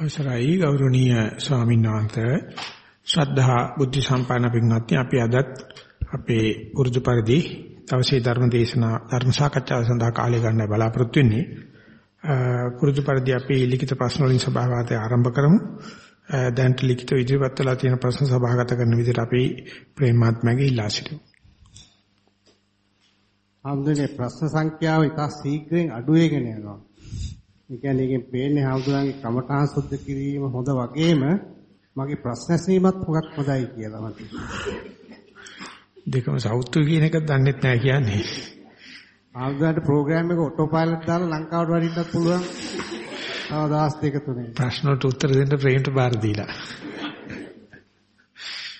අවසරයි ගෞරවනීය ස්වාමීන් වහන්සේ. ශ්‍රද්ධා බුද්ධ සම්පන්න පින්වත්නි අපි අදත් අපේ පුරුදු පරිදි දවසේ ධර්ම දේශනා ධර්ම සාකච්ඡාව සඳහා කාලය ගන්න බලාපොරොත්තු වෙන්නේ. පුරුදු පරිදි අපි ලිඛිත ප්‍රශ්න වලින් සභාවාතය ආරම්භ කරමු. දැන් ලිඛිත ඉදිරිපත් වෙලා තියෙන ප්‍රශ්න සභාගත කරන විදිහට අපි ප්‍රේමාත්මගේ ඉල්ලා සිටිමු. ආම්දුනේ ප්‍රශ්න සංඛ්‍යාව ඉතා ශීඝ්‍රයෙන් අඩු වෙගෙන යනවා. ඒ කියන්නේ ඒකෙන් පේන්නේ හාමුදුරන්ගේ කමඨාන් සුද්ධ කිරීම හොඳ වගේම මගේ ප්‍රශ්න ඇසීමත් හොගක් හොඳයි කියලා මට. දෙකම සෞතු කියන එක දන්නෙත් නෑ කියන්නේ. ආම්දුරන්ට ප්‍රෝග්‍රෑම් එක ඔටෝ පයිලට් දාලා ලංකාවට වඩින්නත් පුළුවන්. තව දවස් දෙක තුනේ. ප්‍රශ්න වලට උත්තර දෙන්න ප්‍රේමට බාර දීලා.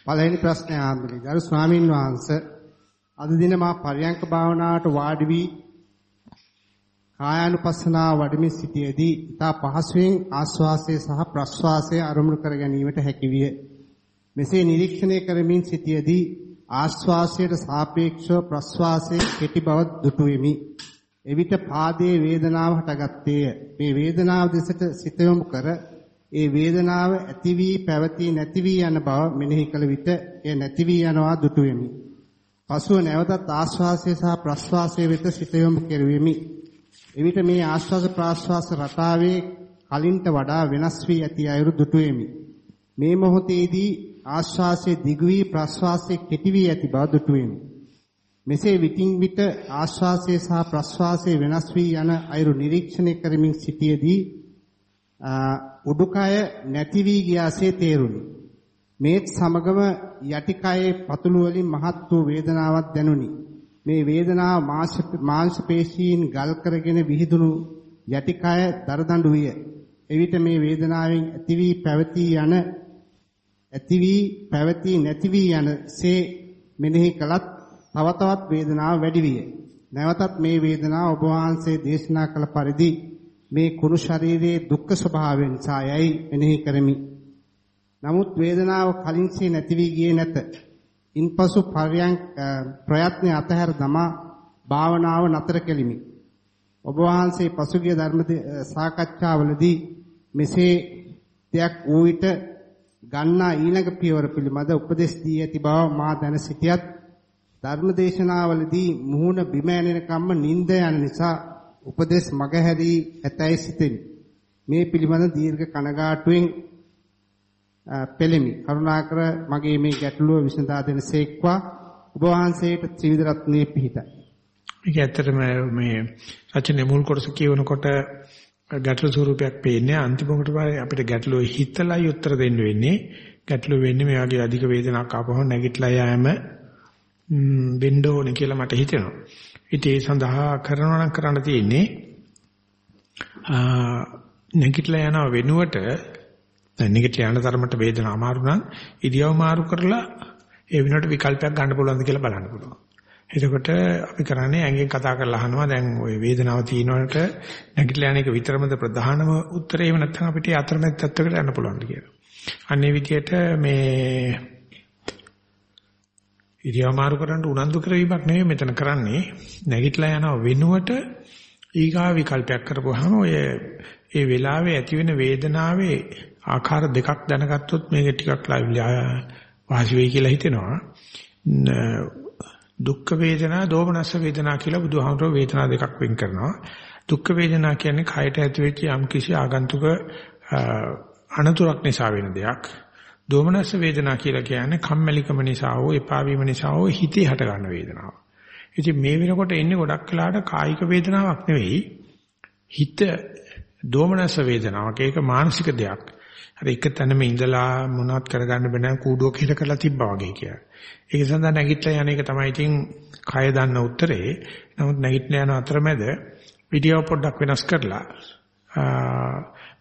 පළවෙනි ප්‍රශ්නය ආම්දුරේ. ගරු ස්වාමින් වහන්සේ අද දින මා පරියංක භාවනාවට වාඩි වී කායානුපස්සනාව වඩමින් සිටියේදී ඊතා පහසුවෙන් ආස්වාසය සහ ප්‍රස්වාසය අරමුණු කර ගැනීමට හැකියිය. මෙසේ නිරීක්ෂණය කරමින් සිටියේදී ආස්වාසයට සාපේක්ෂව ප්‍රස්වාසයේ කෙටි බව දුටු වෙමි. එවිට පාදයේ වේදනාව හටගත්තේය. මේ වේදනාව දෙසට සිත යොමු කර ඒ වේදනාව ඇති වී පැවතී නැති වී යන බව මෙනෙහි කළ විට එය නැති වී යනවා දුටු වෙමි. පසුව නැවතත් ආස්වාසය සහ ප්‍රස්වාසය වෙත සිත යොමු කෙරුවෙමි. එවිට මේ ආශ්වාස ප්‍රාශ්වාස රටාවේ කලින්ට වඩා වෙනස් වී ඇති අයුරු දුටුවෙමි. මේ මොහොතේදී ආශ්වාසයේ දිගු වී ප්‍රශ්වාසයේ කෙටි වී ඇති බව දුටුවෙමි. මෙසේ විටින් විට ආශ්වාසයේ සහ ප්‍රශ්වාසයේ වෙනස් වී යන අයුරු නිරීක්ෂණය කරමින් සිටියේදී උඩුකය නැති වී ගියාසේ තේරුණි. මේත් සමගම යටිකයේ පතුළු වලින් මහත් වූ වේදනාවක් දැනුනි. මේ වේදනාව මාංශ පේශීන් ගල් කරගෙන විහිදුණු යටිකය දරදඬු විය. එවිට මේ වේදනාවෙන් ඇති වී පැවතී යන ඇති වී පැවතී නැති වී යනසේ මෙනෙහි කළත් තව තවත් වේදනාව වැඩි විය. නැවතත් මේ වේදනාව ඔබ වහන්සේ දේශනා කළ පරිදි මේ කුණු ශරීරයේ දුක්ඛ ස්වභාවයෙන් සායයි මෙනෙහි කරමි. නමුත් වේදනාව කලින්සේ නැති වී ගියේ නැත. ඉන්පසු පරයන් ප්‍රයත්න අතහැර දමා භාවනාව නතර කෙලිමි. ඔබ වහන්සේ පසුගිය ධර්ම සාකච්ඡාවලදී මෙසේ දෙයක් වූ විට ගන්නා ඊළඟ පියවර පිළිබඳ උපදෙස් දී ඇති බව මා දැන සිටියත් ධර්ම දේශනාවලදී මුහුණ බිම ඇනෙන කම්ම නිନ୍ଦ යන නිසා උපදෙස් මගහැරී ඇතැයි සිතෙමි. මේ පිළිබඳ දීර්ඝ කනගාටුවෙන් පෙළෙමි. කරුණාකර මගේ මේ ගැටලුව විසඳා දෙනසේක්වා ඔබ වහන්සේට ත්‍රිවිධ රත්නයේ පිහිටයි. මේක ඇත්තටම මේ රචනයේ මුල් කොටස කියවනකොට ගැටළු ස්වරූපයක් පේන්නේ අන්තිමකට අපිට ගැටලුව හිතලයි උත්තර දෙන්න වෙන්නේ. ගැටලුව වෙන්නේ මේ වගේ අධික වේදනාවක් ආපහු නැගිටලා යෑම වෙන්න ඕනේ කියලා මට හිතෙනවා. ඉතින් ඒ සඳහා කරනවා නම් කරන්න තියෙන්නේ නැගිටලා යන වෙනුවට දැන් නිකට යන තරමට වේදනාව අමාරු නම් ඉරියව් මාරු කරලා ඒ වෙනකොට විකල්පයක් ගන්න පුළුවන්ද කියලා බලන්න පුළුවන්. එතකොට අපි කරන්නේ ඇඟෙන් කතා කරලා අහනවා දැන් ওই වේදනාව තියෙනවට නැගිටලා යන එක විතරමද ප්‍රධානම උත්තරේ එහෙම නැත්නම් අපිට අතරමැද තත්වයකට යන්න පුළුවන්ද කියලා. අන්නේ විදිහට මේ ඉරියව් මාරු කරන්න උනන්දු කරවීමක් නෙවෙයි මෙතන කරන්නේ නැගිටලා යන වෙනුවට ඊගා විකල්පයක් කරපුවාම ඔය ඒ වෙලාවේ ඇති වෙන වේදනාවේ ආකාර දෙකක් දැනගත්තොත් මේක ටිකක් වාසි වෙයි කියලා හිතෙනවා. දුක්ඛ වේදනා, දෝමනස්ස වේදනා කියලා බුදුහාමුදුරුවෝ වේදනා දෙකක් වෙන් කරනවා. දුක්ඛ වේදනා කියන්නේ කයට ඇතිවෙච්ච යම් කිසි ආගන්තුක අනතුරක් නිසා වෙන දෙයක්. දෝමනස්ස වේදනා කියලා කියන්නේ කම්මැලිකම නිසා හෝ එපා වීම නිසා හෝ හිතේ හට ගන්න වේදනාව. ඉතින් මේ වෙනකොට එන්නේ ගොඩක් වෙලාට කායික වේදනාවක් නෙවෙයි. හිත දෝමනස්ස වේදනාවක්. ඒක මානසික දෙයක්. අර එක තැනම ඉඳලා මොනවත් කරගන්න බෑ නම් කූඩුවක හිට කරලා තිබ්බා වගේ කියලා. ඒක සඳහා නැගිටලා යන එක තමයි ඉතින් කය දන්න උත්තරේ. නමුත් නැගිටලා යන අතරමැද වීඩියෝ පොඩ්ඩක් වෙනස් කරලා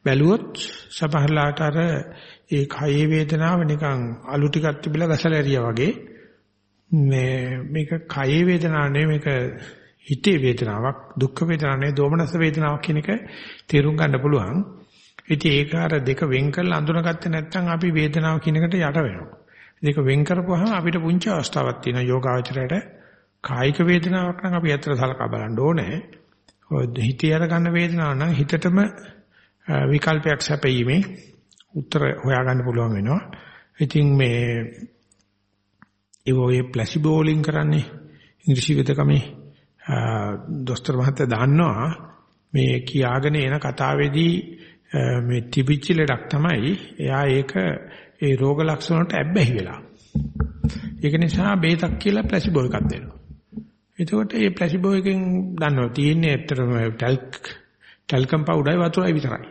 බැලුවොත් සමහරලාට අර ඒ කයේ වේදනාව නිකන් අලු ටිකක් තිබිලා ගසලා ඇරියා වගේ මේ මේක කයේ වේදනාව නෙවෙයි මේක හිතේ වේදනාවක් දුක්ඛ වේදනාවක් නෙවෙයි දෝමනස වේදනාවක් කියන එක තේරුම් ගන්න පුළුවන්. ඉතින් ඒක අර දෙක වෙන් කරලා අඳුනගත්තේ නැත්නම් අපි වේදනාව කියන එකට යට වෙනවා. දෙක වෙන් කරපුවාම අපිට පුංචි අවස්ථාවක් තියෙනවා යෝගාචරයට කායික වේදනාවක් නම් අපි ඇත්තට සලකා බලන්න ඕනේ. හිතේ අර ගන්න වේදනාව නම් හිතටම විකල්පයක් සැපීමේ උත්තර හොයාගන්න පුළුවන් වෙනවා. ඉතින් මේ ඒ වගේ ප්ලාසිබෝ වලින් කරන්නේ ඉංග්‍රීසි වෙදකමේ දොස්තර මහත්තයා දන්නවා මේ කියාගෙන එන කතාවේදී මේ තිබිච්ච ලඩක් තමයි එයා ඒක ඒ රෝග ලක්ෂණ වලට ඇබ්බැහි වෙලා. ඒක නිසා බේතක් කියලා ප්ලාසිබෝ එකක් දෙනවා. එතකොට මේ ප්ලාසිබෝ එකෙන් දන්නවා තියෙන්නේ ඇත්තටම ටැල්ක් ටැල්කම් පවුඩරයි වතුරයි විතරයි.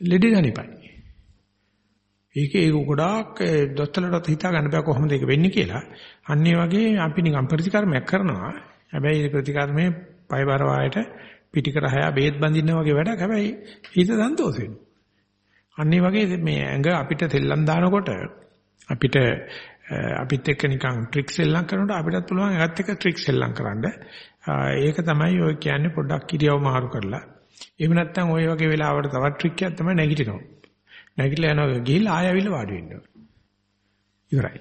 ලෙඩ ගනිපයි. ඒක ඒක ගොඩාක් දොස්තරලට හිතා ගන්න බෑ කොහොමද ඒක වෙන්නේ කියලා. අන්න ඒ වගේ අපි නිකන් ප්‍රතිකර්මයක් කරනවා. හැබැයි ඒ ප්‍රතිකර්මයේ පයබර වායට පිටිකර හය බේත් බඳින්න වගේ වැඩක්. හැබැයි හිත සන්තෝෂ වෙනවා. අන්න ඒ වගේ මේ ඇඟ අපිට තෙල්ලම් දානකොට අපිට අපිත් එක්ක නිකන් ට්‍රික්ස් එල්ලම් කරනකොට අපිටත් පුළුවන් ඒත් එක්ක ට්‍රික්ස් එල්ලම් කරන්න. ඒක තමයි ඔය කියන්නේ පොඩ්ඩක් ඉරියව් මාරු කරලා. එහෙම නැත්නම් ওই වගේ වෙලාවට තවත් ට්‍රික් එකක් තමයි නැගිටිනවා. නැගිටලා යනවා ගිහිල්ලා ආය ආවිල්ලා වාඩි වෙන්න ඕනේ. ඉවරයි.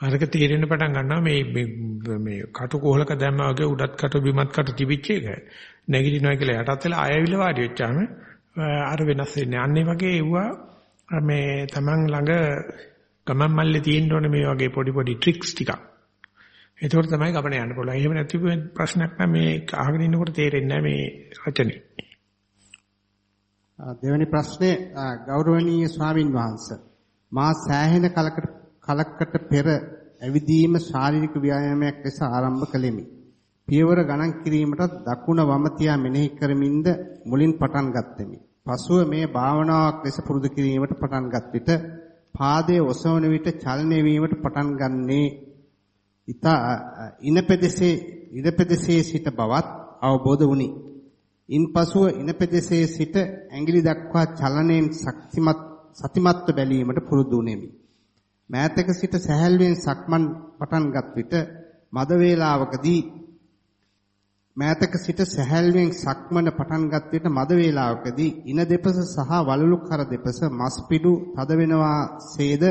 අරක තීරෙන්න පටන් ගන්නවා මේ මේ කටු කොහලක දැම්මා වගේ උඩත් කටු බිමත් කටු තිබිච්ච එක නැගිටිනවා කියලා යටත් වෙලා ආය ආවිල්ලා වාඩි වෙච්චාම අර වෙනස් වෙන්නේ. අන්න ඒ වගේ එවුවා මේ Taman ළඟ ගමන් මල්ලේ තියෙන්න ඕනේ මේ වගේ පොඩි පොඩි ට්‍රික්ස් ටිකක්. ඒකෝට තමයි ගමන යන්න පුළුවන්. එහෙම නැති ප්‍රශ්නයක් නම් මේ අහගෙන ඉන්නකොට තේරෙන්නේ නැහැ මේ රචනේ. දෙවැනි ප්‍රශ්නේ ගෞරවනීය ස්වාමින් වහන්සේ මා සෑහෙන කලකට කලකට පෙර ඇවිදීම ශාරීරික ව්‍යායාමයක් ලෙස ආරම්භ කළෙමි. පියවර ගණන් කිරීමට දකුණ වම තියා මෙනෙහි කරමින්ද මුලින් පටන් ගත්තෙමි. පසුව මේ භාවනාවක් ලෙස පුරුදු කිරීමට පටන් ගත් විට පාදයේ ඔසවන විට චලනය වීමට පටන් ගන්නේ ඊට ඉනපෙදසේ ඉනපෙදසේ සිට බවත් අවබෝධ වුණි. ඉන්පසුව ඉනපෙදසේ සිට ඇඟිලි දක්වා චලනයෙන් ශක්තිමත් සතිමත්ව බැලීමට පුරුදු වුනේමි. මෑතක සිට සැහැල්ලුවෙන් සක්මන් පටන්ගත් විට මද වේලාවකදී මෑතක සිට සැහැල්ලුවෙන් සක්මන පටන්ගත් විට මද වේලාවකදී ඉන දෙපස සහ වලලු කර දෙපස මස් පිඩු තද වෙනවා සේද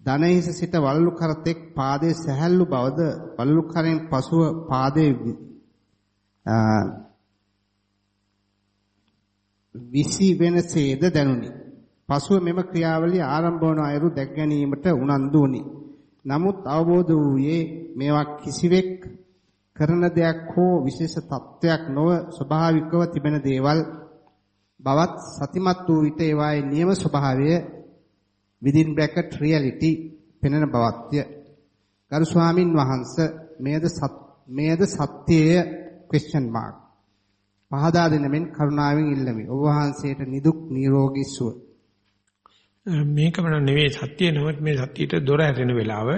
දනහිස සිට වලලු කරතෙක් පාදයේ සැහැල්ලු බවද වලලු කරෙන් පසුව පාදයේ විසි වෙනසේද දැනුනි. පසුව මෙම ක්‍රියාවලිය ආරම්භ වන අයුරු දැක් ගැනීමට උනන්දු වුනි. නමුත් අවබෝධ වූයේ මේවා කිසිවෙක් කරන දෙයක් හෝ විශේෂ තත්වයක් නොව ස්වභාවිකව තිබෙන දේවල් බවත් සතිමත් වූ විට ඒවායේ නියම ස්වභාවය within bracket reality පෙනෙන බවත්ය. ගරු ස්වාමින් වහන්සේ මේද මේද සත්‍යය question mark පහදා දෙන මෙන් කරුණාවෙන් ඉල්ලමි. ඔබ වහන්සේට නිදුක් නිරෝගී සුව. මේකම නෙවෙයි සත්‍ය නෙවෙයි මේ සත්‍යයට දොර ඇරෙන වෙලාව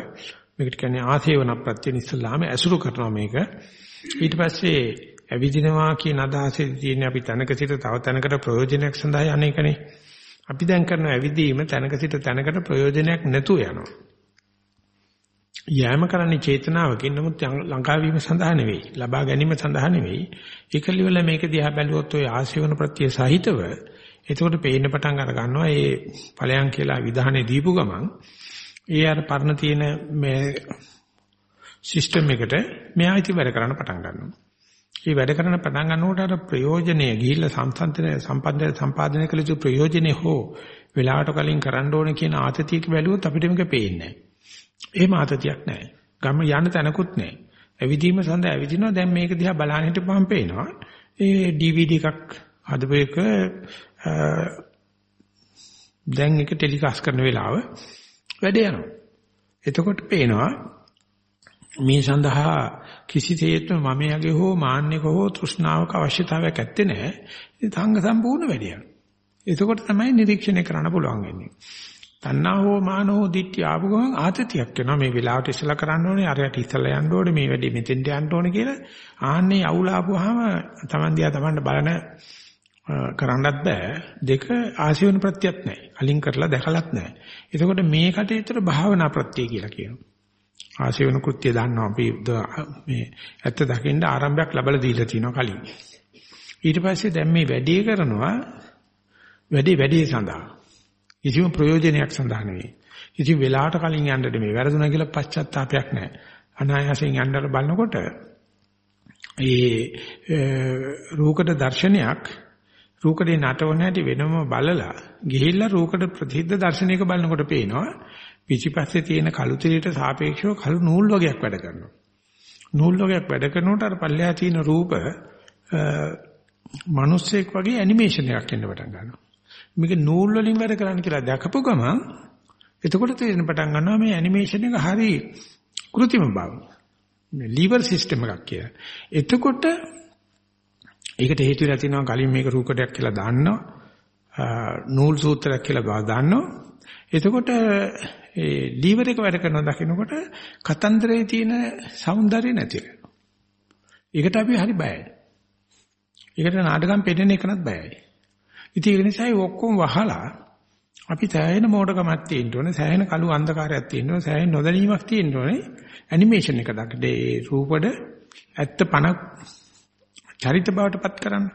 මේකට කියන්නේ ආසේවන ප්‍රත්‍යන ඉස්සලාම ඇසුරු කරනවා මේක. ඊට පස්සේ ඇවිදිනවා කියන අදහසේ තියෙන අපි තැනක සිට තව තැනකට ප්‍රයෝජනයක් සඳහා යන්නේකනේ. අපි දැන් කරන ඇවිදීම තැනක සිට තැනකට ප්‍රයෝජනයක් නැතුව යනවා. යෑම කරන්නේ චේතනාවකින් නමුත් ලංකා වීම සඳහා නෙවෙයි ලබා ගැනීම සඳහා නෙවෙයි ඒකලිවල මේක දිහා බැලුවොත් ඔය ආශිවන ප්‍රත්‍ය සහිතව එතකොට පේන්න පටන් අර ගන්නවා ඒ ඵලයන් කියලා විධානයේ දීපු ගමන් ඒ අර පරණ තියෙන මේ සිස්ටම් එකට මෙයා ඉති වැඩ කරන්න පටන් ගන්නවා. මේ වැඩ කරන පටන් ගන්නකොට අර ප්‍රයෝජනය ගිහිල්ලා සම්සන්තන සම්පන්න සම්පාදනය කළ යුතු ප්‍රයෝජනේ හෝ වෙලාවට කලින් කරන්න ඕනේ කියන ආතතියක බැලුවොත් අපිට මේක පේන්නේ නැහැ. එහෙම ආතතියක් නැහැ. ගම යන්න තැනකුත් නැහැ. ඇවිදීම සඳහා ඇවිදිනවා දැන් මේක දිහා බලන්න හිටපුවම පේනවා. ඒ DVD එකක් හදපු එක දැන් එක ටෙලිකාස්ට් කරන වෙලාව වැඩ යනවා. එතකොට පේනවා මේ සඳහා කිසිසේත්ම මම යගේ හෝ මාන්නයක හෝ තෘෂ්ණාවක අවශ්‍යතාවයක් ඇත්තේ නැහැ. ඉතින් සංඝ සම්පූර්ණ වැඩ යනවා. එතකොට තමයි නිරීක්ෂණය කරන්න පුළුවන් වෙන්නේ. තණ්හා හෝ මාන හෝ දිට්ඨිය ආපු ගමන් ආතතියක් වෙනවා මේ වෙලාවට ඉස්සලා කරන්න ඕනේ අරයට ඉස්සලා යන්න ඕනේ මේ වැඩේ මෙතෙන්ට යන්න ඕනේ කියලා ආන්නේ අවුල ආපුවාම Taman දිහා Tamanට බලන කරන්නත් බෑ. දෙක ආශිවන ප්‍රත්‍යක් නැහැ අලින් කරලා දැකලත් නැහැ එතකොට මේ කටේතර භාවනා ප්‍රත්‍ය කියලා කියනවා. ආශිවන කෘත්‍ය දන්නවා. අපි මේ ඇත්ත දකින්න ආරම්භයක් ලැබලා දීලා තිනවා කලින්. ඊට පස්සේ දැන් මේ වැඩේ කරනවා වැඩේ වැඩේ සඳහා. කිසිම ප්‍රයෝජනයක් සඳහා නෙවෙයි. ඉතින් වෙලාවට කලින් යන්න දෙමේ වැරදුනා කියලා පශ්චාත්තාවයක් නැහැ. අනායාසයෙන් යන්නට බලනකොට ඒ රූකඩ දර්ශනයක් රූකඩේ නටවන හැටි වෙනම බලලා ගිහිල්ලා රූකඩ ප්‍රතිහිද්ධ දර්ශනයක බලනකොට පේනවා පිටිපස්සේ තියෙන කළු තිරයට සාපේක්ෂව කළු නූල් වගේක් වැඩ කරනවා. නූල් වගේක් වැඩ කරනකොට අර පල්ලෙහා තියෙන රූප මිනිස්සෙක් වගේ ඇනිමේෂන් එකක් එන්න පටන් ගන්නවා. මේක නූල් වලින් වැඩ කරන්න කියලා දැකපු ගමන් එතකොට තේරෙන පටන් ගන්නවා මේ ඇනිමේෂන් එක හරි કૃතිම බව. මේ ලීවර් සිස්ටම් එකක් කියලා. එතකොට ඒකට හේතු වෙලා තිනවා කලින් මේක රූකඩයක් කියලා දාන්නවා. නූල් සූත්‍රයක් කියලා බව දාන්නවා. එතකොට ඒ ලීවර් එක වැඩ කරනවා දකිනකොට කතන්දරේ තියෙන సౌందර්යය නැති වෙනවා. ඒකට අපි හරි බයයි. ඒකට නාටකම් පෙන්නන එකනත් බයයි. ඉතින් ඒ නිසා ඒ ඔක්කොම වහලා අපි සෑහෙන මෝඩකමක් තියෙන්න ඕනේ, සෑහෙන කළු අන්ධකාරයක් තියෙන්න ඕනේ, සෑහෙන නොදැනීමක් තියෙන්න ඕනේ. ඇනිමේෂන් එක දක්ද ඒ රූපවල ඇත්ත පණක් චරිත බවටපත් කරන්න.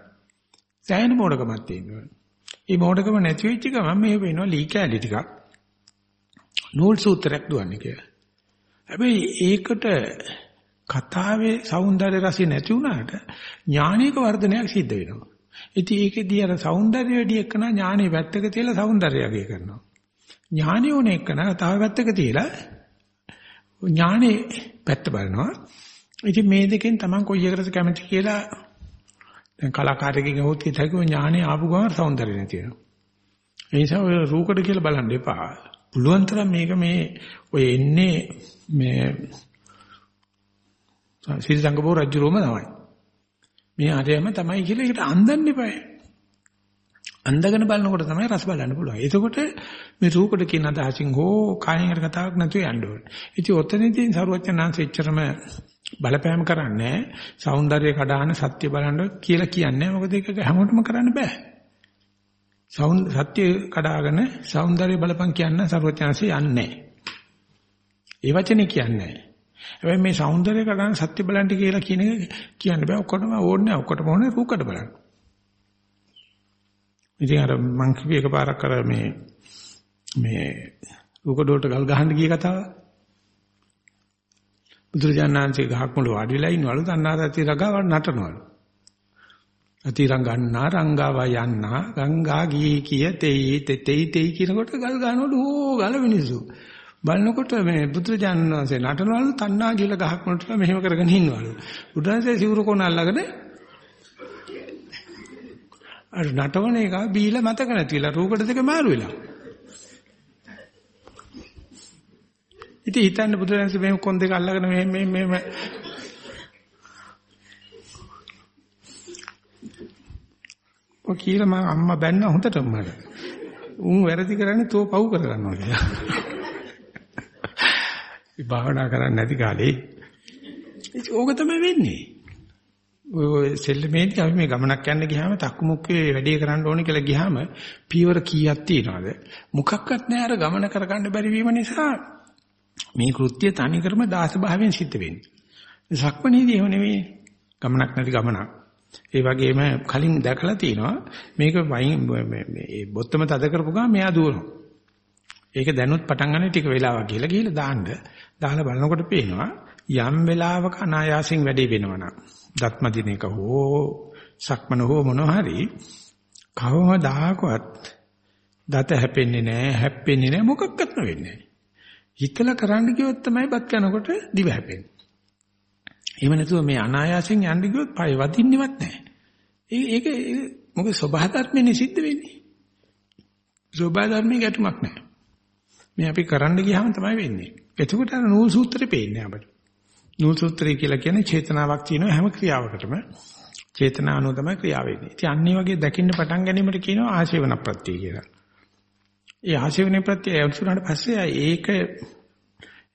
සෑහෙන මොඩකමක් තියෙනවා. මේ මොඩකම නැති වෙච්ච ගමන් මේ වෙනවා ලී කැලි ටිකක්. නූල් සූත්‍රයක් දුවන්නේ කියලා. හැබැයි ඒකට කතාවේ సౌందර්ය රසය නැති වුණාට ඥානීය වර්ධනයක් සිද්ධ වෙනවා. ඉතින් ඒකෙදී අර సౌందර්ය වැඩි එක්කන ඥානීය පැත්තක තියලා సౌందර්ය යගේ කරනවා. ඥානීය උනේ එක්කන තව පැත්තක තියලා ඥානේ පැත්ත බලනවා. ඉතින් මේ දෙකෙන් Taman කොයි එකටද කැමති කියලා දැන් කලාකාරයෙක්ගෙන් ගහුවොත් හිතකෝ ඥානෙ ආපු ගමන් సౌందර්ය නැති වෙනවා. ඒ නිසා ඔය රූකඩ කියලා බලන්න එපා. පුළුවන් තරම් මේක මේ ඔය එන්නේ මේ සිරිසංගබෝ රජුරෝම තමයි. මේ ආරයම තමයි කියලා ඒකට අන්දන්න එපා. අන්දගෙන බලනකොට තමයි රස බලන්න පුළුවන්. එතකොට මේ රූපකට කියන අදහසින් හෝ කායෙකට කතාවක් නැතුව යන්න ඕනේ. ඉතින් ඔතනදී සරුවචනාංශ එච්චරම බලපෑම් කරන්නේ సౌందර්ය කඩාන සත්‍ය බලන්න කියලා කියන්නේ මොකද ඒක හැමෝටම කරන්න බෑ. සෞන්ද සත්‍ය කඩාගෙන సౌందර්ය බලපං කියන්න ਸਰවඥාන්සේ යන්නේ ඒ වචනේ කියන්නේ හැබැයි මේ సౌందර්ය කඩාන සත්‍ය බලන්න කියලා කියන එක කියන්න බෑ. ඔක්කොටම ඕනේ ඔක්කොටම ඕනේ රූකඩ බලන්න. ඉතින් අර මං කිව්ව එකපාරක් අර මේ මේ රූකඩ වලට ගල් ගහන්න ගිය කතාව බුදුරජාණන්සේ ගහක් මුල වාඩි වෙලා ඉන්නවලු තණ්හාසති රගව නටනවලු. අතිරං ගන්නා රංගාව යන්නා ගංගා ගී කිය තෙයි තෙයි තෙයි කියනකොට ගල් ගන්නවලු ඕ ගල මිනිස්සු. බලනකොට මේ බුදුරජාණන් වහන්සේ නටනවලු තණ්හා කියලා ගහක් වලට මෙහෙම කරගෙන ඉන්නවලු. බුදුරජාණන්සේ සිවුරු කොන අල්ලගෙන අර නටවන එක බීලා මතක නැතිලා රූකඩ දෙක මාරු වෙලා. ඉතින් හිතන්න බුදුරජාණන්සේ මේ කොන් දෙක අල්ලගෙන මෙහෙම මෙහෙම ඔය කියලා මම අම්මා බැන්න හොඳටම මට. උන් වැරදි කරන්නේ තෝ පව් කරගන්නවා කියලා. භාවනා කරන්නේ නැති කාලේ ඕක තමයි වෙන්නේ. ඔය සෙල්ලමේදී අපි මේ ගමනක් යන්න ගියාම තක්මුක්කේ වැඩේ කරන්න ඕනේ කියලා ගියාම පීවර කීයක් තියනවද? මොකක්වත් නැහැ අර ගමන කරගන්න බැරි වීම නිසා මේ කෘත්‍ය තනි කරම දාස භාවයෙන් සිද්ධ වෙන්නේ. සක්මණේදී එහෙම නෙවෙයි. ගමනක් නැති ගමනක්. ඒ වගේම කලින් දැකලා තිනවා මේක වයින් මේ බොත්තම තද කරපු ගමන් මෙයා දුවනවා. ඒක දැනුත් පටන් ගන්න ටික වෙලාවක් ගිහලා ගිහලා දාන්න දාලා බලනකොට පේනවා යම් වෙලාවක අනායාසයෙන් වැඩේ වෙනවනම් දත්ම දිනේක හෝ සක්මන හෝ මොනවා හරි කවමදාකවත් දත හැපෙන්නේ නැහැ හැප්පෙන්නේ නැහැ මොකක්වත්ම වෙන්නේ නැහැ හිතලා කරන්න කිව්වොත් තමයි බත් කනකොට දිව හැපෙන්නේ එහෙම නැතුව මේ අනායාසයෙන් යන්න ගියොත් පය වදින්නේවත් නැහැ ඒක මොකද සබහා ධර්මනේ සිද්ධ වෙන්නේ සබහා ධර්මයේ ගැටුමක් නැහැ මේ අපි කරන්න ගියාම තමයි වෙන්නේ එතකොට අර නූල් සූත්‍රේ පේන්නේ අපිට. නූල් සූත්‍රය කියලා කියන්නේ චේතනාවක් තියෙනවා හැම ක්‍රියාවකටම. චේතනානුව තමයි ක්‍රියාව වෙන්නේ. ඉතින් අන්නේ වගේ දකින්න පටන් ගැනීමට කියනවා ආශේවන ප්‍රත්‍ය කියලා. ඒ ආශේවන ප්‍රත්‍ය අවසුනාට පස්සේ ඒක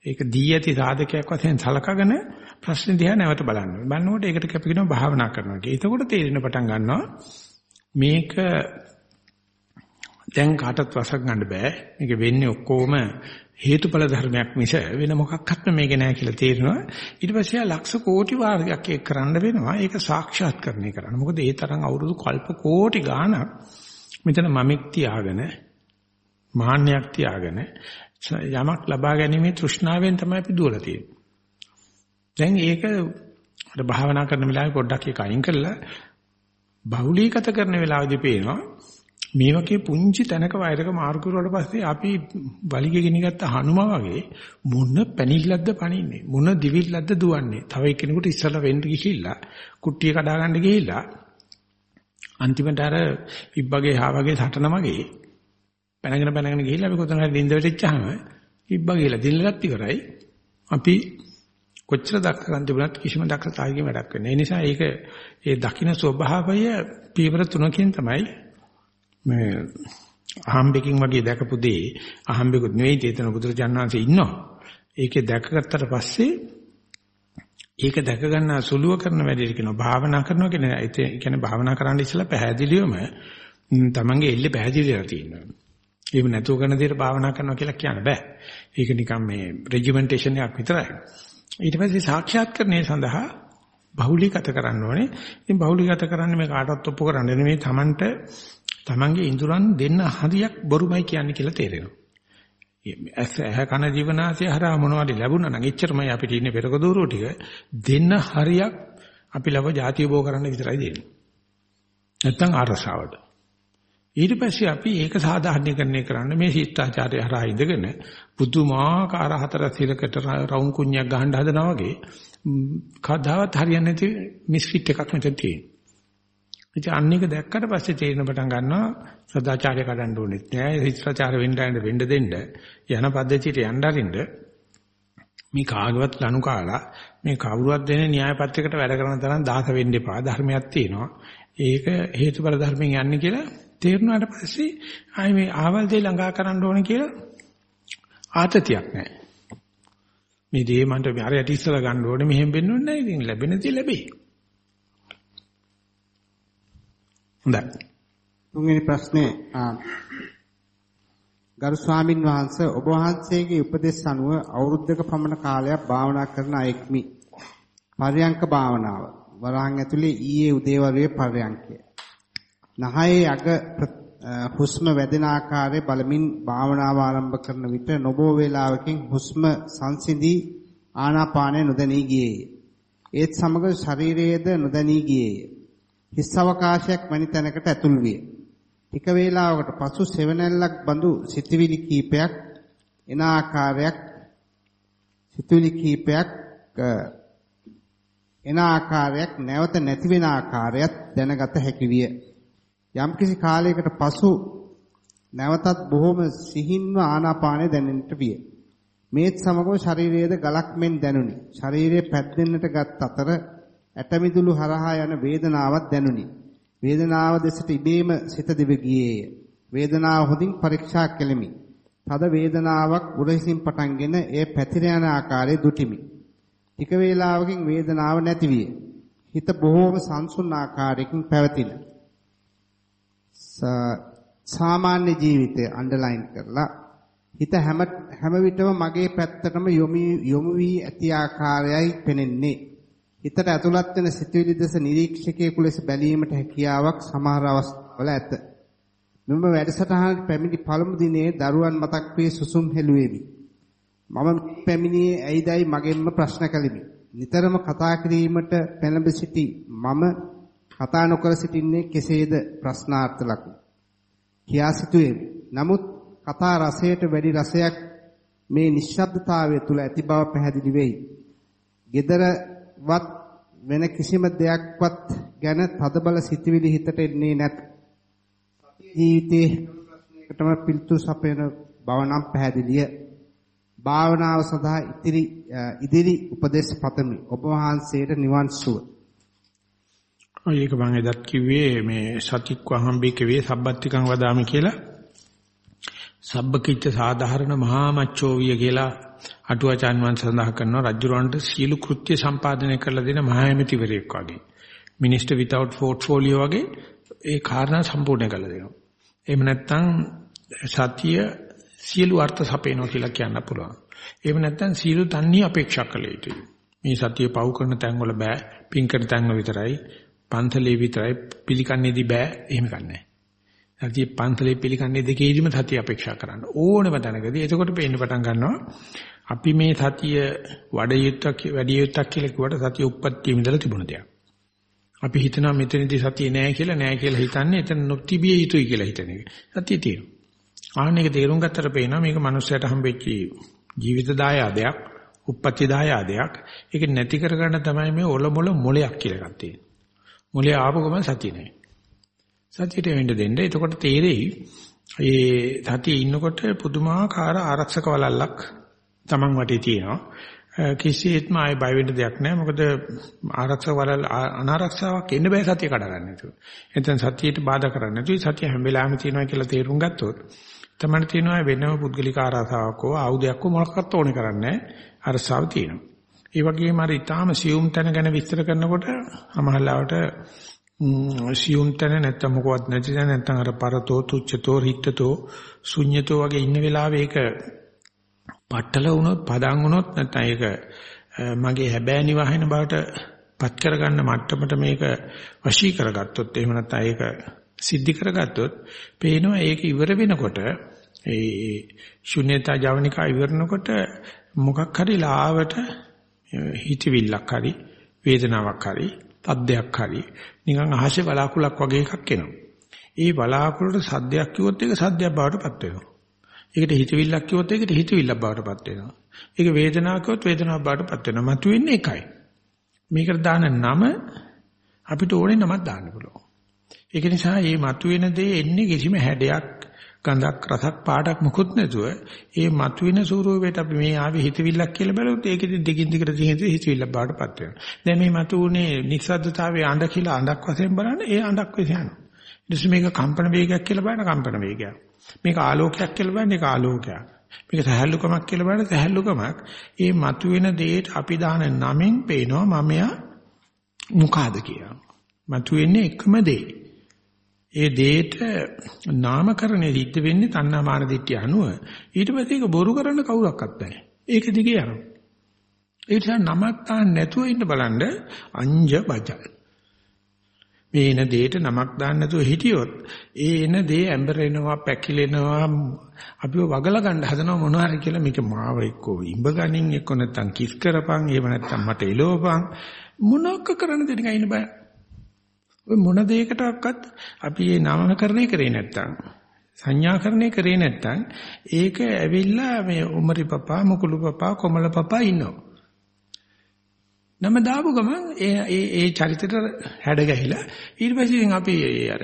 ඒක දී ඇති සාධකයක් වශයෙන් සලකගෙන ප්‍රශ්න දිහා නැවත බලන්න. බලනකොට ඒකට කැපිනවා භාවනා කරනවා කියලා. එතකොට තේරෙන පටන් ගන්නවා මේක දැන් කාටවත් වසක් ගන්න බෑ. මේක වෙන්නේ ඔක්කොම හේතුඵල ධර්මයක් මිස වෙන මොකක්වත්ම මේක නෑ කියලා තේරෙනවා ඊට පස්සේ ලක්ෂ කෝටි වාරයක් ඒක කරන්න වෙනවා ඒක සාක්ෂාත්කරණය කරන්න මොකද ඒ තරම් අවුරුදු කල්ප කෝටි ගාණක් මෙතන මමෙක් තියාගෙන මාන්නයක් තියාගෙන යමක් ලබා ගැනීමේ තෘෂ්ණාවෙන් තමයි අපි දුවලා තියෙන්නේ. දැන් ඒක අර භාවනා කරන වෙලාවේ පොඩ්ඩක් ඒක අයින් කරලා බහුලීගත කරන වෙලාවදී පේනවා මේ වගේ පුංචි තැනක වෛරක මාරු කරුවාට පස්සේ අපි වලිගෙ ගෙනිගත්ත හනුමා වගේ මොන පැනිල්ලක්ද පනින්නේ මොන දිවිල්ලක්ද දුවන්නේ? තව එක්කෙනෙකුට ඉස්සලා වෙන්න ගිහිල්ලා කුට්ටිය කඩා ගන්න ගිහිල්ලා අන්තිමට අර ඉබ්බගේ හාවගේ සටන වගේ පැනගෙන පැනගෙන ගිහිල්ලා අපි කොතන හරි නින්ද වෙච්චාම ඉබ්බා ගිහලා දිල්ලලත් ඉවරයි අපි කොච්චර දක්කන් තිබුණත් කිසිම දක්ෂතාවයකින් වැඩක් වෙන්නේ. ඒ නිසා ඒක ඒ දකින්න ස්වභාවය පීවර තුනකින් තමයි මේ අහම්බෙකින් වගේ දැකපු දේ අහම්බෙකුත් නෙවෙයි චේතන බුදුරජාණන්සේ ඉන්නවා. ඒකේ දැකගත්තට පස්සේ ඒක දැක ගන්න සුළුව කරන වැඩේට කියනවා භාවනා කරනවා කියන ඒ කියන්නේ භාවනා කරන්න ඉස්සලා පැහැදිලිවම තමන්ගේ එල්ලේ පැහැදිලිලා තියෙනවා. එහෙම නැතුව කරන දේට භාවනා කරනවා කියලා කියන්න බෑ. ඒක නිකන් මේ රෙජිමෙන්ටේෂන් එකක් විතරයි. ඊට පස්සේ සාක්ෂාත්කරණය සඳහා බහුලීගත කරන්න ඕනේ. ඉතින් බහුලීගත කරන්නේ මේ කාටවත් ඔප්පු කරන්න නෙමෙයි Tamanට Tamanගේ ඉඳුරන් දෙන්න හරියක් බොරුමයි කියන්නේ කියලා තේරෙනවා. ඇහ කන ජීවනාසය හරහා මොනවද ලැබුණා නම් එච්චරමයි අපිට ඉන්නේ පෙරක දూరుව ටික දෙන්න හරියක් අපි ලව ಜಾතිය බෝ කරන්න විතරයි දෙන්නේ. නැත්තම් ආරසාවට. ඊට පස්සේ අපි ඒක සාධාරණීකරණය කරන්න මේ ශිෂ්ටාචාරය හරහා ඉඳගෙන පුදුමාකාර හතර සිරකට රවුම් කුණ්‍යක් ගහන්න හදනවා වගේ කවදාවත් හරියන්නේ නැති මිස්ෆිට් එකක් මෙතන තියෙනවා. ඉතින් අන්න එක දැක්කට පස්සේ තේරෙන පටන් ගන්නවා සදාචාරය කඩන්න ඕනෙත් නෑ ශිෂ්ටාචාර වෙන්න යන්න වෙන්න දෙන්න යන පද්ධතියට යන්න අරින්න මේ කාගවත් ලනු කාලා මේ කවුරුවත් දෙන න්‍යාය පත්‍රයකට වැඩ කරන තරම් දාස වෙන්න එපා ධර්මයක් තියෙනවා. ඒක හේතුඵල ධර්මයෙන් යන්නේ කියලා තේරුණාට පස්සේ ආයි මේ ආවල් දෙය ළඟා කරන්න ඕන කියලා ආතතියක් නැහැ. මේ දේ මන්ට හරියට ඉස්සලා ගන්න ඕනේ මෙහෙම වෙන්නුන්නේ නැහැ. ඉතින් ලැබෙන දේ ලැබෙයි. හොඳයි. තුන්වෙනි ප්‍රශ්නේ ගරු ස්වාමින් වහන්සේ ඔබ වහන්සේගේ උපදෙස් අනුව අවුරුද්දක පමණ කාලයක් භාවනා කරන අයෙක්මි. පර්යංක භාවනාව. වරහන් ඇතුලේ ඊයේ උදේවරුේ පර්යංකය. නහයේ අග හුස්ම වැදෙන ආකාරය බලමින් භාවනාව ආරම්භ කරන විට නොබෝ වේලාවකින් හුස්ම සංසිඳී ආනාපානය නොදැනී ගියේය. ඒත් සමග ශරීරයේද නොදැනී ගියේය. හිස් අවකාශයක් වැනි තැනකට ඇතුල් විය. ටික වේලාවකට පසු සෙවණැල්ලක් බඳු සිතවිලි කීපයක් එන ආකාරයක් සිතවිලි කීපයක් එන ආකාරයක් නැවත නැති වෙන ආකාරයත් දැනගත හැකි විය. යම්කිසි කාලයකට පසු නැවතත් බොහොම සිහින්ව ආනාපානය දැනෙන්නට විය. මේත් සමගම ශරීරයේද ගලක් මෙන් දැනුනි. ශරීරයේ පැද්දෙන්නට ගත් අතර ඇටමිදුළු හරහා යන වේදනාවක් දැනුනි. වේදනාව දෙසට ඉබේම සිත දිව ගියේය. වේදනාව හොඳින් පරීක්ෂා කෙලිමි. තද වේදනාවක් උරහිසින් පටන්ගෙන ඒ පැතිර යන ආකාරය දුටිමි. ටික වේලාවකින් වේදනාව නැති විය. හිත බොහෝම සංසුන් ආකාරයකින් පැවතිලා සාමාන්‍ය ජීවිතය අන්ඩර්ලයින් කරලා හිත හැම හැම විටම මගේ පැත්තටම යොමු යොමු වී ඇති ආකාරයයි පෙනෙන්නේ. හිතට ඇතුළත් වෙන සිතුවිලි දෙස නිරීක්ෂකයෙකු ලෙස බැලීමට හැකියාවක් සමහර අවස්ථාවල ඇත. මෙම වැඩසටහනට පැමිණි පළමු දිනේ දරුවන් මතක් වී සුසුම් හෙළුවේමි. මම පැමිණියේ ඇයිදයි මගෙන්ම ප්‍රශ්න කළෙමි. නිතරම කතා කිරීමට පෙළඹ සිටි මම කතා නොකර සිටින්නේ කෙසේද ප්‍රශ්නාර්ථ ලකු. කියා සිටුවේ. නමුත් කතා රසයට වැඩි රසයක් මේ නිශ්ශබ්දතාවය තුල ඇති බව පැහැදිලි වෙයි. gedarawat වෙන කිසිම දෙයක්වත් ගැන තදබල සිතුවිලි හිතට එන්නේ නැත. ජීවිතේ ප්‍රශ්නයකටම පිළිතුරු සපයන බව නම් පැහැදිලිය. භාවනාව සඳහා ඉදිරි ඉදිරි උපදේශ පතමි. ඔබ වහන්සේට නිවන් සුව. ඔය ඒක මම එදත් කිව්වේ මේ සතික්ව හම්බේකේ සබ්බත්තිකං වදාමි කියලා. සබ්බකිච්ච සාධාරණ මහා මච්චෝවිය කියලා අටුවාචාන් වන් සඳහන් කරනවා රජුරවන්ට සීළු කෘත්‍ය සම්පාදනය කරලා දෙන මහා ඇමතිවරයෙක් වගේ. මිනිස්ටර් විතවුට් පෝර්ට්ෆෝලියෝ වගේ ඒ කාරණා සම්පූර්ණ කරලා දෙනවා. එහෙම නැත්නම් සතිය සියලු අර්ථ සපේනවා කියලා කියන්න පුළුවන්. එහෙම නැත්නම් සියලු තන්නේ අපේක්ෂා කළ යුතුයි. මේ සතිය පවු කරන තැන් වල බෑ, පින් කරන තැන් වල විතරයි පන්සලේ විතරයි පිළිකන්නේදී බෑ එහෙම කන්නේ. සතිය පන්සලේ පිළිකන්නේ දෙකේදීම සතිය අපේක්ෂා කරන්න ඕනම තැනකදී. එතකොට පේන්න පටන් ගන්නවා අපි මේ සතිය වඩ යුත්තක් වැඩි යුත්තක් කියලා කිව්වට සතිය උප්පත්තිය ඉඳලා තිබුණ දෙයක්. අපි හිතනවා මෙතනදී සතිය නෑ කියලා නෑ කියලා හිතන්නේ එතන නොතිබිය යුතුයි කියලා හිතන එක. සතිය තියෙනවා. ආන්න එක තේරුම් ගත්තට පේනවා මේක මනුස්සයට හම්බෙච්ච ජීවිත දායාදයක්, උප්පත්ති දායාදයක්. ඒක නැති කරගන්න තමයි මේ ඔලොමොල මොලයක් කියලා එකක් තියෙන්නේ. මොලේ ආපු ගමන් සතිය නෑ. සතියට වෙන්න දෙන්න. එතකොට තේරෙයි ඒ සතියේ ඉන්නකොට පුදුමාකාර ආරක්ෂක වලල්ලක් Taman වටේ තියෙනවා. කිසියෙත්ම ආයෙ බය වෙන්න දෙයක් නැහැ. මොකද ආරක්ෂක වලල් අනාරක්ෂාවක් එන්න බෑ සතිය කඩ ගන්න නැතුව. එතෙන් සතියට බාධා කරන්නේ නැතුව සතිය හැම වෙලාවෙම තියෙනවා කියලා තේරුම් ගත්තොත් තමයි තියෙනවා වෙනම පුද්ගලික ආරක්ෂාවක් හෝ ආයුධයක් හෝ මොකක්වත් ඕනේ කරන්නේ අරසාව තියෙනවා. ඒ වගේම අර ඊටාම සියුම් තැන ගැන විස්තර කරනකොට අමහලාවට සියුම් තැන නැත්තම් මොකවත් නැති තැන නැත්තම් අර පරතෝ තුච්ඡතෝ රිත්තතෝ ශුඤ්‍යතෝ වගේ ඉන්න වෙලාවේ ඒක පట్టල වුණොත් පදන් වුණොත් නැත්නම් ඒක මගේ හැබෑ නිවහන බවට පත් කරගන්න මට්ටමට මේක වශී කරගත්තොත් එහෙම නැත්නම් ඒක සිද්ධි කරගත්තොත් පේනවා ඒක ඉවර වෙනකොට ඒ ශුන්‍යතා ජවනිකා ඉවරනකොට මොකක් හරි ලාවට හිතවිල්ලක් හරි වේදනාවක් හරි තද්දයක් හරි නිකන් අහසේ බලාකුලක් වගේ එකක් එනවා. ඒ බලාකුලට සද්දයක් කිව්වොත් ඒක සද්දයක් බවට පත් වෙනවා. ඒකට හිතවිල්ලක් කිව්වොත් ඒකට හිතවිල්ලක් බවට පත් වෙනවා. ඒක වේදනාවක් කිව්වොත් වේදනාවක් බවට පත් වෙනවා. මතුවෙන්නේ එකයි. මේකට දාන නම අපිට ඕනේ නමක් දාන්න පුළුවන්. ඒක නිසා මේ මතුවෙන දේ එන්නේ කිසිම හැඩයක් ගඳක් රසක් පාටක් මුකුත් නැතුව ඒ මතුවෙන ස්වරූපයට අපි මේ ආවේ හිතවිල්ලක් කියලා බැලුවොත් ඒකෙදි දිගින් දිගට දිගින් හිතවිල්ලක් බාටපත් වෙනවා. දැන් මේ මතුවුනේ නිස්සද්දතාවයේ අඬ කියලා අඬක් වශයෙන් බලන්න ඒ අඬක් වෙස යනවා. ඊට මේක කම්පන වේගයක් කියලා බලන කම්පන වේගයක්. මේක ආලෝකයක් කියලා බලන ඒක ආලෝකයක්. මේක සහැල්ලුකමක් කියලා බලන සහැල්ලුකමක්. ඒ මතුවෙන දෙයට අපි දාන නමෙන් පේනවා මමයා මොකಾದ කියලා. මතුවෙන්නේ එකම දේ. ඒ දෙයට නාමකරණය සිද්ධ වෙන්නේ තණ්හාමාන දිට්ඨිය අනුව ඊට පස්සේ ඒක බොරු කරන්න කවුරක්වත් නැහැ. ඒක දිගේ යනවා. ඒ නිසා නමක් දාන්න නැතුව ඉන්න බලන්න අංජ බජල්. මේ එන දෙයට නමක් දාන්න නැතුව හිටියොත් ඒ එන දේ ඇඹරෙනවා පැකිලෙනවා අපිව වගලා ගන්න හදනවා මොනවා හරි කියලා මේක මාව එක්කෝ ඉඹ ගනින් එක්ක නැත්තම් කිස් කරපන් එහෙම නැත්තම් මට එලවපන් මොනක් කරන්න දෙන්න ඉන්න බෑ. ඔය මොන දෙයකටවත් අපි මේ නාමකරණය කරේ නැත්තම් සංඥාකරණය කරේ නැත්තම් ඒක ඇවිල්ලා මේ උමරි පපා මුකුළු පපා කොමල පපා ඉන්නවා. නම දාපු ගමන් ඒ ඒ ඒ චරිතෙට හැඩ ගැහිලා ඊට පස්සේ ඉතින් අපි අර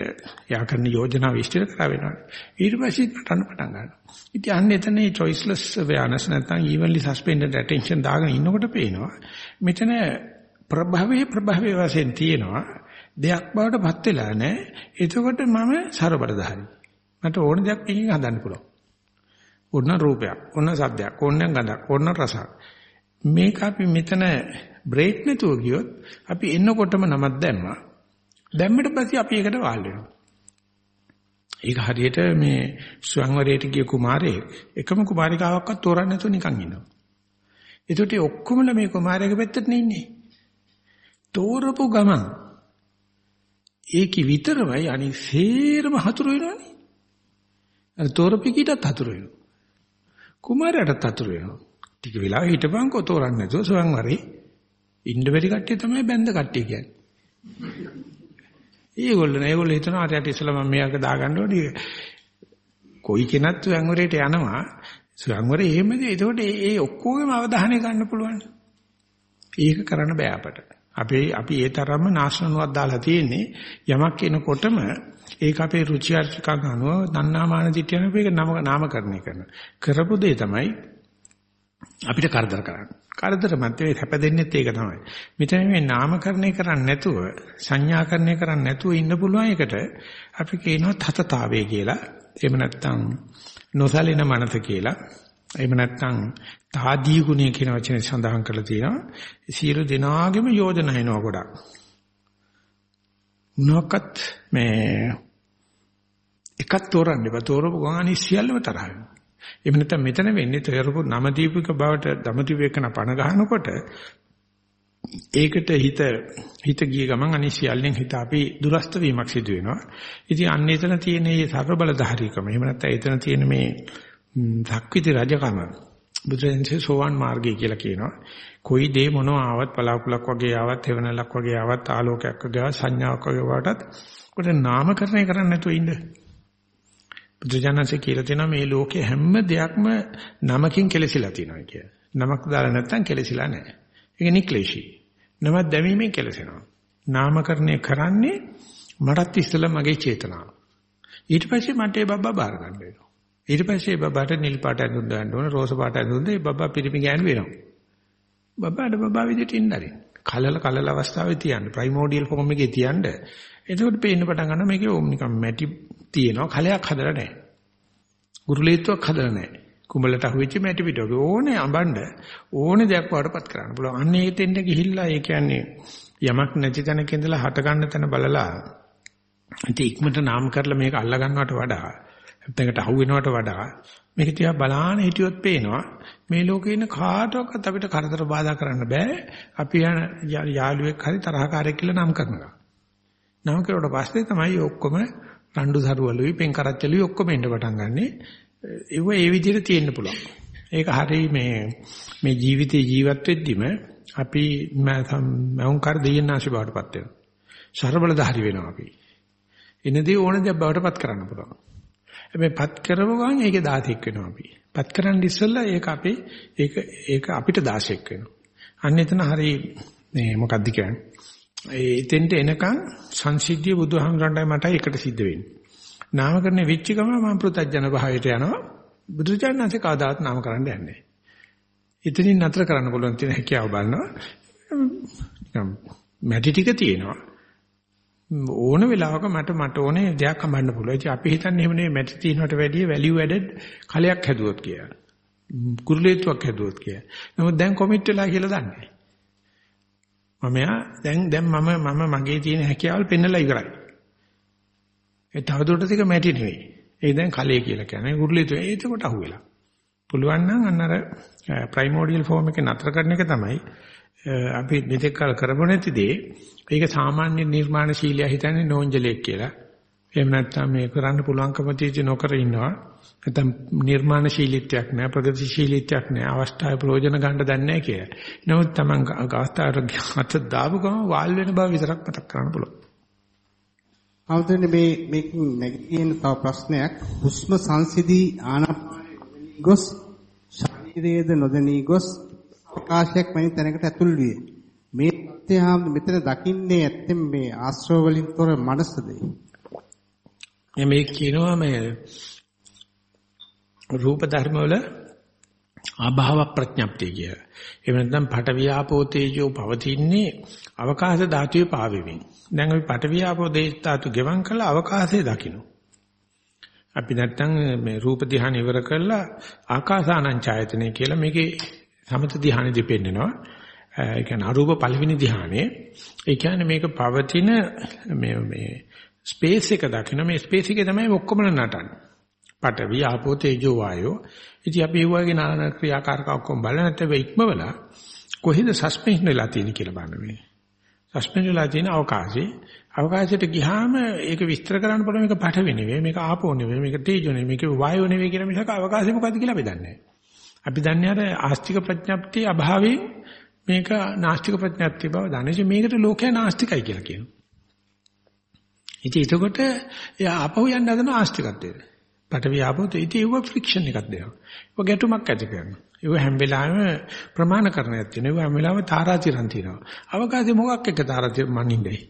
යා කරන යෝජනාව ඉෂ්ටර කරා වෙනවා. ඊට පස්සේ පටන් පටන් ගන්නවා. ඉතින් අන්න එතන මේ choiceless awareness නැත්නම් evenly suspended attention දාගෙන ඉන්නකොට පේනවා මෙතන ප්‍රභවයේ ප්‍රභවයේ වශයෙන් තියෙනවා දෙයක් බවට පත් වෙලා නැහැ. එතකොට මම ਸਰබලධාරී. මට ඕන දෙයක් එකකින් හදන්න පුළුවන්. ඕන රූපයක්, ඕන සද්දයක්, ඕන ගඳක්, ඕන රසක්. මේක අපි මෙතන බ්‍රේක් නැතුව ගියොත් අපි එන්නකොටම නමක් දැම්මා. දැම්මට පස්සේ අපි ඒකට වාල් වෙනවා. ඒක හරියට මේ ස්වයංවරයට ගිය කුමාරයෙක් එකම කුමාරිකාවක්වත් තෝරන්න නැතුව නිකන් ඉන්නවා. ඒකට ඔක්කොමලා මේ කුමාරයාගේ පැත්තට ඉන්නේ. තෝරපු ගමන් ඒකි විතරමයි අනිත් සේරම හතුරු වෙනවනේ. අර තෝරපිකීටත් හතුරු වෙනවා. කුමාරයාටත් හතුරු වෙනවා. ටික වෙලාව හිටපන්කෝ තෝරන්න නැතුව සොයන්වරේ ඉන්න බැරි කට්ටිය තමයි බැඳ කට්ටිය කියන්නේ. ඒගොල්ලෝ නේ ඒගොල්ලෝ හිතනවා අරයට ඉස්සලා මම මෙයාක දාගන්න ඕනේ. කොයි කෙනත් සොයන්වරේට යනවා. සොයන්වරේ එහෙමද? ඒකට ඒ ඔක්කොගේම අවධානය ගන්න පුළුවන්. ඒක කරන්න බෑ අපට. අපේ අපි ඒ තරම්ම නාශනනුවක් දාලා තියෙන්නේ. යමක් එනකොටම ඒක අපේ රුචි අරුචිකම් අනුව දන්නාමාන දිට්ඨියන මේක නාමකරණය කරන කරපු දේ තමයි අපිට කරදර කරන්නේ. කරදර මැත්තේ හැපදෙන්නෙත් ඒක තමයි. මෙතන මේ නාමකරණය කරන්නේ නැතුව සංඥාකරණය කරන්නේ නැතුව ඉන්න පුළුවන් එකට අපි කියනවා තතතාවය කියලා. එහෙම නැත්නම් නොසලින මනස කියලා. එහෙම නැත්නම් තාදී ගුණය කියන වචනේ සඳහන් කරලා තියෙනවා. සියලු දෙනාගේම යෝජනා එනවා ගොඩක්. මොනක්වත් මේ එකක් තෝරන්න එපා. තෝරපු ගමන් අනිත් සියල්ලම තරහ වෙනවා. එහෙම නැත්නම් මෙතන වෙන්නේ තේරපු නම දීපික බවට දමති වේකන පණ ගන්නකොට ඒකට හිත හිත ගිය ගමන් අනිත් සියල්ලෙන් හිත අපි දුරස්ත වීමක් සිදු වෙනවා. ඉතින් අන්න එතන තියෙන මේ සර්ව බලධාරීකම. එහෙම නැත්නම් එතන තියෙන මේ ධක්විති රජකම බුදුරජාණන්සේ සෝවාන් මාර්ගය කියලා කියනවා. කොයි දේ මොනවා ආවත් පලාකුලක් වගේ ආවත් හේවණලක් වගේ ආවත් ආලෝකයක් වගේ ආවත් සංඥාවක් වගේ වටත් කොට නාමකරණය කරන්නේ නැතුව ඉන්න. බුදුජානන්සේ කියලා තියෙනවා මේ ලෝකේ හැම දෙයක්ම නමකින් කෙලසිලා තියෙනවා කිය. නමක් දාලා නැත්තම් කෙලසිලා නැහැ. ඒක නික්ලේශී. නමක් දැමීමෙන් කෙලසෙනවා. නාමකරණය කරන්නේ මටත් ඉස්සෙල්ලා මගේ චේතනාව. ඊට පස්සේ මට ඒ බබ්බා බාර ගන්න වෙනවා. ඊට පස්සේ බබාට නිල් පාට ඇඳුම් දාන්න ඕන රෝස පාට ඇඳුම් දෙයි බබා පිරිමි ගෑනු වෙනවා. බබාට බබා විදිහට ඉන්නරින්. කලල කලල අවස්ථාවේ තියන්න ප්‍රයිමෝඩියල් ෆෝම් එකේ තියන්න. එතකොට පේන්න පටන් ගන්නවා මේකේ ඕම් නිකන් මැටි තියෙනවා කලයක් හදලා නැහැ. ගුරුලීත්වයක් හදලා නැහැ. කුඹලට අහුවෙච්ච මැටි පිටක ඕනේ අඹන්න ඕනේ දෙයක් වඩපත් කරන්න පුළුවන්. අන්න ඒ තෙන්න ගිහිල්ලා ඒ කියන්නේ යමක් නැති තැනක ඉඳලා හට ගන්න තැන බලලා ඉතින් ඉක්මනට නාම කරලා මේක අල්ල ගන්නවට වඩා නැත්නම්කට අහු වෙනවට වඩා මේක තියා බලාන හිටියොත් පේනවා මේ ලෝකේ ඉන්න කාටවත් අපිට කරදර බාධා කරන්න බෑ. අපි යන යාළුවෙක් හරි තරහකාරයෙක් කියලා නම් කරනවා. නම් කරුවට පස්සේ තමයි ඔක්කොම රණ්ඩු සරුවලුයි පෙන් කරච්චලුයි ඔක්කොම එන්න පටන් ගන්නෙ. ඒව ඒ විදිහට තියෙන්න පුළුවන්. ඒක හරි මේ මේ ජීවිතේ ජීවත් වෙද්දිම අපි මවුන් කර දෙයන්නාසි බවටපත් වෙනවා. ਸਰබලධාරි වෙනවා අපි. එනදී ඕන දේ බවටපත් කරන්න පුළුවන්. හැබැයි පත් කරව ගමන් ඒකේ 16ක් වෙනවා අපි. පත් කරන්න ඉස්සෙල්ලා ඒක අපේ ඒක ඒක අපිට 16ක් වෙනවා. අන්න එතන හරි මේ මොකද්ද කියන්නේ? ඒ එතෙන්ට එනකන් සංසිද්ධිය බුදුහාමුදුරන්ටයි මටයි එකට සිද්ධ වෙන්නේ. නාමකරණය වෙච්ච ගමන් මම පෘථජන භාවයට යනවා. බුදුචානන්සේ කවදාවත් නාමකරන්න යන්නේ නැහැ. එතනින් නතර කරන්න පුළුවන් තියෙන හැකියාව බලනවා. මැටි ටික තියෙනවා. ඕන වෙලාවක මට මට ඕනේ දෙයක් හම්බන්න පුළුවන්. ඉතින් අපි හිතන්නේ එහෙම නෙවෙයි මැටි තියනකට වැඩිය වැලියු ඇඩඩ් කලයක් හැදුවොත් කියලා. කුරුලේතුවක් හැදුවොත් කියලා. නමුත් දැන් කොමිට් වෙලා කියලා දන්නේ. මම යා දැන් දැන් මම මම මගේ තියෙන හැකියාවල් පෙන්නලා ඉවරයි. ඒ තවදුරටත් ඒක මැටි නෙවෙයි. ඒ දැන් කලයේ කියලා කියන්නේ කුරුලේතුව. ඒකට අහුවෙලා. පුළුවන් නම් අන්න අර ප්‍රයිමෝඩියල් ෆෝම් එක නතර කරන එක තමයි අපි මෙතෙක් කල කරපො නැති දේ ඒක සාමාන්‍ය නිර්මාණශීලියා හිතන්නේ නෝන්ජලයක් කියලා. එහෙම නැත්නම් මේ කරන්න පුළුවන්කම තියෙච්ච නොකර ඉන්නවා. නැත්නම් නිර්මාණශීලීත්වයක් නැහැ ප්‍රගතිශීලීත්වයක් නැහැ අවස්ථාවේ ප්‍රයෝජන ගන්න දන්නේ නැහැ කියලා. නමුත් Taman අවස්ථාවට අත දාපු ගමන් වාල් වෙන බව විතරක් මතක් කරගන්න පුළුවන්. අවුදෙන්නේ මේ මේක නැගිටින තව ප්‍රශ්නයක් හුස්ම සංසිදී ආනාපානයේ ගොස් ශරීරයේද නොදැනී ගොස් ප්‍රකාශයක් වැනි තැනකට ඇතුල් විය. මේ තත්ත්වය මෙතන දකින්නේ ඇත්තෙන් මේ ආශ්‍රව වලින් තොර මනසද? මේ කියනවා මේ රූප ධර්ම වල අභාව ප්‍රඥප්තිය කිය. එහෙම නැත්නම් පටවියාපෝ තේජෝ පවතින්නේ අවකාශ ධාතුවේ පාවෙමින්. දැන් අපි පටවියාපෝ ධාතු ගෙවම් කළා අවකාශයේ දකින්න. අපි නැත්තම් මේ රූප ධ්‍යාන ඉවර කරලා ආකාසානං ඡායතනෙ කියලා මේකේ සමත ධ්‍යානෙදි පෙන්නනවා. ඒ කියන්නේ අරූප පළවෙනි ධ්‍යානෙ. ඒ කියන්නේ මේක පවතින මේ මේ ස්පේස් එක දකින්න මේ ස්පේස් එකේ තමයි ඔක්කොම නටන්නේ. පඨවි ආපෝ තේජෝ වායෝ. ඉතින් අපි ඒ වගේ නාන ක්‍රියාකාරක ඔක්කොම බලන නැත්නම් ඉක්මවලා කොහෙද සස්පෙන්ෂන් වෙලා තියෙන්නේ කියලා බලන්න මේ. සස්පෙන්ෂන් වෙලා තියෙන අවකාශේ අවකාශයට ගියාම ඒක විස්තර කරන්න පුළුවන් මේක පඨවි නෙවෙයි මේක ආපෝ නෙවෙයි මේක තේජෝ නෙවෙයි මේක වායෝ නෙවෙයි කියලා මිසක අවකාශය මොකද්ද කියලා අපි දන්නේ නැහැ. අපි දන්නේ අර ආස්තික ප්‍රඥප්තිය අභාවයෙන් මේක නාස්තික ප්‍රඥප්තිය බව දන්නේ. මේකට ලෝකයා නාස්තිකයි කියලා කියනවා. ඉතින් එතකොට එයා ආපහු යන්න හදන ආස්තිකත්වයට. පටවි ආපහුත් ඉතින් ඒව ෆ්‍රික්ෂන් එකක් දෙනවා. ඒක ගැටුමක් ඇති කරනවා. ඒක හැම වෙලාවෙම ප්‍රමාණකරණයක් තියෙනවා. ඒක හැම වෙලාවෙම තාරාතිරම් තියෙනවා. අවකාශයේ මොකක් එක්ක තාරාතිරම් මනින්නේ?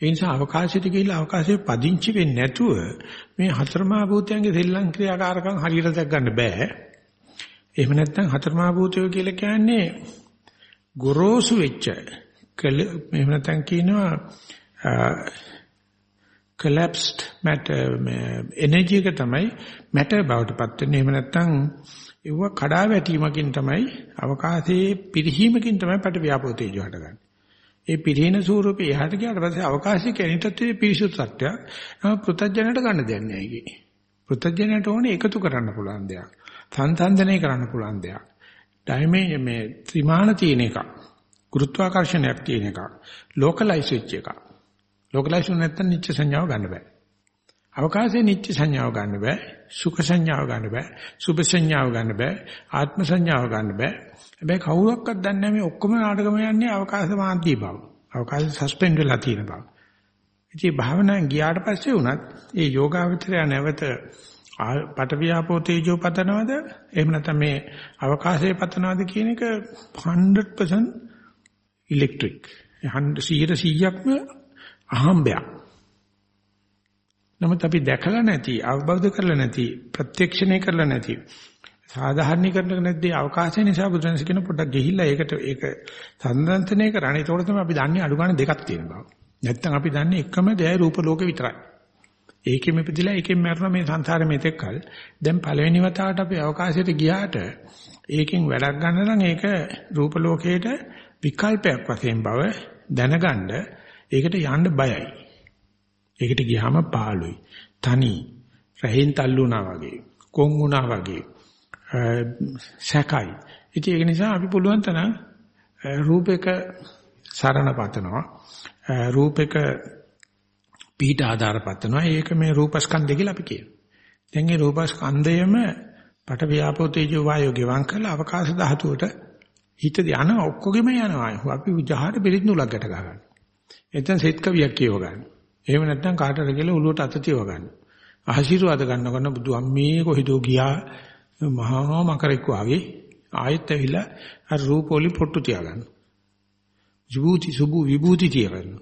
ඒ නිසා අවකාශයට ගිහිල්ලා අවකාශයේ පදිංචි වෙන්නේ නැතුව මේ හතරමා භූතයන්ගේ දෙල්ලම් ක්‍රියාකාරකම් හරියට දැක් ගන්න බෑ. එහෙම නැත්නම් හතරමා භූතය කියලා කියන්නේ ගොරෝසු වෙච්ච එහෙම නැත්නම් කියනවා collapsed matter energy එක තමයි matter බවට පත් වෙන්නේ. එහෙම නැත්නම් ඒව කඩා වැටීමකින් තමයි අවකාශයේ පිරිහීමකින් තමයි පට ව්‍යාපෝ තේජෝ හටගන්නේ. ඒ පිරිහින ස්වරූපේ එහාට ගියාට පස්සේ අවකාශයේ කැණිටත්වයේ පිරිසුදු සත්‍යයක්. නම පෘථජනට ගන්න දෙයක් නෑ ඒකේ. පෘථජනට ඕනේ එකතු කරන්න පුළුවන් දෙයක්. සංසන්දනය කරන්න පුළුවන් දෙයක්. ඩයිමේ මේ ත්‍රිමාන තියෙන එක. ගුරුත්වාකර්ෂණයක් තියෙන එක. ලෝකලයිස් වෙච්ච එක. ලෝකලයිස් නැත්නම් නිච්ච සංඥාව ගන්න බෑ. අවකාශයේ නිත්‍ය සංඥාව ගන්න බෑ. සුඛ සංඥාව ගන්න බෑ. සුභ සංඥාව ගන්න බෑ. ආත්ම සංඥාව ගන්න බෑ. හැබැයි කවුරක්වත් දන්නේ නැහැ මේ ඔක්කොම නාටකම යන්නේ අවකාශ මාන්තිය බව. අවකාශ සස්පෙන්ඩ් වෙලා තියෙන බව. ඉතින් භාවනාවෙන් ගියාට පස්සේ වුණත් ඒ යෝගාවචරය නැවත පටවියාපෝ තේජෝ පතනවද? එහෙම නැත්නම් මේ අවකාශයේ පතනවද කියන එක 100% ඉලෙක්ට්‍රික් 100%ක්ම අහම්බයක්. නමුත් අපි දැකලා නැති අවබෝධ කරලා නැති ප්‍රත්‍යක්ෂණය කරලා නැති සාධාරණීකරණ නැද්දී අවකාශය නිසා බුදුන්ස කියන පොඩ්ඩක් ගිහිල්ලා ඒකට ඒක සම්දන්තනය කරන්නේ. ඒතකොට තමයි අපි දන්නේ අඩු ගන්න දෙකක් තියෙන බව. නැත්තම් අපි දන්නේ එකම දේ රූප ලෝකේ විතරයි. ඒකෙම ඉපදිලා ඒකෙන් මැරෙන මේ සංසාරෙ මෙතෙක්කල් දැන් පළවෙනි වතාවට අපි අවකාශයට ගියාට ඒකෙන් වැඩක් ගන්න නම් ඒක රූප ලෝකයේට විකල්පයක් වශයෙන් බව දැනගන්න ඒකට යන්න බයයි. ඒකට ගියාම පාළුයි. තනි. රහෙන් තල්ලුණා වගේ. කොන් වුණා වගේ. සැකයි. ඉතින් ඒක නිසා අපි පුළුවන් තරම් රූපයක සරණ පතනවා. රූපයක පිහිට ආධාර පතනවා. ඒක මේ රූපස්කන්ධය කියලා අපි කියනවා. දැන් මේ රූපස්කන්ධයම පට ව්‍යාපෝ තේජෝ වායෝ ගෙවම් කරලා අවකාශ ධාතුවට හිත යන ඔක්කොගෙම යනවා. අපි විජහාට බෙරිත් නූලක් ගැට ගන්නවා. එතෙන් සෙත් කවියක් කියව ගන්න. එහෙම නැත්නම් කාටද කියලා උළුවට අත තියව ගන්න. ආශිර්වාද ගන්නකොන බුදු අම්මේ කොහෙදෝ ගියා මහා මකරෙක් වාගේ ආයෙත් ඇවිල්ලා අර රූපෝලි පොට්ටු තියාගන්න. විභූති සුභු විභූති තියාගන්න.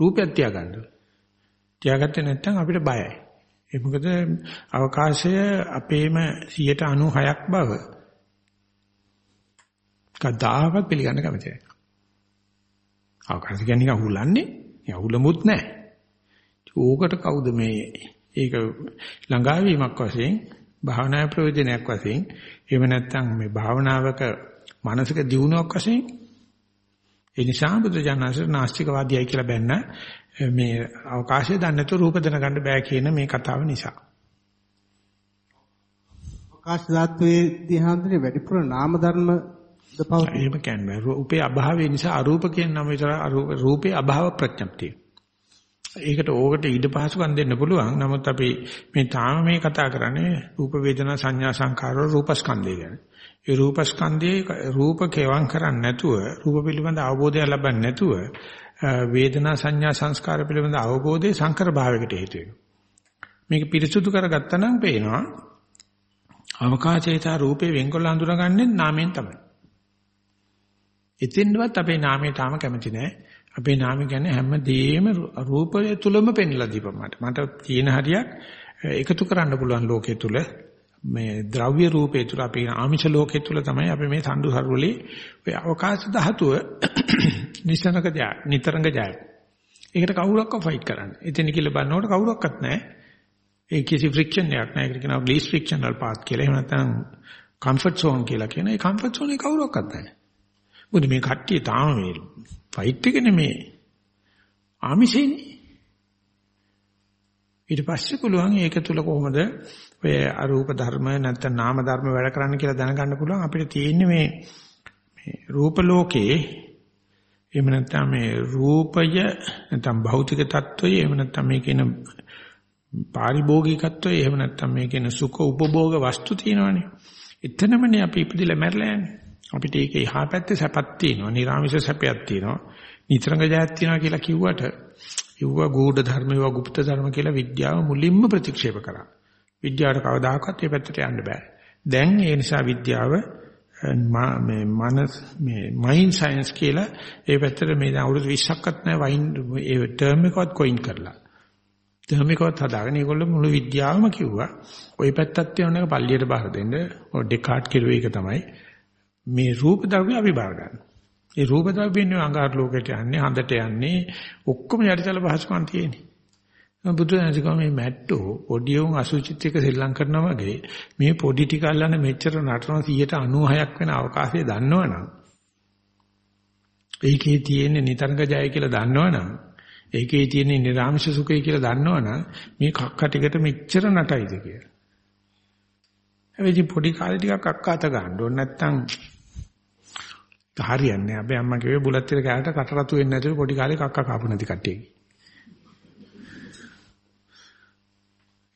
රූපයක් තියාගන්න. තියාගත්තේ නැත්නම් අපිට බයයි. ඒ මොකද අවකාශය අපේම 96ක් බව කදාවත් පිළිගන්න කැමති නැහැ. අවකාශය කියන්නේ නිකන් හුලන්නේ. යහුලමුත් නැහැ. ඕකට කවුද මේ ඒක ළඟාවීමක් වශයෙන් භාවනා ප්‍රයෝජනයක් වශයෙන් එහෙම නැත්නම් මේ භාවනාවක මානසික දියුණුවක් වශයෙන් ඒ නිසා බුදු ජානසර නාස්තිකවාදියයි කියලා බැන්න මේ අවකාශය දන්නේ නැතුව රූප දැනගන්න බෑ කියන මේ කතාව නිසා. අවකාශ ධාතුවේ ධ්‍යානදේ වැඩිපුර නාම ධර්ම දපව එහෙම කියන්නේ රූපේ අභාවය නිසා අරූප කියන නම විතර රූපේ අභාව ප්‍රඥප්තිය. ඒකට ඕකට ඊට පහසුකම් දෙන්න පුළුවන්. නමුත් අපි මේ තාම මේ කතා කරන්නේ රූප වේදනා සංඥා සංකාර රූපස්කන්ධය ගැන. ඒ රූපස්කන්ධයේ රූප කෙවම් කරන්නේ නැතුව රූප පිළිබඳ අවබෝධය ලබන්නේ නැතුව වේදනා සංඥා සංස්කාර පිළිබඳ අවබෝධය සංකර භාවයකට හේතු වෙනවා. මේක පිරිසුදු කරගත්තා නම් පේනවා අවකාශයේ තා රූපේ වෙන්කොල්ල හඳුනාගන්නේ නාමයෙන් තමයි. එතෙන්වත් අපේ නාමය තාම කැමති නෑ. අපේ නාමය කියන්නේ හැමදේම රූපය තුලම පෙන්ලා දීපම මට. මට තියෙන හරියක් එකතු කරන්න පුළුවන් ලෝකයේ තුල මේ ද්‍රව්‍ය රූපේ තුල අපේ ආමිෂ ලෝකයේ තුල තමයි අපි මේ සම්ඩු සරුවලේ ඔය අවකාශ ධාතුව නිසනක ජය නිතරංග ජය. ඒකට කවුරක්වත් ෆයිට් කරන්නේ. එතන කියලා බලනකොට කවුරක්වත් නැහැ. ඒ කිසි ෆ්‍රික්ෂන් එකක් නැහැ. ඒකට කියනවා ලීස් ෆ්‍රික්ෂනල් පාත් කියලා. එහෙම නැත්නම් කම්ෆර්ට් සෝන් කියලා කියන. ඒ කම්ෆර්ට් සෝනේ කවුරක්වත් නැහැ. මොකද මේ කට්ටිය තාම මේ ෆයිට් එක නෙමේ. ආමිෂේනේ. ඊට පස්සේ පුළුවන් ඒක තුල කොහොමද ඔය අරූප ධර්ම නැත්නම් නාම ධර්ම වැඩ කරන්න කියලා දැනගන්න පුළුවන්. අපිට තියෙන්නේ මේ මේ රූප ලෝකේ එහෙම නැත්නම් මේ රූපය නැත්නම් භෞතික తত্ত্বය එහෙම නැත්නම් මේ කියන පාරිභෝගිකත්වය එහෙම නැත්නම් මේ කියන සුඛ උපභෝග වස්තු තියෙනවනේ. එතනමනේ අපි ඉපදිලා මැරලා යන්නේ. අපිට ඒක එහා පැත්තේ සැපක් තියෙනවා නිර්ආමිෂ සැපයක් තියෙනවා. නිතරංග ජයක් තියෙනවා කියලා කිව්වට කිව්වා ගෝඪ ධර්ම ඒවා গুপ্ত ධර්ම කියලා විද්‍යාව මුලින්ම ප්‍රතික්ෂේප කරා. විද්‍යාවට කවදාකවත් මේ පැත්තට යන්න බෑ දැන් ඒ නිසා විද්‍යාව මේ මනස් මේ මයින්ඩ් සයන්ස් කියලා ඒ පැත්තට මේ දැන් අවුරුදු 20ක්වත් නැහැ වයින් ඒ ටර්ම් එකවත් කොයින් කරලා. ටර්ම් එකවත් හදාගෙන ඒගොල්ලෝ මුළු විද්‍යාවම කිව්වා. ওই පැත්තත් තියෙන එක පල්ලියට බාර දෙන්න. ඔය ඩෙකාට් කිරුවේ ඒක තමයි. මේ රූප ද්‍රව්‍ය අපි බාර ගන්න. ඒ රූප ද්‍රව්‍යන්නේ අඟහරු ලෝකයට යන්නේ, හඳට යන්නේ, ඔක්කොම යටිතල පහසුකම් තියෙන්නේ. බුදුරජාණන් මේ මැට්ටෝ පොඩි උන් අසුචිත් එක සෙල්ලම් කරනවා වගේ මේ පොඩි ටික අල්ලන්න මෙච්චර නටන 196ක් වෙන අවකාශය දන්නවනම් ඒකේ තියෙන නිතරංග ජය කියලා දන්නවනම් ඒකේ තියෙන නිර්ආමෂ සුඛය කියලා දන්නවනම් මේ කක්ක ටිකට මෙච්චර නටයිද කියලා. හැබැයි පොඩි කාලේ ටිකක් අක්කාත ගන්න ඕන නැත්තම් හරියන්නේ නැහැ. අපේ අම්මා කිව්වේ බුලත් තිර කෑවට කට රතු වෙන්නේ නැතුව පොඩි කාලේ කක්ක කාපු නැති කට්ටියගේ.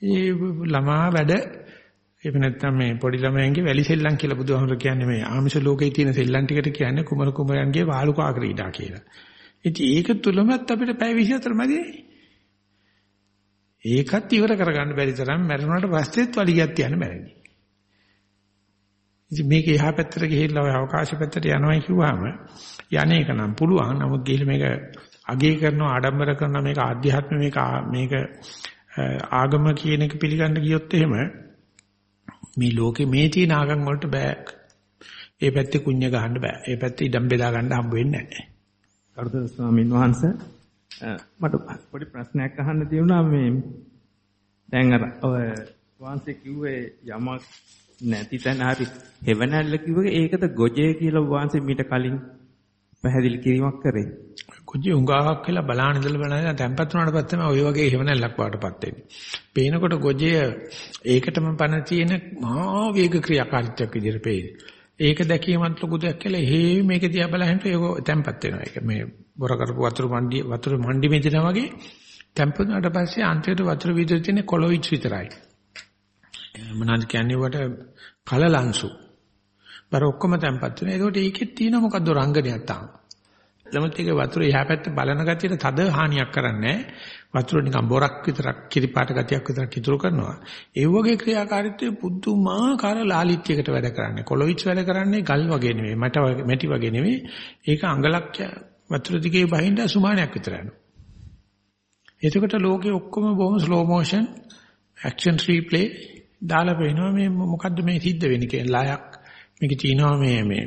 ඒ ළමා වැඩ එහෙම නැත්නම් මේ පොඩි ළමයන්ගේ වැලි සෙල්ලම් කියලා බුදුහාමර කියන්නේ මේ ආමිෂ ලෝකේ තියෙන සෙල්ලම් ටිකට කියන්නේ කුමර කුමරයන්ගේ වාලුකා ක්‍රීඩා කියලා. ඉතින් ඒක තුලමත් අපිට පැය 24 මැදේ. ඒකත් ඉවර කරගන්න බැරි තරම් මැරුණාට පස්සෙත් වලිගයක් තියන්න බැරි. ඉතින් මේක එහා පැත්තට ගිහිල්ලා ඔය අවකාශ පැත්තට යනවා කිව්වම යන්නේක නම් පුළුවන්. නමුත් ගිහිල්ලා මේක අගේ කරනවා ආඩම්බර කරනවා මේක ආධ්‍යාත්ම මේක මේක ආගම කියන එක පිළිගන්න ගියොත් එහෙම මේ ලෝකේ මේ තියෙන ආගම් වලට බෑ. ඒ පැත්තේ කුඤ්ඤ ගහන්න බෑ. ඒ පැත්තේ ඉඩම් බෙදා ගන්න හම්බ වෙන්නේ නැහැ. කරුතර ස්වාමීන් වහන්සේ මට පොඩි ප්‍රශ්නයක් අහන්න තියෙනවා මේ දැන් අර ඔය වහන්සේ කිව්වේ යමක් නැති තැන හරි හෙවණැල්ල කිව්වේ ඒකද ගොජේ කියලා වහන්සේ මීට කලින් පැහැදිලි කිරීමක් කරේ. කුජි උඟාවක් කියලා බලාන ඉඳලා බලන තැම්පත් වුණාට පස්සේ තමයි ওই වගේ හේවණල්ලක් වඩටපත් වෙන්නේ. පේනකොට ගොජය ඒකටම පන තියෙන මහා වේග ක්‍රියාකාරීත්වයක් විදිහට පේන්නේ. ඒක දැකීමත් ලොකු දෙයක් කියලා එහෙම මේක දිහා බලහින්ට ඒක තැම්පත් වෙනවා. ඒක මේ බොර කරපු වතුර මණ්ඩි වතුර මණ්ඩි මෙදිනා වගේ තැම්පත් වුණාට පස්සේ අන්තිමට වතුර විතර තියෙන කොලොයිච් විතරයි. මොනවද කියන්නේ වට කලලංසු. බර ඔක්කොම තැම්පත් වෙනවා. ඒකට ඒකෙත් තියෙන මොකද්ද රංගනයක් තාම. නමුත් ඒක වතුර එහා පැත්ත බලන ගතියට තද හානියක් කරන්නේ වතුර නිකන් බොරක් විතරක් කිරිපාට ගතියක් විතරක් ඉතුරු කරනවා. ඒ වගේ ක්‍රියාකාරීත්වයේ පුදුමාකාර ලාලිත්‍යයකට වැඩ කරන්නේ. කොලොවිච් වැඩ කරන්නේ ගල් වගේ නෙමෙයි, මට මැටි වගේ නෙමෙයි. ඒක අඟලක් වතුර දිගේ බහින්ද සුමානයක් විතර යනවා. එතකොට ලෝකේ ඔක්කොම බොහොම ස්ලෝ මෝෂන් ඇක්ෂන් රීප්ලේ දාලා පේනවා මේ මොකද්ද මේ සිද්ධ වෙන්නේ කියලා ලායක් මේක තියෙනවා මේ මේ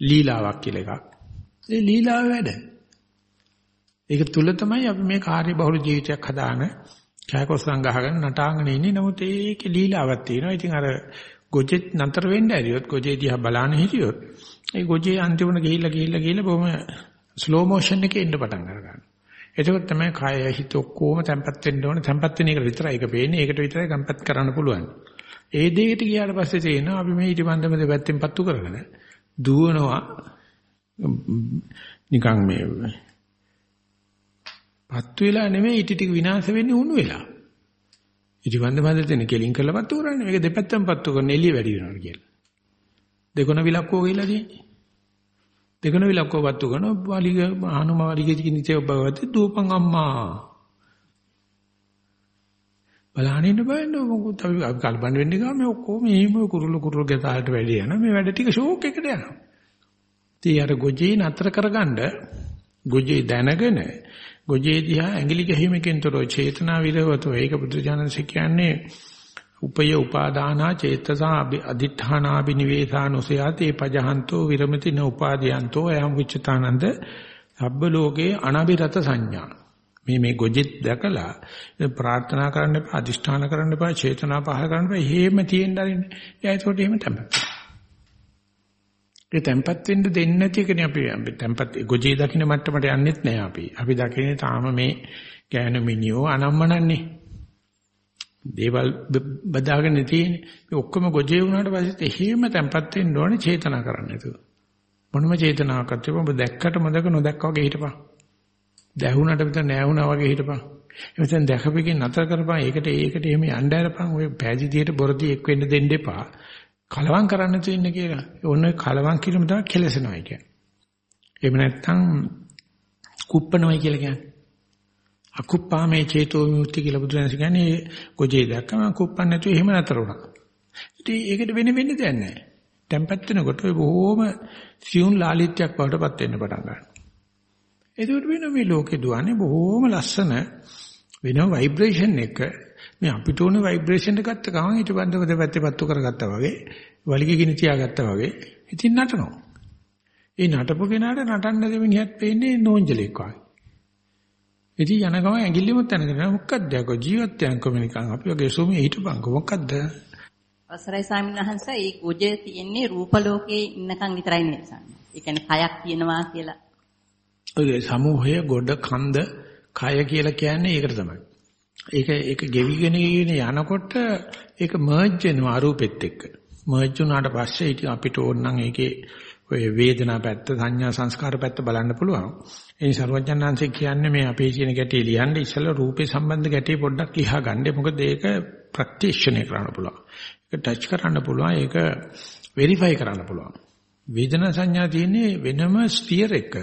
ලීලාවක් කියලා එකක් ඒ ලීලාව වැඩ. ඒක තුල තමයි අපි මේ කාර්ය බහුල ජීවිතයක් හදාන කයකොස්සන් ගහගෙන නටාගෙන ඉන්නේ. නමුත් ඒකේ ලීලාවක් තියෙනවා. ඉතින් අර ගොජෙත් නතර වෙන්න ඇරියොත් ගොජේ දිහා බලන්න හිටියොත් ඒ ගොජේ අන්තිමට ගිහිල්ලා ගිහිල්ලා ගිහිල්ලා බොහොම ස්ලෝ මෝෂන් එකේ ඉන්න පටන් ගන්නවා. එතකොට තමයි කය හිත ඔක්කොම තැම්පත් වෙන්න ඕනේ. තැම්පත් වෙන එක විතරයි ඒක පේන්නේ. ඒකට විතරයි තැම්පත් කරන්න පුළුවන්. ඒ දෙයට ගියාට පස්සේ තේරෙනවා අපි මේ ඊටපන්දම දෙපැත්තෙන් පත්තු කරගෙන දුවනවා නිකන් මේ පත්තු වෙලා නෙමෙයි ඊට ටික විනාශ වෙන්නේ උණු වෙලා. ඉටිවන්ද මැද තියෙන කෙලින් කරලා පත්තු කරන්නේ. මේක දෙපැත්තම පත්තු කරන එළිය වැඩි වෙනවා කියලා. දෙකොන විලක්කෝ ගිහිලා තියෙන්නේ. දෙකොන විලක්කෝ පත්තු කරන වලිග ආනුම වලිගේ කිනිතේ ඔබවත දූපන් අම්මා. බලහන් ඉන්න බෑනේ මොකද අපි කල්පන වෙන්නේ ගා මේ ඔක්කොම එහෙම කුරුළු කුරුළු ගෙතාලට වැඩි යනවා. මේ වැඩ ටික ෂෝක් එකට යනවා. ඉතින් අර ගොජේ නතර කරගන්න ගොජේ දැනගෙන ගොජේ දිහා ඇඟිලි ගැහිමකින් තොරව චේතනා විරවතෝ ඒක බුදුජානක කියන්නේ උපය උපාදානා චේතසා අදිඨානා බිනිවේසානුසයාතේ පජහන්තෝ විරමති න උපාදීයන්තෝ අයම් විචිතානන්ද සබ්බ ලෝකේ අනබිරත සංඥා. මේ මේ ගොජෙත් දැකලා ප්‍රාර්ථනා කරන්න එපා අදිෂ්ඨාන කරන්න එපා චේතනා පහල කරන්න එපා. එහෙම තියෙන්න අරින්න. එයා ඒකට එහෙම තමයි ඒ තැම්පත් වෙන්න දෙන්නේ නැති එකනේ අපි තැම්පත් ගොජේ දකින්න මට්ටමට යන්නෙත් නෑ අපි. අපි දකින්නේ තාම මේ ගෑනු මිනියෝ අනම්මනන්නේ. දේවල් බදාගෙන තියෙන්නේ. මේ ඔක්කොම ගොජේ වුණාට පස්සෙත් එහෙම තැම්පත් වෙන්න ඕනේ චේතනා කරන්න නැතුව. මොනම චේතනාවක්වත් තිබුණ ඔබ දැක්කට මොදක නොදැක්ක වගේ හිටපන්. දැහුණට විතර නෑහුණා වගේ හිටපන්. එතෙන් දැකපෙකින් නතර කරපන්. ඒකට ඒකට එහෙම යන්න ආරපන්. ඔය පෑජිතියට බොරදී එක් වෙන්න දෙන්න එපා. කලවම් කරන්න තියෙන්නේ කියලා. ඕන කලවම් කිරීම තමයි කෙලසෙනවා කියන්නේ. එහෙම නැත්නම් කුප්පනොයි කියලා කියන්නේ. අකුප්පාමේ චේතෝ විමුක්ති කියලා බුදුරජාණන් කියන්නේ කොජේ දැක්කම කුප්පන්න නැතුව එහෙම නතර වුණා. ඉතින් ඒකට වෙන වෙන්න දෙයක් නැහැ. tempat වෙනකොට ඔය බොහොම සියුම් ලාලිත්‍යයක් බවටපත් වෙන්න පටන් ගන්නවා. ඒකට වෙන මේ ලෝකේ දුවන්නේ බොහොම ලස්සන වෙන ভাইබ්‍රේෂන් එක මේ අපිට ඕනේ ভাইබ්‍රේෂන් එක ගත්ත ගමන් ඊට බන්දව දෙපැත්තේ පත්තු කරගත්තා වගේ වලිග ගිනි තියාගත්තා වගේ ඉතින් නටනවා. ඒ නටපු කෙනාට නටන්න දෙමිනිහත් පේන්නේ නෝන්ජලෙක් වගේ. ඉතින් යන ගමන් ඇඟිල්ලෙමුත් තනගෙන මොකක්ද යකෝ ජීවිතයන් කොමිනිකන් අපි වගේ සුමි හිටපන්කො මොකක්ද? අවසරයි ස්වාමීන් වහන්සේ ඒ කුජය තියෙන්නේ රූප ලෝකේ ඉන්නකන් විතරයි නේද? ඒ කියන්නේ කයක් තියෙනවා කියලා. ඔය සමූහය ගොඩ කන්ද කය කියලා කියන්නේ ඒකට තමයි. ඒක ඒක ගෙවිගෙන යනකොට ඒක මර්ජ් වෙනවා අරූපෙත් එක්ක. මර්ජ් වුණාට පස්සේ ඉතින් අපිට ඕන නම් ඒකේ ඔය වේදනා පැත්ත, සංඥා සංස්කාර පැත්ත බලන්න පුළුවන්. ඒ සර්වඥාන්සේ කියන්නේ මේ අපේ කියන ගැටේ ලියන්න ඉස්සෙල්ලා රූපේ සම්බන්ධ ගැටේ පොඩ්ඩක් ලියා ගන්න. මොකද ඒක ප්‍රත්‍යක්ෂණය කරන්න පුළුවන්. ඒක ටච් කරන්න පුළුවන්. ඒක වෙරිෆයි කරන්න පුළුවන්. වේදනා සංඥා තියෙන්නේ වෙනම ස්පියර් එක.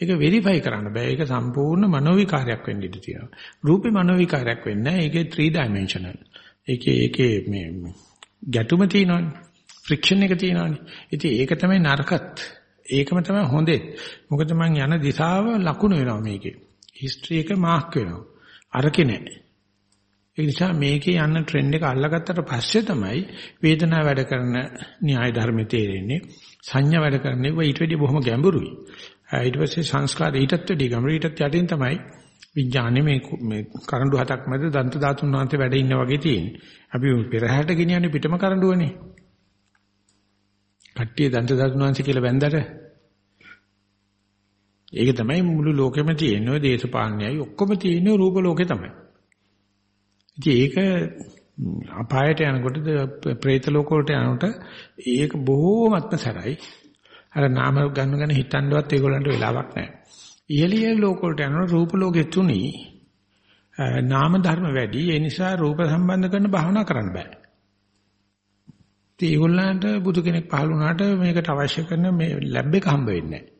ඒක වෙරිෆයි කරන්න බෑ. ඒක සම්පූර්ණ මනෝවිකාරයක් වෙන්න ඉඩ තියෙනවා. රූපේ මනෝවිකාරයක් වෙන්නේ නැහැ. ඒකේ 3 dimensional. ඒකේ ඒකේ මේ ගැටුම තියෙනවනේ. ෆ්‍රික්ෂන් එක තියෙනවනේ. ඉතින් ඒක තමයි නරකත්. ඒකම තමයි හොඳේ. මොකද මං යන දිශාව ලකුණු වෙනවා මේකේ. හිස්ටරි එක මාක් වෙනවා. අරකේ නැහැ. ඒ නිසා මේකේ යන ට්‍රෙන්ඩ් එක අල්ලගත්තට පස්සේ තමයි වේදනාව වැඩ කරන න්‍යාය ධර්මයේ තේරෙන්නේ. සංඥා වැඩ කරන්නේ ඊට වැඩිය බොහොම ගැඹුරුයි. ඊට පස්සේ සංස්කාර ඊටත් වැඩිය ගැඹුරු ඊටත් යටින් තමයි විඥානේ මේ මේ කරඬු හතක් මැද දන්ත ධාතුන් වහන්සේ වැඩ ඉන්න වගේ තියෙන්නේ. අපි පෙරහැරට ගෙනියන්නේ පිටම කරඬුවනේ. කට්ටිය දන්ත ධාතුන් වහන්සේ කියලා වැන්දට ඒක තමයි මුළු ලෝකෙම තියෙන ඔය දේශපාලනයයි ඔක්කොම තියෙන රූප ලෝකේ තමයි. ඉතින් ඒක අපායට යනකොට പ്രേත ලෝක වලට යනකොට ඒක බොහෝමත්ම සරයි. අර නාම ගන්න ගන්න හිතන්නවත් ඒගොල්ලන්ට වෙලාවක් නැහැ. ඉහළිය ලෝක වලට යනකොට රූප ලෝකෙ තුනී නාම ධර්ම වැඩි. ඒ නිසා රූප සම්බන්ධ කරන භාවනා කරන්න බෑ. ඉතින් ඒගොල්ලන්ට බුදු කෙනෙක් පහළ වුණාට මේකට අවශ්‍ය කරන මේ ලැබ් එක හම්බ වෙන්නේ නැහැ.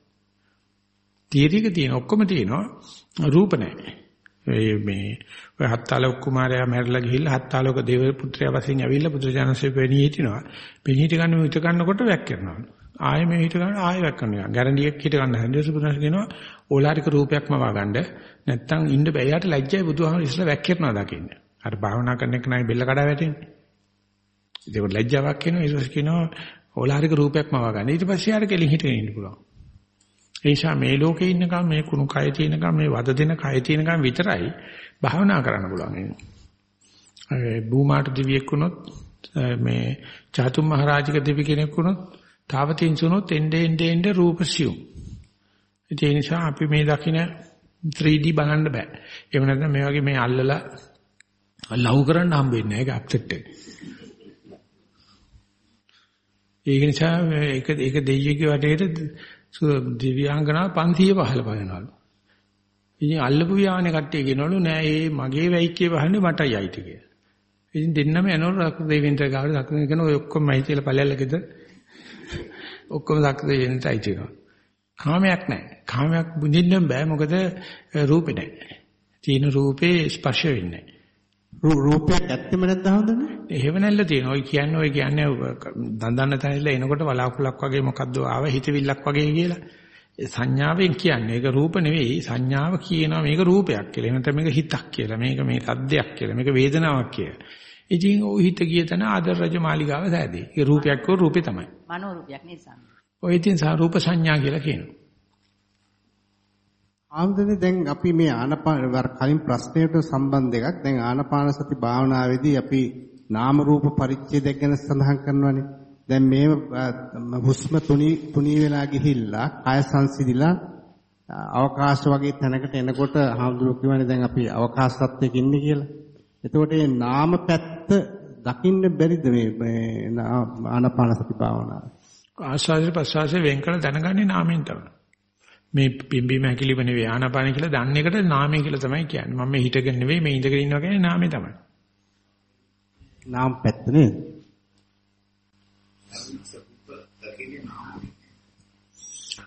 තීරික තියෙන ඔක්කොම තියෙනවා රූප නැහැ. ඒ මේ ඔය හත්තාලෝක කුමාරයා මැරලා ගිහිල්ලා හත්තාලෝක දේව පුත්‍රයා වශයෙන් ඇවිල්ලා බුදුරජාණන්සේ පෙනී හිටිනවා. පෙනී හිට ගන්න විත ගන්නකොට වැක් කරනවා. ආයෙ මේ හිට ගන්න ආයෙ වැක් කරනවා. ගැරන්ඩියක් හිට ගන්න හැන්දේස බුදුරජාණන් කියනවා ඕලාරික රූපයක්ම වගන්න. නැත්තම් ඉන්න බෑ. යාට ලැජ්ජයි බුදුහාම ඉස්සලා වැක් කරනවා දකින්න. අර භාවනා කරන එක නයි බෙල්ල කඩා වැටෙන්නේ. ඒක ලැජ්ජාවක් කියනවා ඊට පස්සේ කියනවා ඕලාරික රූපයක්ම වගන්න. ඊට පස්සේ ආර කෙලින් හිටගෙන ඉන්න පුළුවන්. ඒ නිසා මේ ලෝකේ ඉන්නකම් මේ කුණු කය තියෙනකම් මේ වද දෙන කය තියෙනකම් විතරයි භාවනා කරන්න පුළුවන්. ඒ භූමාට දිවියෙක් වුණොත් මේ චාතුම් මහරජික දෙවි කෙනෙක් වුණොත් තාවතින්සුනොත් එnde ende ende රූපසියුම්. ඒ නිසා අපි මේ දකින 3D බලන්න බෑ. එහෙම නැත්නම් මේ වගේ මේ අල්ලලා ලව් කරන්න හම්බෙන්නේ නැහැ ඒක අප්සෙට් එක. ඒක නිසා ඒක ඒක දෙයියගේ වටේට දිව්‍යාංගනා 500 පහල බලනවලු. ඉතින් අල්ලපු වියානේ කට්ටිය කියනවලු නෑ ඒ මගේ වැයික්කේ වහන්නේ මටයි අයිති කියලා. ඉතින් දෙන්නම යනවලු රක්ක දෙවියන්ට ගාවට රක්ක දෙන කෙනා ඔය ඔක්කොම අයිති කියලා පළයල්ලකද ඔක්කොම රක්ක දෙවියන්ට අයිති වෙනවා. කාමයක් නෑ. කාමයක් බුදින්න බෑ මොකද රූපේ නෑ. තීන රූපේ ස්පර්ශ වෙන්නේ රූපයක් ඇත්තෙම නැද්ද හොඳනේ? එහෙම නැල්ල තියෙනවා. ඔය කියන්නේ ඔය කියන්නේ දඳන්න තැනilla එනකොට වලාකුලක් වගේ මොකද්ද ආව හිතවිල්ලක් වගේ කියලා. සංඥාවෙන් කියන්නේ ඒක රූප නෙවෙයි සංඥාව කියනවා මේක රූපයක් කියලා. එහෙම නැත්නම් මේක හිතක් කියලා. මේක මේ සද්දයක් කියලා. මේක වේදනාවක් කියලා. ඉතින් ওই හිත ගිය තැන ආදර රජ මාලිගාව සෑදී. ඒ රූපයක් කෝ රූපේ තමයි. මනෝ රූපයක් නිසා. ඔය ඉතින් රූප සංඥා කියලා කියනවා. ආම්දනේ දැන් අපි මේ ආනපාන කලින් ප්‍රශ්නයට සම්බන්ධ එකක් දැන් ආනපාන සති භාවනාවේදී අපි නාම රූප පරිච්ඡේදයක් ගැන සඳහන් කරනවානේ දැන් මේ හුස්ම තුනි තුනි වෙලා ගිහිල්ලා කය සංසිඳිලා අවකාශ වගේ තැනකට එනකොට හාමුදුරුවෝ කියවනේ දැන් අපි අවකාශ තත්ත්වයක ඉන්නේ කියලා. එතකොට මේ නාම පැත්ත දකින්න බැරිද මේ ආනපාන සති භාවනාව? ආස්වාද ප්‍රසවාසයෙන් වෙන් කළ දැනගන්නේ නාමයෙන් තමයි. මේ පිම්බීම හැකිලිම නෙවෙයි ආනාපාන කියලා දන්න එකට නාමය කියලා තමයි කියන්නේ. මම මේ හිතගෙන නෙවෙයි මේ ඉඳගෙන ඉන්නවා කියන්නේ නාමය තමයි. නාම පැත්ත නේද?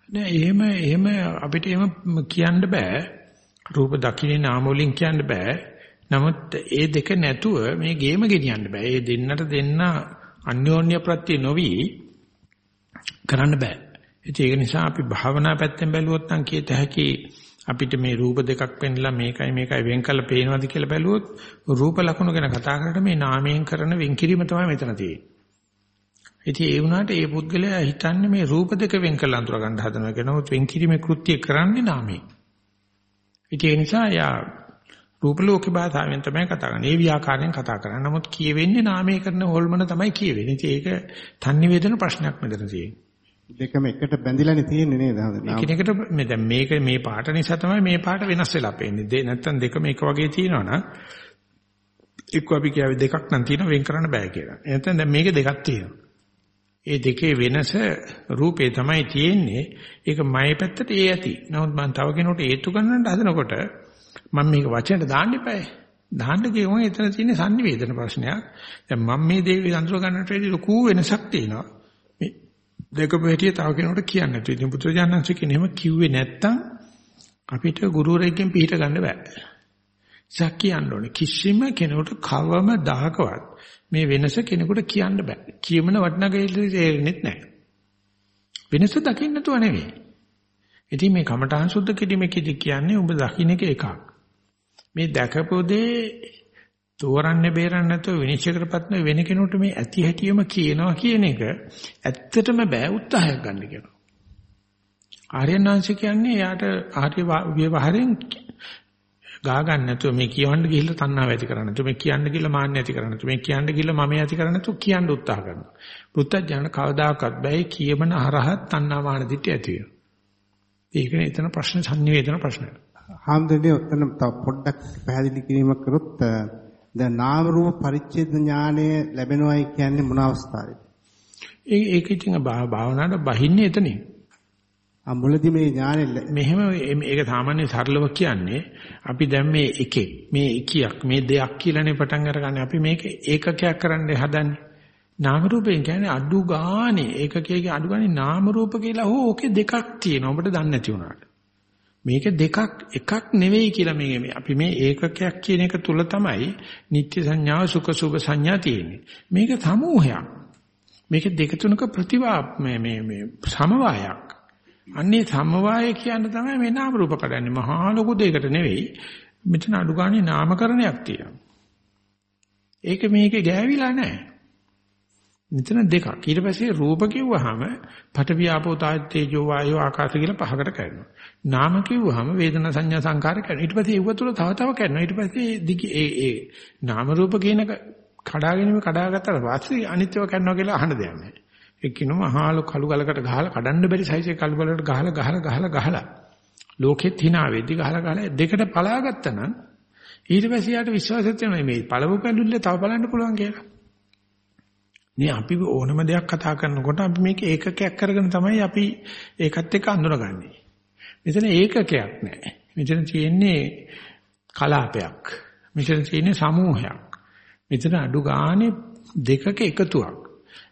නෑ එහෙම එහෙම අපිට එහෙම කියන්න බෑ. රූප දකින්නේ නාම වලින් කියන්න බෑ. නමුත් ඒ දෙක නැතුව මේ ගේම ගෙනියන්න බෑ. ඒ දෙන්නට දෙන්න අන්‍යෝන්‍ය ප්‍රත්‍ය නොවි කරන්න බෑ. ඒක නිසා අපි භාවනා පැත්තෙන් බැලුවොත් නම් කීත හැකි අපිට මේ රූප දෙකක් පෙන්ලා මේකයි මේකයි වෙන් කරලා පේනවාද කියලා බැලුවොත් රූප ලක්ෂණ ගැන කතා කරලා මේ නාමයෙන් කරන වෙන්කිරීම තමයි මෙතන තියෙන්නේ. ඉතින් ඒ වුණාට ඒ පුද්ගලයා හිතන්නේ මේ රූප දෙක වෙන් කරලා අඳුර ගන්න හදනවා කියනවා වෙන්කිරීමේ කෘත්‍ය කරන්නේ නාමයෙන්. ඉතින් ඒ නිසා යා රූප ලෝකේ භාෂාවෙන් තමයි කතා කරන්නේ. ඒ ව්‍යාකාරයෙන් කතා කරන්නේ. නමුත් කියවෙන්නේ නාමයේ කරන හොල්මන තමයි කියවෙන්නේ. ඉතින් ඒක තන්නිවේදන ප්‍රශ්නයක් මෙතන තියෙන්නේ. දෙකම එකට බැඳිලානේ තියෙන්නේ නේද? එකිනෙකට මේ දැන් මේක මේ පාට නිසා තමයි මේ පාට වෙනස් වෙලා පේන්නේ. දෙ නැත්තම් දෙකම එක වගේ තියෙනවනම් එක්ක අපි කියාවේ දෙකක් නම් තියෙනවා වෙන් කරන්න බෑ කියලා. නැත්නම් දැන් මේක දෙකක් තියෙනවා. ඒ දෙකේ වෙනස රූපේ තමයි තියෙන්නේ. ඒක මගේ පැත්තට ඒ ඇති. නමුත් මම තව කෙනෙකුට ඒත්තු ගන්නට හදනකොට මම මේක වචනට දාන්න එපායි. දාන්න කියවම එතන තියෙන sannivedana ප්‍රශ්නයක්. දැන් මම මේ දේ අඳුර ගන්නට ලොකු වෙනසක් තියෙනවා. මේ දෙකම හැටිය තව කෙනෙකුට කියන්න නැතු. ඉතින් පුත්‍රජානන්සේ කියන එහෙම කිව්වේ නැත්තම් අපිට ගුරුවරයෙක්ගෙන් පිළිහිට ගන්න බෑ. ඉස්සක් කියන්න ඕනේ. කිසිම කෙනෙකුට කවම දහකවත් මේ වෙනස කෙනෙකුට කියන්න බෑ. කියමන වටිනාකම තේරෙන්නේ නැහැ. වෙනස දකින්න නැතුව නෙවෙයි. ඉතින් මේ කමඨාන් සුද්ධ කිරීමේදී කියන්නේ ඔබ දකින්න එක එකක්. මේ දැකපොදේ තෝරන්න බේරන්න නැතුව විනිශ්චය කරපත් වෙන කෙනෙකුට මේ ඇති හැටියම කියනවා කියන එක ඇත්තටම බෑ උත්සාහයක් ගන්න කියනවා. ආර්යනාංශ කියන්නේ එයාට ආර්ය ව්‍යවහාරයෙන් ගා ගන්න නැතුව මේ කියවන්න ගිහිල්ලා තණ්හාව ඇති කරන්නේ නැතුව මේ කියන්න ගිහිල්ලා මාන්න ඇති කරන්නේ නැතුව මේ කියන්න ගිහිල්ලා මම ඇති කරන්නේ නැතුව කියන්න උත්සාහ කරනවා. පුත්තජන කවදාකවත් බෑ කියමන හරහත් තණ්හා මාන දිටි ඇති වෙනවා. ඒකනේ එතන ප්‍රශ්න සංනිවේදන ප්‍රශ්නය. හාමුදුරනේ ඔතන තව පොඩ්ඩක් පැහැදිලි කිරීමක් කරොත් දැන් නාම රූප පරිච්ඡේද ඥානය ලැබෙනවයි කියන්නේ මොන අවස්ථාවේද? ඒ ඒක ඉතින් භාවනාවට බහින්නේ එතනින්. මුලදී මේ ඥානෙ මෙහෙම ඒක සාමාන්‍ය සරලව කියන්නේ අපි දැන් මේ එකේ මේ එකියක් මේ දෙයක් කියලානේ පටන් අරගන්නේ. අපි මේක ඒකකයක් කරන්න හදන්නේ. නාම රූපයෙන් කියන්නේ අඩු ගානේ. ඒකකයේ අඩු ගානේ නාම රූප කියලා හෝ ඕකේ දෙකක් තියෙනවා. ඔබට දන්නේ නැති වුණාට මේක දෙකක් එකක් නෙවෙයි කියලා මේ අපි මේ ඒකකයක් කියන එක තුල තමයි නිත්‍ය සංඥාව සුඛ සුභ සංඥා තියෙන්නේ. මේක සමූහයක්. මේක දෙක තුනක ප්‍රතිවාප මේ මේ මේ සමவாயයක්. අන්නේ සමவாய කියන තමයි මේ නාම රූප කඩන්නේ. මහා ලොකු දෙයකට නෙවෙයි. මෙතන අඩු ගානේ නාමකරණයක් තියෙනවා. ඒක මේකේ ගෑවිලා නැහැ. මෙතන දෙකක්. ඊට පස්සේ රූප කිව්වහම පඨවි ආපෝ තාත්තේජෝ වායෝ ආකාශ කියලා පහකට කරනවා. නාම කිව්වහම වේදනා සංඥා සංකාර කරනවා. ඊට පස්සේ ඒව තුළ තව තව කරනවා. ඊට පස්සේ දිගි ඒ ඒ නාම රූප කියන කඩාගෙන කඩාගත්තට පස්සේ අනිත්‍යව කරනවා කියලා අහන්න දෙයක් නැහැ. එක්කිනම අහාල කළු ගලකට ගහලා කඩන්න බැරි සයිස් එක කළු ගලකට ගහලා ගහලා ගහලා ගහලා ලෝකෙත් hina වෙද්දි ගහලා ගහලා දෙකට පලාගත්තා නම් ඊට පස්සේ යාට විශ්වාසයක් වෙනවා මේ පළමු පැඳුල්ලේ තව බලන්න පුළුවන් කියලා. නේ අපි ඕනම දෙයක් කතා කරනකොට අපි මේක ඒකකයක් කරගෙන තමයි අපි ඒකත් එක්ක අඳුනගන්නේ. මෙතන ඒකකයක් නැහැ. මෙතන තියෙන්නේ කලාපයක්. මෙතන තියෙන්නේ සමූහයක්. මෙතන අඩු ගානේ දෙකක එකතුවක්.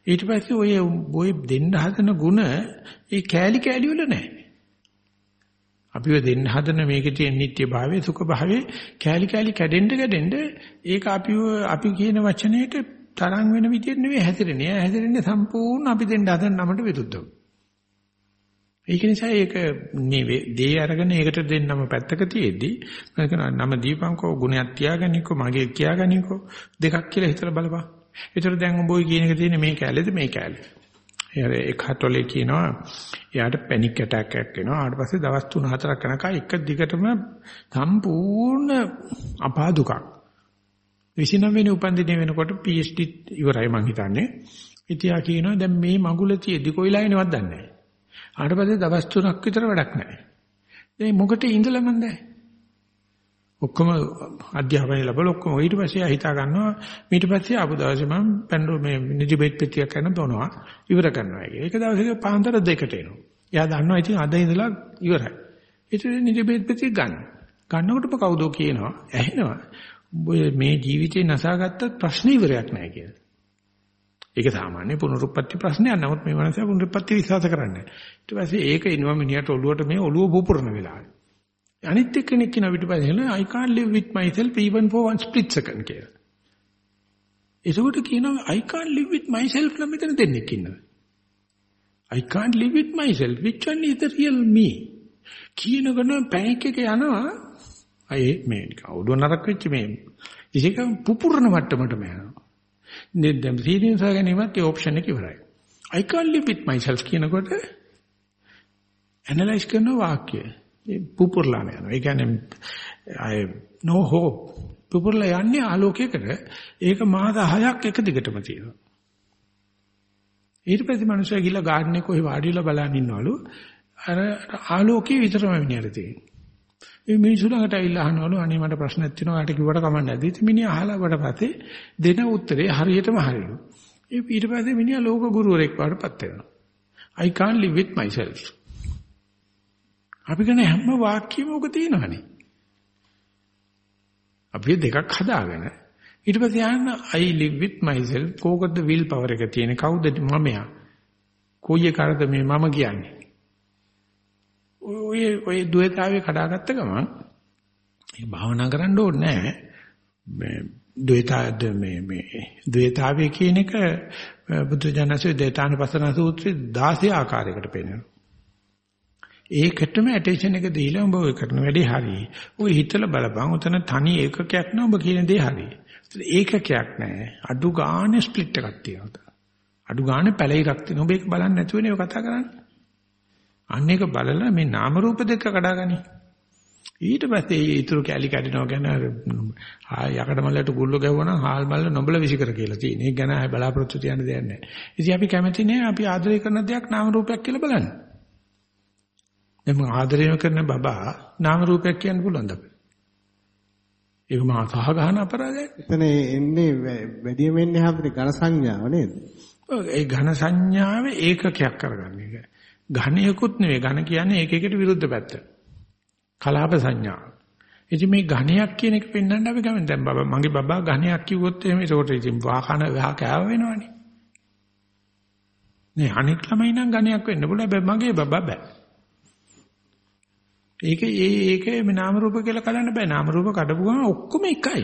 ඊට පස්සේ ඔය ඔය දෙන්න හදන ಗುಣ ඒ කෑලි කෑලි වල නැහැ. අපිව දෙන්න හදන මේකේ තියෙන නිත්‍ය භාවයේ සුඛ භාවයේ කෑලි කෑලි කැඩෙන්න කැඩෙන්න ඒක අපිව අපි කියන වචනයට තරම් වෙන විදිහට නෙවෙයි හැදෙන්නේ. එයා හැදෙන්නේ සම්පූර්ණ අපි දෙන්න හදන නමට විරුද්ධව. ඒක නිසා ඒක නෙවෙයි දේ අරගෙන ඒකට දෙන්නම පැත්තක තියේදී මම කියනවා නම දීපංකෝ ගුණයක් තියාගනිකෝ මගේ කියාගනිකෝ දෙකක් කියලා හිතලා බලපන්. ඒතර දැන් උඹ ඔය කියන එක තියෙන්නේ මේ කැලේද මේ කැලේ. එයාර එක හතොලේ කියනවා එයාට පැනික් ඇටැක් එකක් එනවා. ඊට පස්සේ දවස් 3-4ක් යනකම් එක දිගටම සම්පූර්ණ අපාදුකක්. 29 වෙනි උපන්දිනේ වෙනකොට PhD ඉවරයි මං හිතන්නේ. ඉතියා කියනවා දැන් මේ මගුල තියේදි කොයිලා එනවද දන්නේ නැහැ. ඊට පස්සේ දවස් 3ක් විතර වැඩක් නැහැ. දැන් මොකට ඉඳලා මන්ද? ඔක්කොම අධ්‍යාපනය ලැබලා ඔක්කොම ඊට පස්සේ හිතා ගන්නවා ඊට පස්සේ ආපු දවසේ මම පැන්ඩෝ මේ නිදි බෙත් පෙට්ටියක් කරන බොනවා ඉවර කරනවා ඒක. ඒක දවසේ පාන්දර දෙකට එනවා. එයා දන්නවා ඉතින් අද ඉඳලා ඉවරයි. ඊට නිදි බෙත් පෙට්ටිය ගන්න. ගන්නකොටම කවුදෝ කියනවා ඇහෙනවා. මේ ජීවිතේ නසාගත්තත් ප්‍රශ්න ඉවරයක් නැහැ කියලා. ඒක සාමාන්‍ය පුනරුත්පත්ති ප්‍රශ්නයක්. නමුත් මේ මනස පුනරුත්පත්ති විශ්වාස කරන්නේ. ඊට පස්සේ ඒක එනවා මිනිහට ඔළුවට මේ ඔළුව පුපුරන වෙලාවේ. අනිත් එක්කෙනෙක් කියන පිටපස්සෙන් I can't live with myself even for one split second කියලා. ඒකට කියනවා I can't live with myself නම් මෙතන දෙන්නෙක් ඉන්නවා. I can't live with myself which one is the real me? කියනකන පැනික් එක යනවා අය මේ කවුද නරක වෙච්ච මේ ඉතින් පුපුරන මට්ටමටම යනවා. දැන් සීරියස් ගැනීමත් ඒ ඔප්ෂන් එක ඉවරයි. I can't live with myself කියනකොට ඇනලයිස් කරන වාක්‍යය පුපුරලා යනවා. ඒ කියන්නේ I no hope. පුපුරලා යන්නේ ආලෝකයකට. ඒක මාස 6ක් එක දිගටම තියෙනවා. ඊට පස්සේ මිනිස්සු ගිහලා ගාඩන් එක කොහේ වාඩිලා බලන් ඉන්නවලු. අර ආලෝකයේ විතරම විනියර තියෙනවා. මේ මිනිස්සු ළඟට ඇවිල්ලා අහනවලු අනේ මට ප්‍රශ්නයක් තියෙනවා. ඔයාලට කිව්වට කමක් නැද්ද? ඉතින් මිනිහා අහලා වට පස්සේ දෙන උත්තරේ හරියටම හරියලු. ඒ ඊට පස්සේ මිනිහා ලෝක ගුරුවරයෙක් වඩපත් වෙනවා. I can't live with myself. අපි කරන හැම වාක්‍යෙම ඔක තියෙනවනේ. අපි දෙකක් හදාගෙන ඊට පස්සේ යන්න I live with myself කෝකද will power එක තියෙන කවුද මමයා? කොයි එකකටද මේ මම කියන්නේ? ඔය ඔය දුවතාවේ කඩාගත්ත ගමන් ඒ භාවනා කරන්න ඕනේ නැහැ. මේ ද්වේතාද මේ මේ ද්වේතාවේ කියන එක බුදුජානසයේ දේතානුපස්සන සූත්‍රයේ 16 ආකාරයකට පෙන්නනවා. ඒකටම ඇටෙන්ෂන් එක දීලා උඹ ඔය කරන වැඩේ හරි. ඔය හිතලා බලපන් උතන තනි ඒකකයක් නෑ උඹ කියන දේ හරි. ඒකකයක් නෑ. අඩු ගානේ ස්ප්ලිට් එකක් තියෙනවා. අඩු ගානේ පැලිරක් තියෙනවා. ඔබ ඒක බලන්නේ නැතුවනේ ඔය කතා කරන්නේ. අන්න ඒක බලලා මේ නාම රූප දෙක කඩාගනි. ඊට පස්සේ ඊතුරු කැලි කැඩෙනවා ගැන යකඩ මල්ලට ගුල්ල ගැවුවනම් හාල් මල්ල නොබල විසිකර කියලා තියෙන. ඒක ගැන ආය බලාපොරොත්තු තියන්න දෙයක් නැහැ. ඉතින් අපි කැමති නෑ අපි ආදරය කරන දෙයක් නාම රූපයක් කියලා බලන්න. දැන් මම ආදරය කරන බබා නාම රූපයක් කියන්න පුළුවන්ද අපිට? ඒක මහා සහ ගහන අපරාධයක්. එතන එන්නේ වැඩිම වෙන්නේ හැමදේ ඝන සංඥාව නේද? ඒ ඝන සංඥාවේ ඒකකයක් කරගන්න එක. ඝණයකුත් නෙවෙයි ඝන කියන්නේ ඒකයකට විරුද්ධ පැත්ත. කලාප සංඥා. ඉතින් මේ ඝණයක් කියන එක පෙන්වන්න අපි ගමන් දැන් බබා මගේ බබා ඝණයක් කිව්වොත් එහෙම ඒකට ඉතින් වාහන වහ කෑව වෙනවනේ. නේ අනික් ළමයි නම් ඝණයක් වෙන්න පුළුවන් හැබැයි මගේ බබා බෑ. ඒක ඒ ඒක මේ නාම රූප කියලා කලන්න බෑ නාම රූප කඩපු ගමන් ඔක්කොම එකයි.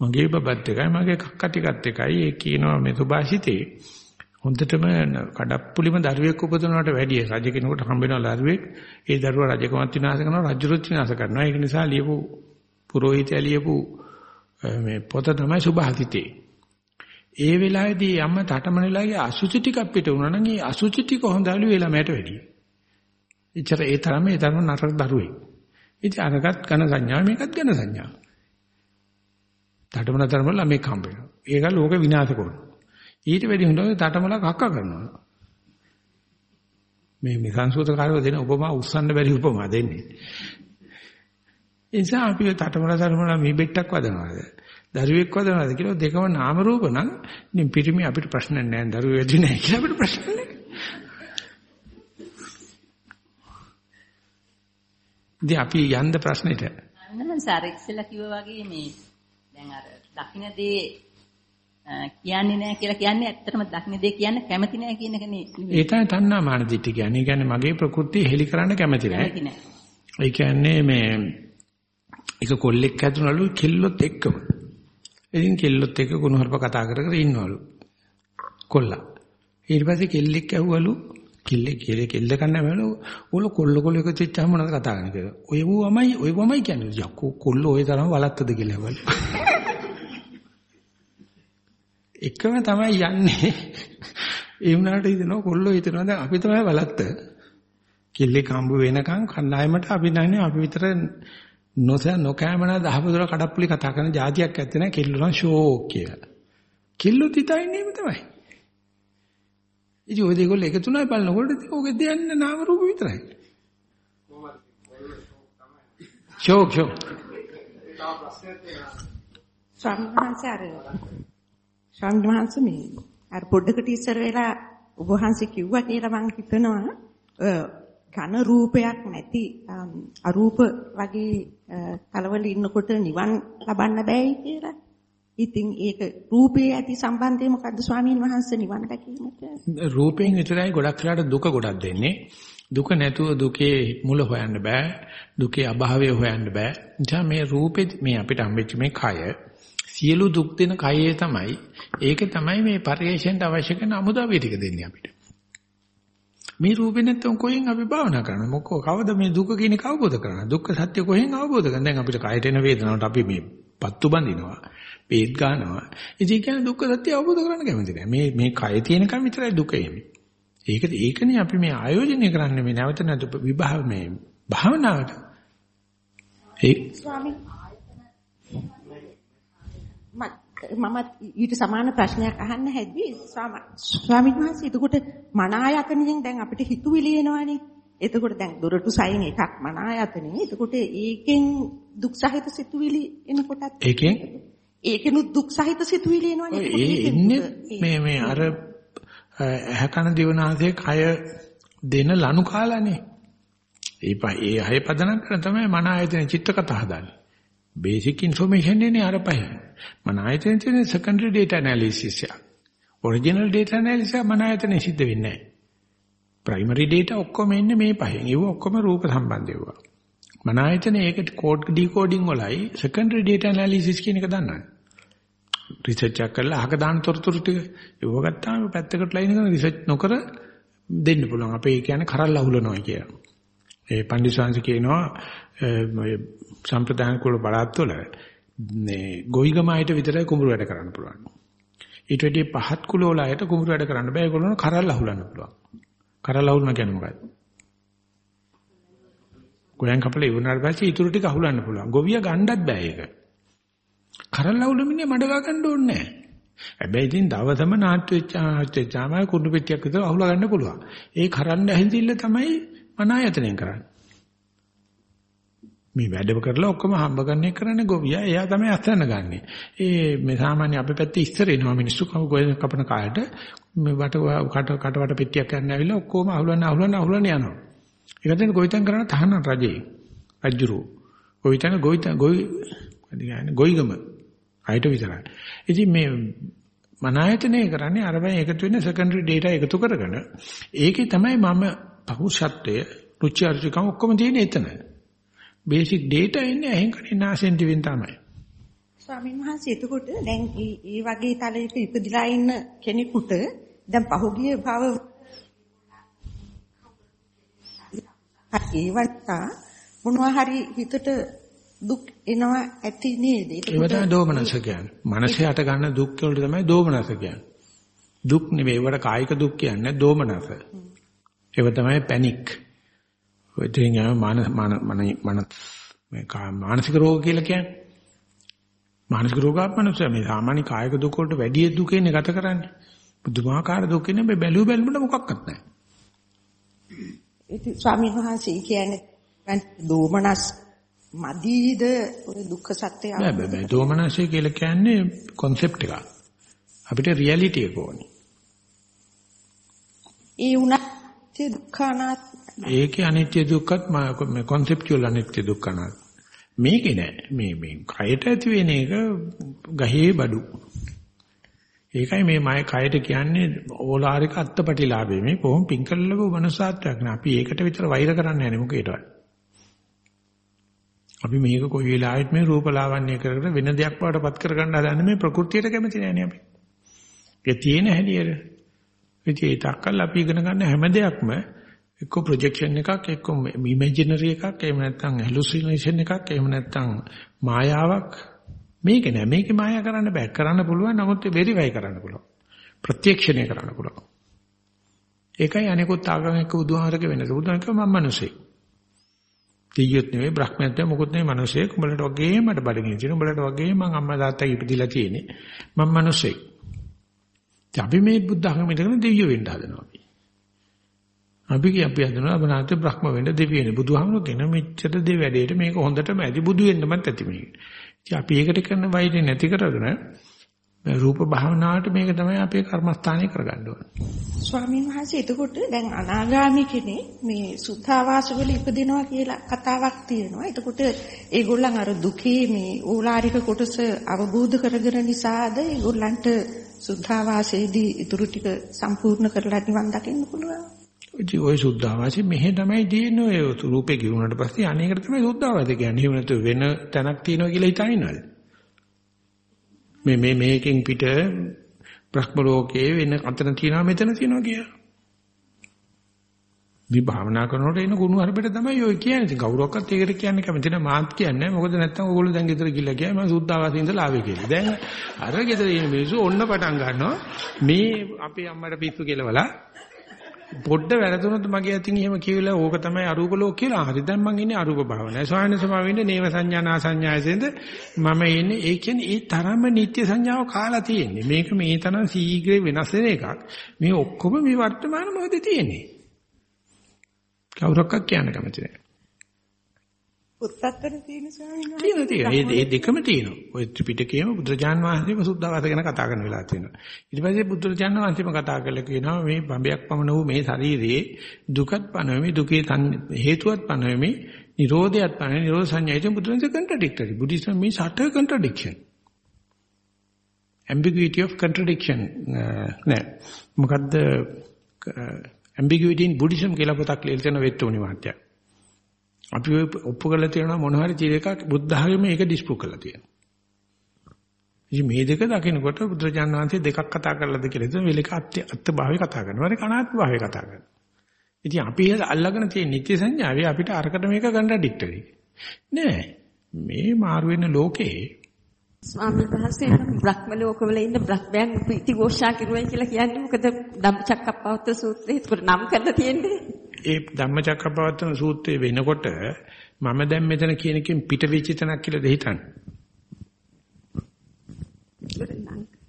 මගේ බබත් එකයි මගේ කක්ක ටිකත් එකයි ඒ කියනවා මේ සුභාෂිතේ හොඳටම කඩප්පුලිම දරුවෙක් උපදිනවට වැඩිය රජ කෙනෙකුට හම්බ වෙන දරුවෙක් ඒ දරුවා රජකමත් විනාශ කරනවා රජුරුත් විනාශ කරනවා ඒක නිසා ලියපු පුරোহিතය ලියපු මේ පොත තමයි සුභාසිතේ ඒ වෙලාවේදී යම්ම තටමනලාගේ අසුචි ටිකක් පිට වුණා නම් ඒ අසුචි ටික හොඳලු ඒ ළමයට වැඩිය. එච්චර ඒ තරම ඒ තරම නරක දරුවෙක්. ඉතින් අරගත් ඝන සංඥා මේකත් ඝන සංඥා. තටමන තරම ළමෙක් හම්බ වෙනවා. ඒක ලෝක විනාශ කරනවා. ඊට වැඩි හොඳයි තටමල කක්ක කරනවා. මේ මේ සංස්කෘතකාරයෝ දෙන උපමා උස්සන්න බැරි උපමා දෙන්නේ. ඒ නිසා අපි තටමල තටමල මේ බෙට්ටක් වදනවාද? දරුවෙක් වදනවාද කියලා දෙකම නාම රූප නම් ඉතින් පිරිමි අපිට ප්‍රශ්න නැහැ. දරුවෝ වෙදි නැහැ කියලා අපිට ප්‍රශ්න නැහැ. ඉතින් අපි යන්න ප්‍රශ්නෙට. අන්න සාර ඉස්සෙල්ලා කිව්වා වගේ මේ දැන් අර දකින්න දේ කියන්නේ නැහැ කියලා කියන්නේ ඇත්තටම දක්න දේ කියන්න කැමති නැහැ කියන එකනේ. ඒ තමයි තණ්හා මාන දිට්ඨි කියන්නේ. ඒ කියන්නේ මගේ ප්‍රകൃතිය හෙලි කරන්න කැමති නැහැ. ඒ කියන්නේ මේ එක කොල්ලෙක් ඇතුළු කෙල්ලොත් එක්කම. ඉතින් කෙල්ලොත් එක්ක කුණුහරුප කතා කර කර ඉන්නවලු. කොල්ලා. ඊට පස්සේ කෙල්ලෙක් ඇහුවලු කෙල්ලෙක් කෙල්ල කන්න බැලු ඔල කොල්ල කොල්ල එකතු වෙච්චාම මොනවද කතා කරන්නේ කියලා. ඔය වමයි ඔය වමයි කියන්නේ. යකෝ කොල්ල ඔය තරම වලත්තද කියලා බැලු. එකම තමයි යන්නේ. ඒ වුණාට හිතනවා කොල්ලෝ හිතනවා දැන් අපි තමයි බලත්ත. කිල්ලේ කම්බ වෙනකන් කණ්ඩායමට අපි නැන්නේ අපි විතර නොස නොකෑමන දහවදොර කඩප්පුලි කතා කරන જાතියක් ඇත්තේ නැහැ කිල්ලෝ නම් ෂෝක් කියලා. කිල්ලෝ තිතයින්නේ එහෙම තමයි. ඉතින් ඔය දෙකොල්ල එකතු නැයි බලනකොට ඔගේ දෙයන්න නාම රූප විතරයි. ෂෝක් ෂෝක්. සම්මාසාරය ස්වාමීන් වහන්සේ මේ අර පොඩ්ඩකට ඉස්සර වෙලා ඔබ වහන්සේ කිව්වා කියලා මම හිතනවා ඝන රූපයක් නැති අරූප වගේ කලවල ඉන්නකොට නිවන් ලබන්න බෑයි කියලා. ඉතින් ඒක රූපේ ඇති සම්බන්ධය මොකද්ද ස්වාමීන් වහන්සේ නිවන් දැකීමට? රූපයෙන් විතරයි ගොඩක් වෙලාට දුක ගොඩක් දෙන්නේ. දුක නැතුව දුකේ මුල හොයන්න බෑ. දුකේ අභාවය හොයන්න බෑ. එනිසා මේ රූපේ මේ අපිට හම්බෙච්ච මේ කය සියලු දුක් දෙන කයේ තමයි ඒක තමයි මේ පරිේශයෙන්ට අවශ්‍ය කරන අමුදාවිය ටික දෙන්නේ අපිට. මේ රූපේ නැත්තම් කොහෙන් අපි භාවනා කරන්නේ? මොකෝ කවද මේ දුක කියන එක අවබෝධ කරන්නේ? දුක්ඛ සත්‍ය කොහෙන් අවබෝධ කරන්නේ? දැන් අපිට කයට එන වේදනාවට අපි මේ පත්තු බඳිනවා පේත් ගන්නවා. ඉතින් කියන්නේ දුක්ඛ සත්‍ය අවබෝධ කරගන්න කැමති නැහැ මේ මේ කය තියෙනකම් විතරයි දුක. එන්නේ ඒක ඒකනේ අපි මේ ආයෝජනය කරන්නේ මේ නැවත නැතු විභාව මේ භාවනාවට. ඒ ස්වාමී මම ඊට සමාන ප්‍රශ්නයක් අහන්න හැදුවේ ස්වාමීන් වහන්සේ එතකොට මන ආයතනෙන් දැන් අපිට හිතුවිලි එනවනේ. එතකොට දැන් දොරටු සයින් එකක් මන ආයතනෙ. එතකොට ඒකෙන් දුක් සහිත සිතුවිලි එනකොටත් ඒකෙන් ඒකෙනුත් දුක් සහිත සිතුවිලි එනවනේ. ඒ එන්නේ මේ මේ අර ඇහැ කන දිවනාසයේ කය දෙන ලනු කාලානේ. ඒ ඒ හය පදනම් කරන තමයි මන ආයතන චිත්ත කතා හදාන්නේ. බේසික් ইনফෝමේෂන් එන්නේ අර පහේ. මන ආයතන තියෙන secondary data analysis එක. original data analysis මන ආයතනේ සිද්ධ වෙන්නේ නැහැ. primary data ඔක්කොම එන්නේ මේ පහෙන්. ඒව ඔක්කොම රූප සම්බන්ධ ඒවා. මන ආයතනේ ඒක code decoding වලයි secondary data analysis කියන එක දන්නවා. රිසර්ච් එකක් කරලා අහක දාන තොරතුරු ටික ඒව ගත්තාම පැත්තකට ලයින් කරන රිසර්ච් නොකර දෙන්න පුළුවන්. අපේ කියන්නේ කරල් අහුලනවා කියලා. ඒ පන්දිසාංශ කියනවා සම්ප්‍රදාන කුල බලත්තොල මේ ගොයිගම අයට විතරයි කුඹුරු වැඩ කරන්න පුළුවන්. ඊට වැඩිය පහත් කුල වල අයට කුඹුරු වැඩ කරන්න බෑ. ඒගොල්ලෝ කරල් අහුලන්න පුළුවන්. කරල් අහුලන කියන්නේ මොකක්ද? ගොයන් කපලා ඉවරනාට පස්සේ ඊටු ටික අහුලන්න පුළුවන්. ගොවිය ගණ්ඩත් බෑ ඒක. කරල් අහුලමින්නේ මඩ ගන්න ඕනේ නැහැ. හැබැයි ඉතින් දවසම නාට්‍ය වෙච්චාම කුඩු පෙට්ටියක් විතර අහුලා ගන්න පුළුවන්. ඒ කරන්න ඇහිඳිල්ල තමයි මන ආයතනයෙන් කරන්නේ. මේ වැඩම කරලා ඔක්කොම හම්බ ගන්න එක කරන්නේ ගොවියා. එයා තමයි අස්තන ගන්නෙ. ඒ මේ සාමාන්‍ය අපේ පැත්තේ ඉස්සර එනවා මිනිස්සු ගොය කපන කාලට මේ වට කට කට වට පෙට්ටියක් ගන්න ඇවිල්ලා ඔක්කොම අහුලන්න අහුලන්න අහුලන්න යනවා. ඒක දැන් ගොවිතැන් කරන තහන රජේ. රජුරු. ගොවිතැන් ගොවිතැන් ගොවි ගොයිගම අයිට විතරයි. ඉතින් මේ මන ආයතනය කරන්නේ අර වගේ එකතු වෙන සෙකන්ඩරි ඩේටා එකතු කරගෙන ඒකේ තමයි මම පෞෂත්වය රුචි අරුචිකම් ඔක්කොම තියෙන එතන. බේසික් ඩේටා එන්නේ ඇහෙන් කනින් නාසයෙන් දිවෙන් තමයි. ස්වාමීන් වහන්සේ එතකොට දැන් මේ වගේ තලයක ඉපදිලා ඉන්න කෙනෙකුට දැන් පහුගිය භව ඒවට මොනවා හරි හිතට දුක් එනවා ඇති නේද? ඒව තමයි දෝමනස කියන්නේ. මනසේ හට ගන්න දුක් වලට තමයි දෝමනස කියන්නේ. දුක් නෙවෙයි ඒවට කායික දුක් කියන්නේ දෝමනස. ඒව තමයි පැනික්. ඔය දෙයින් යන මන මන මන මේ මානසික රෝග කියලා කියන්නේ. මානසික රෝගාත්මනස මේ සාමාන්‍ය කායික දුක වලට වැඩි දුක ඉන්නේ ගත කරන්නේ. බුදුමාකාර දුක ඉන්නේ මේ බැලු බැලමුට මොකක්වත් නැහැ. ඉතින් ස්වාමීන් වහන්සේ කියන්නේ දෝමනස් මදීද ඔය දුක්ඛ සත්‍ය නෑ බෑ දෝමනසය කියලා කියන්නේ concept එකක්. අපිට reality එක ඕනේ. ඒ උනත් දුක්ඛනාත් ඒකේ අනිත්‍ය දුක්ඛත් මේ conceptual අනිත්‍ය දුක්ඛනාත්. මේකේ නෑ මේ මේ කයට ඇති වෙන එක ගහේ බඩු. ඒකයි මේ මය කයට කියන්නේ ඕලාරික අත්පටිලාභය මේ කොහොම පිංකල්ලව මනසාත්වයක් නේ. අපි ඒකට විතර වෛර කරන්නේ නැහැ මොකේටවත්. අපි මේක කොයි වෙලාවෙත් මේ රූපලාවන්‍ය කරගෙන වෙන දෙයක් වඩපත් කරගන්න හදන්නේ මේ ප්‍රകൃතියට කැමති නෑනේ අපි. ඒ තියෙන හැටියට. ඉතින් ඒ තාක්කල් අපි ඉගෙන ගන්න හැම දෙයක්ම එක්ක ප්‍රොජෙක්ෂන් එකක් එක්ක ඉමේජිනරි එකක් එහෙම නැත්නම් හැලුසිනේෂන් එකක් එහෙම නැත්නම් මායාවක්. මේක නෑ. මේකේ මායා කරන්න බෑ. කරන්න පුළුවන් නමුත් වෙරිෆයි කරන්න පුළුවන්. ප්‍රත්‍යක්ෂණය කරන්න පුළුවන්. ඒකයි අනිකුත් ආගම් එක්ක බුදුහාරක වෙනස බුදුහාරක මම මිනිසෙක්. දෙයියොත් නෙවෙයි බ්‍රහ්මයන්ට නෙවෙයි මොකුත් නෙවෙයි මිනිසෙක්. උඹලට වගේ මට බඩගිනි තියෙන උඹලට වගේ මං අම්මා තාත්තා ඉපදිලා තියෙන්නේ. මම මිනිසෙක්. අපි මේ බුද්ධ ආගම ඉඳගෙන දෙවියෝ වෙන්න හදනවා. අපි අපි කිය අපි හදනවා බනාත බ්‍රහ්ම වෙන්න දෙවි වෙන්න බුදුහාමුදුරු කියන මෙච්චර දේ වැඩේට මේක හොඳටම ඇති බුදු වෙන්නමත් ඇති මේක. ඉතින් අපි ඒකට කරන වෛරය නැති කරගෙන මේ රූප භාවනාවට මේක තමයි අපේ කර්මස්ථානය කරගන්න ඕනේ. ස්වාමීන් වහන්සේ එතකොට දැන් අනාගාමී කෙනෙක් මේ සුද්ධාවාස වල ඉපදිනවා කියලා කතාවක් තියෙනවා. එතකොට ඒගොල්ලන් අර දුකේ මේ ඕලාරික කොටස අවබෝධ කරගෙන නිසාද ඒගොල්ලන්ට සුද්ධාවාසයේදී ඊටු ටික සම්පූර්ණ කරලා නිවන් දකින්න පුළුවන්. ඉතින් ওই සුද්ධාවාසි මෙහෙ තමයි තියෙන්නේ ඔය රූපේ ගිරුණාට පස්සේ අනේකට තමයි සුද්ධාවාසි කියන්නේ. එහෙම නැතු වෙන තැනක් තියෙනවා කියලා හිතනිනවද? මේ මේ මේකෙන් පිට බ්‍රහ්ම ලෝකයේ වෙන අතන තියෙනවා මෙතන තියෙනවා කියලා. මේ භාවනා කරනකොට එන ගුණ හරබෙට තමයි ඔය කියන්නේ. ඉතින් කවුරක්වත් ඒකට කියන්නේ කැමති නැහැ. මාත් කියන්නේ නැහැ. මොකද නැත්තම් ඕගොල්ලෝ දැන් ගෙදර ගිහිල්ලා කියයි මම සුද්ධාවාසයේ ඉඳලා ආවේ කියලා. දැන් අර ගෙදර ඉන්න මිනිස්සු ඔන්න පටන් ගන්නවා. මේ අපේ අම්මට පිස්සු කියලාවලා පොඩ්ඩ වැරදුනොත් මගේ අතින් එහෙම කියවිලා ඕක තමයි අරූප ලෝක කියලා. හරි දැන් මං ඉන්නේ අරූප භාවනාවේ. ස්වාමීන් වහන්සේ මම ඉන්නේ නේව සංඥා නා සංඥායසෙන්ද මම ඉන්නේ ඒ කියන්නේ ඒ තරම නිත්‍ය සංඥාව කාලා තියෙන්නේ. මේක මේ තරම් සීඝ්‍ර වෙනස් වෙන එකක්. මේ ඔක්කොම මේ වර්තමාන මොහොතේ තියෙන්නේ. කවුරක්වත් කියන්න කැමති නැහැ. පුත්තත්තර තියෙන ස්වාමීන් තියෙන තියෙන. ඒ දෙකම තියෙනවා. ඔය ත්‍රිපිටකයේම බුදුරජාන් වහන්සේම සුද්ධවාස ගැන කතා කරන වෙලාව තියෙනවා. ඊට පස්සේ බුදුරජාන් වහන්සේම කතා කරලා කියනවා මේ බඹයක් පමණ වූ මේ ශරීරයේ දුකත් පනවෙමි දුකේ හේතුවත් පනවෙමි නිරෝධයත් පනවෙමි නිරෝධ සංඥායිත බුදුරජාන් contradictory. Buddhism means utter contradiction. ambiguity of contradiction නෑ මොකද්ද ambiguity in buddhism කියලා පොතක් ලියලා තියෙන වෙත්තුනි මහත්තයා අපි ඔය ඔප්පු කරලා තියෙනවා මොන හරි චීර එකක් බුද්ධ ධර්මයේ මේක ඩිස්ප්‍රූව් කරලා තියෙනවා. ඉතින් මේ දෙක දකිනකොට බුදුරජාණන් වහන්සේ දෙකක් කතා කරලාද කියලා හිතන වෙලක අත්‍ය අත්භාවය කතා කරනවා. හරි කනාත්ම භාවය කතා කරනවා. ඉතින් අපි අල්ලගෙන තියෙන නිත්‍ය සංඥාවේ අපිට අරකට මේක කන්ට්‍රඩික්ටරි. නෑ. මේ මාරු වෙන ලෝකේ ස්වාමීන් වහන්සේ බ්‍රහ්ම ලෝකවල ඉන්න බ්‍රහ්මයන් ප්‍රීති ഘോഷා කිරුවයි කියලා කියන්නේ මොකද ධම්මචක්කප්පවත්ත සූත්‍රයේ ඒක නම් කරලා තියෙන්නේ ඒ ධම්මචක්කපවත්තන සූත්‍රයේ වෙනකොට මම දැන් මෙතන කියන එකෙන් පිට වෙච්ච තැනක් කියලා දෙහිතන්න.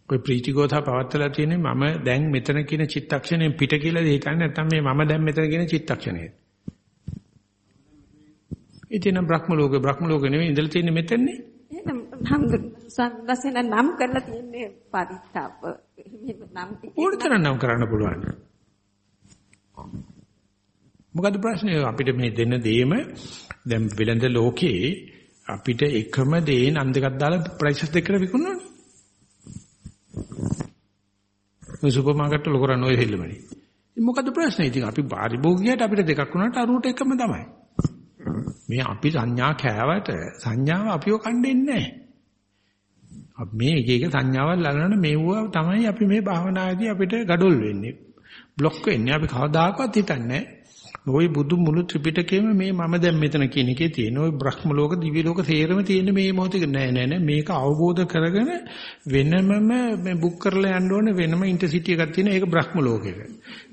કોઈ ප්‍රීතිගෝතා පවත්තලා තියෙන්නේ මම දැන් මෙතන කියන චිත්තක්ෂණයෙන් පිට කියලා දෙහිතන්නේ නැත්නම් මේ මම දැන් මෙතන කියන චිත්තක්ෂණය. ඉතින් බ්‍රහ්ම ලෝකේ බ්‍රහ්ම ලෝකේ නෙවෙයි ඉඳලා තියෙන්නේ මෙතනනේ. හම්දුසන් නම් කරලා තියෙන්නේ පරිත්තාප. නම් ඕනතරම් නම් කරන්න පුළුවන්. මොකද ප්‍රශ්නේ අපිට මේ දෙන්න දෙයම දැන් වෙළඳ ලෝකේ අපිට එකම දේ නම් දෙකක් දාලා ප්‍රයිසස් දෙක කර විකුණනවනේ. මේ සුපර් මාකට් වල කරන්නේ ඔය දෙල්ලමනේ. මොකද ප්‍රශ්නේ? ඉතින් අපි පාරිභෝගිකයට අපිට දෙකක් වුණාට අරුවට එකම තමයි. මේ අපි සංඥා කෑවට සංඥාව අපිව කණ්ඩෙන්නේ නැහැ. අපි මේ එක එක සංඥාවල් අල්ලන මේවා තමයි අපි මේ භාවනාදී අපිට gadol වෙන්නේ. બ્લોක් වෙන්නේ. අපි කවදාකවත් හිතන්නේ ওই බුදු මුළු ත්‍රිපිටකයේම මේ මම දැන් මෙතන කියන එකේ තියෙන ওই බ්‍රහ්ම ලෝක දිව්‍ය ලෝක සේරම තියෙන මේ මොහොතේ නෑ නෑ නෑ මේක අවබෝධ කරගෙන වෙනමම මේ බුක් කරලා යන්න ඕන වෙනම ඉන්ටර්සිටි එකක් තියෙන ඒක බ්‍රහ්ම ලෝකෙක.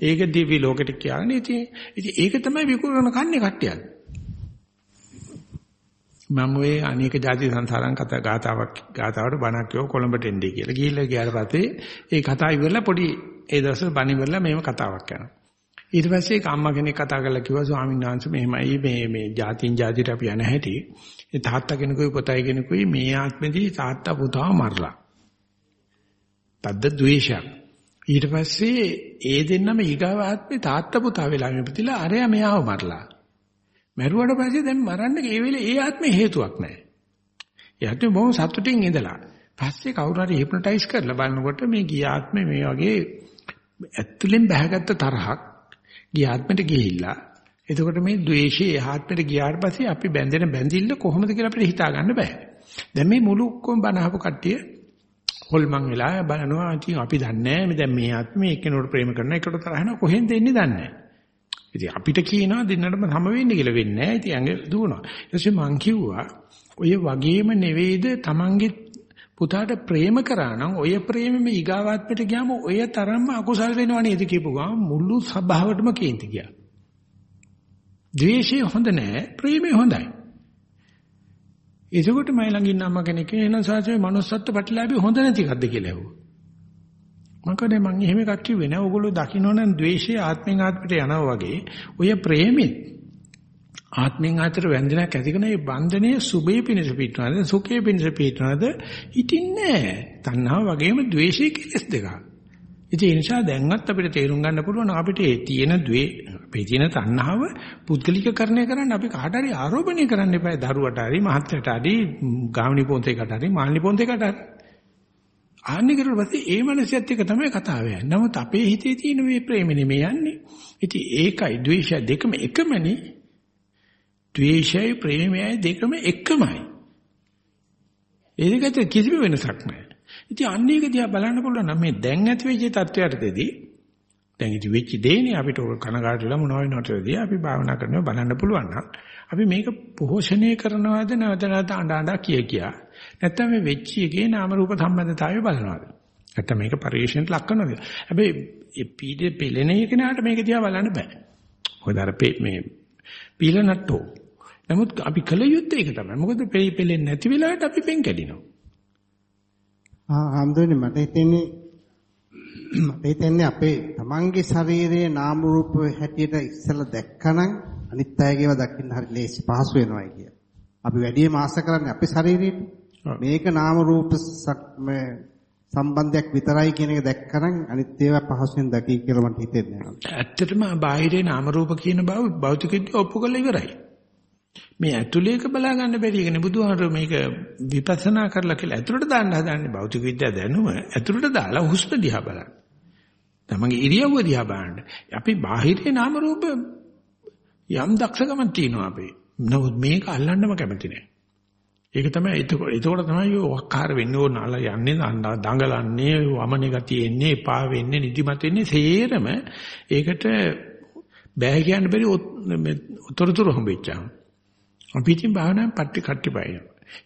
ඒක දිව්‍ය ලෝකෙට කියන්නේ ඉතින් ඉතින් ඒක තමයි විකුණන කන්නේ කට්ටියන්. මම ওই අනේක ಜಾති සංසාරම් කතා ගාතාවක් ගාතාවට බණක් කියව කොළඹට එන්නේ කියලා. ගිහිල්ලා ගියාට පස්සේ ඒ කතාව ඉවරලා පොඩි ඒ දවස්වල බණ ඉවරලා මේව කතාවක් කරනවා. ඊට පස්සේ ඒක අම්මා කෙනෙක් කතා කරලා කිව්වා ස්වාමීන් වහන්සේ මෙහෙමයි මේ මේ જાතින් જાතිට අපි යන හැටි. ඒ තාත්තා කෙනෙකුයි පුතයි කෙනෙකුයි මේ ආත්මෙදී තාත්තා පුතා මරලා. තද්ද ද්වේෂයක්. ඊට පස්සේ ඒ දෙන්නම ඊගාව ආත්මේ තාත්තා පුතා වෙලා ඉපදිලා අරයා මෙයාව මරලා. මැරුවට පස්සේ දැන් මරන්න ඒ වෙලේ ඒ ආත්මේ හේතුවක් නැහැ. ඒ ආත්මේ බොහොම සතුටින් ඉඳලා. පස්සේ කවුරු හරි හිප්නොටයිස් කරලා බලනකොට මේ ගිය ආත්මේ මේ වගේ ඇතුලෙන් බහගත්ත තරහක් ගිය ආත්මෙට ගිහිල්ලා එතකොට මේ ද්වේෂය ආත්මෙට ගියාට පස්සේ අපි බැඳෙන බැඳිල්ල කොහොමද කියලා අපිට හිතා ගන්න බෑ. දැන් මේ මුළු ඔක්කොම බනහපු කට්ටිය හොල්මන් වෙලා බලනවා ඉතින් අපි දන්නේ නැහැ දැන් මේ ආත්මේ එක්කෙනෙකුට ප්‍රේම කරන එකට තරහ යනවා කොහෙන්ද එන්නේ දන්නේ නැහැ. ඉතින් අපිට කියනවා දෙන්නටම සම වෙන්නේ කියලා වෙන්නේ නැහැ. ඉතින් ඇඟ දුවනවා. ඊට පස්සේ මං කිව්වා ඔය වගේම නෙවෙයිද Tamange පුතාට ප්‍රේම කරා නම් ඔය ප්‍රේමෙම ඊගාවාත්මයට ගියාම ඔය තරම්ම අකුසල් වෙනව නේද කියපු ගමන් මුළු සභාවටම කේන්ති ගියා. ද්වේෂය හොඳ නෑ ප්‍රේමය හොඳයි. එතකොට මයි ළඟින් අම්ම කෙනෙක් එන සාසයේ manussත්ව ප්‍රතිලාභي හොඳ නැති එකක්ද කියලා ඇහුවා. මම කනේ මං එහෙම එකක් කිව්වේ නෑ. ඕගොල්ලෝ දකින්නනම් ද්වේෂය ආත්මෙන් ආත්මයට යනවා වගේ ඔය ප්‍රේමෙත් ආත්මෙන් ආතර වැන්දනයක් ඇතිකන ඒ බන්ධනයේ සුභේ පිණිස පිටනද සුඛේ පිණිස පිටනද හිටින්නේ තණ්හාව වගේම ද්වේෂය කෙලස් දෙකක්. ඉතින් ඒ නිසා දැන්වත් අපිට තේරුම් ගන්න පුළුවන් අපිට ඒ තියෙන ද්වේ අපේ තියෙන තණ්හාව පුද්ගලිකකරණය කරන්න අපි කාට හරි ආරෝපණය කරන්න එපා. දරුවට හරි මහත්තයට හරි ගාමිණී පොන්තේකට හරි මාන්නි පොන්තේකට හරි. ආන්නේ කරුවා පස්සේ ඒ මනසත් එක්ක තමයි කතාව යන්නේ. නමුත් අපේ හිතේ තියෙන මේ ප්‍රේම නෙමෙයි යන්නේ. ඉතින් ඒකයි ද්වේෂය දෙකම එකමනේ. ද්වේෂයයි ප්‍රේමයයි දෙකම එකමයි. ඒ දෙකට කිසිම වෙනසක් නැහැ. ඉතින් අන්න ඒක දිහා බලන්න පුළුවන් නම් මේ දැන් ඇති වෙච්ච තත්වයටදී දැන් ඉති වෙච්ච දේනේ අපිට කනගාටු වෙලා මොනවා වෙනවටදී අපි භාවනා කරනවා බලන්න පුළුවන් නම් අපි මේක පෝෂණය කරනවාද නැවත නැවත අඬ අඬ කිය කියා නැත්නම් මේ වෙච්ච එකේ නාම රූප සම්බන්ධතාවය බලනවාද නැත්නම් මේක පරිශීලනයට ලක් කරනවාද හැබැයි ඒ පීඩේ පෙළෙන එක නට මේක දිහා බලන්න බෑ මොකද අර මේ පීලනට්ටෝ නමුත් අපි කල යුත්තේ ඒක තමයි. මොකද පෙයි පෙලෙන්නේ නැති වෙලාවට අපි පෙන් කැඩිනවා. ආ හම්දුනේ මට හිතෙන්නේ මට හිතෙන්නේ අපේ තමන්ගේ ශරීරයේ නාම රූප හැටියට ඉස්සලා දැක්කනම් අනිත් අයගේව දකින්න හරි ලේසි පහසු වෙනවායි කිය. අපි වැඩි මාස කරන්නේ අපේ ශරීරයට. මේක නාම රූප සම්බන්ධයක් විතරයි කියන එක දැක්කනම් අනිත් ඒවා පහසුවෙන් දකි කියලා මට හිතෙන්නේ. ඇත්තටම බාහිරේ නාම රූප කියන බව භෞතිකෙද්දී ඔප්පු කරලා ඉවරයි. මේ ඇතුළේක බලා ගන්න බැරි එකනේ බුදුහාමර මේක විපස්සනා කරලා කියලා ඇතුළට දාන්න හදන්නේ භෞතික විද්‍යාව දැනුම ඇතුළට දාලා හුස්ම දිහා බලන්න. තමන්ගේ ඉරියව්ව දිහා බලන්න. අපි බාහිරේ නාම රූප යම් දක්ෂකමක් තියෙනවා අපේ. නමුත් මේක අල්ලන්නම කැමති නෑ. ඒක තමයි එතකොට තමයි වක්කාර වෙන්න ඕන අල යන්නේ දඟලන්නේ වමනේ ගතිය එන්නේ එපා වෙන්නේ නිදිමත වෙන්නේ සේරම ඒකට බෑ කියන්න බැරි උතරතුරු හම්බෙච්චා. අපි ඉතින් භාවනාවෙන් පට්ටි කට්ටි බයි.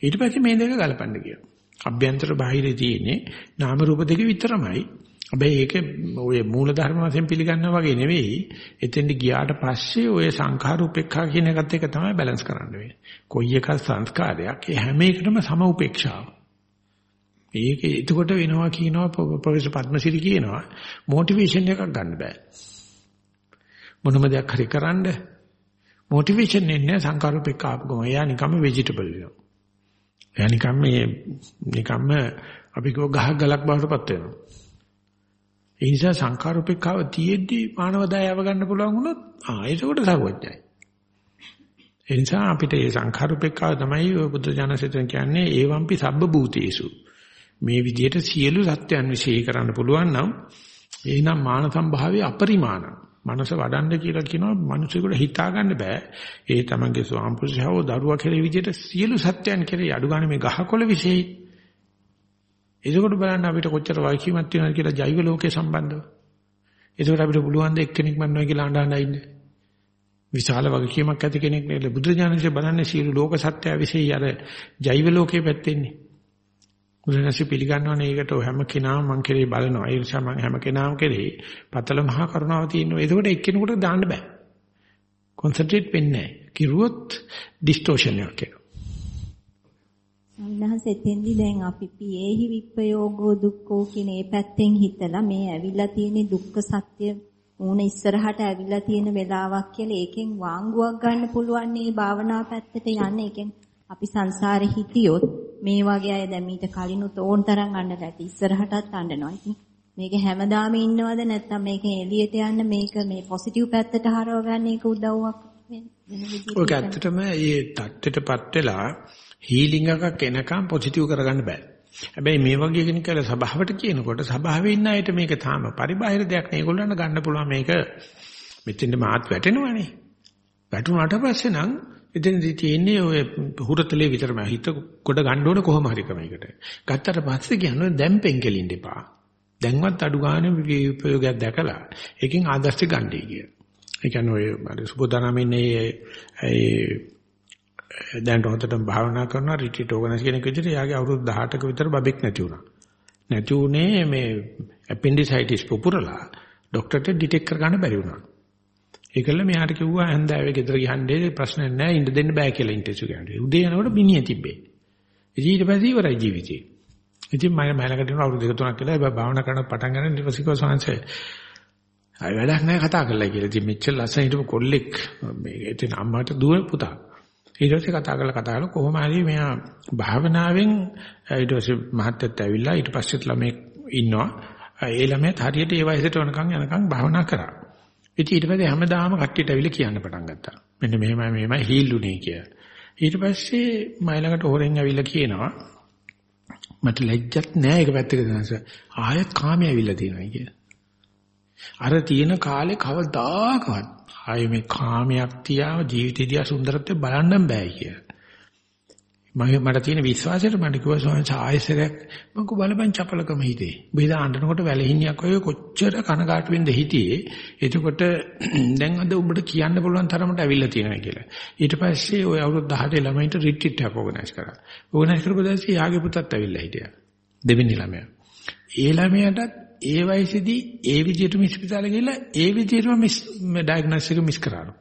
ඊට පස්සේ මේ දෙක ගලපන්න කියනවා. අභ්‍යන්තර බාහිර තියෙන්නේ නාම රූප දෙක විතරමයි. හැබැයි ඒක ඔය මූල ධර්ම වශයෙන් පිළිගන්නවා වගේ නෙවෙයි. එතෙන්ට ගියාට පස්සේ ඔය සංඛාර උපේක්ඛා කියන එකත් එක තමයි බැලන්ස් කරන්න වෙන්නේ. කොයි එක සංස්කාරයක් ඒ හැම එකටම සම උපේක්ෂාව. ඒක එතකොට වෙනවා කියනවා ප්‍රොෆෙසර් පද්මසිරි කියනවා මොටිවේෂන් එකක් ගන්න බෑ. මොනම දෙයක් හරි කරන්න මොටිවේෂන් එන්නේ සංඛාර උපේක්ඛා ආපුවම එයා නිකම්ම ভেජිටබල් වෙනවා. එයා නිකම්ම මේ නිකම්ම අපි කෝ ගහක් ගලක් බවටපත් වෙනවා. ඒ නිසා සංඛාර උපේක්ඛාව තියෙද්දි මානව දයාව ගන්න පුළුවන් වුණොත් ආ ඒකට සරුවච්චයි. ඒ නිසා අපිට මේ සංඛාර උපේක්ඛාව තමයි බුද්ධ ඥානසෙතන කියන්නේ ඒවම්පි සබ්බ භූතේසු. මේ විදිහට සියලු සත්‍යයන් විශ්ේ කරන්න පුළුවන් නම් එහෙනම් මාන සම්භාවයේ අපරිමාණ. මනස වඩන්න කියලා කියනවා මිනිසෙකුට හිතා ගන්න බෑ. ඒ තමන්ගේ ස්වාම්පුරුෂයව දරුවා කෙරේ විදිහට සියලු සත්‍යයන් කෙරේ අඩු ගන්න මේ ගහකොළ විශ්ේ එතකොට බලන්න අපිට කොච්චර වයිකීමක් තියෙනවද කියලා ජෛව ලෝකයේ සම්බන්ධව. එතකොට අපිට පුළුවන් ද එක්කෙනෙක් මන්නවා කියලා අඬ ඉන්න. විශාල වගකීමක් ඇති කෙනෙක් නෙල බුදුරජාණන්සේ බලන්නේ සියලු ලෝක සත්‍ය විශ්ේ අර ජෛව ලෝකයේ පැත්තෙන්නේ. බුදුරජාණන්සේ පිළිගන්නවනේ ඒකට හැම කෙනාම මං කෙරේ බලනවා. ඒ නිසා මං හැම කෙනාම කෙරේ පතල මහා කරුණාව තියෙනවා. එතකොට එක්කෙනෙකුට දාන්න බෑ. කොන්සන්ට්‍රේට් වෙන්නේ නැහැ. කිරුවොත් ඩිස්ටෝෂන් එකක් එනවා. සම්හස එතෙන්දි දැන් අපි පියේහි විප්පයෝගෝ දුක්ඛෝ කියන මේ පැත්තෙන් හිතලා මේ ඇවිල්ලා තියෙන දුක්ඛ සත්‍ය ඕන ඉස්සරහට ඇවිල්ලා තියෙන වෙලාවක් කියලා ඒකෙන් වාංගුවක් ගන්න පුළුවන් මේ භාවනා පැත්තට යන්න. ඒකෙන් අපි සංසාරේ හිටියොත් මේ වගේ අය දැන් මීට කලිනුත් ඕන තරම් අඬලා ඇති ඉස්සරහටත් අඬනවා. ඉතින් මේක හැමදාම ඉන්නවද නැත්නම් මේක එළියට යන්න මේක මේ පොසිටිව් පැත්තට හරව ගන්න එක උදව්වක් වෙන විදිහට. ඔක ඇත්තටම මේ தත්ත්වයටපත් වෙලා හීලින් එකක් එනකම් පොසිටිව් කරගන්න බෑ. හැබැයි මේ වගේ කෙනෙක් කියලා සභාවට කියනකොට සභාවේ ඉන්න අයට මේක තාම පරිබාහිර දෙයක් නේ. ඒගොල්ලන්ට ගන්න පුළුවන් මේක මෙතෙන්ද මාත් වැටෙනවනේ. වැටුණාට පස්සේ නම් එතනදී තියෙන්නේ ඔය හුරතලේ විතරම හිත කොට ගන්න ඕන කොහොම හරි ක්‍රමයකට. ගත්තට පස්සේ කියන්නේ දැන් පෙන්කෙලින්න එපා. දැන්වත් අඩු ගන්න විපයෝගයක් දැකලා ඒකෙන් ආදර්ශ ගන්නයි කිය. ඒ කියන්නේ ඔය සුබෝධනාමින්නේ ඒ දැන් හොතටම භාවනා කරනවා රිට්‍රීට් ඕගනයිස් කෙනෙක් විදිහට යාගේ අවුරුදු 18ක විතර බබෙක් නැති වුණා. නැති උනේ මේ ඇපෙන්ඩිසයිටිස් පුපුරලා ડોක්ටර්ට ඩිටෙක්ට් කරගන්න බැරි වුණා. ඒකල මෙයාට කිව්වා හන්දාවේ ගෙදර ගියන්නේ ප්‍රශ්න නැහැ ඉන්න දෙන්න බෑ කියලා ඉන්ටර්විව් ගන්න. උදේ යනකොට මිනිහ තිබ්බේ. ඊට පස්සේ ඉවරයි ජීවිතේ. ඉතින් මම මලකට යන අවුරුදු දෙක තුනක් කියලා බාවනා කරන පටන් ගන්න ඊපස්සේ සංසය. අය වැඩක් නැහැ කතා කරලා කියලා. ඉතින් මෙච්චර ලස්සන හිටපු කොල්ලෙක් මේ ඉතින් අම්මාට දුව පුතා. ඊට පස්සේ කතා කරලා කතා කරලා කොහොම හරි මෙයා භාවනාවෙන් ඊට පස්සේ මහත්යත් ඇවිල්ලා ඊට පස්සෙත් ළමෙක් ඉන්නවා. ඒ ළමයාත් හරියට ඒ වයසට වෙනකන් යනකම් භාවනා කරා. ඉතින් ඊට පස්සේ හැමදාම කට්ටියට ඇවිල්ලා කියන්න පටන් ගත්තා. මෙන්න මෙහෙමයි මෙහෙමයි හීල්ුනේ කියලා. ඊට පස්සේ මයිලකට හොරෙන් ඇවිල්ලා කියනවා මට ලැජ්ජත් නෑ ඒක පැත්තක දානස. ආයෙත් කාමයේ ඇවිල්ලා තියෙනවා කියලා. අර තියෙන කාලේ කවදාකවත් ආයේ මේ කාමයක් තියාව ජීවිතය දිහා සුන්දරත්වය බලන්න බෑ කියලා. මම මට තියෙන විශ්වාසයට මට කිව්වා ස්වාමීන් වහන්සේ ආයෙසරයක් මම කු බලපන් චපලකම හිතේ. බෙදා අඬනකොට වැලහිණියක් ඔය කොච්චර කනගාටු වෙන්ද හිටියේ. එතකොට දැන් අද උඹට කියන්න පුළුවන් තරමට ඇවිල්ලා තියෙනවා කියලා. ඊට පස්සේ ඔය අවුරුදු 18 ළමයින්ට රිට්‍රීට් එකක් ඕගනයිස් කරා. ඕගනයිස් කරපු දවසේ යාගේ පුතත් ඇවිල්ලා හිටියා. දෙවෙනි ළමයා. ඒ ළමයාටත් ඒ වයසේදී ඒ විදිහටම ඉස්පිතාලේ ගිහලා ඒ විදිහටම මිස් ඩයග්නොස් එක මිස් කරාලු.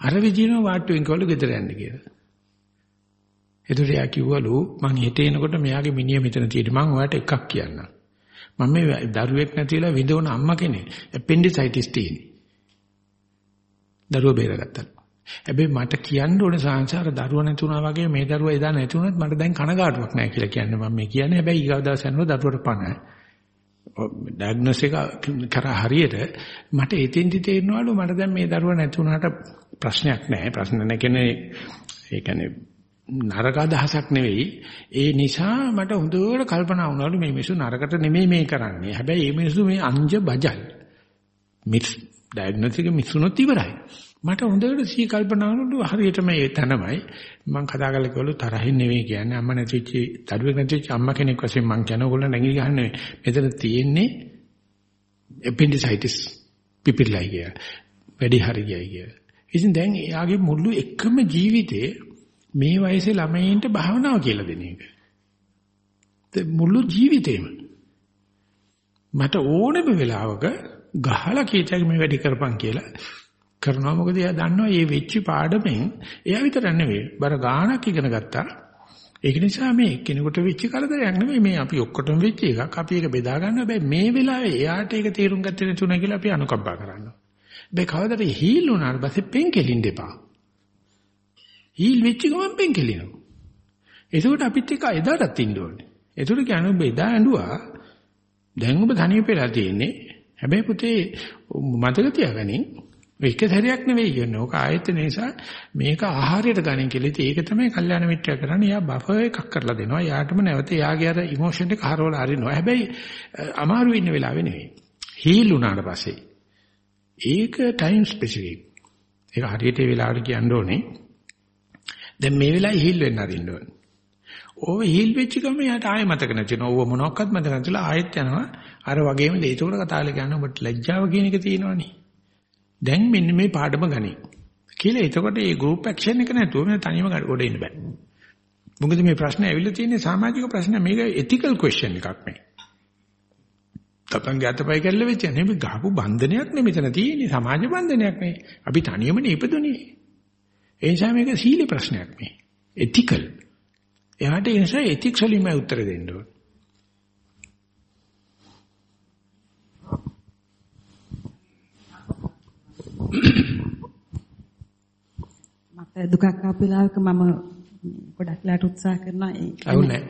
අර විදිහම වාට්ටුවෙන් කවලු ගෙදර යන්න කියලා. එතකොට යා කිව්වලු මං හෙට එනකොට මෙයාගේ මිනිහ මෙතන තියෙදි මං ඔයාලට එකක් කියන්නම්. මම මේ දරුවෙක් නැතිලා විඳවන අම්මා කෙනෙක්. ඇපෙන්ඩිසයිටිස් තියෙන. දරුවෝ බේරගත්තා. හැබැයි මට කියන්න ඕනේ සංසාර දරුවා නැතුණා වගේ මේ දරුවා එදා නැතුණත් මට දැන් කනගාටුවක් නැහැ කියලා කියන්නේ මම මේ කියන්නේ හැබැයි ඊගව දවස් යනකොට දරුවට පණ ඩයග්නොස් එක කරා හරියට මට එතෙන්දි තේරෙනවලු මට දැන් මේ දරුවා නැතුණාට ප්‍රශ්නයක් නැහැ ප්‍රශ්න නැහැ කියන්නේ ඒ කියන්නේ නරක අදහසක් නෙවෙයි. ඒ නිසා මට හොඳට කල්පනා වුණාලු මේ මිනිස්සු නරකට නෙමෙයි මේ කරන්නේ. හැබැයි මේ මිනිස්සු මේ අංජ බජල්. මිස් ඩයග්නොස් එක මිසුනොත් ඉවරයි. මට හොඳට සී කල්පනා වුණලු හරියටම ඒ තැනමයි. මම කතා කරලා කිව්වලු තරහින් නෙවෙයි කියන්නේ අම්මා නැතිච්ච දරුවෙක් නැතිච්ච අම්මා කෙනෙක් වශයෙන් මං කියන ඕගොල්ලෝ නැගී ගහන්නේ මෙතන තියෙන්නේ appendicitis පිපිරලයි කිය. වැඩි හරි ගියයි කිය. ඉතින් දැන් එයාගේ මුළු එකම ජීවිතේ මේ වයසේ ළමයින්ට භාවනාව කියලා දෙන එක. මුළු ජීවිතේම. මට ඕනෙම වෙලාවක ගහලා කීතක මේ වැඩි කරපන් කියලා කරනවා. මොකද එයා දන්නවා මේ වෙච්ච පාඩමෙන් එයා විතර නෙවෙයි බර ගාණක් ඉගෙන ගත්තා. ඒක නිසා මේ කෙනෙකුට වෙච්ච කරදරයක් නෙවෙයි. මේ අපි ඔක්කොටම වෙච්ච එකක්. අපි ඒක බෙදා ගන්න හැබැයි මේ වෙලාවේ එයාට ඒක තේරුම් ගත්තේ නැතුණා කියලා අපි අනුකම්පා කරනවා. හැබැයි කවදාද හීල් වුණාට පස්සේ පෙන් කෙලින්න එපා හීල් වෙච්ච ගමන් පෙන් කෙලිනවා ඒකෝට අපිත් එක එදාටත් ඉන්න ඕනේ ඒතර කියන්නේ ඔබ එදා ඇඬුවා දැන් ඔබ තනියම වෙලා තියෙන්නේ හැබැයි පුතේ මතක තියාගනින් ඒක සැරයක් නෙවෙයි කියන්නේ. ඕක ආයතන නිසා මේක ආහාරයට ගන්න කියලා. ඉතින් ඒක තමයි කල්යාණ මිත්‍යා කරන්නේ. යා බෆර් එකක් කරලා දෙනවා. යාටම නැවත යාගේ අර ඉමෝෂන් එක හරවලා අරිනවා. හැබැයි අමාරු ඉන්න වෙලාවෙ නෙවෙයි. හීල් වුණාට පස්සේ ඒක ටයිම් ස්පෙસિෆික්. ඒක හරියට ඒ වෙලාවට කියන්න ඕනේ. දැන් මේ වෙලාවේ හීල් වෙන්න අරින්න ඕනේ. ඕව හීල් වෙච්ච ගමන් යාට ආයෙ මතක නැති වෙනවා. ඕව මොනවත් මතක නැතිලා ආයෙත් යනවා. අර වගේම දෙය. ඒකට කතාවල කියන්නේ ඔබට ලැජ්ජාව කියන එක තියෙනවනේ. දැන් මෙන්න මේ පාඩම ගනි. කියලා එතකොට මේ ගෲප් ඇක්ෂන් එක නැතුව මම තනියම ගොඩ එන්න බෑ. මොකද මේ ප්‍රශ්නේ ඇවිල්ලා තියෙන්නේ සමාජික ප්‍රශ්න මේක එතිකල් ක්වෙස්චන් එකක් මේ. තපංගේ අතපය කැල්ල වෙච්ච නෙමෙයි ගහපු බන්ධනයක් නෙමෙයි මෙතන තියෙන්නේ සමාජ බන්ධනයක් නේ. අපි තනියමනේ ඉපදුනේ. ඒ නිසා මේක සීල ප්‍රශ්නයක් මේ. එතිකල්. එයාට ඒ නිසා එතික්ස් වලින්ම උත්තර දෙන්න ඕනේ. මට දුකක් ආපු වෙලාවක මම ගොඩක් ලාට උත්සාහ කරනවා ඒ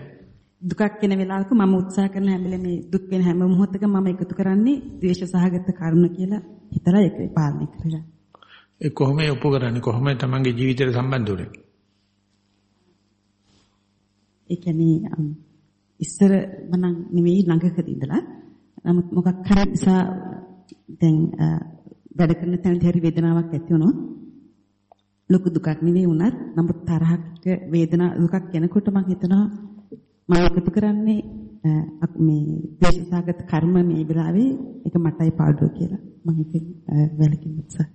දුකක් වෙන වෙලාවක මම උත්සාහ කරන හැම මේ දුක් වෙන හැම මොහොතකම මම එකතු කරන්නේ ද්වේෂ සහගත කරුණ කියලා හිතලා ඒක පාලනය කරගන්න. ඒ කොහොමද උප කරන්නේ කොහොමද තමන්ගේ ජීවිතයට සම්බන්ධ වෙන්නේ? ඒ කියන්නේ ඉස්සර මනම් නෙවෙයි ළඟකදී ඉඳලා නමුත් මොකක් හරි නිසා දැන් වැඩ කරන තැනදී හරි වේදනාවක් ඇති වුණොත් ලොකු දුකක් නෙවෙයි වුණත් නමුත් තරහක වේදනා දුකක් එනකොට මම හිතනවා මම එකතු කරන්නේ මේ දේශසාගත කර්ම මේ වෙලාවේ ඒක මටයි පාඩුව කියලා මම හිතේ වැලකින් උත්සාහ.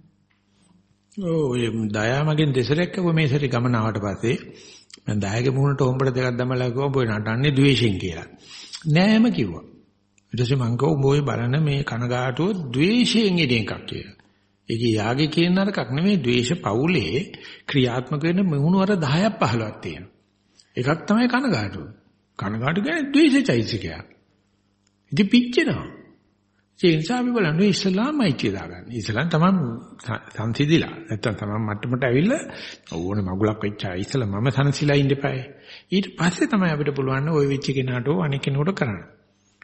ඔව් දයාමගෙන් දෙසරක් කව මේ සැරේ ගමන ආවට පස්සේ මම දයාගේ මුහුණට හොම්බට දෙකක් දැමලා කිව්වා ඔබ නටන්නේ ද්වේෂයෙන් කියලා. නෑම කිව්වා. ඊට පස්සේ මං කිව්වා ඔබ ඔය බලන මේ කනගාටුව ද්වේෂයෙන් එන එකක් කියලා. ඒක යාගේ කියන නරකක් නෙමෙයි ද්වේෂ පවුලේ ක්‍රියාත්මක වෙන මුහුණු වර 10ක් 15ක් තියෙනවා. එකක් තමයි කනගාටුව. කනගාටු කියන්නේ ද්වේෂචෛසිකයක්. ඉතින් පිච්චෙනවා. ඒ නිසා අපි බලන්නේ ඉස්ලාමයි කියලා ගන්න. ඉස්ලාම් තමයි සංසිඳිලා. නැත්තම් තමයි මට්ටමට ඇවිල්ලා ඕනේ මගුලක් වෙච්චා ඉස්ලාම මම සංසිලා ඉන්න එපායි. ඊට පස්සේ තමයි අපිට පුළුවන් ওই වෙච්ච කෙනාට අනෙක් කෙනෙකුට කරන්න.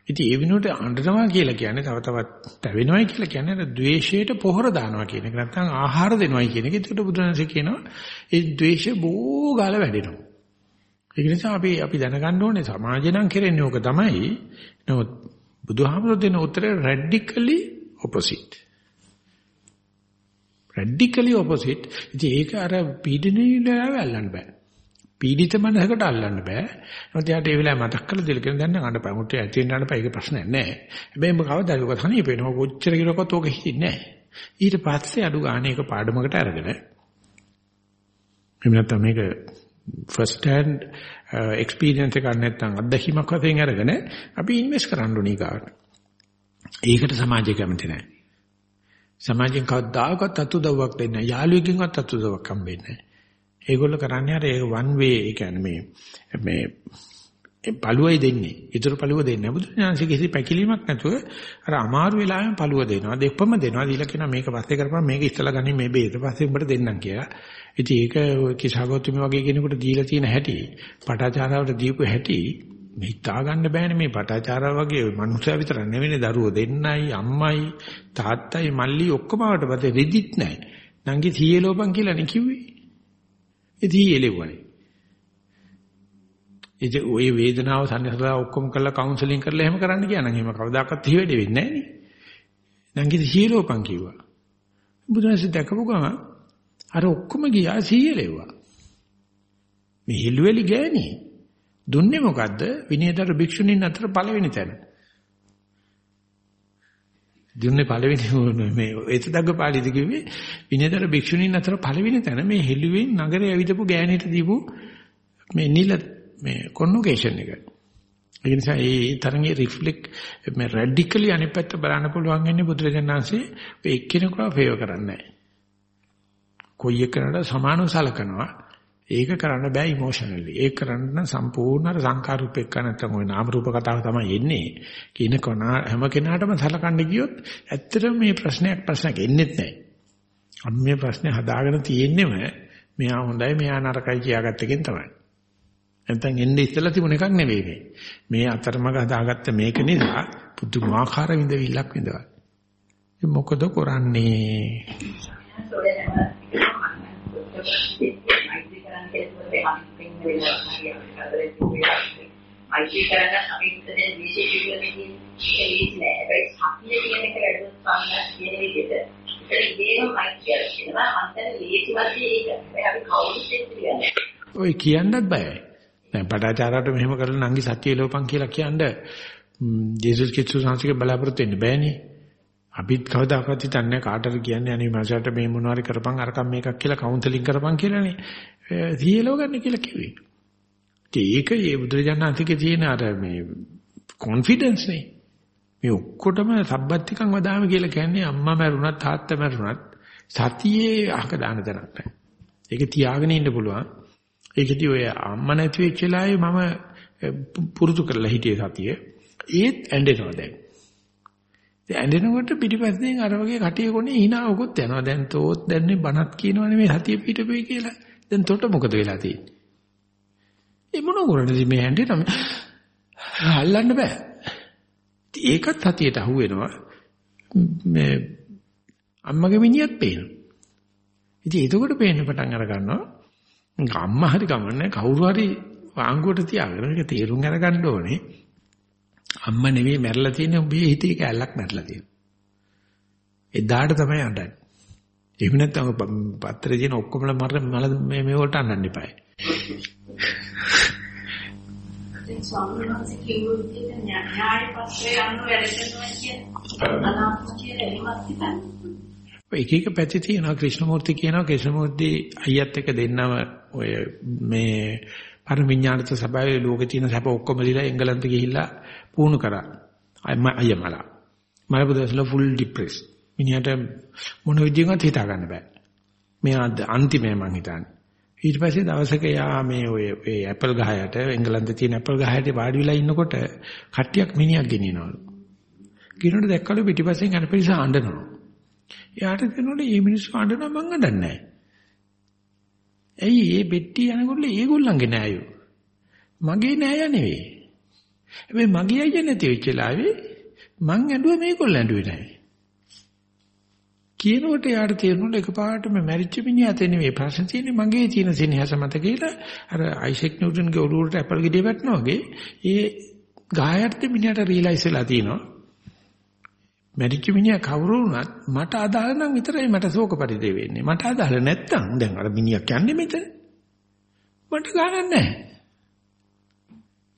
ඉතින් ඒ විනෝඩ අඬනවා කියලා කියන්නේ තව තවත් තැවෙනවයි කියලා කියන්නේ අර ද්වේෂයට පොහොර දානවා කියන එක. නැත්තම් ආහාර දෙනවයි කියන එක. ඒකට බුදුරජාණන්සේ කියනවා ඒ ද්වේෂ බෝ ගාල වැඩෙනවා. ඒක නිසා අපි අපි දැනගන්න ඕනේ සමාජේ නම් කරන්නේ ඕක තමයි. නමුත් බුදුහාමුදුරුවෝ දෙන උත්තරේ රැඩිකලි ඔපොසිට්. Radically opposite. ඉතින් ඒක අර පීඩනයේ අල්ලන්න බෑ. පීඩිත මනසකට අල්ලන්න බෑ. නමුත් යාට ඒ වෙලාවේ මතක් කරලා දෙල කියන දැන් නම් අඬපෑ. මුට්ටේ ඇති වෙන්න අඬපෑ. ඒක ප්‍රශ්නයක් නෑ. හැබැයි මම කවදාද ඔක තනිය පේනවා. කොච්චර කිරකොත් ඕක හිතින්නේ නෑ. ඊට පස්සේ අඩු ගානේ ඒක පාඩමකට අරගෙන එහෙම නැත්නම් මේක ෆස්ට් හෑන්ඩ් Uh, එක්ස්පීරියන්ස් එකක් නැත්නම් අත්දැකීමක් වශයෙන් අරගෙන අපි ඉන්වෙස්ට් කරන්න ඕනේ කාට. ඒකට සමාජය කැමති නැහැ. සමාජයෙන් කවදාකවත් අතුදව්වක් දෙන්නේ නැහැ. යාළුවෙක්ගෙන්වත් අතුදව්වක් හම්බෙන්නේ නැහැ. ඒගොල්ලෝ කරන්නේ අර ඒක වන් වේ ඒ කියන්නේ මේ මේ ඒ පළුවයි දෙන්නේ. ඊතර පළුව දෙන්නේ නැහැ. බුදුරජාණන්සේ කිසි පැකිලීමක් නැතුව අර අමාරු වෙලාවෙම පළුව දෙනවා. දෙපම දෙනවා. දීලා කියනවා මේක පස්සේ කරපන් මේක ඉස්සලා ගනින් මේ බේත පස්සේ උඹට දෙන්නම් කියලා. ඉතින් ඒක කිසాగෞතම වගේ කෙනෙකුට දීලා තියෙන හැටි, පටාචාරාවට දීපු හැටි මේ හිතා ගන්න බෑනේ මේ පටාචාරා වගේ මනුස්සයා විතර නෙවෙයි දරුවෝ දෙන්නයි අම්මයි තාත්තයි මල්ලි ඔක්කොම ආවට පස්සේ රිදිත් නැහැ. නංගි සීයේ ලෝපන් කියලා නේ කිව්වේ. ඒ සීයේ ලෙව්වනේ. ඉතින් ওই වේදනාව සම්හසලා ඔක්කොම කරලා කවුන්සලින් කරලා එහෙම කරන්න කියනනම් එහෙම කවදාකවත් හිවෙ වෙන්නේ නැහැ නේ. නංගි සීයේ ලෝපන් කිව්වා. බුදුරජාණන් දැකපු ගම අර ඔක්කොම ගියා සීයේ ලෙව්වා. මේ හිළුවෙලි ගෑණි දුන්නේ මොකද්ද? විනයතර භික්ෂුණීන් අතර පළවෙනි තැන. දුන්නේ පළවෙනි මේ ඒතදග්ග පාළිද කිව්වේ විනයතර භික්ෂුණීන් අතර පළවෙනි තැන මේ හෙළුවෙන් නගරේ ඇවිදපු ගෑණිට දීපු මේ නිල මේ කොන්නොකේෂන් එක. ඒ නිසා ඒ තරගේ රිෆ්ලෙක්ට් මේ රැඩිකලි අනිත් පැත්ත බලන්න පුළුවන් වෙන්නේ බුදුරජාණන්සේ ඒ එක්කෙනෙකුව ෆේවර් කරන්නේ නැහැ. කොයි එකනට සමානව සලකනවා. ඒක කරන්න බෑ ඉමෝෂනලි. ඒක කරන්න සම්පූර්ණ සංකාර රූපෙක නැත්නම් ওই නාම රූප කතාව තමයි එන්නේ. කින කොනා හැම කෙනාටම සලකන්න ගියොත් ඇත්තටම මේ ප්‍රශ්නයක් ප්‍රශ්නයක් එන්නේත් නැහැ. අපි මේ ප්‍රශ්නේ හදාගෙන තියෙන්නේම මෙයා හොඳයි මෙයා නරකයි කියාගත්ත එකෙන් තමයි. නැත්නම් එන්නේ ඉස්සලා තිබුණ එකක් නෙවෙයි මේ. මේ අතරමඟ හදාගත්ත මේක නිසා පුදුමාකාර විඳවිල්ලක් විඳවල්. මොකද කරන්නේ? මෛත්‍රී කරන අපිට දැන් විශේෂ විදිහකින් ඒක නෑ. හැබැයි සතිය කියන එක වැඩිවත් පාන්න කියන විදිහට ඒක ඉදේම මෛත්‍රිය කියනවා. අන්තර ලේසි වශයෙන් ඒක. හැබැයි අපි කවුරුත් එක්ක කියන්නේ. ඔය කියන්නත් බයයි. දැන් පටාචාරාට මෙහෙම කරලා නංගි සත්‍ය ලෝපන් කියලා කියන්නේ ජේසුස් ක්‍රිස්තුස් වහන්සේගේ බලාපොරොත්තු වෙන්න බෑනේ. අපිත් කවදාකවත් හිතන්නේ කාටද කියන්නේ අනේ මාසයට මේ මොනවාරි කරපන් අරකම් මේකක් කියලා කවුන්සලින් කරපන් කියලානේ. සියලෝ ගන්න කියලා කිව්වේ. ඒක ඒ බුදුරජාණන්තිගේ තියෙන අර මේ කොන්ෆිඩන්ස් නේ. මේ ඔක්කොටම සබ්බත්තිකම් වදාම කියලා කියන්නේ අම්මා මැරුණත් තාත්තා මැරුණත් සතියේ අහක දාන දරක් නැහැ. ඒක තියාගෙන ඉන්න පුළුවන්. ඒකදී ඔය අම්මා නැති වෙච්ච වෙලාවේ මම පුරුදු කරලා හිටියේ සතිය. ඒත් ඇඬෙනවා දැන්. ඒ ඇඬෙනකොට පිටිපස්සෙන් අර වගේ කටිය කොනේ hinaවකුත් යනවා. දැන් තෝත් දැන්නේ බණත් කියනවනේ මේ සතිය පිටපෙයි කියලා. දැන් තොට මොකද වෙලා තියෙන්නේ? ඒ මොන කරන්නේද මේ ඇඬෙනම අල්ලන්න බෑ. ඒකත් හතියට අහු වෙනවා. මේ අම්මගේ මිනිහත් පේනවා. ඉතින් එතකොට පේන්න පටන් අර ගන්නවා. අම්මා හරි ගමන්නේ කවුරු හරි වාංගුවට තියාගෙන ඒක තේරුම් අරගන්න ඕනේ. අම්මා නෙවෙයි මැරලා තියෙන්නේ ඔබේ හිතේ කැලලක් මැරලා තියෙනවා. එදාට තමයි අඬන්නේ. එහෙම නැත්නම් පත්‍රේ තියෙන ඔක්කොම මර මේ මේ වලට අඬන්න එපායි. දැන් ස්වාමීන් වහන්සේ කිව්ව විදිහට න්‍යාය පත්‍රය අනුව වැඩ කරනවා කියන අනාත්ම කියලා එහෙමත් හිතන්නේ. එක එක පැති තියෙනවා ක්‍රිෂ්ණමූර්ති කියනවා ක්‍රිෂ්ණමූර්ති අයියත් එක්ක දෙන්නම ඔය මේ පරිවිඥානිත සභාවේ ලෝකේ තියෙන සැප ඔක්කොම දීලා එංගලන්ත ගිහිල්ලා පුහුණු කරා. අයියමලා. මලපදස්ල ෆුල් ડિප්‍රෙස්. මිනිහට මොන විදිහකට හිතා ගන්න බෑ. මෙයා අන්තිමේ මං හිතන්නේ. ඊට පස්සේ දවසක යා මේ ඔය ඒ ඇපල් ගහයට එංගලන්තේ තියෙන ඇපල් ගහයට වාඩි වෙලා ඉන්නකොට කට්ටියක් මිනිහක් ගෙනියනවලු. ගෙනනකොට දැක්කලු පිටිපස්සෙන් යන පිරිස අඬනවා. එයාට කියනකොට මේ මිනිස්සු අඬනවා මං අඬන්නේ නැහැ. ඇයි මේ බෙට්ටි යනකොට ඒගොල්ලන්ගේ නෑයෝ. මගේ නෑය නෙවෙයි. හැබැයි මගේ අයියා නැති වෙච්ච වෙලාවේ මං ඇඬුවා මේගොල්ලෝ ඇඬුවේ නැහැ. කියනකොට යාට තේරුණා එකපාරටම මැරිච්ච මිනිහා තේ නෙවෙයි ප්‍රශ්න තියෙන්නේ මගේ තියෙන සෙනෙහස මත කියලා අර අයිසෙක් නිව්ටන්ගේ ඔළුවට ඇපල් ගෙඩිය වැටෙනා වගේ ඒ ගායර්ථ මිනිහට රියලයිස් වෙලා තියෙනවා මැරිච්ච මිනිහා කවුරු වුණත් මට අදාළ නම් විතරයි මට ශෝක පරිදේ වෙන්නේ මට අදාළ නැත්තම් දැන් අර මිනිහා කියන්නේ මෙතන මට ගානක් නැහැ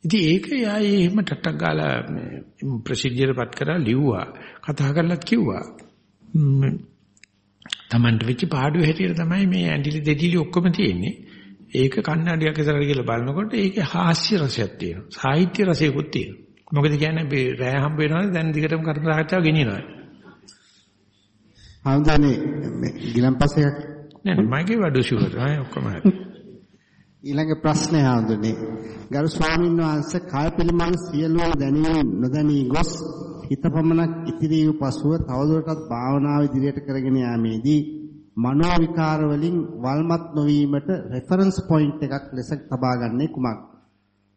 ඉතින් ඒක යා එහෙම ටට්ටක් ගාලා ප්‍රසිද්ධියටපත් කරලා ලිව්වා කතා කරලත් කිව්වා Tamanට වෙච්ච පාඩුව හැටියට තමයි මේ ඇඬිලි දෙඩිලි ඔක්කොම තියෙන්නේ. ඒක කන්නඩියක් ඉස්සරහට කියලා බලනකොට ඒකේ හාස්‍ය රසයක් තියෙනවා. සාහිත්‍ය රසයකුත් තියෙනවා. මොකද කියන්නේ අපි රෑ හම්බ වෙනවනේ දැන් දිගටම කරුණ සාකච්ඡාව ගෙනියනවා. හම්දානේ ගිලම්පස් එකක් නෑ මගේ වඩු ෂුගර් ආය ඔක්කොම හරි. ඊළඟ ප්‍රශ්නය හඳුනේ ගරු ස්වාමීන් වහන්සේ කය පිළිබඳ සියලුම දැනීම් නොදැනී ගොස් හිත පමණක් ඉතිරි වූ පසුව තවදුරටත් භාවනාව ඉදිරියට කරගෙන යාමේදී මනෝ විකාර වලින් වල්මත් නොවීමට රෙෆරන්ස් පොයින්ට් එකක් ලෙස තබා ගන්නේ කුමක්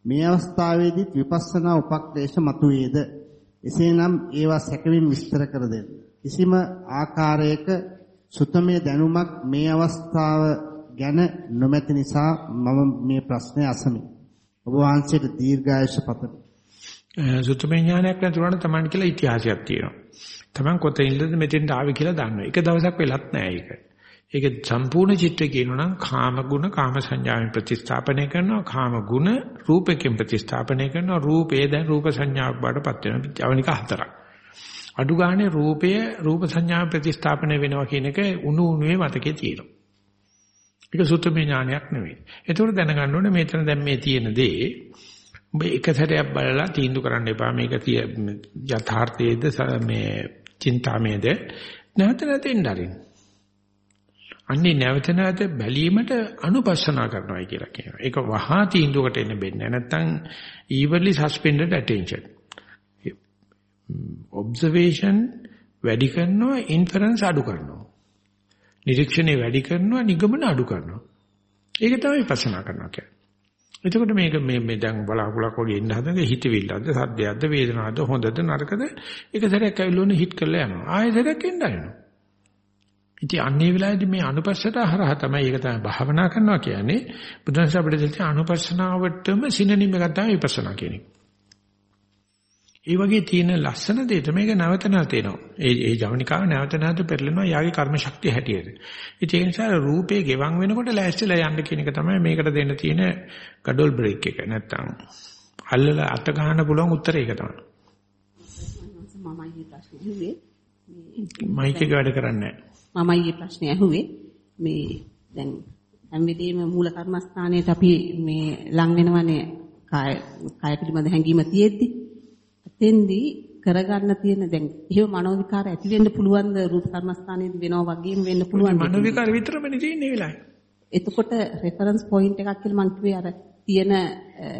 මේ අවස්ථාවේදී විපස්සනා උපක්ලේශ මතුවේද එසේනම් ඒවා සැකවින් විස්තර කර දෙන්න කිසිම ආකාරයක සුතමේ දැනුමක් මේ අවස්ථාව ගැන නොමැති නිසා මම මේ ප්‍රශ්නය අසමි. ඔබ වහන්සේට දීර්ඝායුෂ පතමි. සුතමේ ඥානයක් නැතුණාට Taman කියලා ඉතිහාසයක් තියෙනවා. Taman කොතනින්ද මෙතෙන්ට ආවේ කියලා දන්නවා. එක දවසක් වෙලත් නෑ ඒක. ඒක සම්පූර්ණ චිත්‍රය කියනවා නම් කාම ගුණ කාම සංඥාවෙන් ප්‍රතිස්ථාපනය කරනවා කාම ගුණ රූපයෙන් ප්‍රතිස්ථාපනය කරනවා රූපේ දැන් රූප සංඥාවක් බාටපත් වෙනවා. ජවනික හතරක්. අඩු ගානේ රූපය රූප සංඥා ප්‍රතිස්ථාපනය වෙනවා කියන එක උණු උණුවේ මතකේ තියෙනවා. ඒක සුත්තමේ ඥානයක් නෙවෙයි. ඒතකොට දැනගන්න ඕනේ මෙතන දැන් මේ තියෙන දේ ඔබ එක සැරයක් බලලා තීන්දුව කරන්න එපා මේක යථාර්ථයේද මේ චින්තාමේද නැවත නැවත එන්න ආරින්. අන්නේ නැවත නැවත බැලීමට අනුපස්සනා කරනවායි කියලා කියනවා. ඒක වහා තීන්දුවකට එන්න බෙන්නේ නැත්නම් evenly suspended attention. observation වැඩි කරනවා inference අඩු කරනවා. නිරීක්ෂණය වැඩි කරනවා නිගමන අඩු කරනවා. ඒක තමයි විපස්සනා කරනවා කියන්නේ. එතකොට මේක මේ මේ දැන් බලාකුලක් වගේ ඉන්න හදන හිතවිල්ලක්ද සද්දයක්ද වේදනාවක්ද හොඳද නරකද ඒක සැරයක් ඇවිල්ලා හිට කරලා යනවා. ආයෙ සැරයක් එන්න ආයෙනවා. ඉතින් අන්නේ වෙලාවේදී මේ අනුපස්සට හරහා තමයි ඒක තමයි භාවනා කරනවා කියන්නේ. බුදුන්ස අපිට දෙන්නේ අනුපස්සනාවටම සිනනිම එකක් තමයි විපස්සනා කියන්නේ. ඒ වගේ තියෙන ලස්සන දෙයට මේක නැවත නැවත එනවා. ඒ ඒ ජවනිකාව නැවත නැවත පෙරලෙනවා යාගේ කර්ම ශක්තිය හැටියට. ඒ නිසා රූපේ ගෙවන් වෙනකොට ලෑස්තිලා යන්න කියන එක තමයි මේකට දෙන්න තියෙන ගඩොල් බ්‍රේක් එක. නැත්තම් අල්ලලා අත ගන්න පුළුවන් උත්තරය ඒක තමයි. මම මයික් එක වැඩ කරන්නේ නැහැ. මම ඊයේ ප්‍රශ්නේ ඇහුවේ මේ දැන් හැම වෙලේම මූල කර්මස්ථානයේට අපි මේ ලං වෙනවනේ කාය කාය පිළිබඳ හැඟීම තියෙද්දි එතෙන්දී කරගන්න තියෙන දැන් එහෙම මනෝ විකාර ඇති වෙන්න පුළුවන් ද රූප කර්මස්ථානයේදී වෙනවා වගේම වෙන්න පුළුවන් මනෝ විකාර විතරමනේ තියෙන්නේ වෙලාවේ. එතකොට රෙෆරන්ස් පොයින්ට් එකක් කියලා මම කිව්වේ අර තියෙන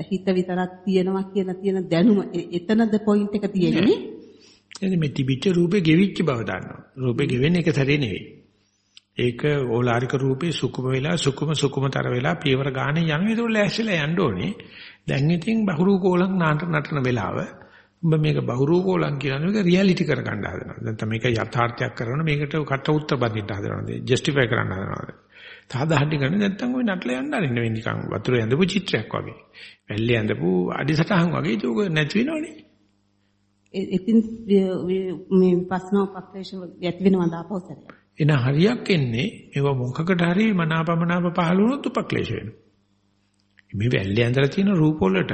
හිත විතරක් තියෙනවා කියන තියෙන දැනුම එතනද පොයින්ට් එක තියෙන්නේ. එනි මේ තිබිච්ච රූපේ ගෙවිච්ච බව දන්නවා. රූපේ ගෙවෙන්නේ එක සැරේ නෙවෙයි. ඒක ඕලාරික රූපේ සුකුම වෙලා සුකුම සුකුමතර වෙලා පියවර ගානේ යන විදිහට ලෑස්තිලා යන්න ඕනේ. දැන් ඉතින් බහුරු කෝලං නාට නටන වෙලාව උඹ මේක බහුරූපෝලං කියන්නේ මේක රියැලිටි කරගන්න හදනවා. දැන් මේක යථාර්ථයක් කරන මේකට කට උත්තර බඳින්න හදනවා. ජස්ටිෆයි කරන්න හදනවා. සාධාරණ කරන්නේ නැත්තම් ওই නටලා යන්න අරින්න වෙන්නේ නිකන් වතුර ඇඳපු චිත්‍රයක් වගේ. වැල්ලේ ඇඳපු අඩිසටහන් වගේ ඒක නැති වෙනවනේ. ඉතින් මේ විපස්සනා උපක්‍රේෂ යත් වෙනවද ආපෞසරය. එන හරියක් එන්නේ ඒව මොකකට හරි මනාපමනාප පහළ වුණොත් උපක්ලේශ වෙනවා. මේ වැල්ලේ ඇඳලා තියෙන රූප වලට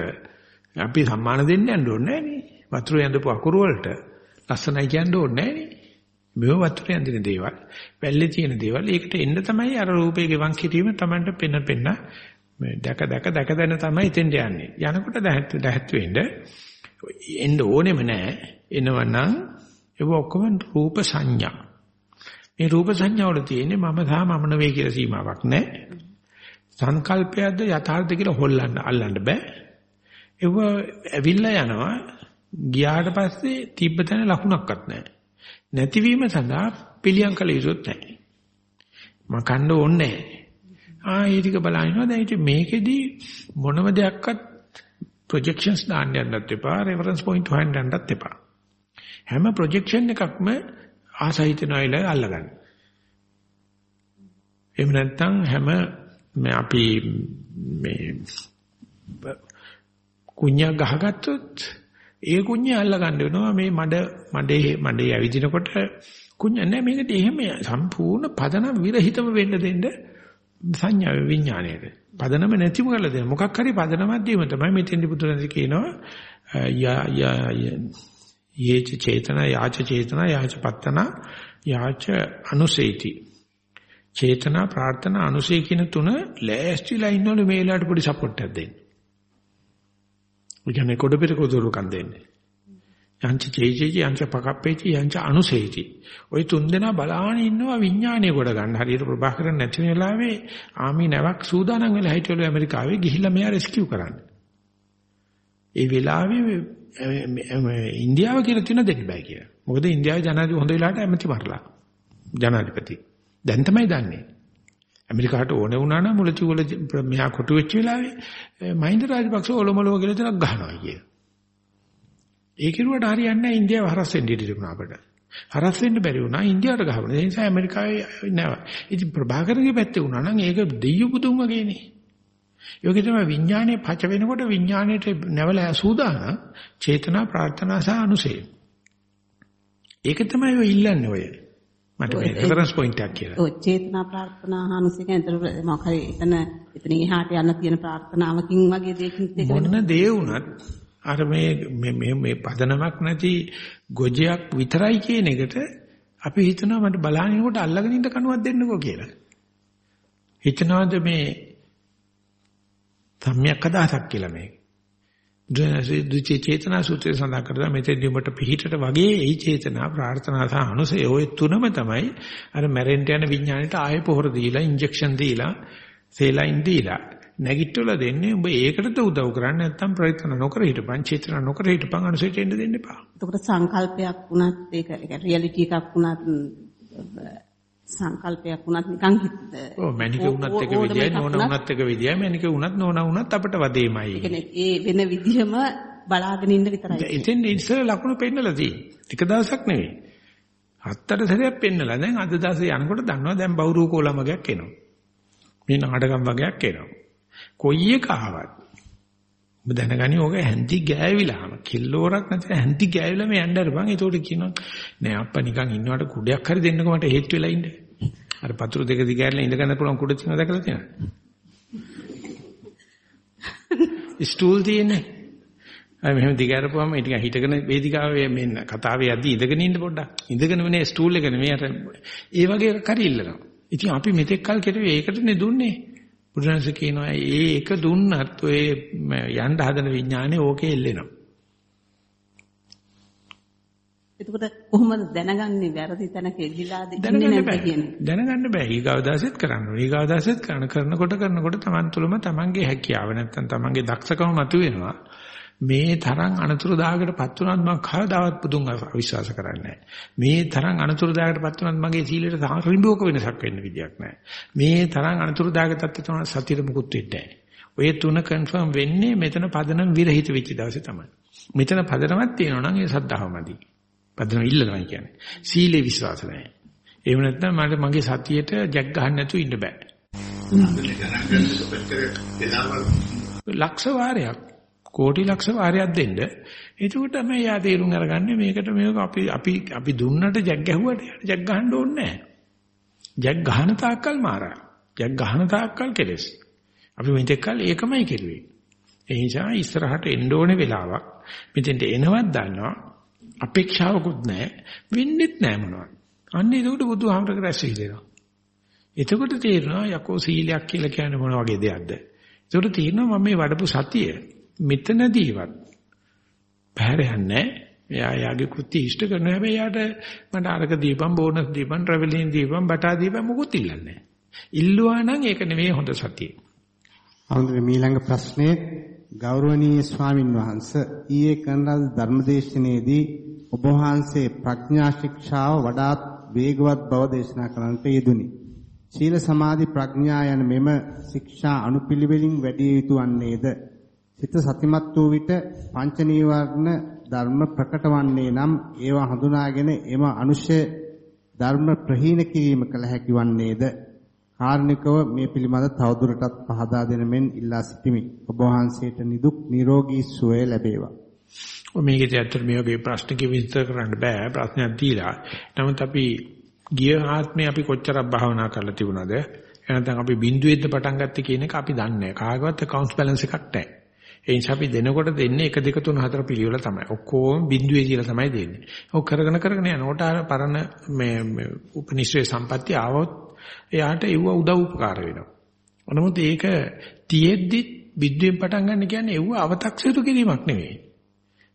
අපි සම්මාන දෙන්න යන්න ඕනේ නෑනේ. වතුර ඇඳපු අකුරු වලට ලස්සනයි කියන්න ඕනේ නෑනේ. මේව වතුර ඇඳින දේවල්, වැල්ලේ තියෙන දේවල්. ඒකට එන්න තමයි අර රූපේ ගෙවන් කිරීම Tamanට පෙන පෙන්න මේ දැක දැක දැක දැන තමයි එතෙන්ට යන්නේ. යනකොට දැහත් දැහත් වෙන්න එන්න ඕනෙම නෑ. එනවනම් ඒක ඔක්කොම රූප සංඥා. මේ රූප සංඥා වල තියෙන්නේ මම සහ මම නෙවෙයි කියලා සීමාවක් නෑ. සංකල්පයක්ද යථාර්ථ කියලා හොල්ලන්න අල්ලන්න බෑ. ඒව ඇවිල්ලා යනවා ගියාට පස්සේ තිබ්බ තැන ලකුණක්වත් නැහැ. නැතිවීම සඳහා පිළියම් කළ යුතුත් නැහැ. මකන්න ඕනේ නැහැ. ආ ඒ ටික බලනවා දැන් ඉතින් මේකෙදි මොනම දෙයක්වත් ප්‍රොජෙක්ෂන්ස් දාන්න යන්නත් එපා රෙෆරන්ස් පොයින්ට් හොයන්න යන්නත් එපා. හැම ප්‍රොජෙක්ෂන් එකක්ම ආසහිතනයිල අල්ලගන්න. එහෙම නැත්නම් හැම මේ අපි මේ කුණ්‍යක් ගහගත්තොත් ඒ කුණ්‍ය අල්ල ගන්න වෙනවා මේ මඩ මඩේ මඩේ ඇවිදිනකොට කුණ්‍ය නැහැ මේකට එහෙම සම්පූර්ණ පදනම් විරහිතව වෙන්න දෙන්න සංඥා විඥාණයට පදනම නැතිම කරලා දෙන්න මොකක් හරි පදනමක් දීම තමයි මෙතෙන්දි පුදුරන්දි කියනවා යා යා යේච චේතන යාච චේතන යාච පත්තන යාච අනුසේති චේතනා ප්‍රාර්ථනා අනුසේ කියන තුන ලෑස්තිලා ඉන්නවලු මේ වෙලාවට පොඩි සපෝට් එකක් දෙන්න. ඒ කියන්නේ කොට පෙර කොදරුකම් දෙන්නේ. යංච චේචේචි යංච පකප්පේචි යංච අනුසේචි. ওই තුන් දෙනා බලාගෙන ඉන්නවා විඥානය කොට ගන්න. හරියට ප්‍රභාකරන් නැති වෙලාවේ ආමි නැවක් සූදානම් වෙලා හිටියලු ඇමරිකාවේ ගිහිල්ලා මෙයා රෙස්කියු කරන්න. ඒ වෙලාවේ ඉන්දියාව කියලා තියෙන දෙන්න බෑ කියලා. මොකද ඉන්දියාවේ ජනාධිපති හොඳ වෙලාවට ඇමති මරලා. ජනාධිපති. දැන් තමයි දන්නේ. ඇමරිකාට ඕනේ වුණා නම් මුලචි වල මෙහා කොටු වෙච්ච වෙලාවේ මහින්ද රාජපක්ෂ ඔලොමලෝ කියලා තරක් ගහනවා කිය. ඒ කිරුවට හරියන්නේ නැහැ ඉන්දියාව හරස් වෙන්න ඉඩ තිබුණා අපිට. හරස් වෙන්න බැරි වුණා ඉන්දියාවට ගහන්න. ඒ නිසා ඇමරිකාවේ නෑ. ඉතින් ප්‍රභාකරගේ පැත්තේ වුණා නම් ඒක දෙයියු බුදුන් වගේනේ. යෝගී තමයි විඥානයේ පච වෙනකොට විඥාණයට නැවල සූදානම් චේතනා ප්‍රාර්ථනා සහ අනුසය. ඒක තමයි ඔය ඉල්ලන්නේ ඔය. මට මේ රෙෆරන්ස් පොයින්ට් එකක් කියලා. ඔය චේතනා ප්‍රාර්ථනා අනුසය මොකක් හරි එතන එතනින් එහාට යන්න තියෙන ප්‍රාර්ථනාවකින් වගේ දෙයකින් මොන දේ වුණත් අර මේ මේ මේ පදනමක් නැති ගොජයක් විතරයි කියන එකට අපි හිතනවා මට බලහිනකොට අල්ලගෙන ඉන්න කනුවක් දෙන්නකෝ කියලා. හිතනවාද මේ සම්‍යක් අදහසක් කියලා මේක. දුචේ චේතනා සූත්‍රය සඳහන් කරලා මෙතෙන්දී ඔබට පිහිටට වගේ ඒ චේතනා ප්‍රාර්ථනා සහ අනුසය ඔය තුනම තමයි අර මැරෙන්න යන විඥාණයට ආයෙ පොහොර දීලා ඉන්ජෙක්ෂන් දීලා සේලයින් දීලා නැගිටවල දෙන්නේ උඹ ඒකටද උදව් කරන්නේ නැත්නම් ප්‍රයත්න නොකර හිටපන් චේතනා නොකර හිටපන් අනුසයට එන්න දෙන්න එපා. එතකොට සංකල්පයක් වුණත් ඒක රියැලිටි එකක් වුණත් සංකල්පයක් වුණත් නිකන් ඔව් මැනික වුණත් එක විදියයි නෝන වුණත් එක විදියයි මැනික වුණත් නෝන වුණත් අපිට වදේමයි. ඒ වෙන විදිහම බලාගෙන ඉන්න විතරයි. එතෙන් ඉස්සර ලකුණු පෙන්නලා තියෙන්නේ. එක දවසක් නෙවෙයි. හත්තර සැරයක් පෙන්නලා දැන් අද දවසේ යනකොට දන්නවා දැන් බෞරු කෝලමගයක් එනවා. මේ නාටකම් වගේක් එනවා. කොයි එක ආවත්. ඔබ දැනගනි ඕක හැන්ති ගෑවිලාම. කිල්ලෝරක් නැති හැන්ති ගෑවිලා මේ යන්න අරපන් ඒතකොට කියනවා නෑ අප්පා නිකන් ඉන්නවට කුඩයක් හරි දෙන්නකෝ මට හේතු වෙලා ඉන්න. අර පතුරු දෙක දිගෑරලා ඉඳ ගන්න පුළුවන් කුඩ තියෙනවා දැකලා තියෙනවා ස්ටූල් තියෙන්නේ. අය මෙහෙම දිගෑරපුවම ඒ ටික හිටගෙන වේදිකාවේ මෙන්න කතාවේ යද්දි ඉඳගෙන ඉන්න පොඩ්ඩක්. ඉඳගෙන වෙන්නේ ස්ටූල් එක නෙමෙයි අර ඒ වගේ හරි ඉල්ලනවා. ඉතින් අපි මෙතෙක් කල් කෙරුවේ ඒකටනේ දුන්නේ බුදුරජාණන් කියනවා ඒ එක දුන්නත් ඔය යන්න හදන විඥානේ ඕකේ එල්ලෙනවා. එතකොට කොහොමද දැනගන්නේ වැරදි තැනක එල්ලිලාද ඉන්නේ නැද්ද කියන්නේ? දැනගන්න බෑ. ඊගාව දාසෙත් කරන්න ඕනේ. ඊගාව දාසෙත් කරන කරනකොට කරනකොට Taman තුලම Tamanගේ හැකියාව නැත්තම් Tamanගේ දක්ෂකම මතුවෙනවා. මේ තරම් අනතුරුදායකටපත් වුණත් මම කවදාවත් බුදුන් අවිශ්වාස කරන්නේ මේ තරම් අනතුරුදායකටපත් වුණත් මගේ සීලයට රිඹුවක වෙනසක් වෙන්න විදියක් නැහැ. මේ තරම් අනතුරුදායක තත්ත්වයට තමයි සතියට මුකුත් වෙන්නේ ඔය තුන කන්ෆර්ම් වෙන්නේ මෙතන පදනම් විරහිත වෙච්ච දවසේ තමයි. මෙතන පදනමක් තියෙනවා නම් ඒ සද්ධාවමදි. පදනම ඉල්ලනවා කියන්නේ. සීලේ විශ්වාස නැහැ. එහෙම නැත්නම් මට මගේ සතියට ජග් ගහන්න නැතුව ඉන්න බෑ. ලක්ෂ වාරයක් කෝටි ලක්ෂ වාරයක් දෙන්න. එතකොට මේ යා තේරුම් අරගන්නේ මේකට මේක අපි අපි අපි දුන්නට ජග් ගැහුවට ජග් ගහන්න ඕනේ නැහැ. ජග් ගහන තාක්කල් මාරා. ජග් ගහන තාක්කල් කෙලස්. අපි මෙතෙක් කල් ඒකමයි කෙරුවේ. ඒ නිසා ඉස්සරහට එන්න ඕනේ වෙලාවක් මෙතෙන්ට එනවත් දන්නවා අපේක්ෂාවකුත් නැහැ වෙන්නෙත් නැහැ මොනවද. අන්න ඒකට බුදුහාමරක රැස් වෙනවා. එතකොට තේරෙනවා යකෝ සීලයක් කියලා කියන්නේ මොන වගේ දෙයක්ද? ඒකට තේරෙනවා මම මේ වඩපු සතිය මෙතනදීවත් පැහැරෙන්නේ එයා යාගේ කෘත්‍ය ඉෂ්ට කරන හැබැයි යාට මට අරක දීපම් බෝනස් දීපම් ට්‍රැවලින් දීපම් බටා දීපම් මොකුත් ඉල්ලන්නේ ඉල්ලුවා නම් ඒක නෙවෙයි හොඳ සතිය. හඳුනේ මීළඟ ප්‍රශ්නේ ගෞරවනීය ස්වාමින් වහන්සේ ඊයේ කරන ධර්මදේශනයේදී ඔබ වහන්සේ ප්‍රඥා ශික්ෂාව වඩාත් වේගවත් බව දේශනා කරන්නට යෙදුනි. සීල සමාධි ප්‍රඥා යන මෙම ශික්ෂා අනුපිළිවෙලින් වැඩි යුතු වන්නේද? සිත සතිමත් වූ විට පංච නීවරණ ධර්ම ප්‍රකට වන්නේ නම් ඒවා හඳුනාගෙන එම අනුශය ධර්ම ප්‍රහීන කිරීම කළ හැකි වන්නේද? කාර්නිකව මේ පිළිබඳ තවදුරටත් පහදා දෙන මෙන් ඉල්ලා සිටිමි. ඔබ වහන්සේට නිදුක් නිරෝගී සුවය ලැබේවා. ඔය මේකේ ඇත්තට මේ වගේ ප්‍රශ්නක විස්තර කරන්න බෑ ප්‍රශ්නයක් දීලා. නමුත් අපි ගිය ආත්මේ අපි කොච්චරක් භාවනා කරලා තිබුණාද? එහෙනම් අපි බිඳුවේද්ද පටන් ගත්තේ කියන එක අපි දන්නේ නැහැ. කාගවත් account balance එකක් නැහැ. ඒ නිසා අපි දෙනකොට දෙන්නේ 1 2 3 4 පිළිවෙල තමයි. ඔක්කොම බිඳුවේ කියලා තමයි දෙන්නේ. ඔක් කරගෙන කරගෙන යනකොට අර පරණ මේ උපනිශ්‍රේ සම්පත්‍ය ආවොත් එයාට ඒව උදව් උපකාර වෙනවා. නමුත් ඒක තියෙද්දි බිඳුවෙන් පටන් ගන්න කියන්නේ ඒව අව탁සිරු කිරීමක් නෙවෙයි.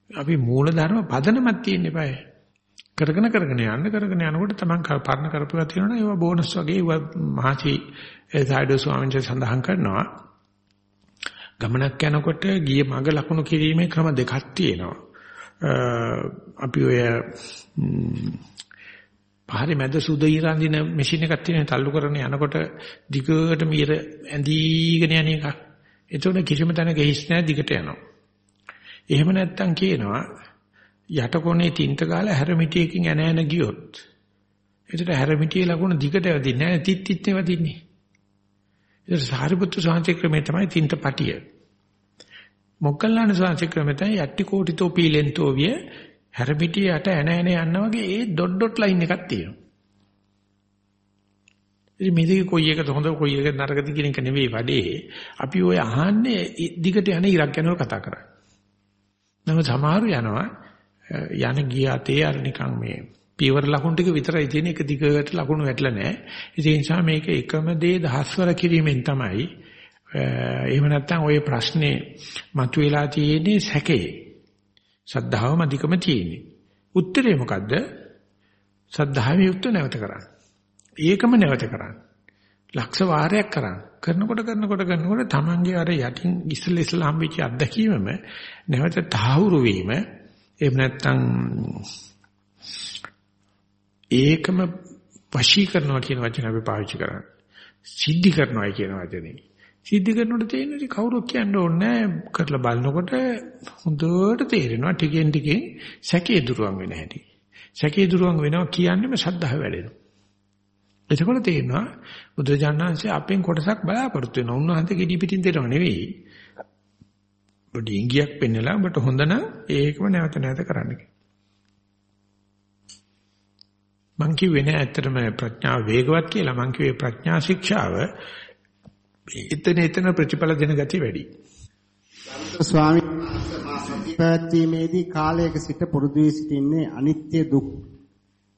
අපි මූල ධර්ම පදනමක් තියෙන්න eBay. කරගෙන කරගෙන යන්න කරගෙන යනකොට තමන් පරණ කරපුවා තියෙනවා ඒවා බෝනස් වගේ ඒවා මහසි සයිඩෝ ස්වාමීන් වහන්සේ සඳහන් කරනවා. ගමනක් යනකොට ගිය මඟ ලකුණු කිරීමේ ක්‍රම දෙකක් තියෙනවා. අපි ඔය පහරේ මැද සුද ඊරන්දින මැෂින් එකක් තියෙන තල්ලු කරන යනකොට දිගට මීර ඇඳීගෙන යන එක. එතකොට කිසිම තැනක හිස් නැහැ දිගට යනවා. එහෙම නැත්තම් කියනවා යට කොනේ තින්ත ගාලා හැරමිටියකින් එන එන ගියොත් එතකොට හැරමිටියේ ලකුණ දිගට වදින්නේ නැහැ තිත් තිත් නේ වදින්නේ. ඒක සාරිපුත්තු සාංශ ක්‍රමේ තමයි තින්ත පටිය. මොග්ගල්ලාන සාංශ ක්‍රමේ තමයි යටි කෝටිතෝ පීලෙන්තෝ විය හැරමිටියට එන එන යන්න වගේ ඒ ඩොට් ඩොට් ලයින් එකක් තියෙනවා. ඉතින් මේ දෙකේ කොයි එකද හොඳ කොයි එකද නරකද කියන එක නෙවෙයි වැඩේ. අපි ඔය අහන්නේ දිගට යන ඉරක් ගැනව කතා කරන්නේ. නම සමහරු යනවා යන ගියාතේ අර නිකන් මේ පීවර ලකුණු ටික විතරයි තියෙන එක දිගට ලකුණු වැටලා නැහැ. ඒ නිසා මේක එකම දේ දහස්වර කිරීමෙන් තමයි එහෙම නැත්නම් ওই ප්‍රශ්නේ මතුවලා තියෙන්නේ සැකේ. සද්ධාවම අධිකම තියෙන්නේ. උත්තරේ මොකද්ද? සද්ධාවේ යුක්ත නැවත කරන්න. ඒකම නැවත කරන්න. ලක්ෂ වාරයක් කරන්න. කරනකොට කරනකොට කරනකොට Tamange අර යටින් ඉස්සෙල්ලා ඉස්සෙල්ලා හම්බෙච්ච අත්දැකීමම නැවත තහවුරු වීම එහෙම නැත්නම් ඒකම වශී කරනවා කියන වචන අපි පාවිච්චි කරන්නේ. සිද්ධි කරනවා කියන වචනේ. සිද්ධි කරනකොට තේරෙන්නේ කවුරු කියන්න ඕනේ කරලා බලනකොට හොඳට තේරෙනවා ටිකෙන් ටිකෙන් සැකේ දුරවන් වෙන හැටි. සැකේ දුරවන් වෙනවා කියන්නේම ශ්‍රද්ධාව වැඩෙනවා. එතකොට තේරෙනවා බුදුරජාණන්සේ අපෙන් කොටසක් බලාපොරොත්තු වෙනවා. උන්වහන්සේ gedi පිටින් දෙනව නෙවෙයි. පොඩි ඉංගියක් පෙන්නලා ඔබට හොඳ නම් ඒකම නැවත නැවත කරන්න මං කිව්වේ නෑ ඇත්තටම ප්‍රඥාව වේගවත් කියලා. මං කිව්වේ ප්‍රඥා ශික්ෂාව එතන එතන ප්‍රතිඵල දෙන ගතිය වැඩි. ස්වාමීන් වහන්සේ මා සතිය පැවැත්වීමේදී කාලයක සිට පුරුදු වී සිටින්නේ අනිත්‍ය දුක්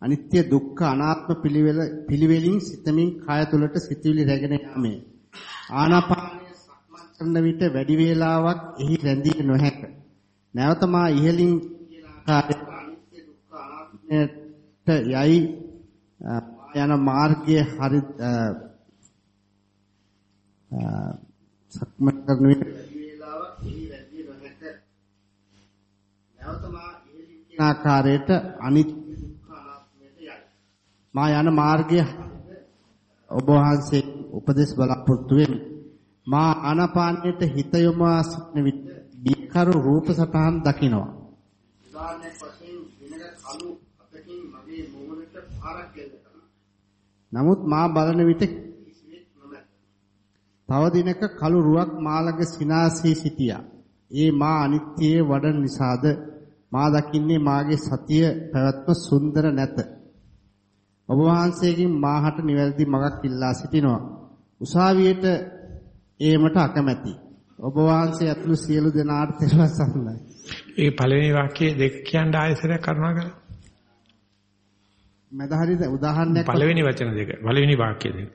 අනිත්‍ය දුක්ඛ අනාත්ම පිළිවෙල පිළිවෙලින් සිතමින් කය තුළට සිටිවිලි රැගෙන යාමේ. ආනාපානය සක්මන් කරන විට වැඩි වේලාවක් එහි රැඳී නොහැක. නැවත මා ඉහලින් කියන ආකාරයට අනිත්‍ය දුක්ඛ අනාත්මයට යයි යන මාර්ගයේ හරි සක්මන් කරන විට වැඩි වේලාවක් එහි රැඳී නොහැක නැවත මා ඉහලින් කියන ආකාරයට අනිත්‍ය මා යන මාර්ගය ඔබ වහන්සේ උපදෙස් බලාපොරොත්තු වෙමි. මා ආනාපානයට හිත යොමා සිටින විට බිකරු රූප සටහන් දකිනවා. උදාහරණයක් වශයෙන් දිනක කළු අතකින් මගේ මූණට පාරක් දෙන්නවා. නමුත් මා බලන විට කිසිවෙක් නොමැත. තව දිනක කළු රුවක් මාළඟ සිනාසී සිටියා. ඒ මා අනිත්‍යයේ වඩන නිසාද මා දකින්නේ මාගේ සතිය පැවැත්ම සුන්දර නැත. ඔබ වහන්සේගෙන් මාහට නිවැරදි මගක් ඉල්ලා සිටිනවා. උසාවියට ඒමට අකමැති. ඔබ වහන්සේ ඇතුළු සියලු දෙනාට තෙරුවන් සරණයි. ඒ පළවෙනි වාක්‍යයේ දෙක කියන්න ආයසරයක් කරනවා කියලා. මැද හරියද උදාහරණයක් පළවෙනි වචන දෙක. පළවෙනි වාක්‍ය දෙක.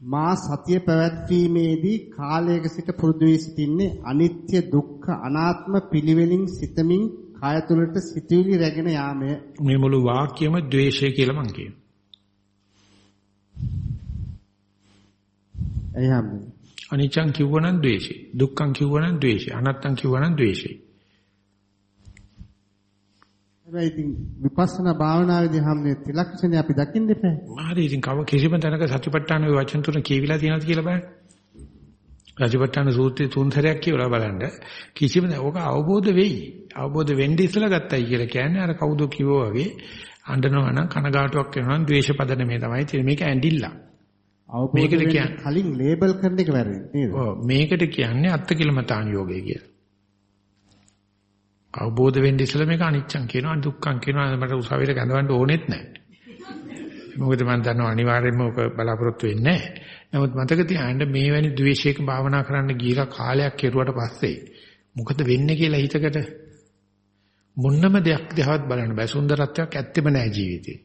මා සතිය පැවැත්වීමේදී කාලයක සිට පුරුදු වී සිටින්නේ අනිත්‍ය දුක්ඛ අනාත්ම පිළිවෙලින් සිතමින් කය තුළට සිතුවිලි රැගෙන යාමය. මේ මුළු වාක්‍යෙම ද්වේෂය කියලා මං කියනවා. එයි හම්බෙන්නේ. අනිච්චං කිව්වනම් ද්වේෂය. දුක්ඛං කිව්වනම් ද්වේෂය. අනත්තං කිව්වනම් ද්වේෂය. හැබැයි ඉතින් විපස්සනා භාවනාවේදී හැමනේ ත්‍රිලක්ෂණේ අපි දකින්න එපා. හරි ඉතින් කව කිසිම තැනක සතිපට්ඨාන ওই වචන තුන කියවිලා තියෙනවද කියලා බලන්න. සතිපට්ඨාන සූත්‍රයේ තුන් සැරයක් කියවලා බලන්න. කිසිම ඕක අවබෝධ වෙයි. අවබෝධ වෙන්න ඉස්සලා ගත්තයි කියලා කියන්නේ අර කවුද කිව්වා වගේ අඬනවා නම් කනගාටුවක් වෙනවා නම් ද්වේෂ පදනමේ තමයි තියෙන්නේ. මේක ඇඬිල්ලක්. කියන්නේ කලින් ලේබල් කරන එක වැරදි නේද? ඔව් මේකට කියන්නේ අත්කිලමතාන් යෝගය කියලා. අවබෝධ වෙන්න ඉස්සෙල්ලා මේක අනිච්චං කියනවා දුක්ඛං කියනවා මට උසාවියට ගඳවන්න ඕනෙත් නැහැ. මොකද මම දන්නවා අනිවාර්යයෙන්ම ඔක බලාපොරොත්තු වෙන්නේ නැහැ. නමුත් මතක තියාගන්න මේ වැනි ද්වේෂයක භාවනා කරන්න ගිහලා කාලයක් කෙරුවට පස්සේ මොකද වෙන්නේ කියලා හිතකට මොන්නම දෙයක් දිහාවත් බලන්න බෑ. සුන්දරත්වයක් ඇත්තෙම නැහැ ජීවිතේ.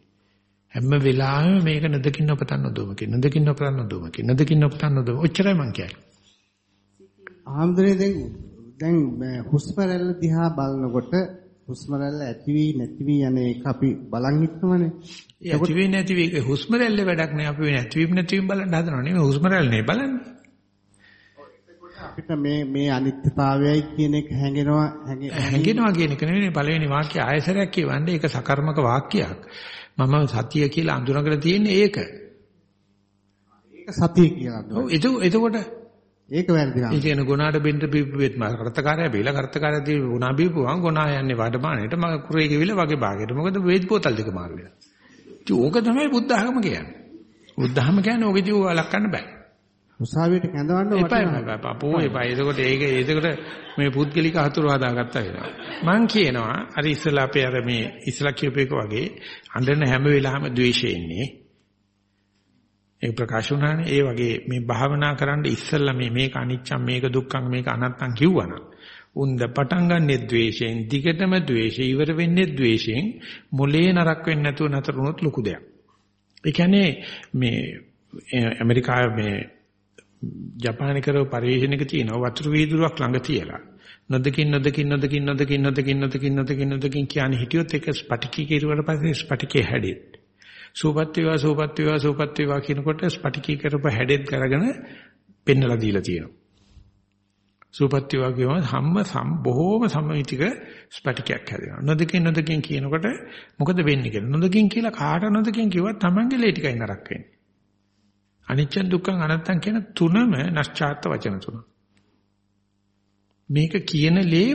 හැම වෙලාවෙම මේක නදකින් නොපතන්න දුමකේ නදකින් නොපතන්න දුමකේ නදකින් නොපතන්න දුම ඔච්චරයි මං කියන්නේ ආම්දරේ දැන් දැන් හුස්ම රැල්ල දිහා බලනකොට හුස්ම රැල්ල ඇති වී නැති වී යන එක අපි බලන් හිටනවනේ. ඒ ඇති වෙන්නේ නැති වෙයි හුස්ම රැල්ලේ වැඩක් නෑ අපි නැතිවීම නැතිවීම බලන්න හදනව නෙමෙයි හුස්ම රැල්ලනේ බලන්නේ. අපිට මේ මේ අනිත්‍යතාවයයි කියන එක හැඟෙනවා හැඟෙනවා කියන එක නෙවෙයි පළවෙනි වාක්‍ය ආයසරයක් කියවන්නේ ඒක සකර්මක වාක්‍යයක්. මම සතිය කියලා අඳුනගෙන තියෙන්නේ ඒක. ඒක සතිය කියලා. ඔව් එතකොට ඒක වැරදි නෑ. ඒ කියන ගුණාට බෙන්ද බීපුවෙත් මා කරතකාරය බීලා කරතකාරය දී ගුණා බීපුවම ගුණා යන්නේ වඩමානෙට මම කුරේ ගෙවිල වගේ භාගයට. මොකද වේද පොතල් දෙක මාරු වෙලා. ඉතින් ඕක තමයි බුද්ධ ආගම කියන්නේ. බුද්ධ ආගම කියන්නේ ඕකදී වලක්වන්න බෑ. උසාවියට කැඳවන්න එපා එපා පෝ එපා එතකොට ඒක එතකොට මේ පුද්ගලික හතුරු හදාගත්තා වෙනවා මං කියනවා අර ඉස්සලා අපේ අර මේ ඉස්සලා කියපු එක වගේ අඬන හැම වෙලාවෙම ද්වේෂය එන්නේ ඒ ප්‍රකාශ වුණානේ. ඒ වගේ මේ භාවනා කරන්න ඉස්සලා මේ මේක අනිච්චම් මේක දුක්ඛම් මේක අනත්තම් කිව්වනම් උන්ද පටන් ගන්නෙ ද්වේෂයෙන් දිගටම ද්වේෂය ඉවර වෙන්නේ ද්වේෂයෙන් මොලේ නරක වෙන්නේ නැතුව නතර වුණොත් ලොකු දෙයක්. ඒ කියන්නේ මේ ඇමරිකාවේ මේ ජපානයේ කරව පරිශීලනයක තියෙනවා වතුරු වීදුරුවක් ළඟ තියලා නොදකින් නොදකින් නොදකින් නොදකින් නොදකින් නොදකින් නොදකින් නොදකින් කියන්නේ හිටියොත් ඒක ස්පටිකී කිරුවට පස්සේ ස්පටිකේ හැඩෙත් සූපත් වේවා සූපත් වේවා සූපත් වේවා කියනකොට ස්පටිකී කරප හැඩෙත් කරගෙන පෙන්නලා දීලා තියෙනවා. සූපත් වේවා කියවම හැම සම් බොහෝම සමමිතික ස්පටිකයක් හැදෙනවා. නොදකින් නොදකින් කියනකොට මොකද වෙන්නේ කියලා. නොදකින් කියලා කාට නොදකින් කිව්වත් Tamange ලේ ටිකයි නරක වෙන්නේ. අනිච්ච දුක්ඛං අනත්තං කියන තුනම නැස්චාත් වචන තුන. මේක කියන ලේ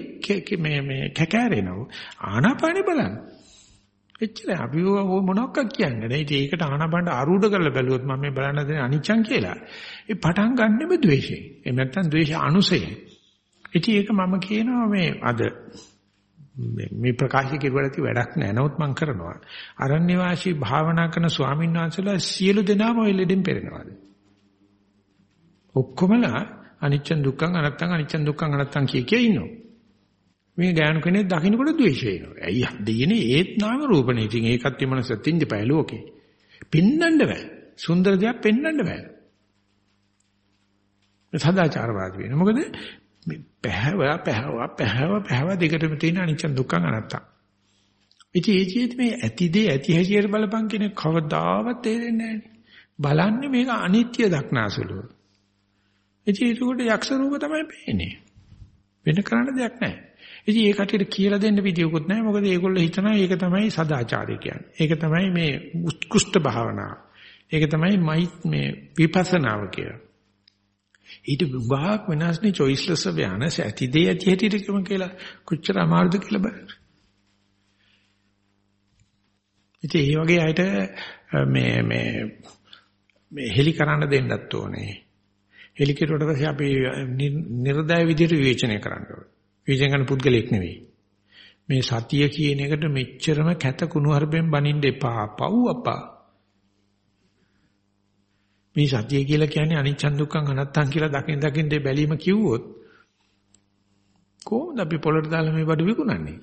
මේ මේ කැකෑරෙනව. ආනාපානෙ බලන්න. එච්චරයි අපි මොනක්ක කියන්නේ නෑ. ඉතින් ඒකට ආනාපානට ආරූඪ කරලා බැලුවොත් මම මේ බලන්න දෙන අනිච්චං කියලා. ඒ පටන් ගන්නෙම ද්වේෂයෙන්. එහෙම නැත්නම් ද්වේෂ අනුසයෙන්. ඉතින් ඒක මම කියනවා මේ අද මේ ප්‍රකාශ කෙරුවට ඇති වැඩක් නෑ. නමුත් මම කරනවා. අරණ්‍ය වාසී භාවනා කරන ස්වාමීන් වහන්සේලා සියලු දෙනාම ඔය ලෙඩෙන් පෙරෙනවාද? ඔක්කොමලා අනිච්ච දුක්ඛං අනත්තං අනිච්ච දුක්ඛං අනත්තං කිය කිය ඉන්නවා. මේ ගෑනු කෙනෙක් දකින්නකොට ද්වේෂය එනවා. ඇයි දෙයනේ ඒත් නාම රූපනේ. ඉතින් ඒකත් විමනසත් ඉඳපෑ ලෝකේ. පෙන්වන්න බෑ. සුන්දර දෙයක් පෙන්වන්න බෑ. සදාචාරවාදී වෙන. මොකද මේ පැහැව පැහැව පැහැව පැහැව දෙකටම තියෙන අනිච්ච දුක්ඛ අනත්තම්. ඉතින් ඒ ජීවිත මේ ඇති දේ ඇති හැටියට බලපං කියන කවදාවත් තේරෙන්නේ නැහැ. බලන්නේ මේක අනිත්‍ය දක්නාසුලුව. ඉතින් ඒකට යක්ෂ රූප තමයි පේන්නේ. වෙන කරන්න දෙයක් නැහැ. ඉතින් ඒ කටියට කියලා දෙන්න විදියකුත් නැහැ. මොකද ඒගොල්ලෝ හිතනවා ඒක තමයි සදාචාරය කියන්නේ. ඒක තමයි මේ උත්කෘෂ්ඨ භාවනාව. ඒක තමයි මේ විපස්සනාව කියන්නේ. ඊට විභාග වෙනස්නේ choiceless awareness ඇති දේ ඇති හැටියට කියමු කියලා කොච්චර අමාරුද කියලා බලන්න. ඉතින් ඒ වගේ අයට මේ මේ මේ හෙලි කරන්න දෙන්නත් ඕනේ. හෙලි කෙරුවට පස්සේ අපි නිර්දය විදිහට විවේචනය කරන්න ඕනේ. විවේචන කරන පුද්ගලෙක් නෙවෙයි. මේ සතිය කියන එකට මෙච්චරම කැත කුණු හරපෙන් බනින්න එපා. පව් අපා. මේ සතිය කියලා කියන්නේ අනිච්ච දුක්ඛං අනත්තං කියලා දකින් දකින් දෙ බැලීම කිව්වොත් කොහොමද අපි පොළට දාලා මේ බඩු විකුණන්නේ?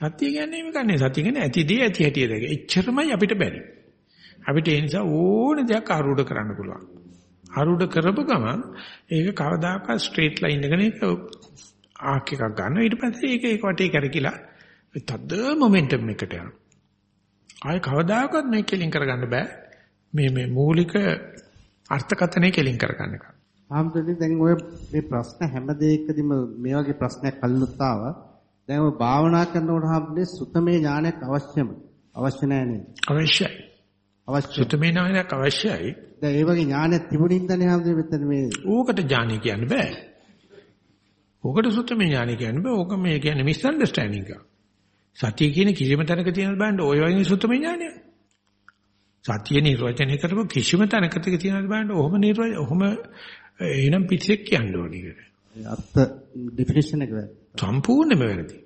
සතිය කියන්නේ මේක නේ. සතිය කියන්නේ ඇතිදී ඇති හැටි දෙක. එච්චරමයි අපිට බැරි. අපිට ඒ නිසා ඕන දෙයක් ආරූඪ කරන්න පුළුවන්. ආරූඪ කරපු ගමන් ඒක කවදාකවත් ස්ට්‍රේට් ලයින් එකනේ ඒක ආක් එකක් ගන්න. ඊට පස්සේ ඒක ඒක වටේ කරකිලා තද මොමන්ටම් එකට යනවා. ආයේ කවදාකවත් මේක කෙලින් කරගන්න බෑ. මේ මේ මූලික අර්ථකථනය කෙලින් කරගන්න එක. ආම්තුනේ දැන් ඔය මේ ප්‍රශ්න හැම දෙයකදීම මේ වගේ ප්‍රශ්නයක් කල්ලුත් ආවා. දැන් ඔය භාවනා කරනකොට හැමදේ සුතමේ ඥානයක් අවශ්‍යම. අවශ්‍ය නැහැ නේද? අවශ්‍යයි. අවශ්‍ය. සුතමේ ඥානයක් අවශ්‍යයි. දැන් ඒ වගේ ඥානයක් තිබුණින්දනේ හැමදේ මෙතන මේ ඕකට ඥානය කියන්න බෑ. ඕකට සුතමේ ඥානය කියන්න බෑ. ඕක මේ කියන්නේ මිස් අන්ඩර්ස්ටෑන්ඩින්ග් එක. සතිය කියන කිසිම තැනක තියෙන බෑන්ඩ ඔය වගේ සුතමේ ඥානයක්. සතිය නිර්වචනය කරපු කිසිම තැනක තියෙනවද බලන්න ඔහොම නිර්වචන ඔහොම එහෙනම් පිටසෙක් කියන්න ඕනේ කියලා. අර්ථ ඩෙෆිනිෂන් එක. සම්පූර්ණයෙන්ම වැරදි.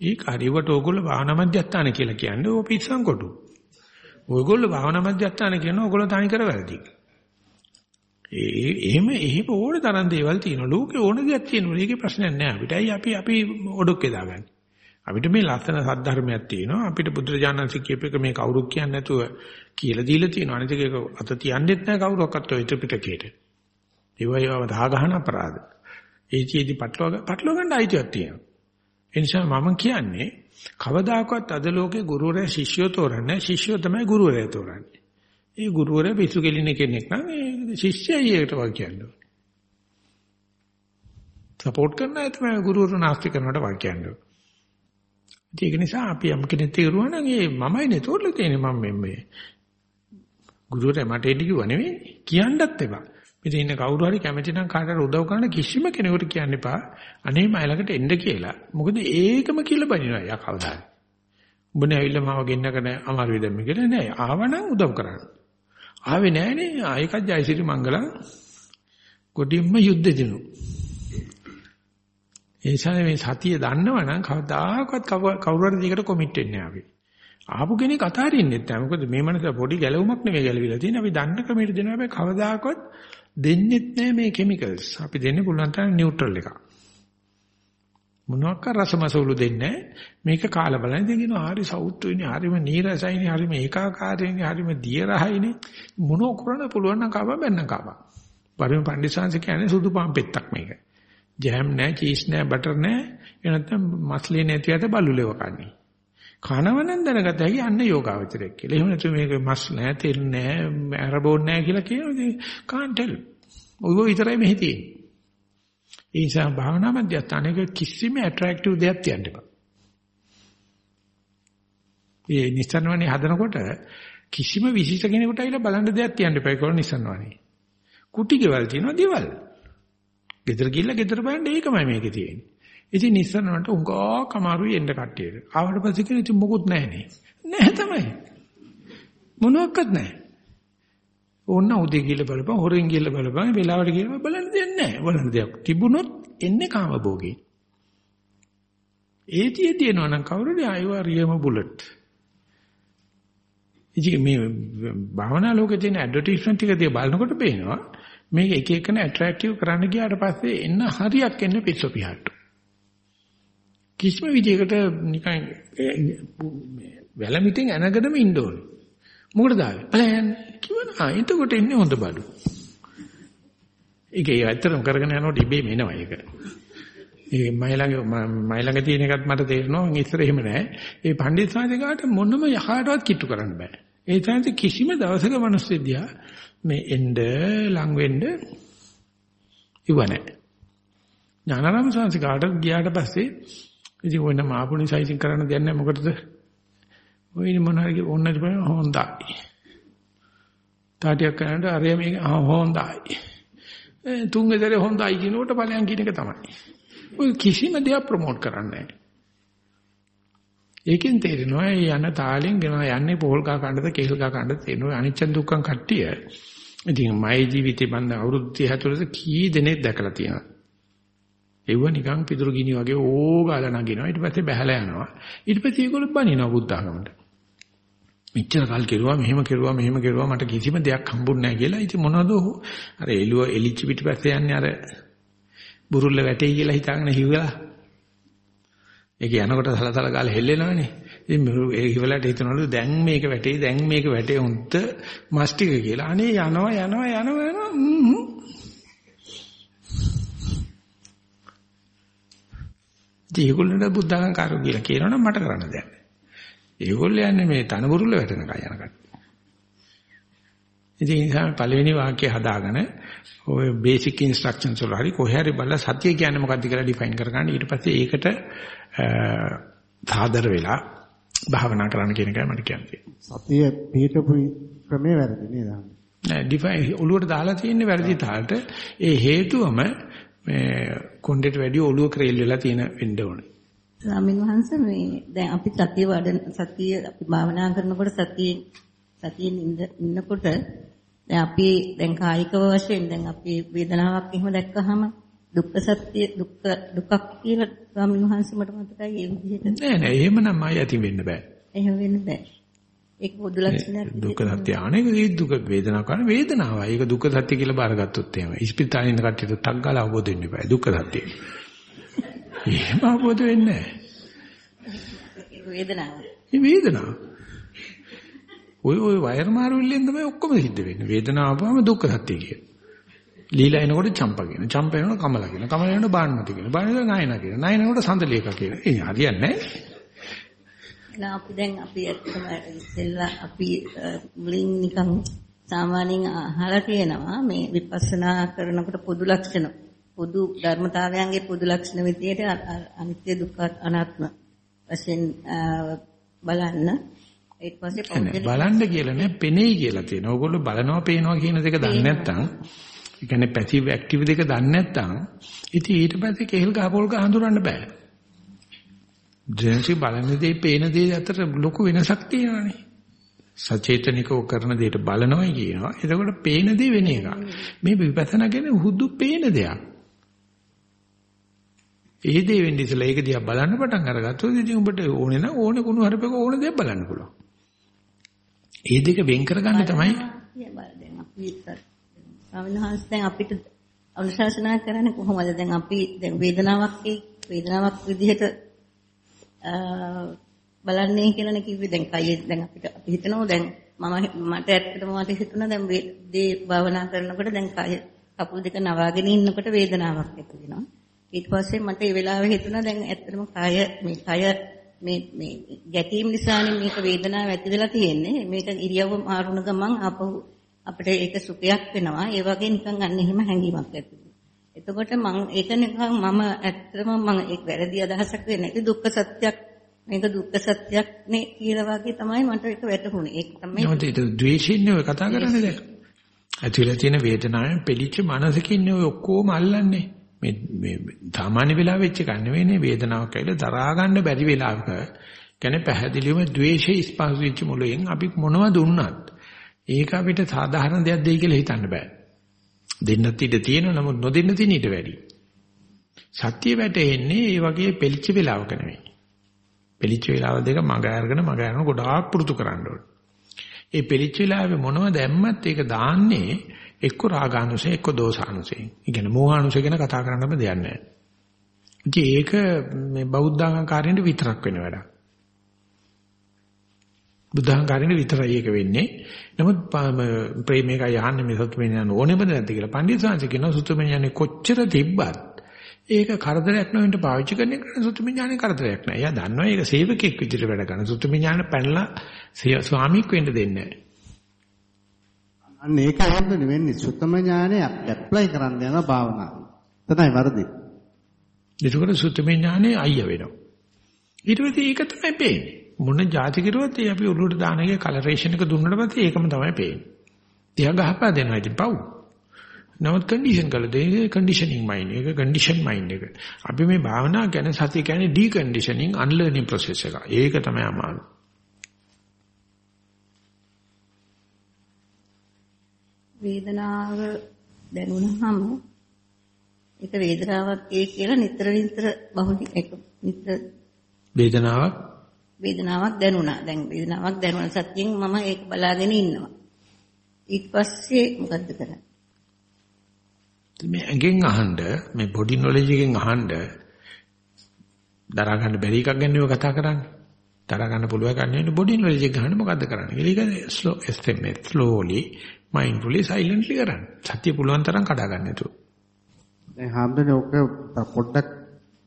ඒ කාර්යවට ඕගොල්ලෝ භාවනා මධ්‍යස්ථාන කියලා කියන්නේ ඕක පිස්සන් කොටු. ඕගොල්ලෝ භාවනා මධ්‍යස්ථාන කියන ඕගොල්ලෝ තනි කර වැරදි. ඒ එහෙම එහෙම ඕන තරම් දේවල් තියෙනවා. ලෝකේ ඕන දෙයක් තියෙනවා. ඒකේ ප්‍රශ්නයක් නෑ අපිටයි අපි අපි ඔඩොක්කේ දාගන්නේ. අපිට මේ ලස්සන සද්ධර්මයක් තියෙනවා. අපිට බුදුරජාණන්සේ කියප එක මේ කවුරුත් කියන්නේ නැතුව කියලා දීලා තියෙනවා. අනිත් එක අත තියන්නෙත් නැහැ කවුරක්වත් ඔය ත්‍රිපිටකයට. ඒව ඒව දා ගන්න අපරාධ. ඒචීදී පටලව පටලව ගන්න අයිතියක් තියෙනවා. ඒ නිසා මම කියන්නේ කවදාකවත් අද ලෝකේ ගුරුවරයා ශිෂ්‍යෝ තෝරන්නේ ශිෂ්‍යෝ තමයි ගුරුවරයා තෝරන්නේ. ඒ ගුරුවරයා පිස්සු කෙලින කෙනෙක් නම් ඒ ශිෂ්‍යයයි ඒකට වගේ කියන්නේ. සපෝට් කරන අය තමයි ගුරුවරු නාස්ති කරනවට වගේ කියන්නේ. ඒක නිසා අපි යම් කෙනෙක් තේරුවා නම් ඒ මමයිනේ තෝරලා තියෙන්නේ මම මේ ගුරුවරයා මට එඩි කිව්වා නෙවෙයි කියන්නත් එපා. මෙතන ඉන්න කවුරු හරි කැමති නම් කාටට උදව් කරන්න කිසිම කෙනෙකුට කියන්න එපා. අනේ මයිලකට එන්න කියලා. මොකද ඒකම කියලා බනිනවා යා කවදාද. උඹනේ ඇවිල්ලා මාව ගෙන්නගෙන අමාරුයි දැම්ම කියලා නෑ. ආවනම් උදව් කරන්න. ආවේ නෑනේ. ආයකත් ජයසිරි මංගලම් කොටින්ම යුද්ධ දිනු. ඒ නිසා මේ සතිය දන්නවනම් කවදාකවත් කවුරු හරි දෙයකට කොමිට් වෙන්නේ නැහැ අපි. ආපු කෙනෙක් අතාරින්නෙත් නැහැ. මොකද මේ මනස පොඩි ගැලවුමක් නෙවෙයි ගැලවිලා තියෙන්නේ. අපි දන්න ක්‍රමයට දෙනවා. හැබැයි කවදාකවත් දෙන්නෙත් නැහැ මේ කිමිකල්ස්. අපි දෙන්නේ පුළුවන් තරම් නියුට්‍රල් එකක්. මොනවාක් රසමසවුලු දෙන්නේ මේක කාලා බලන ඉතින් කියනවා හරි සෞත්තුයිනේ හරිම නීරසයිනේ හරිම ඒකාකාරයිනේ හරිම දිය රහයිනේ මොන කරන්න පුළුවන් නම් කාපා බැන්න කාපා. පරිම පණ්ඩිතාංශ කියන්නේ සුදු පාන් පෙත්තක් මේක. ජෑම් නැහැ, චීස් නැහැ, බටර් නැහැ. ඒ නැත්නම් මස්ලේ නැතිවට බලුලෙව කන්නේ. කනවනම් දැනගත හැකි අන්න යෝගාවචරයක් කියලා. එහෙම නැත්නම් මේක මස් නැහැ, තෙල් නැහැ, අරබෝන් නැහැ කියලා කියනවා. ඉතින් can't tell. ඔය විතරයි මෙහි තියෙන්නේ. ඒ නිසා භාවනා මධ්‍යස්ථානයක කිසිම ඇට්‍රැක්ටිව් දෙයක් තියන්න එපා. ඒ නිසන්වනේ හදනකොට කිසිම විශේෂ කෙනෙකුට ඇවිල්ලා බලන්න දෙයක් තියන්න එපා ඒක නිසන්වනේ. කුටි ගෙවල් තියෙනවා දේවල්. ගෙදර ගිහිල්ලා ගෙදර බලන්න ඒකමයි මේකේ තියෙන්නේ. ඉතින් නිස්සනකට උගා කමාරුයි එන්න කට්ටියට. ආවට පස්සේ කියන ඉතින් මොකුත් නැහනේ. නැහැ තමයි. මොනවත් නැහැ. ඕන්න උදේ ගිහලා බලපන්, හොරෙන් ගිහලා බලපන්, වෙලාවට ගිහලා බලන්න දෙයක් නැහැ. බලන්න දෙයක් තිබුණොත් එන්නේ කාම භෝගේ. ඒතිය තියෙනවා නම් කවුරුද ආයෝ රියම බුලට්. ඉතින් මේ භාවනා ලෝකේ තියෙන ඇඩ්වර්ටයිස්මන්ට් ටික දිහා බලනකොට පේනවා මේක එක එකන ඇට්‍රැක්ටිව් කරන්න ගියාට පස්සේ එන්න හරියක් එන්න පිස්සු පිහට්ටු. කිසිම විදියකට නිකන් වැලමිටින් ඇනගෙනම ඉන්න ඕනේ. මොකටද ආවේ? බලයන් කිව්වනා එතකොට එන්නේ හොඳ බඩු. ඒක ඒ ඇත්තටම කරගෙන යනකොට ඉබේම එනවා ඒක. ඒ මයිලඟ මයිලඟ තියෙන එකත් මට තේරෙනවා ඉස්සර එහෙම නැහැ. ඒ පඬිත් සාධකාට මොනම යහටවත් කිට්ටු කරන්න බෑ. ඒ තරම් කිසිම දවසක මිනිස්සු දිහා මේ එන්න ලඟ වෙන්න ඉව නැහැ. ඥානාරාම සංස්කාරට ගියාට පස්සේ ඉතින් ඔන්න මාපු නිසා ඉතින් කරන්න දෙයක් නැහැ මොකටද? ඔය මොන හරි ඕනද බලන්න හොඳයි. තාටියක් කරනට අරය මේක හොඳයි. තුන් වෙදරේ හොඳයි කියනකොට ඵලයන් කියන එක තමයි. ඔය කිසිම දෙයක් ප්‍රොමෝට් කරන්නේ නැහැ. ඒකෙන් තේරෙනවා යන තාලෙන් ගෙන යන්නේ පෝල් කා කණ්ඩද කේල් කා කණ්ඩද තේරෙනවා අනිච්ච දුක්ඛං කට්ටිය. ඉතින් මගේ ජීවිතේ බඳ අවුරුදු 30 තුළද කී දෙනෙක් දැකලා තියෙනවා. ඒව නිකන් පිටුරු ගිනි වගේ ඕගාලා නගිනවා. ඊට පස්සේ බහැලා යනවා. ඊට පස්සේ ඒගොල්ලෝ බනිනවා බුද්ධ ආගමට. මෙච්චර කල් කෙරුවා මෙහෙම කෙරුවා මෙහෙම කෙරුවා මට කිසිම දෙයක් හම්බුන්නේ නැහැ කියලා. ඉතින් මොනවද අර එළුව එලිච්ච පිටිපස්සේ යන්නේ අර බුරුල්ල වැටේ කියලා හිතාගෙන හිවලා. ඒක යනකොට සලසල ගාලා හෙල්ලෙනවනේ. ඉතින් ඒ හිවලට හිතනවලු දැන් මේක වැටේ දැන් මේක වැටේ උන්ට මස් ටික කියලා. අනේ යනවා යනවා යනවා යනවා. ඒගොල්ලන්ට බුද්ධඝං කාරෝ කියලා කියනවනම් මට කරන්න දෙයක් නැහැ. ඒගොල්ලෝ යන්නේ මේ තනබුරුල්ල වැටෙන කය යන කට. ඉතින් ඒ නිසා පළවෙනි වාක්‍යය හදාගෙන ඔය බේසික් ඉන්ස්ට්‍රක්ෂන්ස් වල හරි කොහේ හරි බලලා සත්‍ය කියන්නේ මොකක්ද කියලා ඩිෆයින් කරගන්න ඊට පස්සේ ඒකට සාදර වෙලා භාවනා කරන්න කියන එකයි මට කියන්නේ. සතිය පිටපු ක්‍රමේ වැරදි නේද? නෑ ඩිෆයින් ඔළුවට දාලා තියෙන්නේ වැරදි තාලට ඒ හේතුවම මේ කොණ්ඩේට වැඩි ඔළුව ක්‍රේල් වෙලා තියෙන වෙන්න ඕනේ. ස්වාමීන් වහන්සේ මේ දැන් අපි සතිය වඩන සතිය අපි භාවනා කරනකොට සතිය සතියෙන් ඉන්නකොට දැන් අපි දැන් කායිකව වශයෙන් දැන් අපි වේදනාවක් එහෙම දැක්කහම දුක්ඛ සත්‍ය දුක්ඛ දුකක් කියලා ස්වාමීන් වහන්සේ මට මතකයි ඒ විදිහට නෑ නෑ එහෙමනම් ආය ඇති වෙන්න බෑ. එහෙම වෙන්න බෑ. ඒක පොදු ලක්ෂණයක්. දුක්ඛ සත්‍ය අනේකදී දුක වේදනාව කරන වේදනාවයි. ඒක දුක්ඛ සත්‍ය කියලා බාරගත්තොත් එහෙම. ඉස්පිතාලේ ඉන්න කට්ටියට ටක් ගාලා අවබෝධ වෙන්න බෑ දුක්ඛ සත්‍ය. එහෙම අවබෝධ වෙන්නේ නෑ. වේදනාව. මේ වේදනාව. ඔය ඔය වයර් මාරු විල්ලෙන් තමයි ඔක්කොම සිද්ධ වෙන්නේ. වේදනාව ආවම දුක්ඛ සත්‍ය කියන. ලීලා එනකොට චම්පා කියන. චම්පා එනකොට කමලා කියන. කමලා එනකොට බාන්මති කියන. බාන්මති නායනා කියන. නායනා එනකොට සඳලියක කියන. ඒ හරියන්නේ නැහැ. එහෙනම් අපි දැන් අපි ඇත්තටම ඉස්සෙල්ලා අපි මුලින් නිකන් සාමාන්‍යයෙන් අහලා තියෙනවා මේ විපස්සනා කරනකොට පොදු ලක්ෂණ පොදු ධර්මතාවයන්ගේ පොදු ලක්ෂණ විදියට අනිත්‍ය දුක්ඛ අනාත්ම වශයෙන් බලන්න ඊට පස්සේ පෞද්ගලික බලන්න කියලා නෑ පෙනෙයි කියලා තියෙනවා. ඕගොල්ලෝ බලනවා පේනවා කියන දෙක දන්නේ නැත්නම් ඒ කියන්නේ පැසිව් ඇක්ටිව් දෙක දන්නේ නැත්නම් ඉතින් ඊට පස්සේ කෙහෙල් ගහ පොල් ගහ හඳුනන්න බෑ. ජෙන්සි බලන දේ පේන දේ අතර ලොකු වෙනසක් තියෙනවානේ. සචේතනිකව කරන දෙයට බලනවයි කියනවා. එතකොට පේන දේ වෙන එක. මේ විපස්සනා කියන්නේ හුදු පේන දෙයක්. ඒ දේ වෙන්නේ ඉතලා ඒක දිහා බලන්න පටන් අරගත්තොත් ඉතින් උඹට ඕනේ නම් ඕනේ කුණු හරපේක ඕන දෙයක් බලන්න පුළුවන්. ඒ දෙක වෙන් කරගන්න තමයි ස්වාමීන් දැන් අපිට අනුශාසනා කරන්නේ කොහොමද? දැන් අපි දැන් වේදනාවක් වේදනාවක් විදිහට බලන්නේ කියලානේ කිව්වේ. දැන් කයේ දැන් අපිට අපි හිතනවා දැන් මම මට ඇත්තටම මට හිතුණා දැන් දේ භාවනා කරනකොට දැන් කය කකුල් දෙක නවාගෙන ඉන්නකොට වේදනාවක් ඇති වෙනවා. ඊට පස්සේ මට ඒ වෙලාවේ හිතුණා දැන් ඇත්තටම කය මේ කය මේ මේ ගැටීම් නිසානේ මේක වේදනාව ඇති වෙලා තියෙන්නේ. මේක ඉරියව්ව මාරුණ ගමන් ආපහු අපිට ඒක සුඛයක් වෙනවා. ඒ වගේ නිකන් අන්න එහෙම හැඟීමක් ඇති එතකොට මම ඒක නිකන් මම ඇත්තටම මම ඒක වැරදි අදහසක් වෙන්නේ නැති දුක්ඛ සත්‍යයක් මේක දුක්ඛ සත්‍යයක් නේ කියලා වගේ තමයි මට ඒක වැටහුනේ. ඒක තමයි නමුත් ඒක ද්වේෂින්නේ ඔය කතා කරන්නේ දැන්. ඇතුළේ තියෙන වේදනාවෙන් පිළිච්ච මනසකින්නේ ඔය ඔක්කොම අල්ලන්නේ. මේ මේ සාමාන්‍ය වෙලාව වෙච්ච එක නෙවෙයිනේ වේදනාවක් ඇවිල්ලා දරා ගන්න බැරි වෙලාවක කියන්නේ පැහැදිලිවම ද්වේෂය ස්පර්ශ වෙච්ච මුලෙන් අපි මොනව දුන්නත් ඒක අපිට සාධාරණ දෙයක් දෙයි කියලා හිතන්න බෑ. දෙන්නත් ඉඩ තියෙනවා නමුත් නොදෙන්න තියෙන ඊට වැඩි. සත්‍ය වැටෙන්නේ ඒ වගේ පෙලිච්ච වෙලාවක නෙවෙයි. පෙලිච්ච වෙලාව දෙක මග අරගෙන මග යන ගොඩාක් පුරුදු කරන්න ඕනේ. ඒ පෙලිච්ච වෙලාවේ මොනව දැම්මත් ඒක දාන්නේ එක්ක රාගානුසය එක්ක දෝසානුසය. ඒ කියන්නේ මෝහානුසය ගැන කතා කරන්නම දෙයක් නැහැ. ඉතින් ඒක මේ බෞද්ධාංගකාරයන්ට විතරක් වෙන වැඩක්. බුද්ධාංගකාරයන්ට විතරයි ඒක වෙන්නේ. නමුත් ප්‍රේමයක යහන්නේ මේ සතුටුමෙන් ඕනෙමද නැද්ද කියලා පණ්ඩිත සාංශ කියනවා සතුටුමෙන් යන්නේ කොච්චර තිබ්බත් ඒක කරදරයක් නොවෙන්න පාවිච්චි කරන එක සුතුමි ඥානේ කරදරයක් නෑ. එයා දන්නවා ඒක සේවකෙක් විදිහට වැඩ කරන. සුතුමි ඥාන පැනලා ස්වාමීක් වෙන්න දෙන්නේ නෑ. අන්න ඒක හොඳ වෙන්නේ සුතම ඥානය ඇප්ලයි කරන්න යන භාවනාව. එතනයි වරදි. ඒකවල සුතම ඥානේ අයිය වෙනවා. ඊට පස්සේ ඒක තමයි පේන්නේ. මොන જાති කිරුවත් ඒ අපි ඔළුවට දාන එකේ කලරේෂන් එක දුන්නට පස්සේ ඒකම තමයි පේන්නේ. තියා ගහපා දෙනවා ඉතින් පව්. නමුත් කන්ඩිෂන් කළා දෙන්නේ කන්ඩිෂනින් මයින්ඩ් එක කන්ඩිෂන් මයින්ඩ් එක. අපි මේ භාවනා ගැන සතිය කියන්නේ ඩිකන්ඩිෂනින් අන්ලර්නින් ප්‍රොසෙස් එක. ඒක තමයි අමාරු. වේදනාව දැනුණාම ඒක වේදනාවක් ඒ කියලා නිතර නිතර බහුලි ඒක නිතර වේදනාවක් වේදනාවක් දැනුණා. දැන් වේදනාවක් දැනුණ සත්‍යයෙන් මම ඒක බලාගෙන ඉන්නවා. ඊට පස්සේ මොකද්ද කරන්නේ? මේ ඇඟෙන් අහන්න මේ බොඩි නොලෙජ් එකෙන් අහන්න දරා ගන්න බැරි එකක් ගැන කතා කරන්නේ. දරා ගන්න පුළුවන් එකක් නෙවෙයි බොඩි නොලෙජ් එක ගන්න මොකද්ද කරන්නේ? ඒක slow step slowly mindfully silently කරන්න. සත්‍ය පුළුවන් තරම් කඩා ගන්න නේතු. දැන් හැමදේම ඔක පොඩ්ඩක්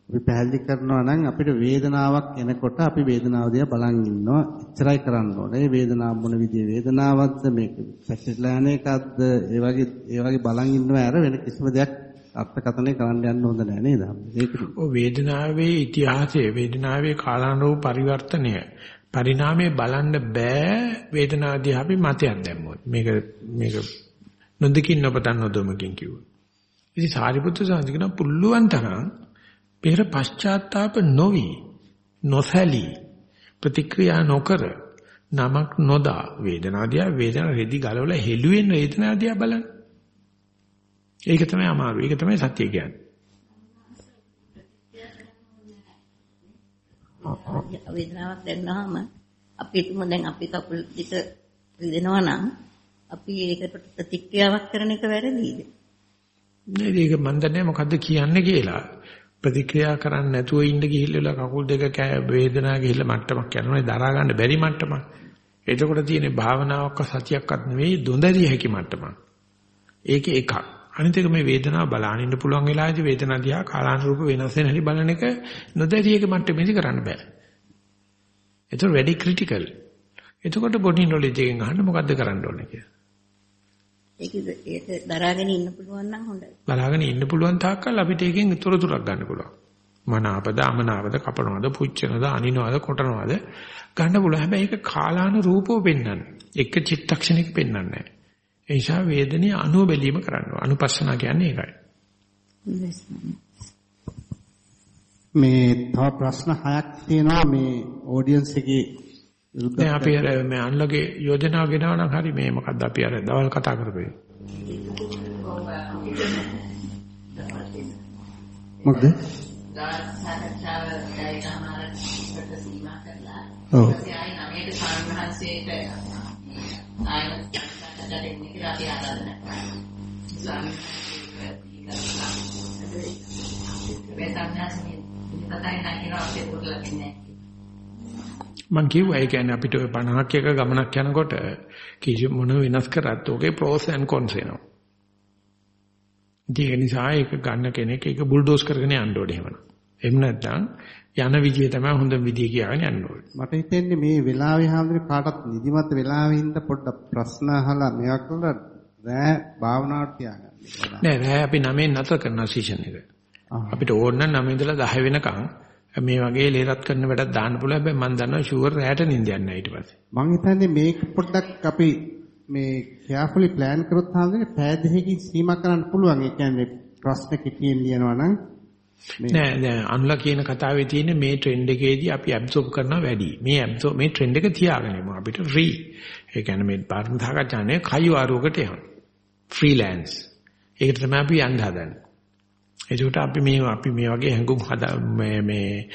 අපි පැහැදිලි කරනවා නම් අපිට වේදනාවක් එනකොට අපි වේදනාව දිහා බලන් ඉන්නවා. එච්චරයි කරන්න ඕනේ. වේදනාව මොන විදිහේ වේදනාවක්ද මේක පැටලලා යන එකක්ද ඒ වගේ ඒ වගේ බලන් ඉන්නවා අර වෙන කිසිම දෙයක් අර්ථකථනය කරන්න යන්න හොඳ නැහැ නේද? ඒක ඔය වේදනාවේ ඉතිහාසය වේදනාවේ කාලානුරූප පරිවර්තනය පරිණාමය බලන්න බෑ වේදනාදී අපි මතයක් දැම්මොත්. මේක මේක නොදකින් නොපතන් නොදොමකින් කිව්වා. ඉතින් සාරිපුත්‍ර සාන්තිකන පුළුවන් තරම් පෙර පශ්චාත්තාප නොවි නොසැලී ප්‍රතික්‍රියා නොකර නමක් නොදා වේදනාදියා වේදන රෙදි ගලවලා හෙළුවෙන් වේදනාදියා බලන්න. ඒක තමයි අමාරු. ඒක තමයි සත්‍ය කියන්නේ. වේදනාවක් දැනනහම අපි හිතමු දැන් අපි කකුල් දෙක රිදෙනවා නම් අපි ඒකට ප්‍රතික්‍රියාවක් කරන එක වැරදිද? නේද ඒක මන් දන්නේ මොකද්ද කියන්නේ කියලා. ප්‍රතික්‍රියා කරන්නේ නැතුව ඉන්න ගිහිල්ලා කකුල් දෙක කෑ වේදනාව ගිහිල්ලා මට්ටමක් යනවා දරා ගන්න බැරි මට්ටමක්. එතකොට තියෙන භාවනාවක් සතියක්වත් නෙවෙයි දොඳරිය හැකි මට්ටමක්. ඒක එකක්. අනිත් එක මේ වේදනාව බලාගෙන ඉන්න පුළුවන් වෙලාවේදී වේදනාව දිහා කාලානුරූප වෙනස් වෙන හැටි බලන එක නොදැරියක මට්ටමේදී කරන්න බෑ. ඒක වැඩි ක්‍රිටිකල්. එතකොට බොඩි නොලෙජ් එකෙන් අහන්න මොකද්ද කරන්න ඕනේ කියලා. ඒක ඒක දරාගෙන ඉන්න පුළුවන් නම් හොඳයි. බලාගෙන ඉන්න පුළුවන් තාක්කල් අපිට එකෙන් තොරතුරක් ගන්න පුළුවන්. මනාපද අමනාපද කපනවද පුච්චනවද අනිනවද කොටනවද ගන්න පුළුවන්. හැබැයි ඒක කාලානුරූපව පෙන්වන්නේ. එක චිත්තක්ෂණයක පෙන්වන්නේ නැහැ. ඒ නිසා වේදනයේ අනුව බැලීම කරනවා. අනුපස්සනා කියන්නේ ඒකයි. මේ තව ප්‍රශ්න හයක් තියෙනවා මේ ඔඩියන්ස් එකේ දැන් අපි අර මේ අන්ලගේ යෝජනාව ගෙනාව නම් හරි මේ මොකද්ද අපි අර දවල් කතා කරපේ. මොකද? ඔව්. ස්වාමීන් වහන්සේ කතා කරන අපේ පොතල කියන්නේ මම කිව්වා ඒ කියන්නේ අපිට ඔය 50ක් එක ගමනක් යනකොට කිසි මොන වෙනස් කරත් ඔගේ pros and cons එනවා. ඒක නිසා ඒක ගන්න කෙනෙක් ඒක බුල්ඩෝස් කරගෙන යන්න ඕනේ එහෙමනම්. එහෙම නැත්නම් යන විදිය තමයි හොඳ විදිය කියලාගෙන යන්න ඕනේ. මට හිතෙන්නේ මේ වෙලාවේ හැමදේම කාටත් නිදිමත වෙලාවේ ඉඳ පොඩ්ඩක් ප්‍රශ්න අහලා මේවා කළා රෑ භාවනාවට තියාගන්න. නෑ රෑ අපි 9 නතර කරන සීසන් එක. අපිට ඕන නම් 9 ඉඳලා 10 වෙනකන් මේ වගේ ලේරත් කරන වැඩක් දාන්න පුළුවන්. හැබැයි මම දන්නවා ෂුවර් රැට නිින්ද යන්නේ නැහැ ඊට පස්සේ. මම හිතන්නේ මේක පොඩ්ඩක් අපි මේ carefully plan කරොත් හම්දේ පෑ දෙකකින් සීමා කරන්න පුළුවන්. ඒ කියන්නේ ප්‍රශ්න කිටියෙන් ලියනවා නම් නෑ නෑ අනුලා කියන කතාවේ තියෙන මේ ට්‍රෙන්ඩ් එකේදී අපි ඇබ්සෝබ් කරනවා වැඩි. මේ ඇබ්සෝබ් මේ ට්‍රෙන්ඩ් එක තියාගෙන යමු. අපිට ෆ්‍රී. ඒ කියන්නේ මේ පාරම සාකච්ඡානේ කයි වාරුවකට යනවා. ෆ්‍රීලෑන්ස්. ඒකට තමයි අපි යන්න හදන්නේ. ඒකට අපි මේ අපි මේ වගේ හැඟුම් හදා මේ මේ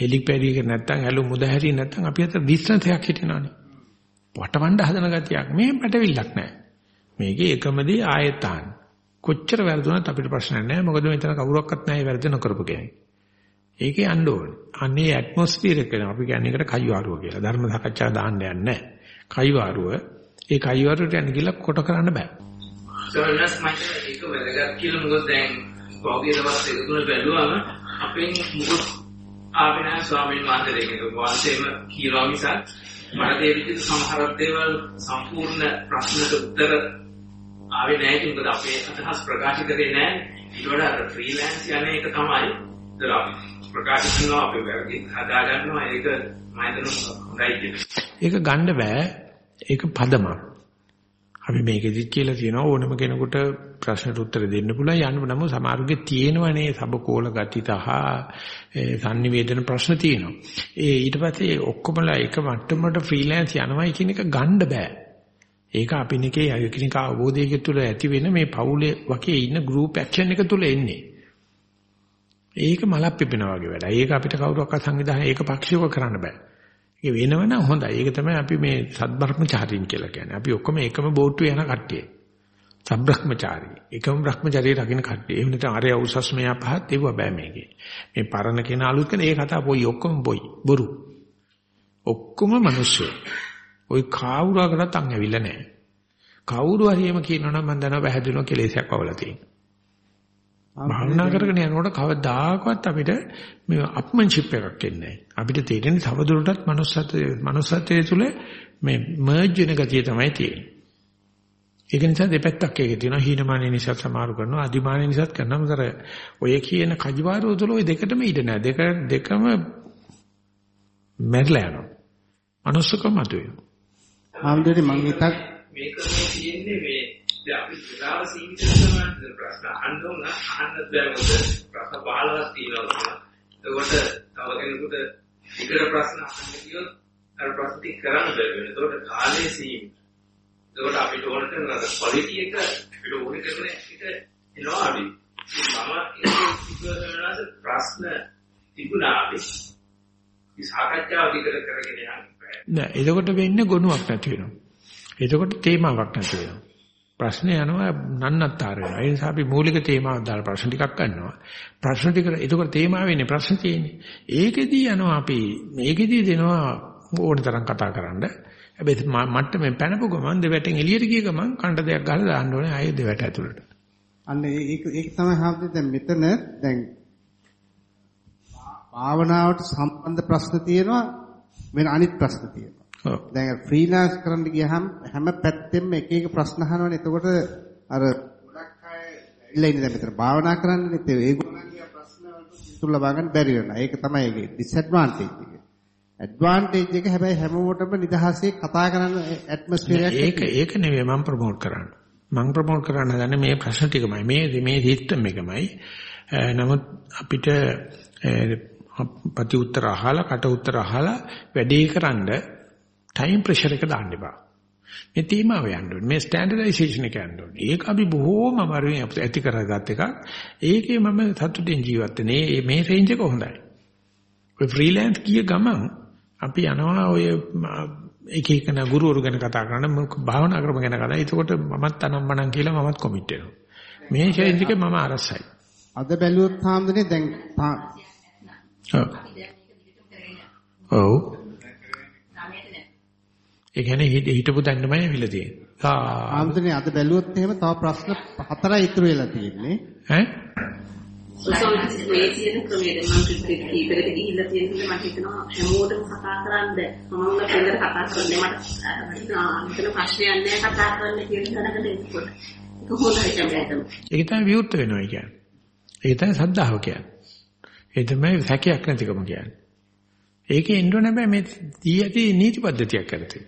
හෙලිපැඩියක නැත්තම් ඇලු මුදහැරි නැත්තම් අපි අත ඩිස්ටන්ස් එකක් හිටිනවනේ. වටවන්න හදන ගතියක් මේ පැටවිල්ලක් නැහැ. මේකේ එකමදී ආයතාන. කොච්චර වැරදුනත් අපිට ප්‍රශ්නයක් නැහැ. මොකද මෙතන කවුරක්වත් නැහැ වැරදි නොකරපු කෙනෙක්. ඒකේ යන්න ඕනේ. අන්නේ ඇට්මොස්ෆියර් එක වෙනවා. අපි කියන්නේ ඒකට කයිවාරුව කියලා. ධර්ම සාකච්ඡා දාන්න යන්නේ නැහැ. කයිවාරුව ඒ කයිවාරුවට යන්න ගිහලා කොට කරන්න බෑ. සර්නස් මට ඒක වැදගත් කියලා මොකද දැන් පෞද්ගලික දවස් දෙක තුන බැලුවම අපෙන් මුකුත් ආවේ නැහැ ස්වාමීන් වහන්සේ දෙකක වාසයේම කියනවා මිසක් මට ඒ විදිහට සමහර දේවල් සම්පූර්ණ ප්‍රශ්නට උත්තර ආවේ නැහැ. ඒක මොකද අපේ අදහස් ප්‍රකාශ කරේ නැහැ. ඊට වඩා අර ෆ්‍රීලෑන්ස් යන්නේ ඒක තමයි. ඒතර අපි ප්‍රකාශ කරනවා අපි වැරදි හදා ගන්නවා. ඒක මම හිතනවා හොඳයි කියලා. ඒක ගන්න බෑ. ඒක පදමක්. අපි මේකෙදි කියලා තියෙනවා ඕනම කෙනෙකුට ප්‍රශ්නට උත්තර දෙන්න පුළුවන් යන්න නමුත් සමහරුගේ තියෙනවනේ සබකෝල ගති තහ සංනිවේදන ප්‍රශ්න තියෙනවා. ඒ ඊට පස්සේ ඔක්කොමලා එක මට්ටමකට ෆ්‍රීලෑන්ස් යනවායි කියන එක ගන්න බෑ. ඒක අපිනකේ යකිනික අවබෝධයක තුල ඇති වෙන මේ පවුලේ වගේ ඉන්න ගෲප් ඇක්ෂන් එක තුල එන්නේ. ඒක මලක් පිපෙනා වගේ වැඩ. ඒක අපිට කවුරක්වත් සංවිධානය ඒක පක්ෂියව කරන්න බෑ. ඒක වෙනවනම් හොඳයි. ඒක තමයි අපි මේ සත්බ්‍රහ්මචාරීන් කියලා කියන්නේ. අපි ඔක්කොම එකම බෝට්ටුවේ යන කට්ටිය. සබ්‍රහ්මචාරී. එකම බ්‍රහ්මචාරී රකින්න කට්ටිය. එහෙම නැත්නම් අරය උසස් මෙයා පහත් ඒව බෑ මේකේ. මේ පරණ කෙනා අලුත් කෙනා ඒ කතා පොයි ඔක්කොම බොයි. බොරු. ඔක්කොම මිනිස්සු. ওই කාවුරා කරත් අං ඇවිල්ලා නැහැ. කවුරු හරි එහෙම කියනවනම් මම දන්නවා පැහැදිලිව කෙලෙසයක් අවලා තියෙනවා. භාවනා කරගෙන යනකොට කවදාකවත් අපිට මේ අප්මන්ෂිප් එකක් එන්නේ නැහැ. අපිට තේරෙන්නේ තවදුරටත් manussත්වයේ manussත්වයේ තුල මේ මර්ජ් වෙන ගතිය තමයි තියෙන්නේ. ඒක නිසා දෙපැත්තක් ඒකේ තියෙනවා. හීනමානය නිසා සමාරු කරනවා, අදිමානය නිසාත් කරනවා. මොකද ඔය කියන කජිවාරෝ තුල ඔය දෙකටම ඉඩ නැහැ. දෙක දෙකම මැරලා යනවා. manussකම මතුවෙනවා. ආම්දරේ මං හිතක් මේක තියෙන්නේ මේ දැන් අපි විලාව සීමිත කරනවා ප්‍රශ්න අහන්න ඕන අහන්න බෑ මොකද ප්‍රශ්න 15ක් තියෙනවා ඒකට තව කෙනෙකුට විතර ප්‍රශ්න අහන්න කියොත් අර ප්‍රශ්න ටික කරන්න බැරි වෙනවා ඒකට කාලය සීමිත ඒකට අපිට ඕන කරන ක්වලිටි එක අපිට ඕන කරන එක එනවා අපි මම ඒක ප්‍රශ්න තිබුණා අපි සාකච්ඡාව විතර කරගෙන යන්න නෑ එතකොට වෙන්නේ ගොනුවක් නැති වෙනවා. එතකොට තේමාවක් නැති වෙනවා. ප්‍රශ්නේ යනවා නන්නත්තර වෙනවා. ඒ නිසා අපි මූලික තේමාවක් දාලා ප්‍රශ්න ටිකක් ගන්නවා. ප්‍රශ්න ටික එතකොට තේමාව වෙන්නේ ප්‍රශ්න තියෙන්නේ. ඒකෙදී යනවා අපි මේකෙදී දෙනවා ඕන තරම් කතා කරන්න. හැබැයි මට්ටමෙන් පැනපු ගමන් දෙවැටෙන් එළියට ගිය ගමන් කණ්ඩ දෙයක් ගහලා දාන්න ඕනේ ආයේ දෙවැට ඇතුළට. අන්න ඒක ඒක තමයි හම්බෙන්නේ දැන් මෙතන දැන් භාවනාවට සම්බන්ධ ප්‍රශ්න තියෙනවා වෙන අනිත් ප්‍රශ්න තියෙනවා. ඔව්. දැන් ෆ්‍රීලාන්ස් කරන්න ගියහම හැම පැත්තෙම එක එක ප්‍රශ්න අහනවනේ. එතකොට අර ගොඩක් අය ඉල්ල ඉන්නේ දැන් මෙතන භාවනා කරන්නනේ. ඒ ඒගොල්ලන්ගේ ප්‍රශ්න වලට පිටුල ලබා ගන්න බැරි වෙනවා. ඒක තමයි ඒකේ ඩිස්ඇඩ්වාන්ටේජ් එක. ඇඩ්වාන්ටේජ් එක හැබැයි හැමෝටම නිදහසේ කතා කරන්න ඇට්මොස්ෆියර් එකක් ඒක ඒක නෙවෙයි මම ප්‍රොමෝට් කරන්නේ. මම ප්‍රොමෝට් කරන්න හදන්නේ මේ ප්‍රශ්න ටිකමයි. මේ මේ සිස්ටම් එකමයි. නමුත් අපිට ප්‍රති උත්තර අහලා කට උත්තර අහලා වැඩේ කරන්න ටයිම් ප්‍රෙෂර් එක දාන්න එපා. මේ තීමාව යන්න ඕනේ. මේ ස්ටෑන්ඩඩයිසේෂන් එක යන්න ඕනේ. ඒක අපි බොහෝම අමාරුවෙන් ඇති කරගත් එකක්. ඒකේ මම සතුටින් ජීවත් වෙන්නේ. මේ රේන්ජ් එක හොඳයි. ඔය ෆ්‍රීලෑන්ස් කිය ගමන් අපි යනවා ඔය එක එක න ගුරුවරු ගැන කතා කරන භාවනා ක්‍රම ගැන කතා. එතකොට මමත් අනම්මනම් කියලා මමත් කොමිට් වෙනවා. මේ චේන්ජ් එකේ මම අරසයි. අද බැලුවොත් හාමුදුරනේ දැන් ඔව්. ඒ කියන්නේ හිට හිටපු දැන්නමයි ඇවිල්ලා තියෙන්නේ. ආ හාමුදුරනේ අද බැලුවොත් එහෙම තව ප්‍රශ්න හතරයි ඉතුරු වෙලා තියෙන්නේ. ඈ සෝසෝන්ස් මේ තියෙන ක්‍රමයේද මම ක්‍රිකට් කීපෙකට ගිහිල්ලා තියෙන නිසා මට හිතෙනවා හැමෝටම කතා කරන්න මම කෙල්ලට කතා කරන්නේ මට හිතන ප්‍රශ්නයක් නැහැ කතා කරන්න කියන තැනකට එනකොට ඒක හොඳයි තමයි ඒක තමයි විවුර්ත වෙනවා කියන්නේ. ඒක තමයි සද්ධාව කියන්නේ. ඒ තමයි සැකයක් නැතිකම කියන්නේ. ඒකේ එන්න ඕනේ හැබැයි මේ දී ඇති නීති පද්ධතියක් කරතේ.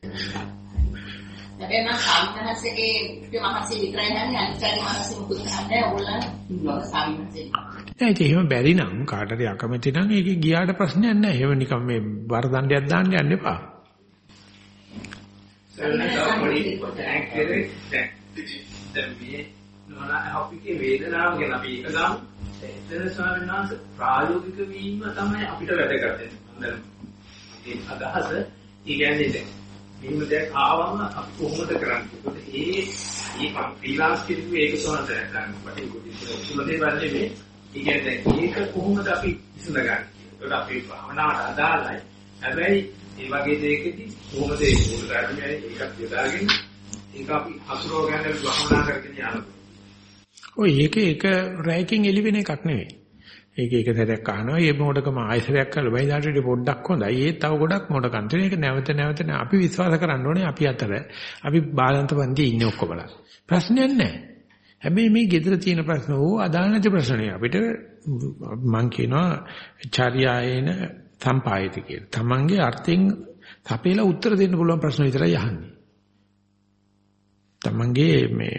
හැබැයි මම සාමිනහසගේ මහසි විතරයි නන්නේ අනිත් පැත්තේ මහසි මුකුත් නැහැ ඕගොල්ලන් ඉන්නවා සාමිනහසේ. නෑ ඒක එහෙම බැරි නම් කාට හරි අකමැති නම් ඒකේ ගියාට ප්‍රශ්නයක් නෑ. එහෙම නිකන් මේ වරදණ්ඩයක් දාන්න යන්න එපා. දැන් මේ නෝනා අපිගේ වේදනාව ගැන අපි එක ගමු. එතන ස්වාමීන් වහන්සේ ප්‍රායෝගික වීම තමයි අපිට වැදගත් වෙන්නේ. මේ අදහස ඒ කියන්නේ දැන් මෙහෙම දෙයක් ආවම අපි කොහොමද කරන්නේ? ඒකත් ඒ මේ ෆ්‍රීලාන්ස් කිව්වේ ඒක සෝනට ගන්න. මට ඒක උසුලේ බලන්නේ මේ. ඒ කියන්නේ ඒක කොහොමද අපි විසඳගන්නේ? ඒකට අපි භාවනාවට අදාළයි. හැබැයි මේ වගේ දෙයකදී කොහොමද ඒ මූල ධර්මයයි ඒකත් යොදාගෙන ඒක අපි හසුරව ගන්න භාවනා කරගෙන යනවා. ඔය ඒක ඒක රැයකින් එළි වෙන එකක් නෙවෙයි. ඒක ඒක සැරයක් අහනවා. මේ මොඩකම ආයසරයක් කරලා බයිදාට පොඩ්ඩක් හොඳයි. ඒ තව ගොඩක් මොඩකම් තියෙන. ඒක නැවත නැවත අපි විශ්වාස කරන්න ඕනේ අපි අතර. අපි බාලන්ත පන්තියේ ඉන්නේ ඔක්කොමලා. ප්‍රශ්නයක් නැහැ. හැබැයි මේ gedara තියෙන ප්‍රශ්න ඕ අදාළ නැති ප්‍රශ්නේ අපිට මම කියනවා චර්යායේන සම්පායති කියලා. Tamange අර්ථයෙන් තපේලා උත්තර දෙන්න පුළුවන් ප්‍රශ්න විතරයි අහන්නේ. Tamange මේ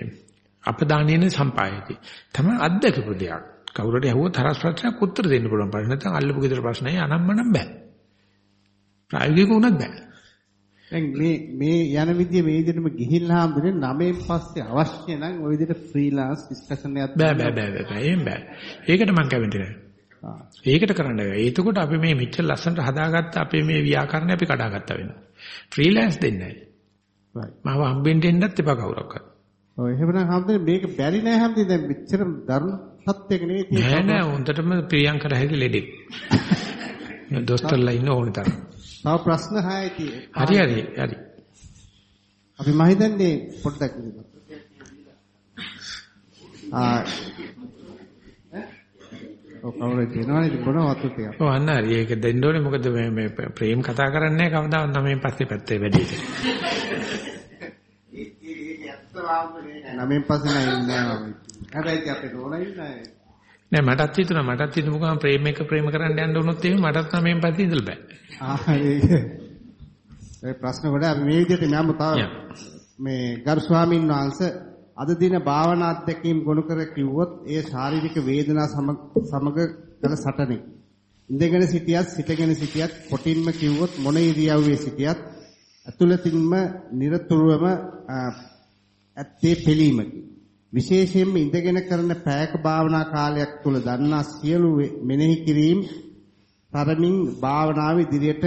අපදානේන සම්පායති. තමයි අත්දකපු දෙයක්. කවුරුහරි අහුවොත් හරස් ප්‍රශ්නයක් උත්තර දෙන්න පුළුවන් ප්‍රශ්න නැත්නම් අල්ලපු ගෙදර ප්‍රශ්නයි අනම්මනම් බෑ. ප්‍රායෝගික වුණත් බෑ. දැන් මේ මේ යන විදිය මේ විදිහටම ගිහිල්ලා හම්බුනේ නමෙන් පස්සේ අවශ්‍ය නම් ওই විදිහට ෆ්‍රීලාන්ස් ඩිස්කෂන් එකක් බෑ බෑ බෑ බෑ එහෙම බෑ. ඒකට මම කැමති නෑ. ඒකට කරන්න බෑ. එතකොට අපි මේ මෙච්චර ලස්සනට හදාගත්ත අපේ මේ ව්‍යාකරණ අපි කඩාගත්තා වෙනවා. ෆ්‍රීලාන්ස් දෙන්නේ නෑ. මාව හම්බෙන්න එන්නත් එපා කවුරක්වත්. ඔය එහෙමනම් හම්බුනේ මේක බැරි නෑ හම්බුනේ දැන් මෙච්චර දරුණු තත්ත්වයක නෙවෙයි නෑ නෑ හොඳටම ප්‍රියංකර හැකි ලෙඩෙක්. දොස්තරලා ඉන්න ඕන තරම්. තව ප්‍රශ්න 6යි තියෙන්නේ. හරි හරි හරි. අපි මම හිතන්නේ පොඩ්ඩක් ඉන්න. ආ ඔව් කවුරුද ඉතින් බොන වතු ටික. ඔව් අන්න හරි ඒක දෙන්න ඕනේ මොකද මේ මේ ප්‍රේම කතා කරන්නේ කවදාවත් නම් පස්සේ පැත්තේ වැඩිට. නමෙන් පස්සේ නෑ ඉන්නේ නෑ. හැබැයි ඉතින් අපේ නෝනා ඉන්නේ නෑ මටත් හිතුණා මටත් හිතුණා මොකක්ම ප්‍රේම එක ප්‍රේම කරන්න යන්න උනොත් එහෙම මටත් නම් මේ පැත්තේ ඉඳලා බෑ. ඒ ප්‍රශ්න කොට අපි මේ විදිහට නම තව මේ ගරු ස්වාමීන් වහන්සේ අද දින භාවනා අධ්‍යක්ීම් ගොනු කර කිව්වොත් ඒ ශාරීරික වේදනා සමග කළ සටනේ. ඉඳගෙන සිටියත් සිටගෙන සිටියත් කොටින්ම කිව්වොත් මොන ඉරියව්වේ සිටියත් අතුලතින්ම নিরතුරුවම ඇත්තේ පිළීමකි. විශේෂයෙන්ම ඉඳගෙන කරන පැයක භාවනා කාලයක් තුල දන්නා සියලු මෙනෙහි කිරීම තරමින් භාවනාව ඉදිරියට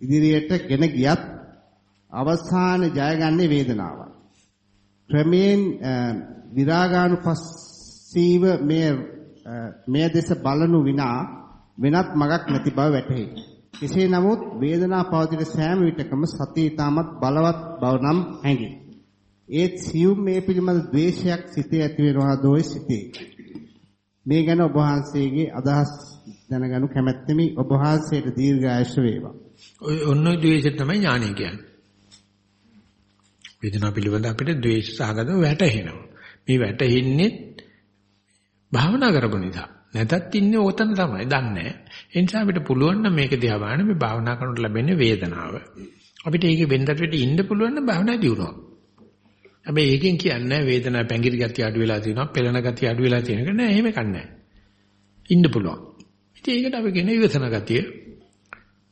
ඉදිරියට ගෙන ගියත් අවසාන ජයගන්නේ වේදනාවයි. ක්‍රමයෙන් විරාගානුපස්සීව මේ මේ දෙස බලනු විනා වෙනත් මගක් නැති බව වැටහි. කෙසේ නමුත් වේදනා පවතින සෑම විටකම සතිය ඊටමත් බලවත් බව නම් හැඟේ. ඒත් සියුම් මේ පිළිබඳ ද්වේෂයක් සිතේ ඇති වෙනවා දෝයි සිතේ. මේ ගැන ඔබ වහන්සේගේ අදහස් දැනගනු කැමැත්තෙමි. ඔබ වහන්සේට දීර්ඝායුෂ වේවා. ඔය ඔන්න ඔය ද්වේෂය තමයි ඥානය කියන්නේ. වේදනාව පිළිබඳ අපිට ද්වේෂ සහගතව වැටහෙනවා. මේ වැටෙන්නේ භාවනා කරපු නිසා. නැතත් ඉන්නේ ඕතන තමයි. දන්නේ ඒ නිසා අපිට පුළුවන් නම් මේක දිහා බලන්න මේ භාවනා කරනකොට ලැබෙන්නේ වේදනාව. අපිට ඒකේ වෙනදට වෙට ඉන්න පුළුවන් නම් භාවනා දියුණුවක්. හැබැයි ඒකෙන් කියන්නේ වේදනාව පැංගිරි ගතිය අඩු වෙලා තියෙනවා, පෙළෙන ගතිය අඩු වෙලා තියෙනක නෑ එහෙම කන්නේ. ඉන්න පුළුවන්. ඉතින් ඒකට අපි කියන ඉවසන ගතිය.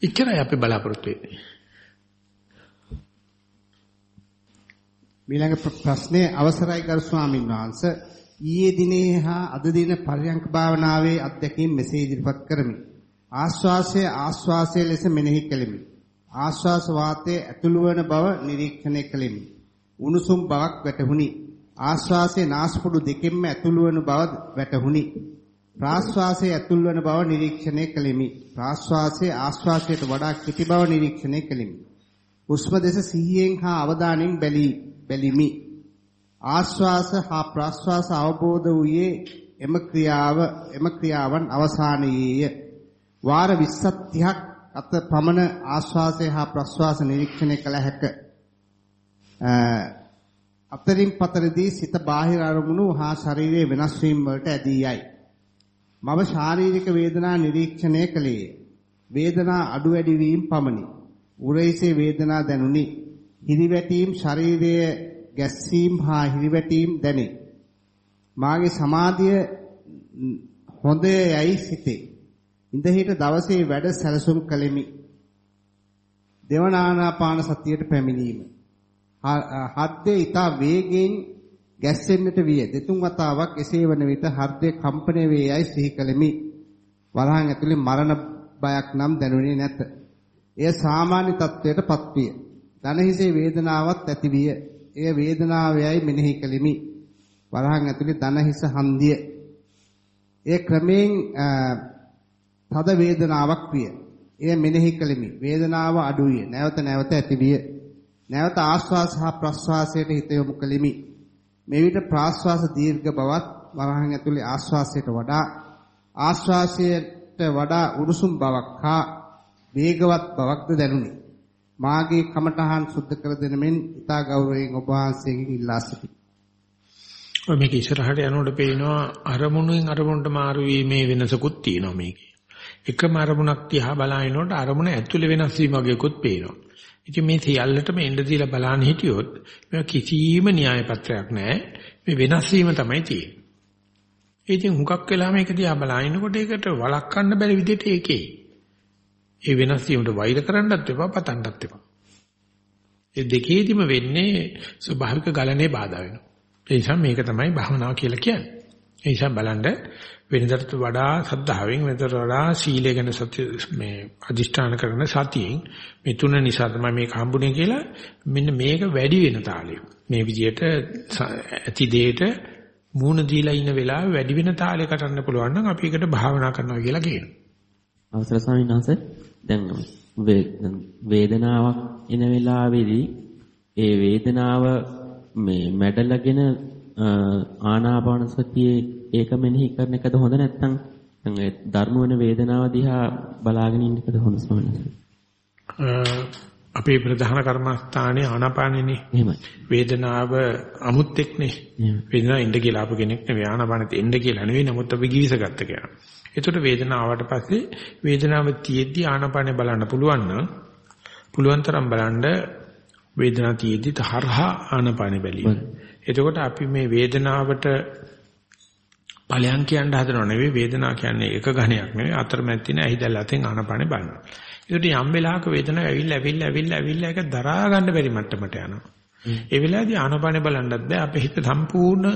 එච්චරයි අපි බලාපොරොත්තු වෙන්නේ. මීළඟ ප්‍රශ්නේ අවසරයි ගරු ස්වාමින් වහන්සේ ඊයේ දිනේ හා අද දින පරියංක භාවනාවේ අත්දැකීම් මෙසේ ඉදිරිපත් කරමි. ආශ්වාසය ආශ්වාසය ලෙස මෙනෙහි කෙලිමි. ආශ්වාස වාතයේ ඇතුළු වන බව නිරීක්ෂණය කෙලිමි. උණුසුම් බවක් වැටහුණි. ආශ්වාසයේ නාස්පුඩු දෙකෙන්ම ඇතුළු වන බව වැටහුණි. ප්‍රාශ්වාසයේ ඇතුළු වන බව නිරීක්ෂණය කෙලිමි. ප්‍රාශ්වාසයේ ආශ්වාසයට වඩා කෙටි බව නිරීක්ෂණය කෙලිමි. හුස්ම දෙස සිහියෙන් හා අවධානයෙන් බැලී බැලිමි. ආශ්වාස හා ප්‍රාශ්වාස අවබෝධ වූයේ එම ක්‍රියාව එම ක්‍රියාවන් අවසානයේය. වාර 20ක් 30ක් අත පමණ ආශ්වාසය හා ප්‍රශ්වාස නිරීක්ෂණය කළ හැක. අතරින් පතරදී සිත බාහිර අරමුණු හා ශරීරයේ වෙනස් වීම වලට ඇදී යයි. මම ශාරීරික වේදනා නිරීක්ෂණය කළේ. වේදනා අඩු වැඩි වීම පමණි. උරහිසේ වේදනා දැනුනි. හිරිවැටීම් ශරීරයේ ගැස්සීම් හා හිරිවැටීම් දැනේ. මාගේ සමාධිය හොඳ යයි සිතේ. ඉඳහිට දවසේ වැඩ සැලසුම් කළෙමි. දෙවන ආනාපාන සතියට පැමිණීම. හද්දේ ඊට වේගයෙන් ගැස්සෙන්නට විය. දෙතුන් වතාවක් එසේ වන විට හෘදය කම්පණය වේ යයි සිහි කළෙමි. වරහන් ඇතුලේ මරණ බයක් නම් දැනුනේ නැත. එය සාමාන්‍ය තත්වයටපත් විය. දනහිසේ වේදනාවක් ඇති විය. එය වේදනාවයයි මෙනෙහි කෙලිමි. වරහන් ඇතුලේ දනහිස හන්දිය. එය ක්‍රමයෙන් තද වේදනාවක් විය. එය මෙනෙහි කෙලිමි. වේදනාව අඩු විය. නැවත නැවත ඇති විය. නැවත ආශ්වාස හා ප්‍රශ්වාසයට හිත යොමු කෙලිමි. මේ විට ප්‍රාශ්වාස දීර්ඝ බවත් වරහන් ඇතුලේ ආශ්වාසයට වඩා ආශ්වාසයට වඩා උණුසුම් බවක් හා වේගවත් බවක්ද දැනුනි. මාගේ කමඨහන් සුද්ධ කර දෙන මෙන් ඉතා ගෞරවයෙන් ඔබ වහන්සේගෙන් ඉල්ලා සිටිමි. ඔය මේක ඉස්සරහට යනකොට පේනවා අරමුණෙන් අරමුණට මාරු වීමේ වෙනසකුත් තියෙනවා මේකේ. එකම අරමුණක් දිහා බලනකොට අරමුණ ඇතුලේ වෙනස් වීම වගේකුත් පේනවා. ඉතින් මේ සියල්ලටම එන්න දීලා බලන්න හිටියොත් මේ කිසිම න්‍යාය පත්‍රයක් නැහැ. මේ වෙනස් වීම තමයි තියෙන්නේ. ඉතින් හුඟක් වෙලා මේක දිහා බලනකොට ඒකට වළක්වන්න බැරි විදිහට ඒකේ ඒ වෙනස් වීමට වෛර කරන්නත් එපා පතන්නත් එපා. ඒ දෙකේදිම වෙන්නේ ස්වභාවික ගලනේ බාධා වෙනවා. ඒ නිසා මේක තමයි භවනාව කියලා කියන්නේ. ඒ නිසා බලන්න වෙනදට වඩා සද්ධාවෙන් වෙනදට වඩා සීලය ගැන සත්‍ය මේ අදිෂ්ඨාන කරන සතියෙන් මේ තුන නිසා තමයි මේක හම්බුනේ කියලා මෙන්න මේක වැඩි වෙන තාලෙ. මේ විදිහට ඇති දෙයට මූණ දීලා ඉන්න වෙලාව වැඩි වෙන තාලෙ කටන්න පුළුවන් නම් අපි ඒකට භාවනා කරනවා කියලා කියනවා. අවසර ස්වාමීන් වහන්සේ දැන් වේදනාවක් එන වෙලාවේදී ඒ වේදනාව මේ මැඩලගෙන ආනාපාන සතියේ ඒක මෙනෙහි කරන එකද හොඳ නැත්නම් ධර්ම වෙන වේදනාව දිහා බලාගෙන ඉන්න එකද හොඳ ස්වාමීන් අපේ ප්‍රධාන කර්මස්ථානයේ ආනාපානෙනේ. එහෙමයි. වේදනාව අමුත්තෙක්නේ. වේදනාව ඉන්න කියලා ආපු කෙනෙක් නෙවෙයි ආනාපානෙත් එන්න කියලා නෙවෙයි නමුත් අපි ගිවිසගත්ත කෙනා. එතකොට වේදනාව ආවට පස්සේ වේදනාව තියෙද්දි ආනාපානෙ බලන්න පුළුවන් නම් පුළුවන් තරම් බලන්න වේදනාව තියෙද්දි තරහා ආනාපානෙ බැලීම. එතකොට අපි මේ වේදනාවට ඵලයන් කියන්න හදනව නෙවෙයි වේදනාව කියන්නේ එක ඝණයක් නෙවෙයි අතරමැද තියෙන ඇහිදල් අතෙන් ආනාපානෙ බලනවා. ඒකට යම් වෙලාවක වේදනාව ඇවිල්ලා ඇවිල්ලා ඇවිල්ලා ඇවිල්ලා ඒක දරා ගන්න බැරි මට්ටමට යනවා. ඒ වෙලාවේදී ආනාපානෙ බලන්නත් බෑ අපේ හිත සම්පූර්ණ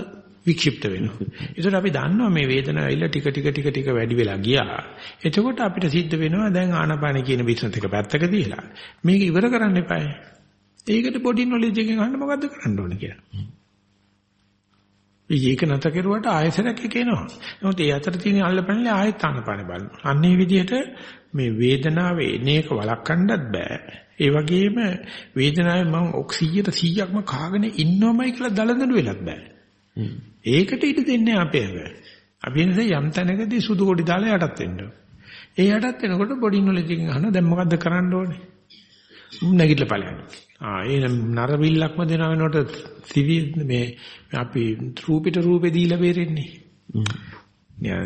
වික්ෂිප්ත වෙනවා. ඒකට අපි දන්නවා මේ වේදනාව ඇවිල්ලා ටික ටික ටික ටික වැඩි වෙලා ගියා. එතකොට අපිට සිද්ධ වෙනවා දැන් ආනාපානෙ කියන බිස්නස් එක පැත්තක දීලා මේක ඉවර කරන්න එපායි. ඒකට පොඩි නොලෙජ් එකෙන් අහන්න මොකද්ද කරන්න ඕනේ කියලා. ඒක නැත කෙරුවට ආයසරයක් එක එනවා. නමුත් ඒ අතර තියෙන අල්ලපන්නේ ආයෙත් ආනපාන බලනවා. අන්න ඒ විදිහට මේ වේදනාව එන එක වළක්වන්නත් බෑ. ඒ වගේම වේදනාවේ මම ඔක්සිජන් 100%ක්ම කාගෙන ඉන්නවමයි කියලා දලදඬු වෙලක් බෑ. ඒකට ඉඩ දෙන්නේ අපේ අඟ. අපි නිසා යම් තැනකදී සුදු කොටි දාලා යටත් වෙන්න ඒ යටත් වෙනකොට බොඩි නොලෙජ් එකෙන් අහනවා දැන් මොකද්ද කරන්න ඕනේ? නැගිටලා ඵලයන්. ආ ඒ නර බිල්ලක්ම දෙන වෙනකොට සිවි මේ අපි රූපිට රූපේ දීලා බේරෙන්නේ. න්යා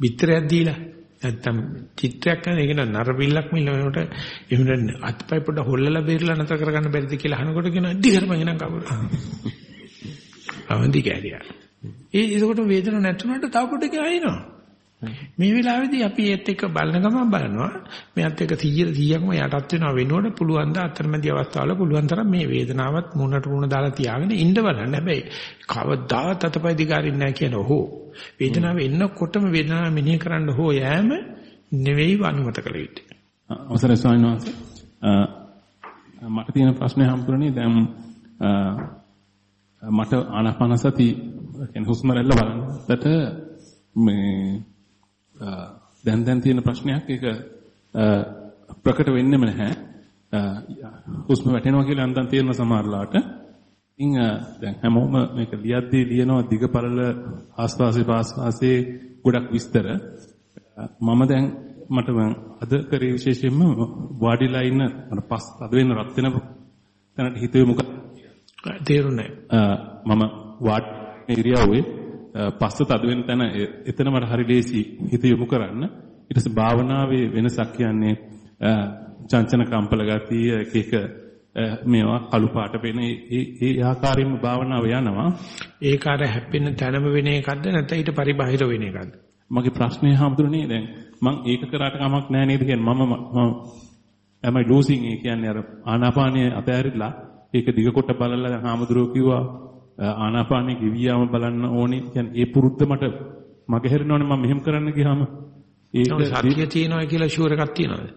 පිටරයක් දීලා නැත්තම් චිත්‍රයක් කරන එක නර බිල්ලක් මිල වෙනකොට එහෙම අත්පය පොඩ හොල්ලලා බේරලා නැතර කරගන්න බැරිද කියලා අහනකොට කියන දිගටම එනම් කවුරු. අවන්දි කැරියා. ඒ ඒකට වේදන නැතුණට තව පොඩ්ඩක් ආයෙනවා. මේ වෙලාවේදී අපි ඒත් එක්ක බලන ගමන් බලනවා. මෙයත් එක්ක 100 100ක්ම යටත් වෙනවා වෙනකොට පුළුවන් ද අතරමැදි අවස්ථාවල පුළුවන් තරම් මේ වේදනාවත් මුණට මුණ දාලා තියාගෙන ඉන්න බලන්න. හැබැයි කවදාවත් අතපය දිගාරින්න නැහැ කියන හෝ වේදනාව එන්නකොටම වේදනාව මෙනෙහි කරන්න හෝ යෑම නෙවෙයි අනුමත කළ යුත්තේ. අවසරයි ස්වාමීන් වහන්සේ. මට තියෙන ප්‍රශ්නේ හම්බුනේ දැන් මට ආනාපාන සති කියන්නේ හුස්ම රැල්ල බලනකොට මේ දැන් දැන් තියෙන ප්‍රශ්නයක් ඒක ප්‍රකට වෙන්නෙම නැහැ. හුස්ම වැටෙනවා කියලා අන්තම් තේරෙන සමහරලාට. ඉතින් දැන් හැමෝම මේක ලියද්දී ලියනවා දිග පළල ආස්වාසේ පාස්වාසේ ගොඩක් විස්තර. මම දැන් මට අද කරේ විශේෂයෙන්ම වාඩිලා ඉන්න අර පස් අද වෙන රත් වෙන තැනට හිතුවේ මොකක්ද තේරුණේ මම වාඩ් ඉරියව්වේ පස්ස තද වෙන තැන එතන මට හරි ලේසි හිත යොමු කරන්න. ඊට පස්සේ භාවනාවේ වෙනසක් කියන්නේ චංචන කම්පල ගතිය එක එක මේවා කළු පාට වෙන ඒ ඒ ආකාරයෙන්ම භාවනාව යනවා. ඒක අර හැප්පෙන තැනම වෙන එකක්ද නැත්නම් ඊට පරිබාහිර වෙන එකක්ද? මගේ ප්‍රශ්නේ හම්දුනේ දැන් මම ඒක කරාට කමක් නැහැ නේද කියන්නේ මම මම am I losing ඒ කියන්නේ අර ආනාපානිය අතහැරිලා ඒක දිග කොට බලලා දැන් හාමුදුරුවෝ කිව්වා ආනාපානෙ ගෙවියාම බලන්න ඕනේ. කියන්නේ ඒ පුරුද්ද මට මගහැරෙනවනේ මම මෙහෙම කරන්න ගියාම ඒක සතිය තියනවා කියලා ෂුවර් එකක් තියනවද?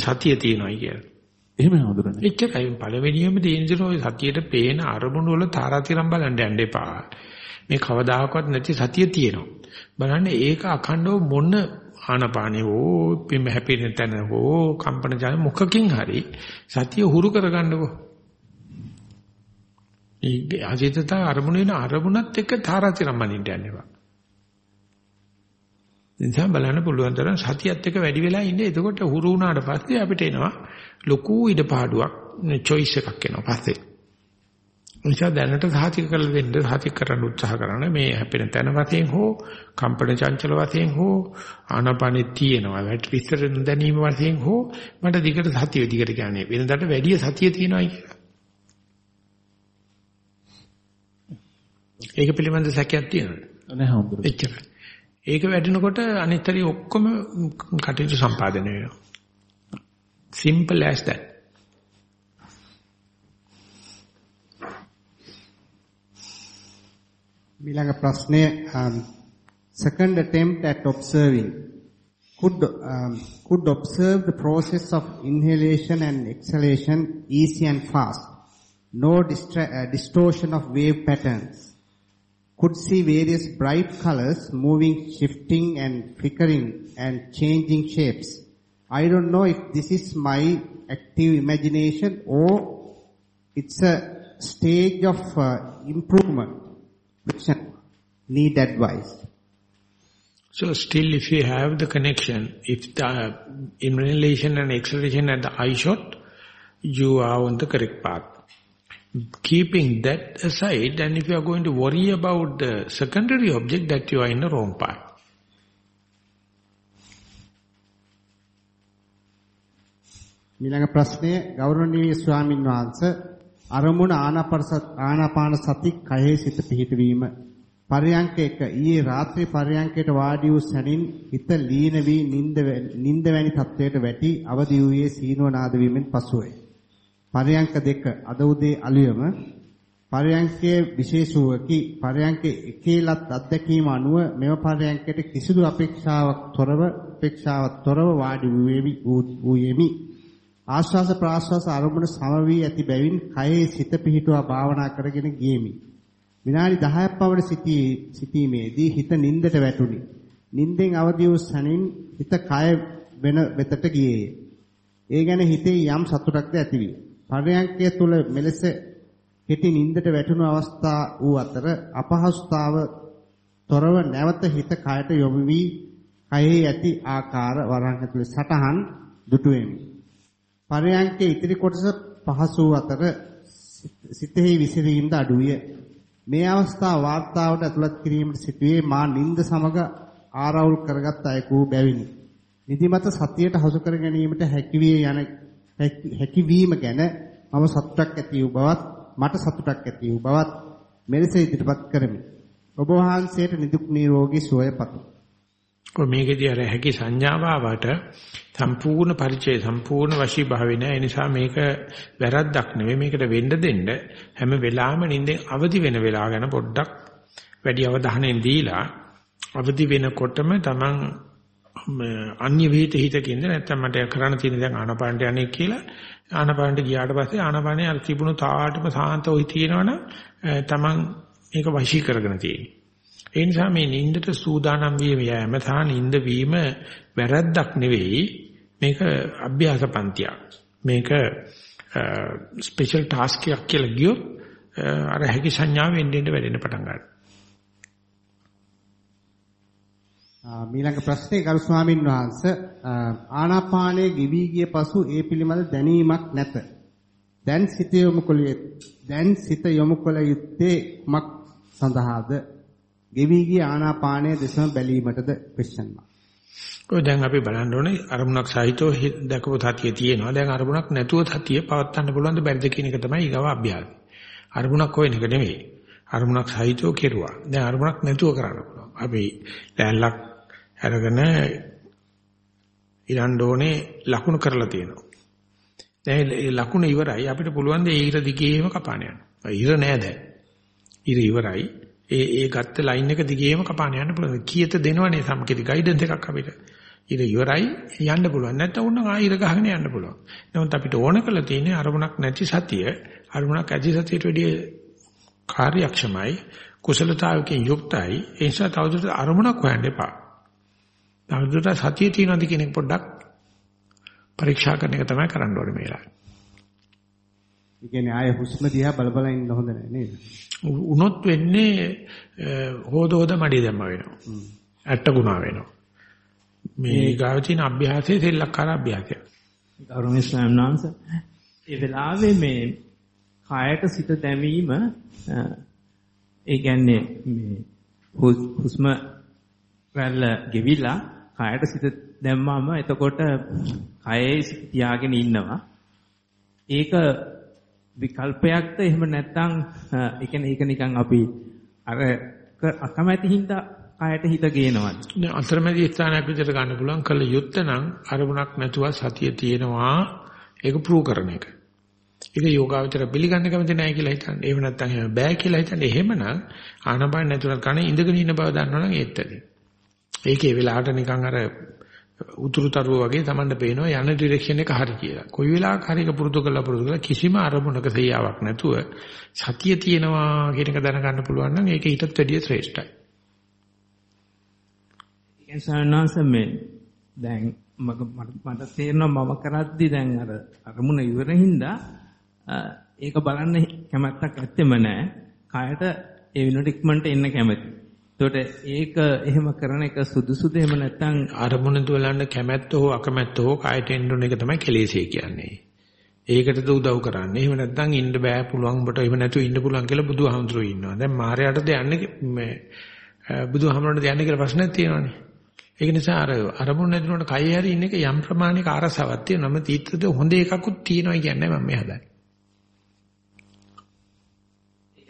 සතිය තියනවා කියලා. එහෙම හඳුනන්නේ. එච්චරයි පළවෙනියම දේන්දින ඔය සතියට පේන අරමුණු වල තාරාතිරම් බලන්න යන්න එපා. මේ කවදාකවත් නැති සතිය තියෙනවා. බලන්න ඒක අඛණ්ඩව මොන ආනපානේ හෝ පිම්බ හැපෙන තැන හෝ කම්පන ජන මොකකින් හරි සතිය හුරු කරගන්නකෝ. ඒ අජිතත අරමුණ වෙන අරමුණත් එක්ක තාරාතිරම් මනින්න යන්න එපා. එනිසා බලන්න පුළුවන් තරම් සතියත් එක්ක වැඩි වෙලා ඉන්නේ. එතකොට හුරු වුණාට පස්සේ අපිට එනවා ලොකු ඉඩපාඩුවක් choice එකක් එනවා පස්සේ. නිසා දැනට සාතික කරලා දෙන්න සාතික කරන්න උත්සාහ කරන මේ හැපෙන තැන වශයෙන් හෝ කම්පන චංචල වශයෙන් හෝ ආනපනෙ තියෙනවා වැට විස්තර දැනීම වශයෙන් හෝ මට දිගට සතිය දිගට කියන්නේ වෙනදාට වැඩි සතිය තියෙනවායි කියලා. ඒක පිළිබඳ සැකයක් තියෙනවද? නැහැ හම්බුනේ. එච්චරයි. ඒක වැඩිනකොට අනිත්තරි ඔක්කොම කටයුතු සම්පාදනය වෙනවා. simple as that. ඊළඟ ප්‍රශ්නය um, second attempt at observing could um, could observe the process of inhalation and exhalation easy and fast no distra- uh, distortion of wave patterns could see various bright colors moving, shifting and flickering and changing shapes. I don't know if this is my active imagination or it's a stage of uh, improvement. Need advice. So still if you have the connection, if the inhalation and exhalation at the eye shot, you are on the correct path keeping that aside and if you are going to worry about the secondary object that you are in the wrong path. ඊළඟ ප්‍රශ්නය ගෞරවනීය ස්වාමින් වහන්සේ අරමුණ ආනාපාන සති කයෙහි සිත පිහිටවීම පරයන්ක එක ඊයේ රාත්‍රී පරයන්කයට වාඩි වූ සැනින් හිත ලීන වී නිින්ද නිින්ද වැනි තත්වයට වැටි අවදි වූයේ සීනුව නාද වීමෙන් පසුවයි පරයන්ක දෙක අද උදේ අලියම පරයන්කයේ විශේෂ වූකි පරයන්කේ එකේලත් අත්දැකීම අනුව මෙම පරයන්කයට කිසිදු අපේක්ෂාවක් තොරව අපේක්ෂාවක් තොරව වාඩි වූයෙමි. ආශ්වාස ප්‍රාශ්වාස අරමුණ සම වී ඇති බැවින් කයේ සිත පිහිටුවා භාවනා කරගෙන ගියෙමි. විනාඩි 10ක් පමණ සිටීමේදී හිත නින්දට වැටුනි නින්දෙන් අවදි වූ සනින් හිත කය වෙන වෙතට ගියේය. ඒ ගැන හිතේ යම් සතුටක්ද ඇතිවිය. පරයන්කය තුල මෙලෙස කෙටි නින්දට වැටුණු අවස්ථා වූ අතර අපහසුතාව තොරව නැවත හිත කයට යොමු වී කයෙහි ඇති ආකාර වරහන් ඇතුලේ සටහන් දුටුවෙමි. පරයන්කේ ඉතිරි කොටස පහසු අතර සිතෙහි විසිරීමද අඩුවිය. මේ අවස්ථාව වාර්තාවට ඇතුළත් කිරීමට සිටුවේ මා නිନ୍ଦ සමග ආරවුල් කරගත් අයෙකු බැවිනි. නිදිමත සතියට හසු කර ගැනීමට හැකිවිය යන හැකිවීම ගැන මම සතුටක් ඇති වූ බවත් මට සතුටක් ඇති වූ බවත් මෙලෙස ඉදිරිපත් කරමි. ඔබ වහන්සේට නිදුක් නිරෝගී සුවය පතමි. ඔය මේකේදී අර හැකි සංඥාව ආවට සම්පූර්ණ පරිචය සම්පූර්ණ වශී භාවේ නැහැ. ඒ නිසා මේක වැරද්දක් නෙවෙයි. මේකට වෙන්න දෙන්න හැම වෙලාවෙම නිින්දෙන් අවදි වෙන වෙලාව ගැන පොඩ්ඩක් වැඩි අවධානයෙන් දීලා අවදි වෙනකොටම Taman අන්‍ය විහිිත හිතකින්ද නැත්තම් මට කරන්න තියෙන දැන් ආනපානට යන්නේ කියලා ආනපානට ගියාට පස්සේ ආනපානේ අර තිබුණු තාටම සාන්ත වෙයි තියෙනවනම් Taman මේක වශී කරගෙන තියෙන්නේ. ඒ නිසා මේ නින්දට සූදානම් වීම යෑම සහ නින්ද වීම වැරද්දක් නෙවෙයි මේක අභ්‍යාස පන්තියක්. මේක ස්පෙෂල් ටාස්ක් එකක් කියලා ගියොත් අර හැකි සංඥාව වෙන්න වෙන්න වැඩෙන්න පටන් ගන්නවා. මීළඟ ප්‍රශ්නේ ගරු ස්වාමින් වහන්සේ ආනාපානයේ ගිවි ගිය පසු ඒ පිළිබඳ දැනීමක් නැත. දැන් සිත යොමු කළේ දැන් සිත යොමු කළ යුත්තේ කුමක් සඳහාද? ගෙවි ගිය ආනාපානයේ දෙසම බැලීමටද question mark. ඔය දැන් අපි බලන්න ඕනේ අරමුණක් සහිතව දැකපු සතිය තියෙනවා. දැන් අරමුණක් නැතුව සතිය පවත්වන්න පුළුවන්ද බැරිද කියන එක තමයි ඊගව අභ්‍යාසය. අරමුණක් හොයන එක නෙමෙයි. අරමුණක් සහිතව කෙරුවා. දැන් අරමුණක් නැතුව කරන්න පුළුවන්. අපි දැන්ලක් අරගෙන ඉරන්න ඕනේ ලකුණු කරලා තියෙනවා. දැන් ඒ ලකුණ ඉවරයි අපිට පුළුවන් ද ඒ ඉර දිගේම කපාන යන්න. ඉර නෑ දැන්. ඉර ඉවරයි. ඒ ඒ ගත්ත ලයින් එක දිගේම කපාන යන්න පුළුවන්. කීයට දෙනවනේ සම්කේති ගයිඩන්ස් එකක් අපිට. ඉර ඉවරයි යන්න පුළුවන්. නැත්නම් උන්න ආයෙ ගහගෙන යන්න පුළුවන්. නමුත් අපිට ඕන කරලා තියෙන්නේ අරමුණක් නැති සතිය අරමුණක් ඇති සතියට වැඩිය කාර්යක්ෂමයි කුසලතාවකින් යුක්තයි. ඒ නිසා තවදුරටත් අරමුණක් හොයන්න එපා. තවදුරටත් සතිය තියෙනවද කියන එක පොඩ්ඩක් පරීක්ෂා කරන එක තමයි කරන්න ඕනේ මේ වෙලාවේ. ඒ කියන්නේ ආය හුස්ම දිහා බල බල ඉන්න හොඳ නැහැ නේද? උනොත් වෙන්නේ හොද හොද මඩේ දැම්ම වෙනවා. ඇට්ට ගුණා වෙනවා. මේ ගාවචින අභ්‍යාසයේ සෙල්ලක්කාර අභ්‍යාසය. ගෞරවනීය ස්වාමීන් වහන්සේ ඒ වෙලාවේ මේ කායට සිත දැමීම ඒ කියන්නේ මේ හුස්ම රැල්ල ගෙවිලා කායට සිත දැම්මම එතකොට කයේ තියාගෙන ඉන්නවා. ඒක විකල්පයක්ද එහෙම නැත්නම් ඒ කියන්නේ ඒක නිකන් අපි අර අකමැති හින්දා කායට හිත ගේනවද? නෑ අතරමැදි ස්ථානයක් විදිහට ගන්න පුළුවන් කළ යුත්තේ නම් අරමුණක් නැතුව සතිය තියෙනවා ඒක ප්‍රූව් කරන එක. ඒක යෝගාවචර පිළිගන්න කැමති නැහැ කියලා හිතන්නේ. එහෙම නැත්නම් එහෙම බෑ කියලා හිතන්නේ. එහෙමනම් ආනපාන නැතුණත් කණ ඉඳගෙන ඉන්න බව දන්නවනම් ඒත් ඇති. ඒකේ වෙලාවට නිකන් අර උතුරුතරුව වගේ Tamanne පේනවා යන ඩිරෙක්ෂන් එක හරි කියලා. කොයි වෙලාවක හරි ඒක පුරුදු කරලා පුරුදු කරලා කිසිම අරමුණක සේයාවක් නැතුව සතිය තියෙනවා කියන එක දැනගන්න පුළුවන් නම් ඒක ඊටත් වැඩිය ශ්‍රේෂ්ඨයි. ඒ සානසමෙ දැන් මට තේරෙනවා මම කරද්දි දැන් අර අරමුණ ඉවරින්දා ඒක බලන්න කැමැත්තක් ඇත්තෙම නැහැ. කායට ඒ වෙනුවට ඉක්මනට එන්න කැමති. එතකොට ඒක එහෙම කරන එක සුදුසුද එහෙම නැත්නම් අරමුණ දුවලන්න කැමැත්ත හෝ අකමැත්ත හෝ කායට එන්න ඕන එක තමයි කෙලෙසේ කියන්නේ. ඒකටද උදව් කරන්නේ. එහෙම නැත්නම් ඉන්න බෑ පුළුවන් උඹට එහෙම නැතුව ඉන්න පුළුවන් කියලා බුදුහාමුදුරුවෝ ඉන්නවා. දැන් මායයටද යන්නේ මේ බුදුහාමුදුරන්ට යන්නේ කියලා ප්‍රශ්නයක් තියෙනවානේ. ඒක නිසා අර අරමුණ නැතිනොට කය හැරි ඉන්න එක යම් ප්‍රමාණික ආරසාවක් තියෙනවා. මම තීත්‍රද හොඳ එකකුත් තියෙනවා කියන්නේ මම මේ හදන්නේ.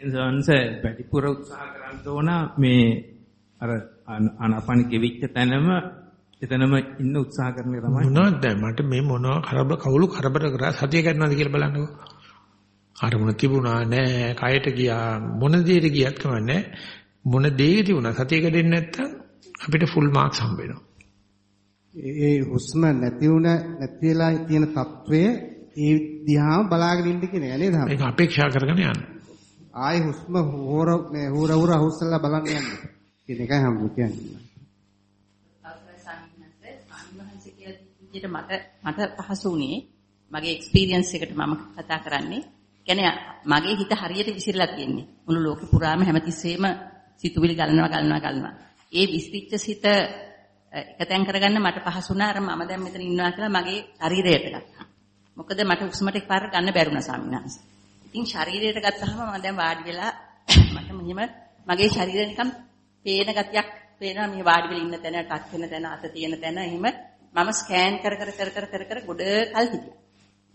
එන්සන්ස වැඩිපුර උත්සාහ කරන්න ඕන මේ අර අනපන ගෙවිච්ච තැනම එතනම ඉන්න උත්සාහ කරන එක තමයි. මොනවද මට මේ මොනවා කරබ කවුළු කරබර කරා සතිය ගන්නවද කියලා බලන්නකෝ. අරමුණ තිබුණා නෑ කයට ගියා මොන දෙයකට ගියත් කමන්නේ මොන දෙයක තිබුණා සතිය කැඩෙන්නේ නැත්තම් අපිට ෆුල් මාක්ස් හම්බ වෙනවා. ඒ හුස්ම නැති වුණ නැති වෙලා තියෙන తත්වය ඒ දිහාම බලාගෙන ඉන්න කියන නේද? ඒක අපේක්ෂා කරගෙන යන්න ආයි හුස්ම හොර මේ හොර හොර හුස්සලා බලන්න යන්නේ. කියන එකයි හම්බු කියන්නේ. මට මට පහසු වුණේ මගේ එක්ස්පීරියන්ස් එකට මම කතා කරන්නේ. කියන්නේ මගේ හිත හරියට විසිරලා තියෙන්නේ. මුළු ලෝකෙ පුරාම හැමතිස්සෙම සිතුවිලි ගලනවා ගලනවා ගලනවා. ඒ විසිරිච්ච සිත එකතෙන් කරගන්න මට පහසුණා අර මම දැන් මෙතන ඉන්නවා කියලා මගේ ශරීරයට ගත්තා. මොකද මට උස්මට එකපාරට ගන්න බැරුණා ස්වාමීනාස්. ඉතින් ශරීරයට ගත්තාම මම දැන් වාඩි වෙලා මට මෙහෙම මගේ ශරීරය නිකන් පේන ගතියක් පේනවා මේ වාඩි වෙලා ඉන්න තැන, ටච් වෙන තැන, අත තියෙන තැන එහෙම මම ස්කෑන් කර කර කර කර කර කර ගොඩ කල් හිටියා.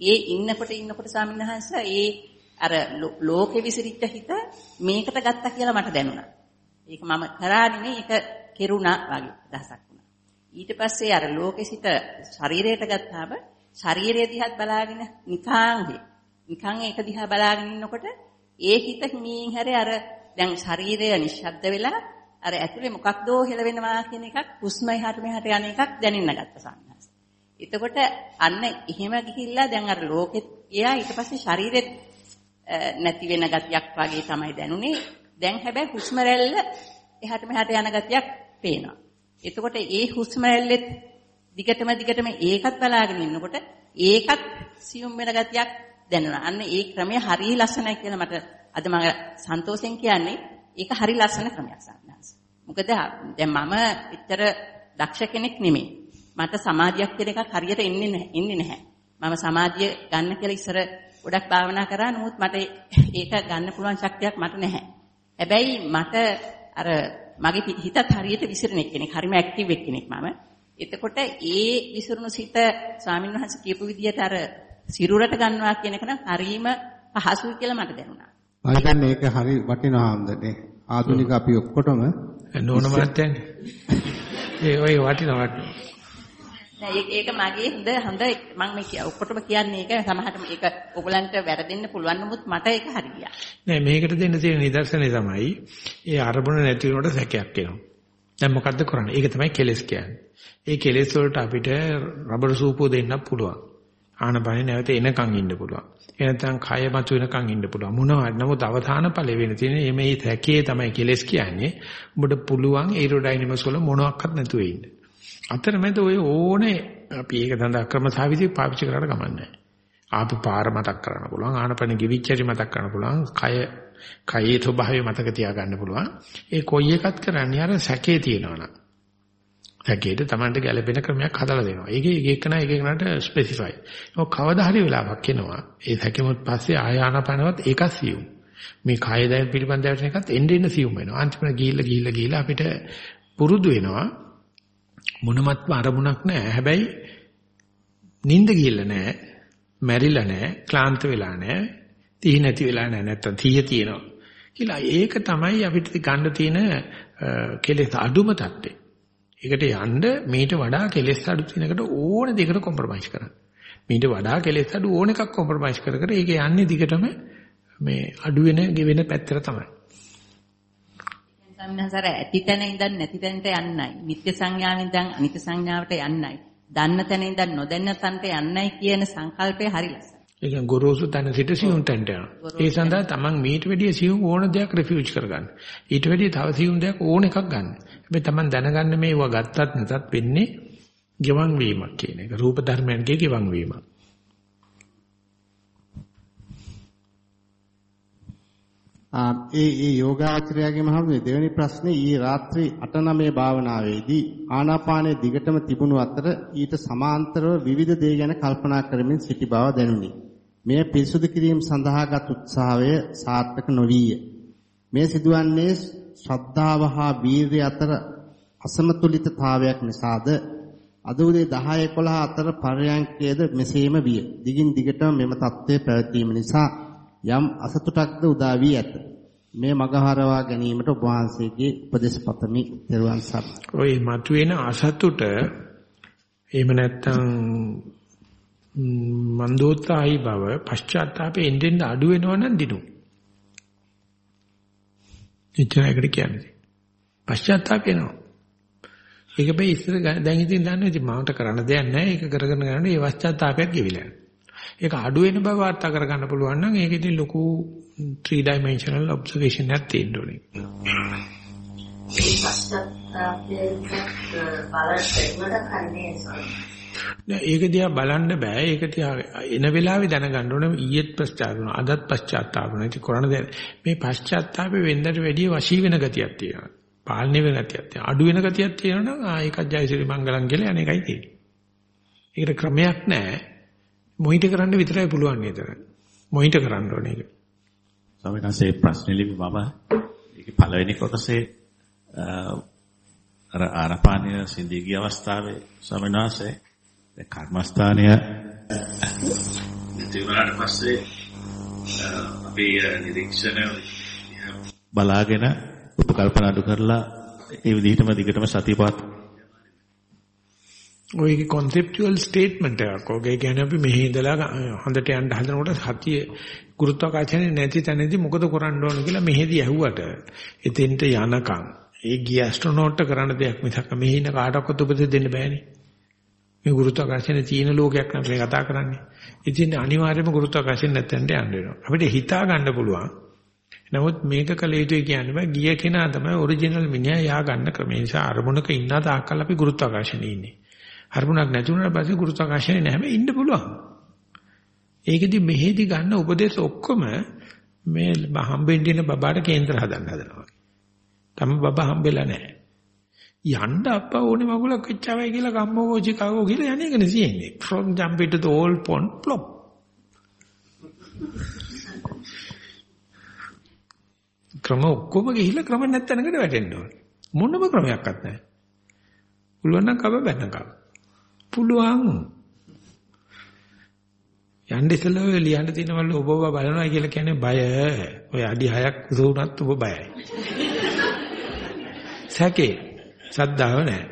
ඒ ඉන්නකොට ඉන්නකොට ස්වාමීනාස් ඒ අර ලෝකෙ විසිරිච්ච හිත මේකට ගත්තා කියලා මට දැනුණා. ඒක මම කරා නෙමෙයි ඒක කෙරුණා වගේ අදහසක් වුණා. ඊට පස්සේ අර ලෝකෙ සිට ශරීරයට ගත්තාම ශරීරය දිහාත් බලාගෙන නිකං නිකං ඒක දිහා බලාගෙන ඉන්නකොට ඒ හිත හිමින් හැරේ අර දැන් ශරීරය නිශ්ශබ්ද වෙලා අර ඇතුලේ මොකක්දෝ හෙලවෙනවා කියන එකක් හුස්ම එහාට මෙහාට යන එකක් දැනෙන්න ගත්ත සංඥාස. එතකොට අන්න එහෙම ගිහිල්ලා දැන් අර ලෝකෙත් ගියා ඊට පස්සේ ශරීරෙත් නැති වෙන ගතියක් වගේ තමයි දැනුනේ. දැන් හැබැයි හුස්ම රැල්ල එහාට මෙහාට යන ගතියක් පේනවා. එතකොට ඒ හුස්ම රැල්ලෙත් දිගටම දිගටම ඒකත් බලාගෙන ඉන්නකොට ඒකත් සියුම් වෙන ගතියක් දැනුණා. අන්න ඒ ක්‍රමය හරිය ලස්සනයි කියලා මට අද මම සන්තෝෂෙන් කියන්නේ ඒක හරි ලස්සන ක්‍රමයක් සම්මාස. මොකද දැන් මම එච්චර දක්ෂ කෙනෙක් නෙමෙයි. මට සමාධියක් කියන එකක් හරියට එන්නේ නැහැ. එන්නේ නැහැ. මම සමාධිය ගන්න කියලා ඉස්සර ගොඩක් භාවනා කරා. නමුත් මට ඒක ගන්න පුළුවන් ශක්තියක් මට නැහැ. හැබැයි මට අර මගේ හිතත් හරියට විසිරෙන කෙනෙක්. හරිම ඇක්ටිව් කෙනෙක් මම. එතකොට ඒ විසිරුණු සිත ස්වාමීන් වහන්සේ කියපු විදිහට අර සිරුරට ගන්නවා කියන එක නම් හරීම පහසුයි කියලා මට දැනුණා. මම හිතන්නේ ඒක හරි වටිනවා හම්දනේ. ආධුනික අපි ඔක්කොටම නෝන මාත්‍යන්නේ. ඒ ඔය වටිනවා වටිනවා. නෑ ඒක මගේ හොඳ හොඳ මම මේ ඔක්කොටම කියන්නේ ඒක සමහරට මේක ඔයගලන්ට වැරදෙන්න පුළුවන් නමුත් මට ඒක හරියට. නෑ මේකට දෙන්න තියෙන නිදර්ශනය තමයි ඒ අරමුණ නැති වෙනකොට සැකයක් එනවා. දැන් මොකද්ද කරන්නේ? ඒක තමයි කෙලස් කියන්නේ. ඒ කෙලෙස් වලට අපිට රබර් සූපුව දෙන්නත් පුළුවන්. ආනපනේ නැවත එනකන් ඉන්න පුළුවන්. එනතන් කය මතු වෙනකන් ඉන්න පුළුවන්. මොනවද? නමුත් අවධාන ඵල වෙන තියෙන මේ තැකේ තමයි කෙලෙස් කියන්නේ. ඔබට පුළුවන් ඒරෝඩයිනමස් වල මොනවත් නැතුව ඉන්න. අතරමැද ඔය ඕනේ අපි ඒක දඳ ක්‍රමසාවිදි පාවිච්චි කරලා ගමන්නේ ආපු පාර මතක් කරන්න පුළුවන්. ආනපන ගෙවිච්චරි මතක් කරන්න පුළුවන්. කය කයේ ස්වභාවය මතක තියාගන්න පුළුවන්. ඒ කොයි එකත් කරන්නේ අර සැකේ තියෙනවනම්. හැකේට Tamanට ගැළපෙන ක්‍රමයක් හදලා දෙනවා. ඒකේ එක එකන එක එකනට ස්පෙસિෆයි. ඔක කවදා හරි වෙලාවක් එනවා. ඒ හැකෙමුත් පස්සේ ආයානපනවත් ඒක සියුම්. මේ කාය දැන පිළිබඳ දැන එකත් එන්න එන්න සියුම් වෙනවා. අන්තිමට ගිහිල්ලා ගිහිල්ලා ගිහිල්ලා අපිට පුරුදු වෙනවා. මොනමත්ම අරමුණක් නැහැ. හැබැයි නිින්ද ගිහිල්ලා නැහැ. මැරිලා නැහැ. ක්ලාන්ත වෙලා නැහැ. තීහ නැති වෙලා නැහැ. නැත්තම් තීය තියෙනවා. කියලා ඒක තමයි අපිට ගන්න තියෙන කෙලෙස් අඩුම தත්ත්වය. ඒකට යන්න මීට වඩා කෙලෙස් අඩු තිනකට ඕන දෙයකට කොම්ප්‍රොමයිස් කරන්න. මීට වඩා කෙලෙස් අඩු ඕන එකක් කොම්ප්‍රොමයිස් කර කර ඒක යන්නේ දිගටම මේ අඩු වෙන ගෙවෙන පැත්තට තමයි. සම්නසර ඇති තැන ඉඳන් නැති තැනට යන්නයි. නිත්‍ය සංඥාවෙන් දැන් අනිත්‍ය සංඥාවට යන්නයි. දන්න තැන ඉඳන් නොදන්න තැනට යන්නයි කියන සංකල්පය හරි ලස්සනයි. ඒ කියන්නේ ගොරෝසු තැන සිට සියුම් තැනට යනවා. ඒ සඳහා තමන් මීට වැඩිය සියුම් ඕන දෙයක් රිෆියුජ් කරගන්න. ඊට වැඩිය තව සියුම් දෙයක් ඕන එකක් ගන්න. හැබැයි තමන් දැනගන්න මේවා ගත්තත් නැතත් වෙන්නේ ගෙවන් වීමක් කියන එක. රූප ධර්මයන්ගේ ගෙවන් වීමක්. ඒ ඒ යෝගාචරයාගේ මහමුදේ දෙවෙනි ප්‍රශ්නේ ඊ රාත්‍රී 8:09 භාවනාවේදී ආනාපානයේ දිගටම තිබුණු අතර ඊට සමාන්තරව විවිධ දේ ගැන කල්පනා කරමින් සිටි බව දැනුනි. මෙය පිරිසුදු කිරීම සඳහාගත් උත්සාහය සාර්ථක නොවිය. මේ සිදුවන්නේ ශ්‍රද්ධාව හා වීර්ය අතර අසමතුලිතතාවයක් නිසාද අද උදේ 10 11 අතර පරයන්කයේද මෙසේම විය. දිගින් දිගටම මෙම தත්ත්වය පැවතීම නිසා යම් අසතුටක්ද උදා වී ඇත. මේ මගහරවා ගැනීමට ඔබ වහන්සේගේ උපදෙස් පතමි. ත්වන් සරණයි. ඔය මතුවෙන අසතුට එහෙම නැත්නම් මන්දෝත්සාහී බව පශ්චාත්තාපේ එන්නෙන් අඩු වෙනවනම් දිනු. එච්චරයකට කියන්නේ. පශ්චාත්තාප වෙනවා. ඒක බෑ ඉස්සර දැන් ඉතින් දන්නේ ඉතින් මට කරන්න දෙයක් නැහැ. ඒක කරගෙන යන ඒ පශ්චාත්තාපයක් ගෙවිලා යනවා. ඒක අඩු වෙන බව වාර්තා කරගන්න පුළුවන් නම් ඒක ඉතින් ලොකු 3 dimensional observation එකක් තියෙන්න ඕනේ. ඒක දිහා බලන්න බෑ. ඒක දිහා එන වෙලාවේ දැනගන්න ඕනේ ඊයේත් පශ්චාත්තාප වුණා. අදත් පශ්චාත්තාප වුණා. ඉතින් කරණ මේ පශ්චාත්තාපේ වෙන්නට වැඩිය වශී වෙන ගතියක් තියෙනවා. පාලනය වෙන ගතියක් තියෙනවා. අඩු වෙන ගතියක් තියෙනවා නම් ආ ඒකත් ජයසිරි මංගලම් කියලා අනේකයි තියෙන්නේ. ඒකට ක්‍රමයක් නැහැ. මොහිට කරන්න විතරයි පුළුවන් නේද? මොහිට කරන්න ඕනේ ඒක. ස්වාමීන් වහන්සේ ප්‍රශ්නේ ලිවි මම ඒකේ පළවෙනි කොටසේ අර ආරපානය සිඳී ගිය අවස්ථාවේ ස්වාමීන් වහන්සේ කර්මස්ථානය ඉතිවරට පස්සේ අපි නිරීක්ෂණය බලාගෙන උපකල්පන අඩු කරලා ඒ විදිහටම දිගටම සතියපත් ඔයගේ conceptual statement එකක්. ඔගේ කියන්නේ අපි මෙහි ඉඳලා හඳට යන්න හදනකොට සතිය ගුරුත්වාකර්ෂණය නැති තැනදී මොකද කරන්න ඕන කියලා මෙහෙදි ඇහුවට එතෙන්ට යනකම් ඒ ගිය ඇස්ට්‍රොනෝට් කරන්න දෙයක් මිසක් මෙහි ඉන්න කාටවත් උපදෙස් දෙන්න බෑනේ. මේ ගුරුත්වාකර්ෂණය තියෙන ලෝකයක් නම් මේ කතා කරන්නේ. ඉතින් අනිවාර්යයෙන්ම ගුරුත්වාකර්ෂණ නැත්නම් යන්න වෙනවා. අපිට හිතා ගන්න පුළුවන්. නමුත් මේක කළ යුතුයි කියන්නේ බෑ ගිය කෙනා තමයි ඔරිජිනල් මිනිහා යා ගන්න ක්‍රමය. ඒ නිසා අරමුණක ඉන්න තාක්කල් අපි ගුරුත්වාකර්ෂණේ ඉන්නේ. අරමුණක් නැති වුණාට පස්සේ ගුරුත්වාකර්ෂණේ නැහැ ඉන්න පුළුවන්. ඒකෙදි මෙහෙදි ගන්න උපදේශ ඔක්කොම මේ හම්බෙන්න ඉන්න බබාට කේන්දර හදන්න හදනවා. තම බබා හම්බෙලා නැහැ. යන්න අප්පා ඕනේ මගුලක් වෙච්චවයි කියලා කම්මෝගෝ චිකාගෝ කියලා යන්නේ කනේ තියෙන්නේ. From jump into the old pond plop. ක්‍රම ඔක්කොම ගිහිල්ලා ක්‍රම නැත්තනකට වැටෙන්න ඕනේ. මොනම ක්‍රමයක්වත් නැහැ. පුළුවන් නම් කව බැන්න කව. පුළුවන්. යන්න ඉස්සෙල්ලා ඔය ලියන්න තියෙනවලු ඔබ ඔබ බලනවා කියලා කියන්නේ බය. ඔය අඩි 6ක් උස වුණත් ඔබ බයයි. සැකේ සද්දාව නැහැ.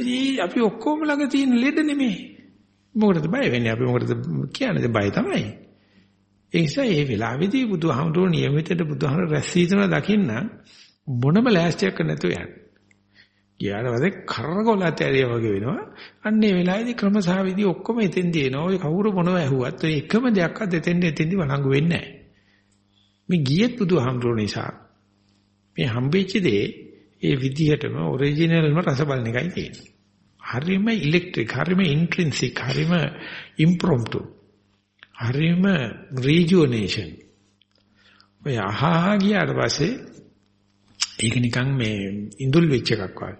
ඉතින් අපි ඔක්කොම ළඟ තියෙන ලෙඩ නෙමෙයි. මොකටද බය වෙන්නේ? අපි මොකටද කියන්නේ බය තමයි. ඒ නිසා මේ වෙලාවේදී බුදුහාමුදුරුවෝ නියමිතට බුදුහාමුදුරුවෝ රැස් වීතන දකින්න මොනම ලෑස්තියක් නැතුව යන්න. ගියාට පස්සේ කරගොලත් ඇරියා වගේ වෙනවා. අන්න ඒ වෙලාවේදී ක්‍රමසහවිදි ඔක්කොම එතෙන්දී එනවා. ඔය කවුරු මොනව ඇහුවත් ඔය එකම දෙයක්වත් එතෙන්දී එතෙන්දී වළංගු වෙන්නේ නැහැ. මේ ගියේ බුදුහාමුදුරුවෝ නිසා. මේ හම්බෙච්ච දේ ඒ විදිහටම ඔරිජිනල්ම රස බලන එකයි තියෙන්නේ. හරිම ඉලෙක්ට්‍රික්, හරිම ඉන්ට්‍රින්සික්, හරිම ඉම්ප්‍රොම්ප්ටු. හරිම රීජුවනේෂන්. ඔය අහහා ගියාට පස්සේ ඒක නිකන් මේ ඉඳුල් වෙච්ච එකක් වගේ.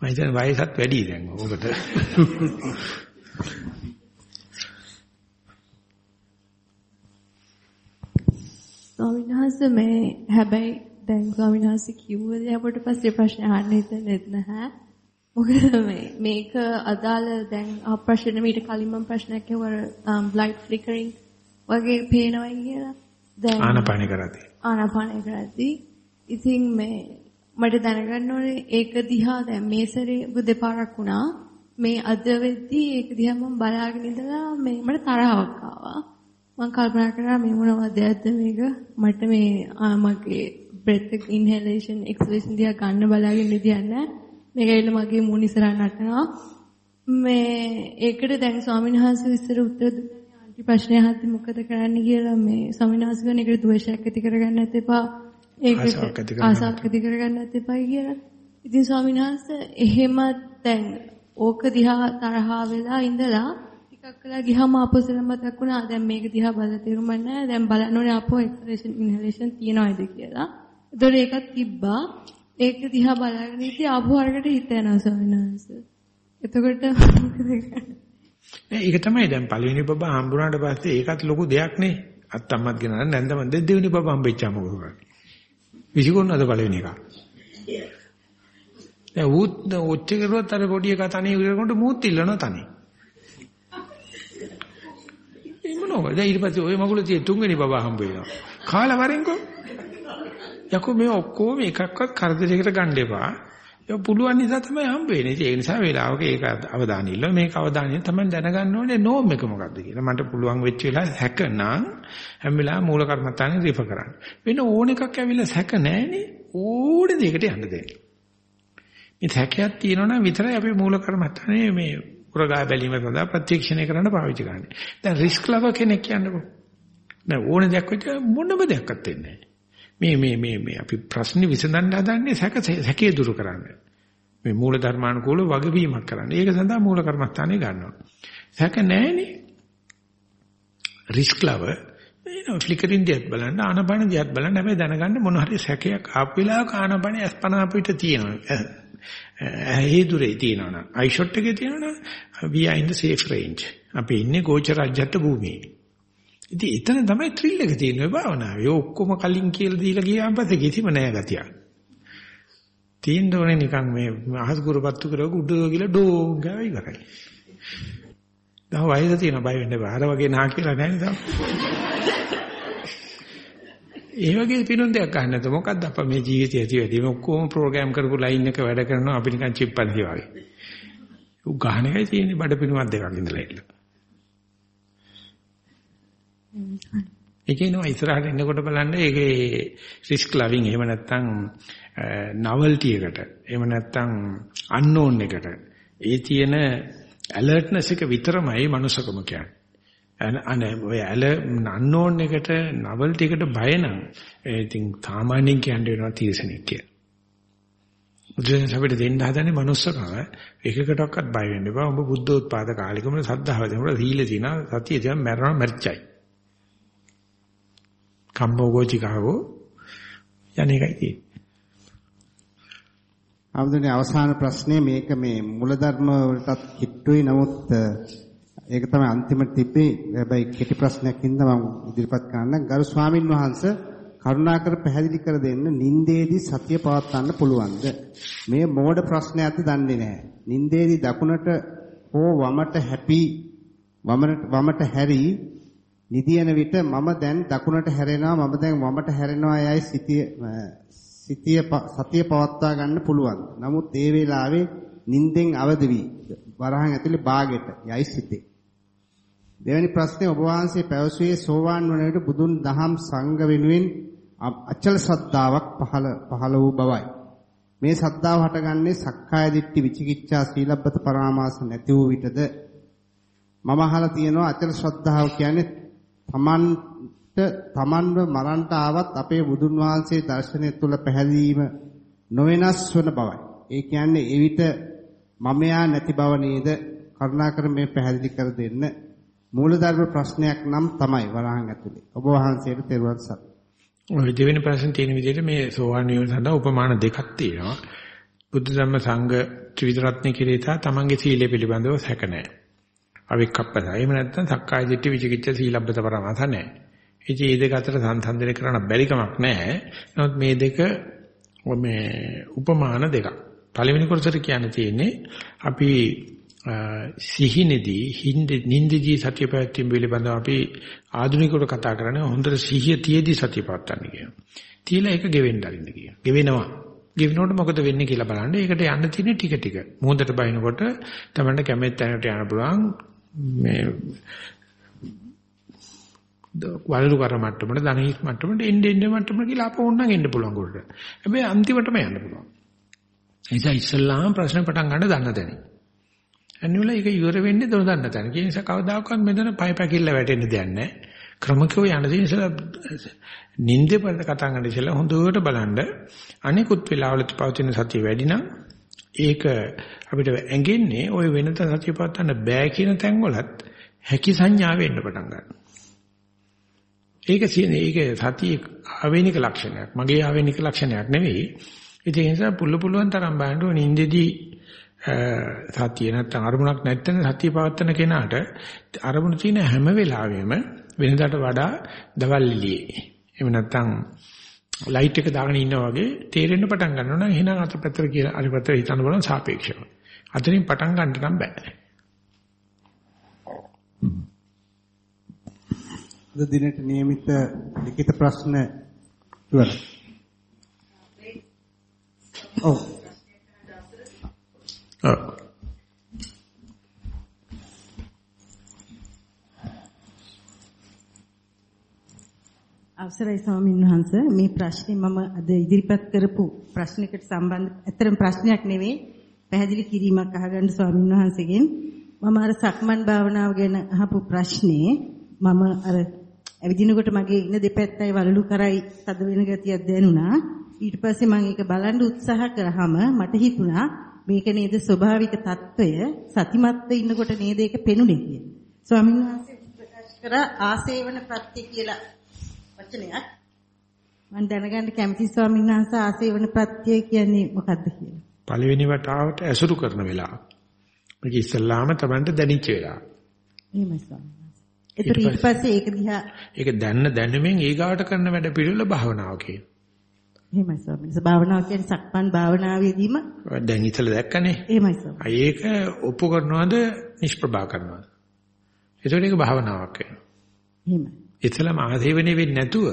මම හිතන්නේ වයසත් වැඩි දැන් ඔබට. ස්වාමීන් වහන්සේ මේ හැබැයි දැන් ස්වාමීන් වහන්සේ කිව්ව දේ පස්සේ ප්‍රශ්න අහන්න හිතෙන්නේ නැහැ. මොකද මේ මේක අදාළ දැන් ප්‍රශ්න මීට කලින් මම ප්‍රශ්නයක් ඇහුවා බ්ලයිට් ෆ්ලිකරින් වගේ පේනවා කියලා. දැන් ආනපාන කරද්දී. ආනපාන කරද්දී ඉතින් මේ මට දැනගන්න ඕනේ ඒක දිහා දැන් මේ සැරේ දෙපාරක් වුණා. මේ අද වෙද්දී ඒක දිහා මම බලාගෙන ඉඳලා මේ මට තරහක් ආවා. මම කල්පනා කරා මේ මොනවද ඇද්ද මේක. මට මේ මගේ breath inhalation exhalation දිහා ගන්න බලාගෙන ඉඳියන්නේ මේක ඇවිල්ලා මගේ මූණ ඉස්සරහ නටනවා. මේ ඒකට දැන් ස්වාමීන් වහන්සේ ඉස්සර උත්තර දුන්නේ ආන්ටි ප්‍රශ්නය අහද්දි මොකද කරන්න කියලා මේ ස්වාමීන් වහන්සේ කියන එකට ද්වේෂයක් ඇති කරගන්න නැත් එපා. ඒකට ආසාවක් ඇති කරගන්න නැත් එපා. කියලා. ඉතින් ස්වාමීන් වහන්සේ එහෙම දැන් ඕක දිහා තරහා වෙලා ඉඳලා ටිකක් කළා ගියාම අපසල මතක් වුණා දැන් මේක දිහා බලලා තේරුම් නැහැ දැන් බලන්න ඕනේ අපෝ එක්ස්ප්‍රෙෂන් ඉන්හලේෂන් තියනවාද කියලා. ඒතකොට ඒකත් තිබ්බා. ඒක දිහා බලාගෙන ඉති ආපහු අරකට හිත යනවා ස්වාමීනාංශ. එතකොට ඒක තමයි දැන් පළවෙනි බබා හම්බුනාට පස්සේ ඒකත් ලොකු දෙයක් නේ. අත්තම්මත් ගෙනන නැන්දම දෙවෙනි බබා හම්බෙච්චාම මොකද කරන්නේ? විසිකොන්නද පළවෙනි එක. දැන් ඌත් ඔච්චර කරුවත් අර පොඩි එකා තනිය ඉරනකොට මූත් ඉල්ලනවා තනිය. ඒ මොනවද? දැන් ඊට පස්සේ ওই මගුල tie තුන්වෙනි බබා හම්බ වෙනවා. කාලා වරෙන්කෝ. යකෝ මේ ඔක්කොම එකක්වත් කරදරයකට ගන්න එපා. ඒක පුළුවන් නිසා තමයි හම්බ වෙන්නේ. ඒ නිසා වේලාවක ඒක අවධානය ඉල්ල මේක අවධානය තමයි දැනගන්න ඕනේ නෝම් එක මොකද්ද කියලා. මට පුළුවන් වෙච්ච වෙලාව හැකනම් හැම වෙලාවෙම මූල කර්මත්තානේ රිෆර් කරන්න. වෙන ඕන එකක් ඇවිල්ලා හැක නැහැනේ. ඕනේ දෙයකට යන්න දෙන්න. මේ හැකයක් තියෙනවා විතරයි අපි මූල කර්මත්තානේ මේ උරගා බැලීම සඳහා ප්‍රත්‍යක්ෂණය කරන්න පාවිච්චි කරන්නේ. දැන් රිස්ක් ලව කෙනෙක් කියන්නකෝ. දැන් ඕන දෙයක් වෙච්ච මොනම දෙයක්වත් වෙන්නේ නැහැ. මේ මේ මේ මේ අපි ප්‍රශ්නේ විසඳන්න හදන්නේ සැක සැකේ දුරු කරන්න. මේ මූල ධර්මානුකූල වගවීමක් කරන්න. ඒක සඳහා මූල කර්මස්ථානේ ගන්නවා. සැක නැහැනේ. රිස්ක් ලව එනවා ෆ්ලිකරින් දිහත් බලන්න ආනපන දිහත් බලන්න හැබැයි දැනගන්න මොන හරි සැකයක් ආපු වෙලාවක ආනපන අස්පන අපිට තියෙනවා. ඇහි දුරේ තියෙනවනම් අයි ෂොට් එකේ තියෙනවනම් we are in the safe range. අපි ඉන්නේ ගෝචර රාජ්‍යත් භූමියේ. ඉතින් එතන තමයි ත්‍රිල් එක තියෙන්නේ භාවනාවේ. ඒ ඔක්කොම කලින් කියලා දීලා ගියාන් පස්සේ කිසිම නෑ ගතියක්. තියෙන්න ඕනේ නිකන් මේ අහස කුරපත්තු කරව උඩ කියලා ඩෝ ගාව ඉවරයි. දැන් වයස තියෙන බය වෙන්න බෑ. අර වගේ නා කියලා නෑ නේද? ඒ වගේ පිනුම් දෙයක් ගන්න නැත. මොකද්ද අප මේ ජීවිතය ඇති වෙදී ඔක්කොම ප්‍රෝග්‍රෑම් කරපු ලයින් එක වැඩ කරනවා අපි නිකන් චිප් පන්ති වගේ. උ ගහන එකයි තියෙන්නේ බඩ පිනුමක් දෙකක් ඉඳලා ඉන්න. ඒකේ නෝ ඉස්සරහට එනකොට බලන්න ඒකේ රිස්ක් ලවින් එහෙම නැත්නම් නවල්ටි එකට එහෙම නැත්නම් අන්නෝන් එකට ඒ තියෙන ඇලර්ට්නස් එක විතරමයි මනුස්සකම කියන්නේ. අනේ ඔය ඇල අන්නෝන් එකට නවල්ටි එකට බය නම් ඉතින් සාමාන්‍යයෙන් කියන්නේ වෙනවා තීරසනෙක් කියලා. බුදුන් අපිට දෙන්න හදන්නේ manussකම එකකටවත් බය වෙන්න එපා. ඔබ බුද්ධෝත්පාද කාලිකම සද්ධාව දෙනකොට සීල දින සතිය දින මරණ මර්චයි. කම්මෝගෝචිකාවෝ යන්නේකයි තියෙන්නේ. ආම්දුනේ අවසාන ප්‍රශ්නේ මේක මේ මූලධර්ම වලටත් කිට්ටුයි නමුත් ඒක තමයි අන්තිමට තිබ්බේ. හැබැයි කෙටි ප්‍රශ්නයක් හින්දා මම ඉදිරිපත් කරන්න. ගරු ස්වාමින් වහන්සේ කරුණාකර පැහැදිලි කර දෙන්න නින්දේදී සතිය පවත්වන්න පුළුවන්ද? මේ මෝඩ ප්‍රශ්නයක්ද දන්නේ නැහැ. නින්දේදී දකුණට හෝ වමට හැපි වමට හැරි නිදියන විට මම දැන් දකුණට හැරෙනවා මම දැන් වමට හැරෙනවා යයි සිටිය සිටිය සතිය පවත්වා ගන්න පුළුවන්. නමුත් ඒ වෙලාවේ නිින්දෙන් අවදි වී වරහන් ඇතුලේ බාගෙට යයි සිටේ. දෙවැනි ප්‍රශ්නේ ඔබ වහන්සේ පැවසුවේ සෝවාන් වන විට බුදුන් දහම් සංඝ වෙනුවෙන් අචල ශ්‍රද්ධාවක් පහළ පහළ වූ බවයි. මේ ශ්‍රද්ධාව හටගන්නේ සක්කාය දිට්ඨි විචිකිච්ඡා සීලබ්බත පරාමාස නැති වූ විටද මම අහලා තියෙනවා අචල ශ්‍රද්ධාව කියන්නේ තමන්ට තමන්ව මරන්ට ආවත් අපේ බුදුන් වහන්සේ දර්ශනය තුළ පැහැදීම නොවෙනස් වන බවයි. ඒ කියන්නේ එවිට මමයා නැති බව නේද? කරුණාකර මේ පැහැදිලි කර දෙන්න. මූලධර්ම ප්‍රශ්නයක් නම් තමයි වරහන් ඇතුලේ. ඔබ වහන්සේට තෙරුවන් සරණයි. ඔය දෙවෙනි ප්‍රශ්නේ තියෙන විදිහට මේ සෝවාන් වීම සඳහා උපමාන දෙකක් තියෙනවා. බුද්ධ ධම්ම සංඝ ත්‍රිවිධ රත්න කිරීතා තමන්ගේ සීලය පිළිබඳව සැක නැහැ. අවික්කප්පස. එහෙම නැත්නම් සක්කාය දිට්ඨි විචිකිච්ඡ සීලබ්බත පරමාස නැහැ. ඉතින් මේ දෙක අතර සංසන්දනය කරන්න බැරි කමක් නැහැ. නමුත් මේ දෙක මේ උපමාන දෙකක්. පළවෙනි කොටසට කියන්න තියෙන්නේ අපි සිහිනේදී නින්දදී සතිය පැවැත්වීම පිළිබඳව අපි ආධුනිකවට කතා කරන්නේ හොඳට සිහිය තියේදී සතිය පවත්වන්න කියනවා. තියලා ඒක ගෙවෙන්න අරින්න කියනවා. ගෙවෙනවා. ගෙවෙනකොට මොකද වෙන්නේ කියලා බලන්න. ඒකට යන්න තියෙන ටික ටික. මොහොතට බයිනකොට තමන්න කැමෙත් තැනට යන්න පුළුවන්. මේ වලලු කර මට්ටමට ධනීස් මට්ටමට එන්න එන්න මට්ටමට කියලා අපෝ ඕනනම් එන්න පුළුවන් කොට. හැබැයි අන්තිමටම යන්න පුළුවන්. ඒ නිසා ඉස්සල්ලාම ප්‍රශ්න පටන් ගන්න දන්න තැන. අනිවල ඒක ඉවර වෙන්නේ දොනදන්න තැන. ඒ නිසා කවදාකවත් මෙතන පය පැකිල්ල වැටෙන්න දෙයක් නැහැ. ක්‍රමකව යන දේ ඉස්සලා නින්දේ පද කතා කරන ඉස්සලා හොඳට බලන්න අනිකුත් වෙලාවල පවතින සතිය වැඩි නම් ඒක අපිට ඇඟෙන්නේ ওই වෙනත සතිය පවත්වන්න බෑ කියන තැන්වලත් හැකි සංඥාව එන්න පටන් ගන්නවා. ඒක ඒක සතිය ආවේනික ලක්ෂණයක්. මගේ ආවේනික ලක්ෂණයක් නෙවෙයි. ඒ නිසා පුළු පුළුවන් තරම් බලන්න ඕනේ නින්දෙදී සතිය නැත්තම් අරමුණක් නැත්නම් සතිය පවත්වන කෙනාට අරමුණ තියෙන හැම වෙලාවෙම වෙනදාට වඩා දවල් එළියේ. එහෙම නැත්තම් ලයිට් එක දාගෙන ඉන්නා වගේ තේරෙන්න පටන් ගන්නවා නම් එහෙනම් අත පැත්තට කියලා අර පැත්තට හිතන්න බලන සාපේක්ෂව. අතරින් පටන් ගන්න නම් බෑ. අද දිනට નિયમિત ලිඛිත ප්‍රශ්න ඉවරයි. ඔව්. ඔව්. අවසරයි ස්වාමීන් වහන්ස මේ ප්‍රශ්නේ මම අද ඉදිරිපත් කරපු ප්‍රශ්නයකට සම්බන්ධ ඇත්තටම ප්‍රශ්නයක් නෙවෙයි පැහැදිලි කිරීමක් අහගන්න ස්වාමීන් වහන්සේගෙන් මම අර සක්මන් භාවනාව ගැන අහපු ප්‍රශ්නේ මම අර ඇවිදිනකොට මගේ ඉන දෙපැත්තයි වලලු කරයි තද වෙන ගතියක් දැනුණා. ඊට පස්සේ මම ඒක බලන්න උත්සාහ කරාම මට හිතුණා මේක නේද ස්වභාවික తত্ত্বය සතිමත්ව ඉන්නකොට නේද ඒක පෙනුනේ කිය. ස්වාමීන් වහන්සේ ප්‍රකාශ කර ආසේවන ප්‍රත්‍ය කියලා වචනයක් මම දැනගන්න කැමති ස්වාමීන් වහන්සේ ආසේවන ප්‍රත්‍ය කියන්නේ මොකද්ද කියලා. පළවෙනි වතාවට ඇසුරු කරන වෙලාව. මේක ඉස්සල්ලාම Tamanට දැනිච්ච වෙලාව. එහෙමයි ස්වාමීන් වහන්සේ. ඒක ඊට පස්සේ ඒක දිහා ඒක දැනන දැනුමෙන් ඊගාවට කරන වැඩ පිළිවෙල භාවනාව කියලා. එහෙමයි ස්වාමීන්. භාවනාව කියන්නේ සක්මන් භාවනාවේදීම දැන් ඉතල දැක්කනේ. එහෙමයි ස්වාමීන් ඒක ඔප්පු කරනවද නිෂ්ප්‍රභා කරනවද? ඒතකොට ඒක භාවනාවක් වෙනවා. එහෙමයි. ඉතලම ආසේවනේ වෙන්නේ නැතුව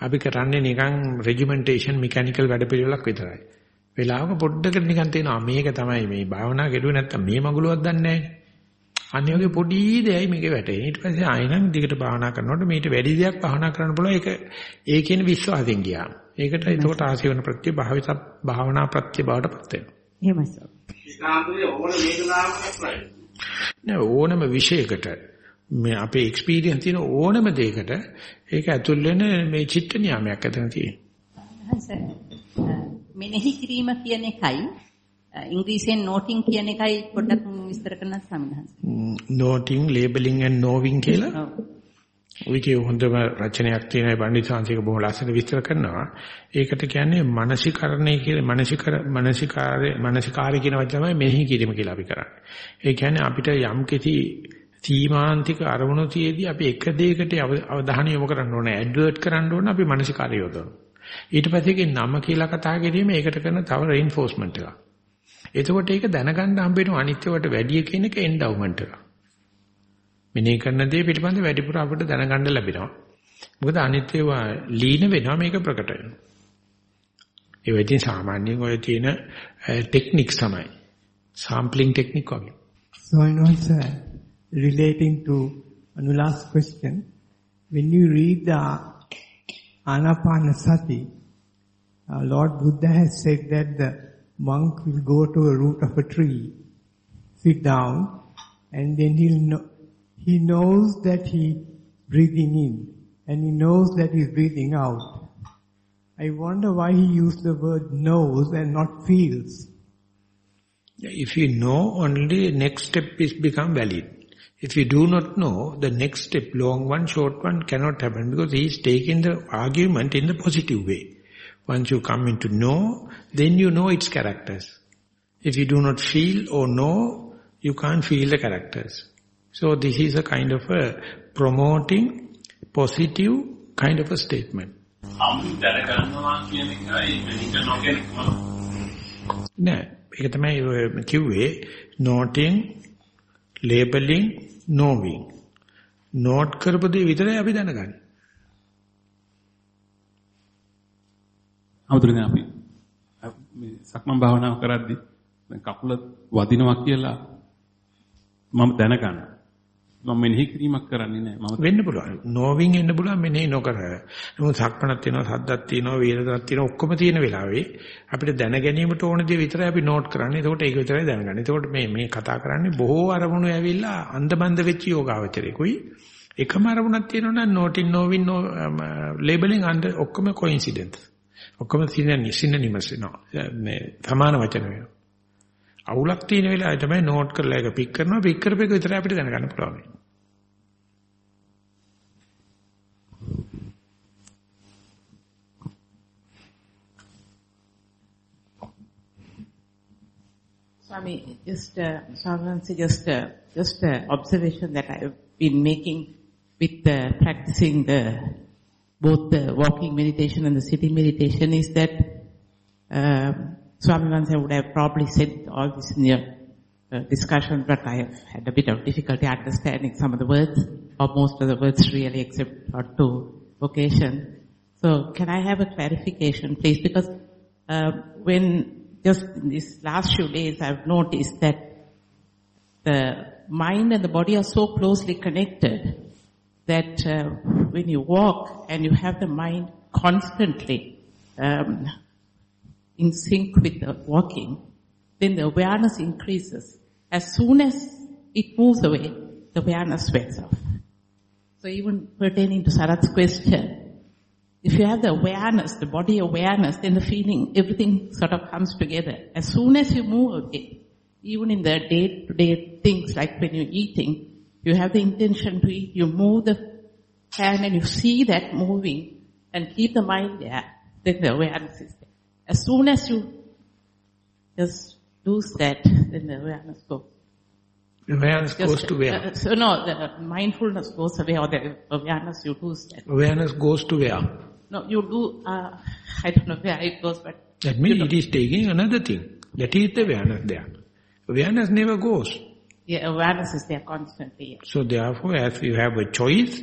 අපි කරන්නේ නිකන් රෙජිමෙන්ටේෂන් මෙකැනිකල් වැඩ පිළිවෙලක් විතරයි. වෙලාවක පොඩ්ඩකට නිකන් තේනවා මේක තමයි මේ භාවනා කෙරුවේ නැත්තම් මේ මගුලවත් දන්නේ නැහැ. වගේ පොඩි දෙයයි මේකේ වැටෙන්නේ. ඊට පස්සේ ආයෙනම් දිගට භාවනා කරනකොට මේට වැඩි දෙයක් භාවනා කරන්න පුළුවන්. ඒක ඒ කියන විශ්වාසයෙන් ගියා. ඒකට එතකොට ආසීවන ප්‍රත්‍ය භාවිත භාවනා ප්‍රත්‍ය බවට පත් වෙනවා. එහෙමයි සර්. නෑ ඕනම විශේෂයකට මේ අපේ එක්ස්පීරියන්ස් තියෙන ඕනම දෙයකට ඒක ඇතුල් වෙන මේ චිත්ත නියාමයක් අතන තියෙනවා. මෙනෙහි කිරීම කියන එකයි ඉංග්‍රීසියෙන් noting කියන එකයි පොඩ්ඩක් විස්තර කරන්න සමිනහස. noting, labeling and knowing කියලා. ඔයකේ හොඳම රචනයක් තියෙනයි පණ්ඩිතාංශික බොහොම ලස්සන විස්තර කරනවා. ඒකට කියන්නේ මානසිකරණය කියලා මානසිකර මානසිකාරය මානසිකාරය කියන වචන තමයි මෙහි කිරීම කියලා අපි කරන්නේ. ඒ කියන්නේ අපිට යම් කිසි සීමාන්තික අරමුණු තියේදී අපි එක දෙයකට අවධානය යොමු කරන්න ඕනේ. ඇඩ්වර්ට් කරන්න ඕනේ අපි මානසිකාරය යොදවනවා. ඊට පස්සේ ඒකේ නම කියලා කතා කිරීම ඒකට කරන තව රේන්ෆෝස්මන්ට් එකක්. එතකොට ඒක දැනගන්න හම්බෙන අනිත්‍යවට වැඩි කියන එක එන්ඩවුමන්ට් එක. මෙනේ කරන දේ පිළිබඳ වැඩිපුර අපිට දැනගන්න ලැබෙනවා. මොකද අනිත්‍යව ලීන වෙනවා මේක ප්‍රකට වෙනවා. ඒ වෙදී සාමාන්‍යයෙන් ඔය තියෙන ටෙක්නික්ස් තමයි. sampling technique වගේ. So I know sir, uh, relating to Anula's question, when you read the Anapanasati, uh, Lord Buddha has said that the monk will go to a root of a tree, sit down, and then he'll know, he knows that he breathing in, and he knows that he's breathing out. I wonder why he used the word knows and not feels. If you know, only next step is become valid. If you do not know, the next step, long one, short one, cannot happen because he is taking the argument in the positive way. Once you come into know, then you know its characters. If you do not feel or know, you can't feel the characters. So this is a kind of a promoting positive kind of a statement. නෑ ඒක තමයි කිව්වේ noting labeling knowing note කරපු දේ විතරයි අපි දැනගන්නේ අමුතුනේ අපි මේ සක්මන් භාවනාව කරද්දී කකුල වදිනවා කියලා මම දැනගන්න. මම මෙනෙහි කිරීමක් කරන්නේ නැහැ. මම වෙන්න පුළුවන්. නොවින් එන්න පුළුවන් මෙනෙහි නොකර. නමුත් සක්මනක් තියෙනවා, සද්දක් තියෙනවා, වේදනක් තියෙනවා ඔක්කොම තියෙන වෙලාවේ අපිට දැන ගැනීමට ඕන දේ විතරයි අපි නෝට් කරන්නේ. එතකොට ඒක විතරයි දැනගන්නේ. එතකොට මේ මේ කතා කරන්නේ බොහෝ අරමුණු ඇවිල්ලා අන්දබන්ද වෙච්ච යෝගාවචරේකුයි එකම අරමුණක් තියෙනවා නම් noting knowing no um, labeling and ඔක්කොම coincidence. ඔක්කොම සිනනිමස් වෙනවා. මේ සමාන වචන වෙනවා. අවුලක් තියෙන වෙලාවේ තමයි නෝට් කරලා ඒක පික් කරනවා පික් කරපේක විතරයි අපිට දැනගන්න පුළුවන්. Swami, just uh, Swami, just uh, just uh, observation that I've been making with uh, practicing the both the walking meditation and the sitting meditation is that um, Swami once would have probably said all this in your uh, discussion, but I have had a bit of difficulty understanding some of the words, or most of the words really, except for two occasions. So can I have a clarification, please? Because uh, when just in these last few days, I've noticed that the mind and the body are so closely connected that uh, when you walk and you have the mind constantly um, in sync with the walking, then the awareness increases. As soon as it moves away, the awareness wears off. So So even pertaining to Sarat's question, if you have the awareness, the body awareness, then the feeling, everything sort of comes together. As soon as you move away, even in the day-to-day things like when you're eating, you have the intention to eat, you move the hand and you see that moving and keep the mind there, then the awareness is there. As soon as you just lose that, then the awareness goes. Awareness Just, goes to where? uh, so no, the mindfulness goes away or the awareness you lose that. Awareness goes to where? No, you do, uh, I don't know where it goes, but That means it is taking another thing. That is the awareness there. Awareness never goes. yeah, awareness is there constantly. yeah. So therefore, as you have a choice,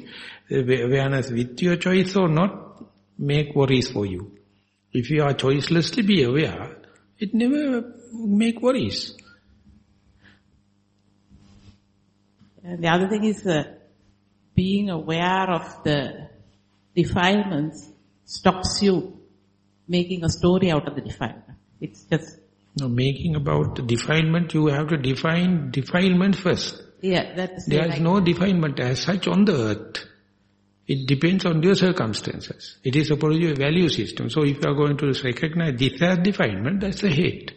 awareness with your choice or not, make worries for you. If you are choicelessly be aware, it never make worries. And the other thing is uh, being aware of the defilements stops you making a story out of the defilement. It's just, Now making about the defilement, you have to define defilement first. yeah, that's There is like, no defilement as such on the earth. It depends on your circumstances. It is supposed to be a value system. So if you are going to recognize this as defilement, that's a hate.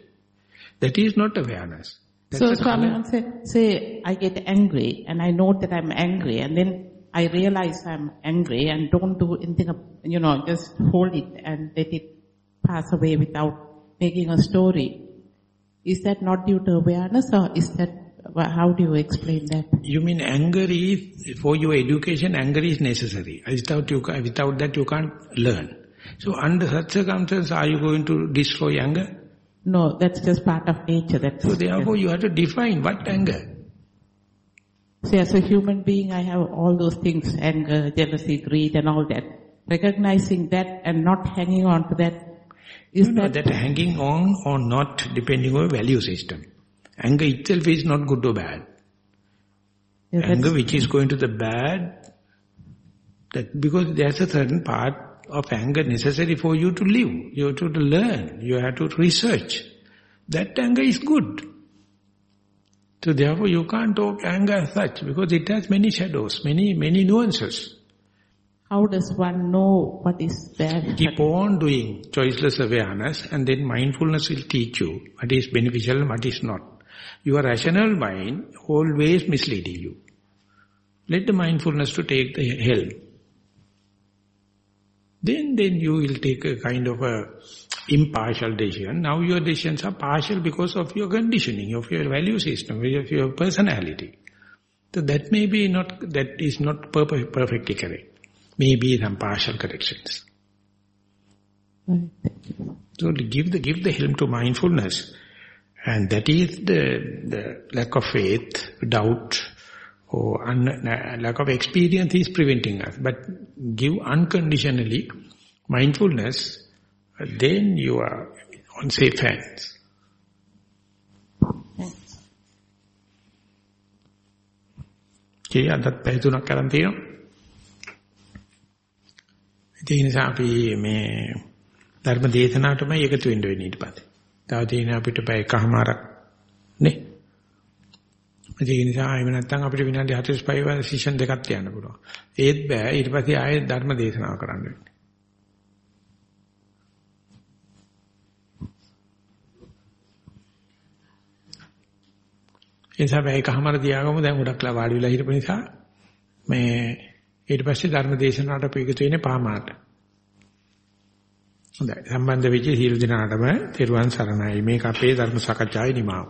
That is not awareness. That's so Swami said, say I get angry and I know that I'm angry and then I realize I'm angry and don't do anything, you know, just hold it and let it pass away without making a story. Is that not due to awareness or is that, how do you explain that? You mean anger is, for your education, anger is necessary. Without, you, without that you can't learn. So under such circumstances, are you going to destroy anger? No, that's just part of nature. That's So therefore you have to define what anger. See, as a human being, I have all those things, anger, jealousy, greed and all that. Recognizing that and not hanging on to that. Is no, no, that, that hanging on or not depending on value system. Anger itself is not good or bad. Yeah, anger which is going to the bad, that because there's a certain part of anger necessary for you to live. You have to learn. You have to research. That anger is good. So therefore you can't talk anger as such because it has many shadows, many, many nuances. how does one know what is bad? Keep on doing choiceless awareness and then mindfulness will teach you what is beneficial and what is not. Your rational mind always misleading you. Let the mindfulness to take the helm. Then, then you will take a kind of a impartial decision. Now your decisions are partial because of your conditioning, of your value system, of your personality. So that may be not, that is not perf- perfectly correct. Maybe some partial corrections. Right. So give the give the helm to mindfulness, and that is the the lack of faith, doubt, or un, lack of experience is preventing us. But give unconditionally mindfulness, then you are on safe hands. Okay, අදත් පැය තුනක් කරන් තියෙනවා. ඒ නිසා අපි මේ ධර්ම දේශනාවටමයි එකතු වෙන්න වෙන්නේ ඊට පස්සේ. තව තියෙන අපිට පැය එකමාරක් නේ. ඒ නිසා එහෙම නැත්නම් අපිට විනාඩි 45 වගේ සෙෂන් දෙකක් තියන්න පුළුවන්. ඒත් බෑ ඊට පස්සේ ආයෙත් ධර්ම දේශනාව කරන්න වෙන්නේ. ඒ නිසා පැය එකමාර තියාගමු දැන් ගොඩක්ලා වාඩි වෙලා හිටපු නිසා මේ ඊට පස්සේ ධර්ම දේශනාවට අපි එකතු වෙන්නේ පහමාරට. හොඳයි සම්බන්ධ වෙච්ච සියලු දෙනාටම තෙරුවන් සරණයි මේක අපේ ධර්ම සාකච්ඡාවේ නිමාව.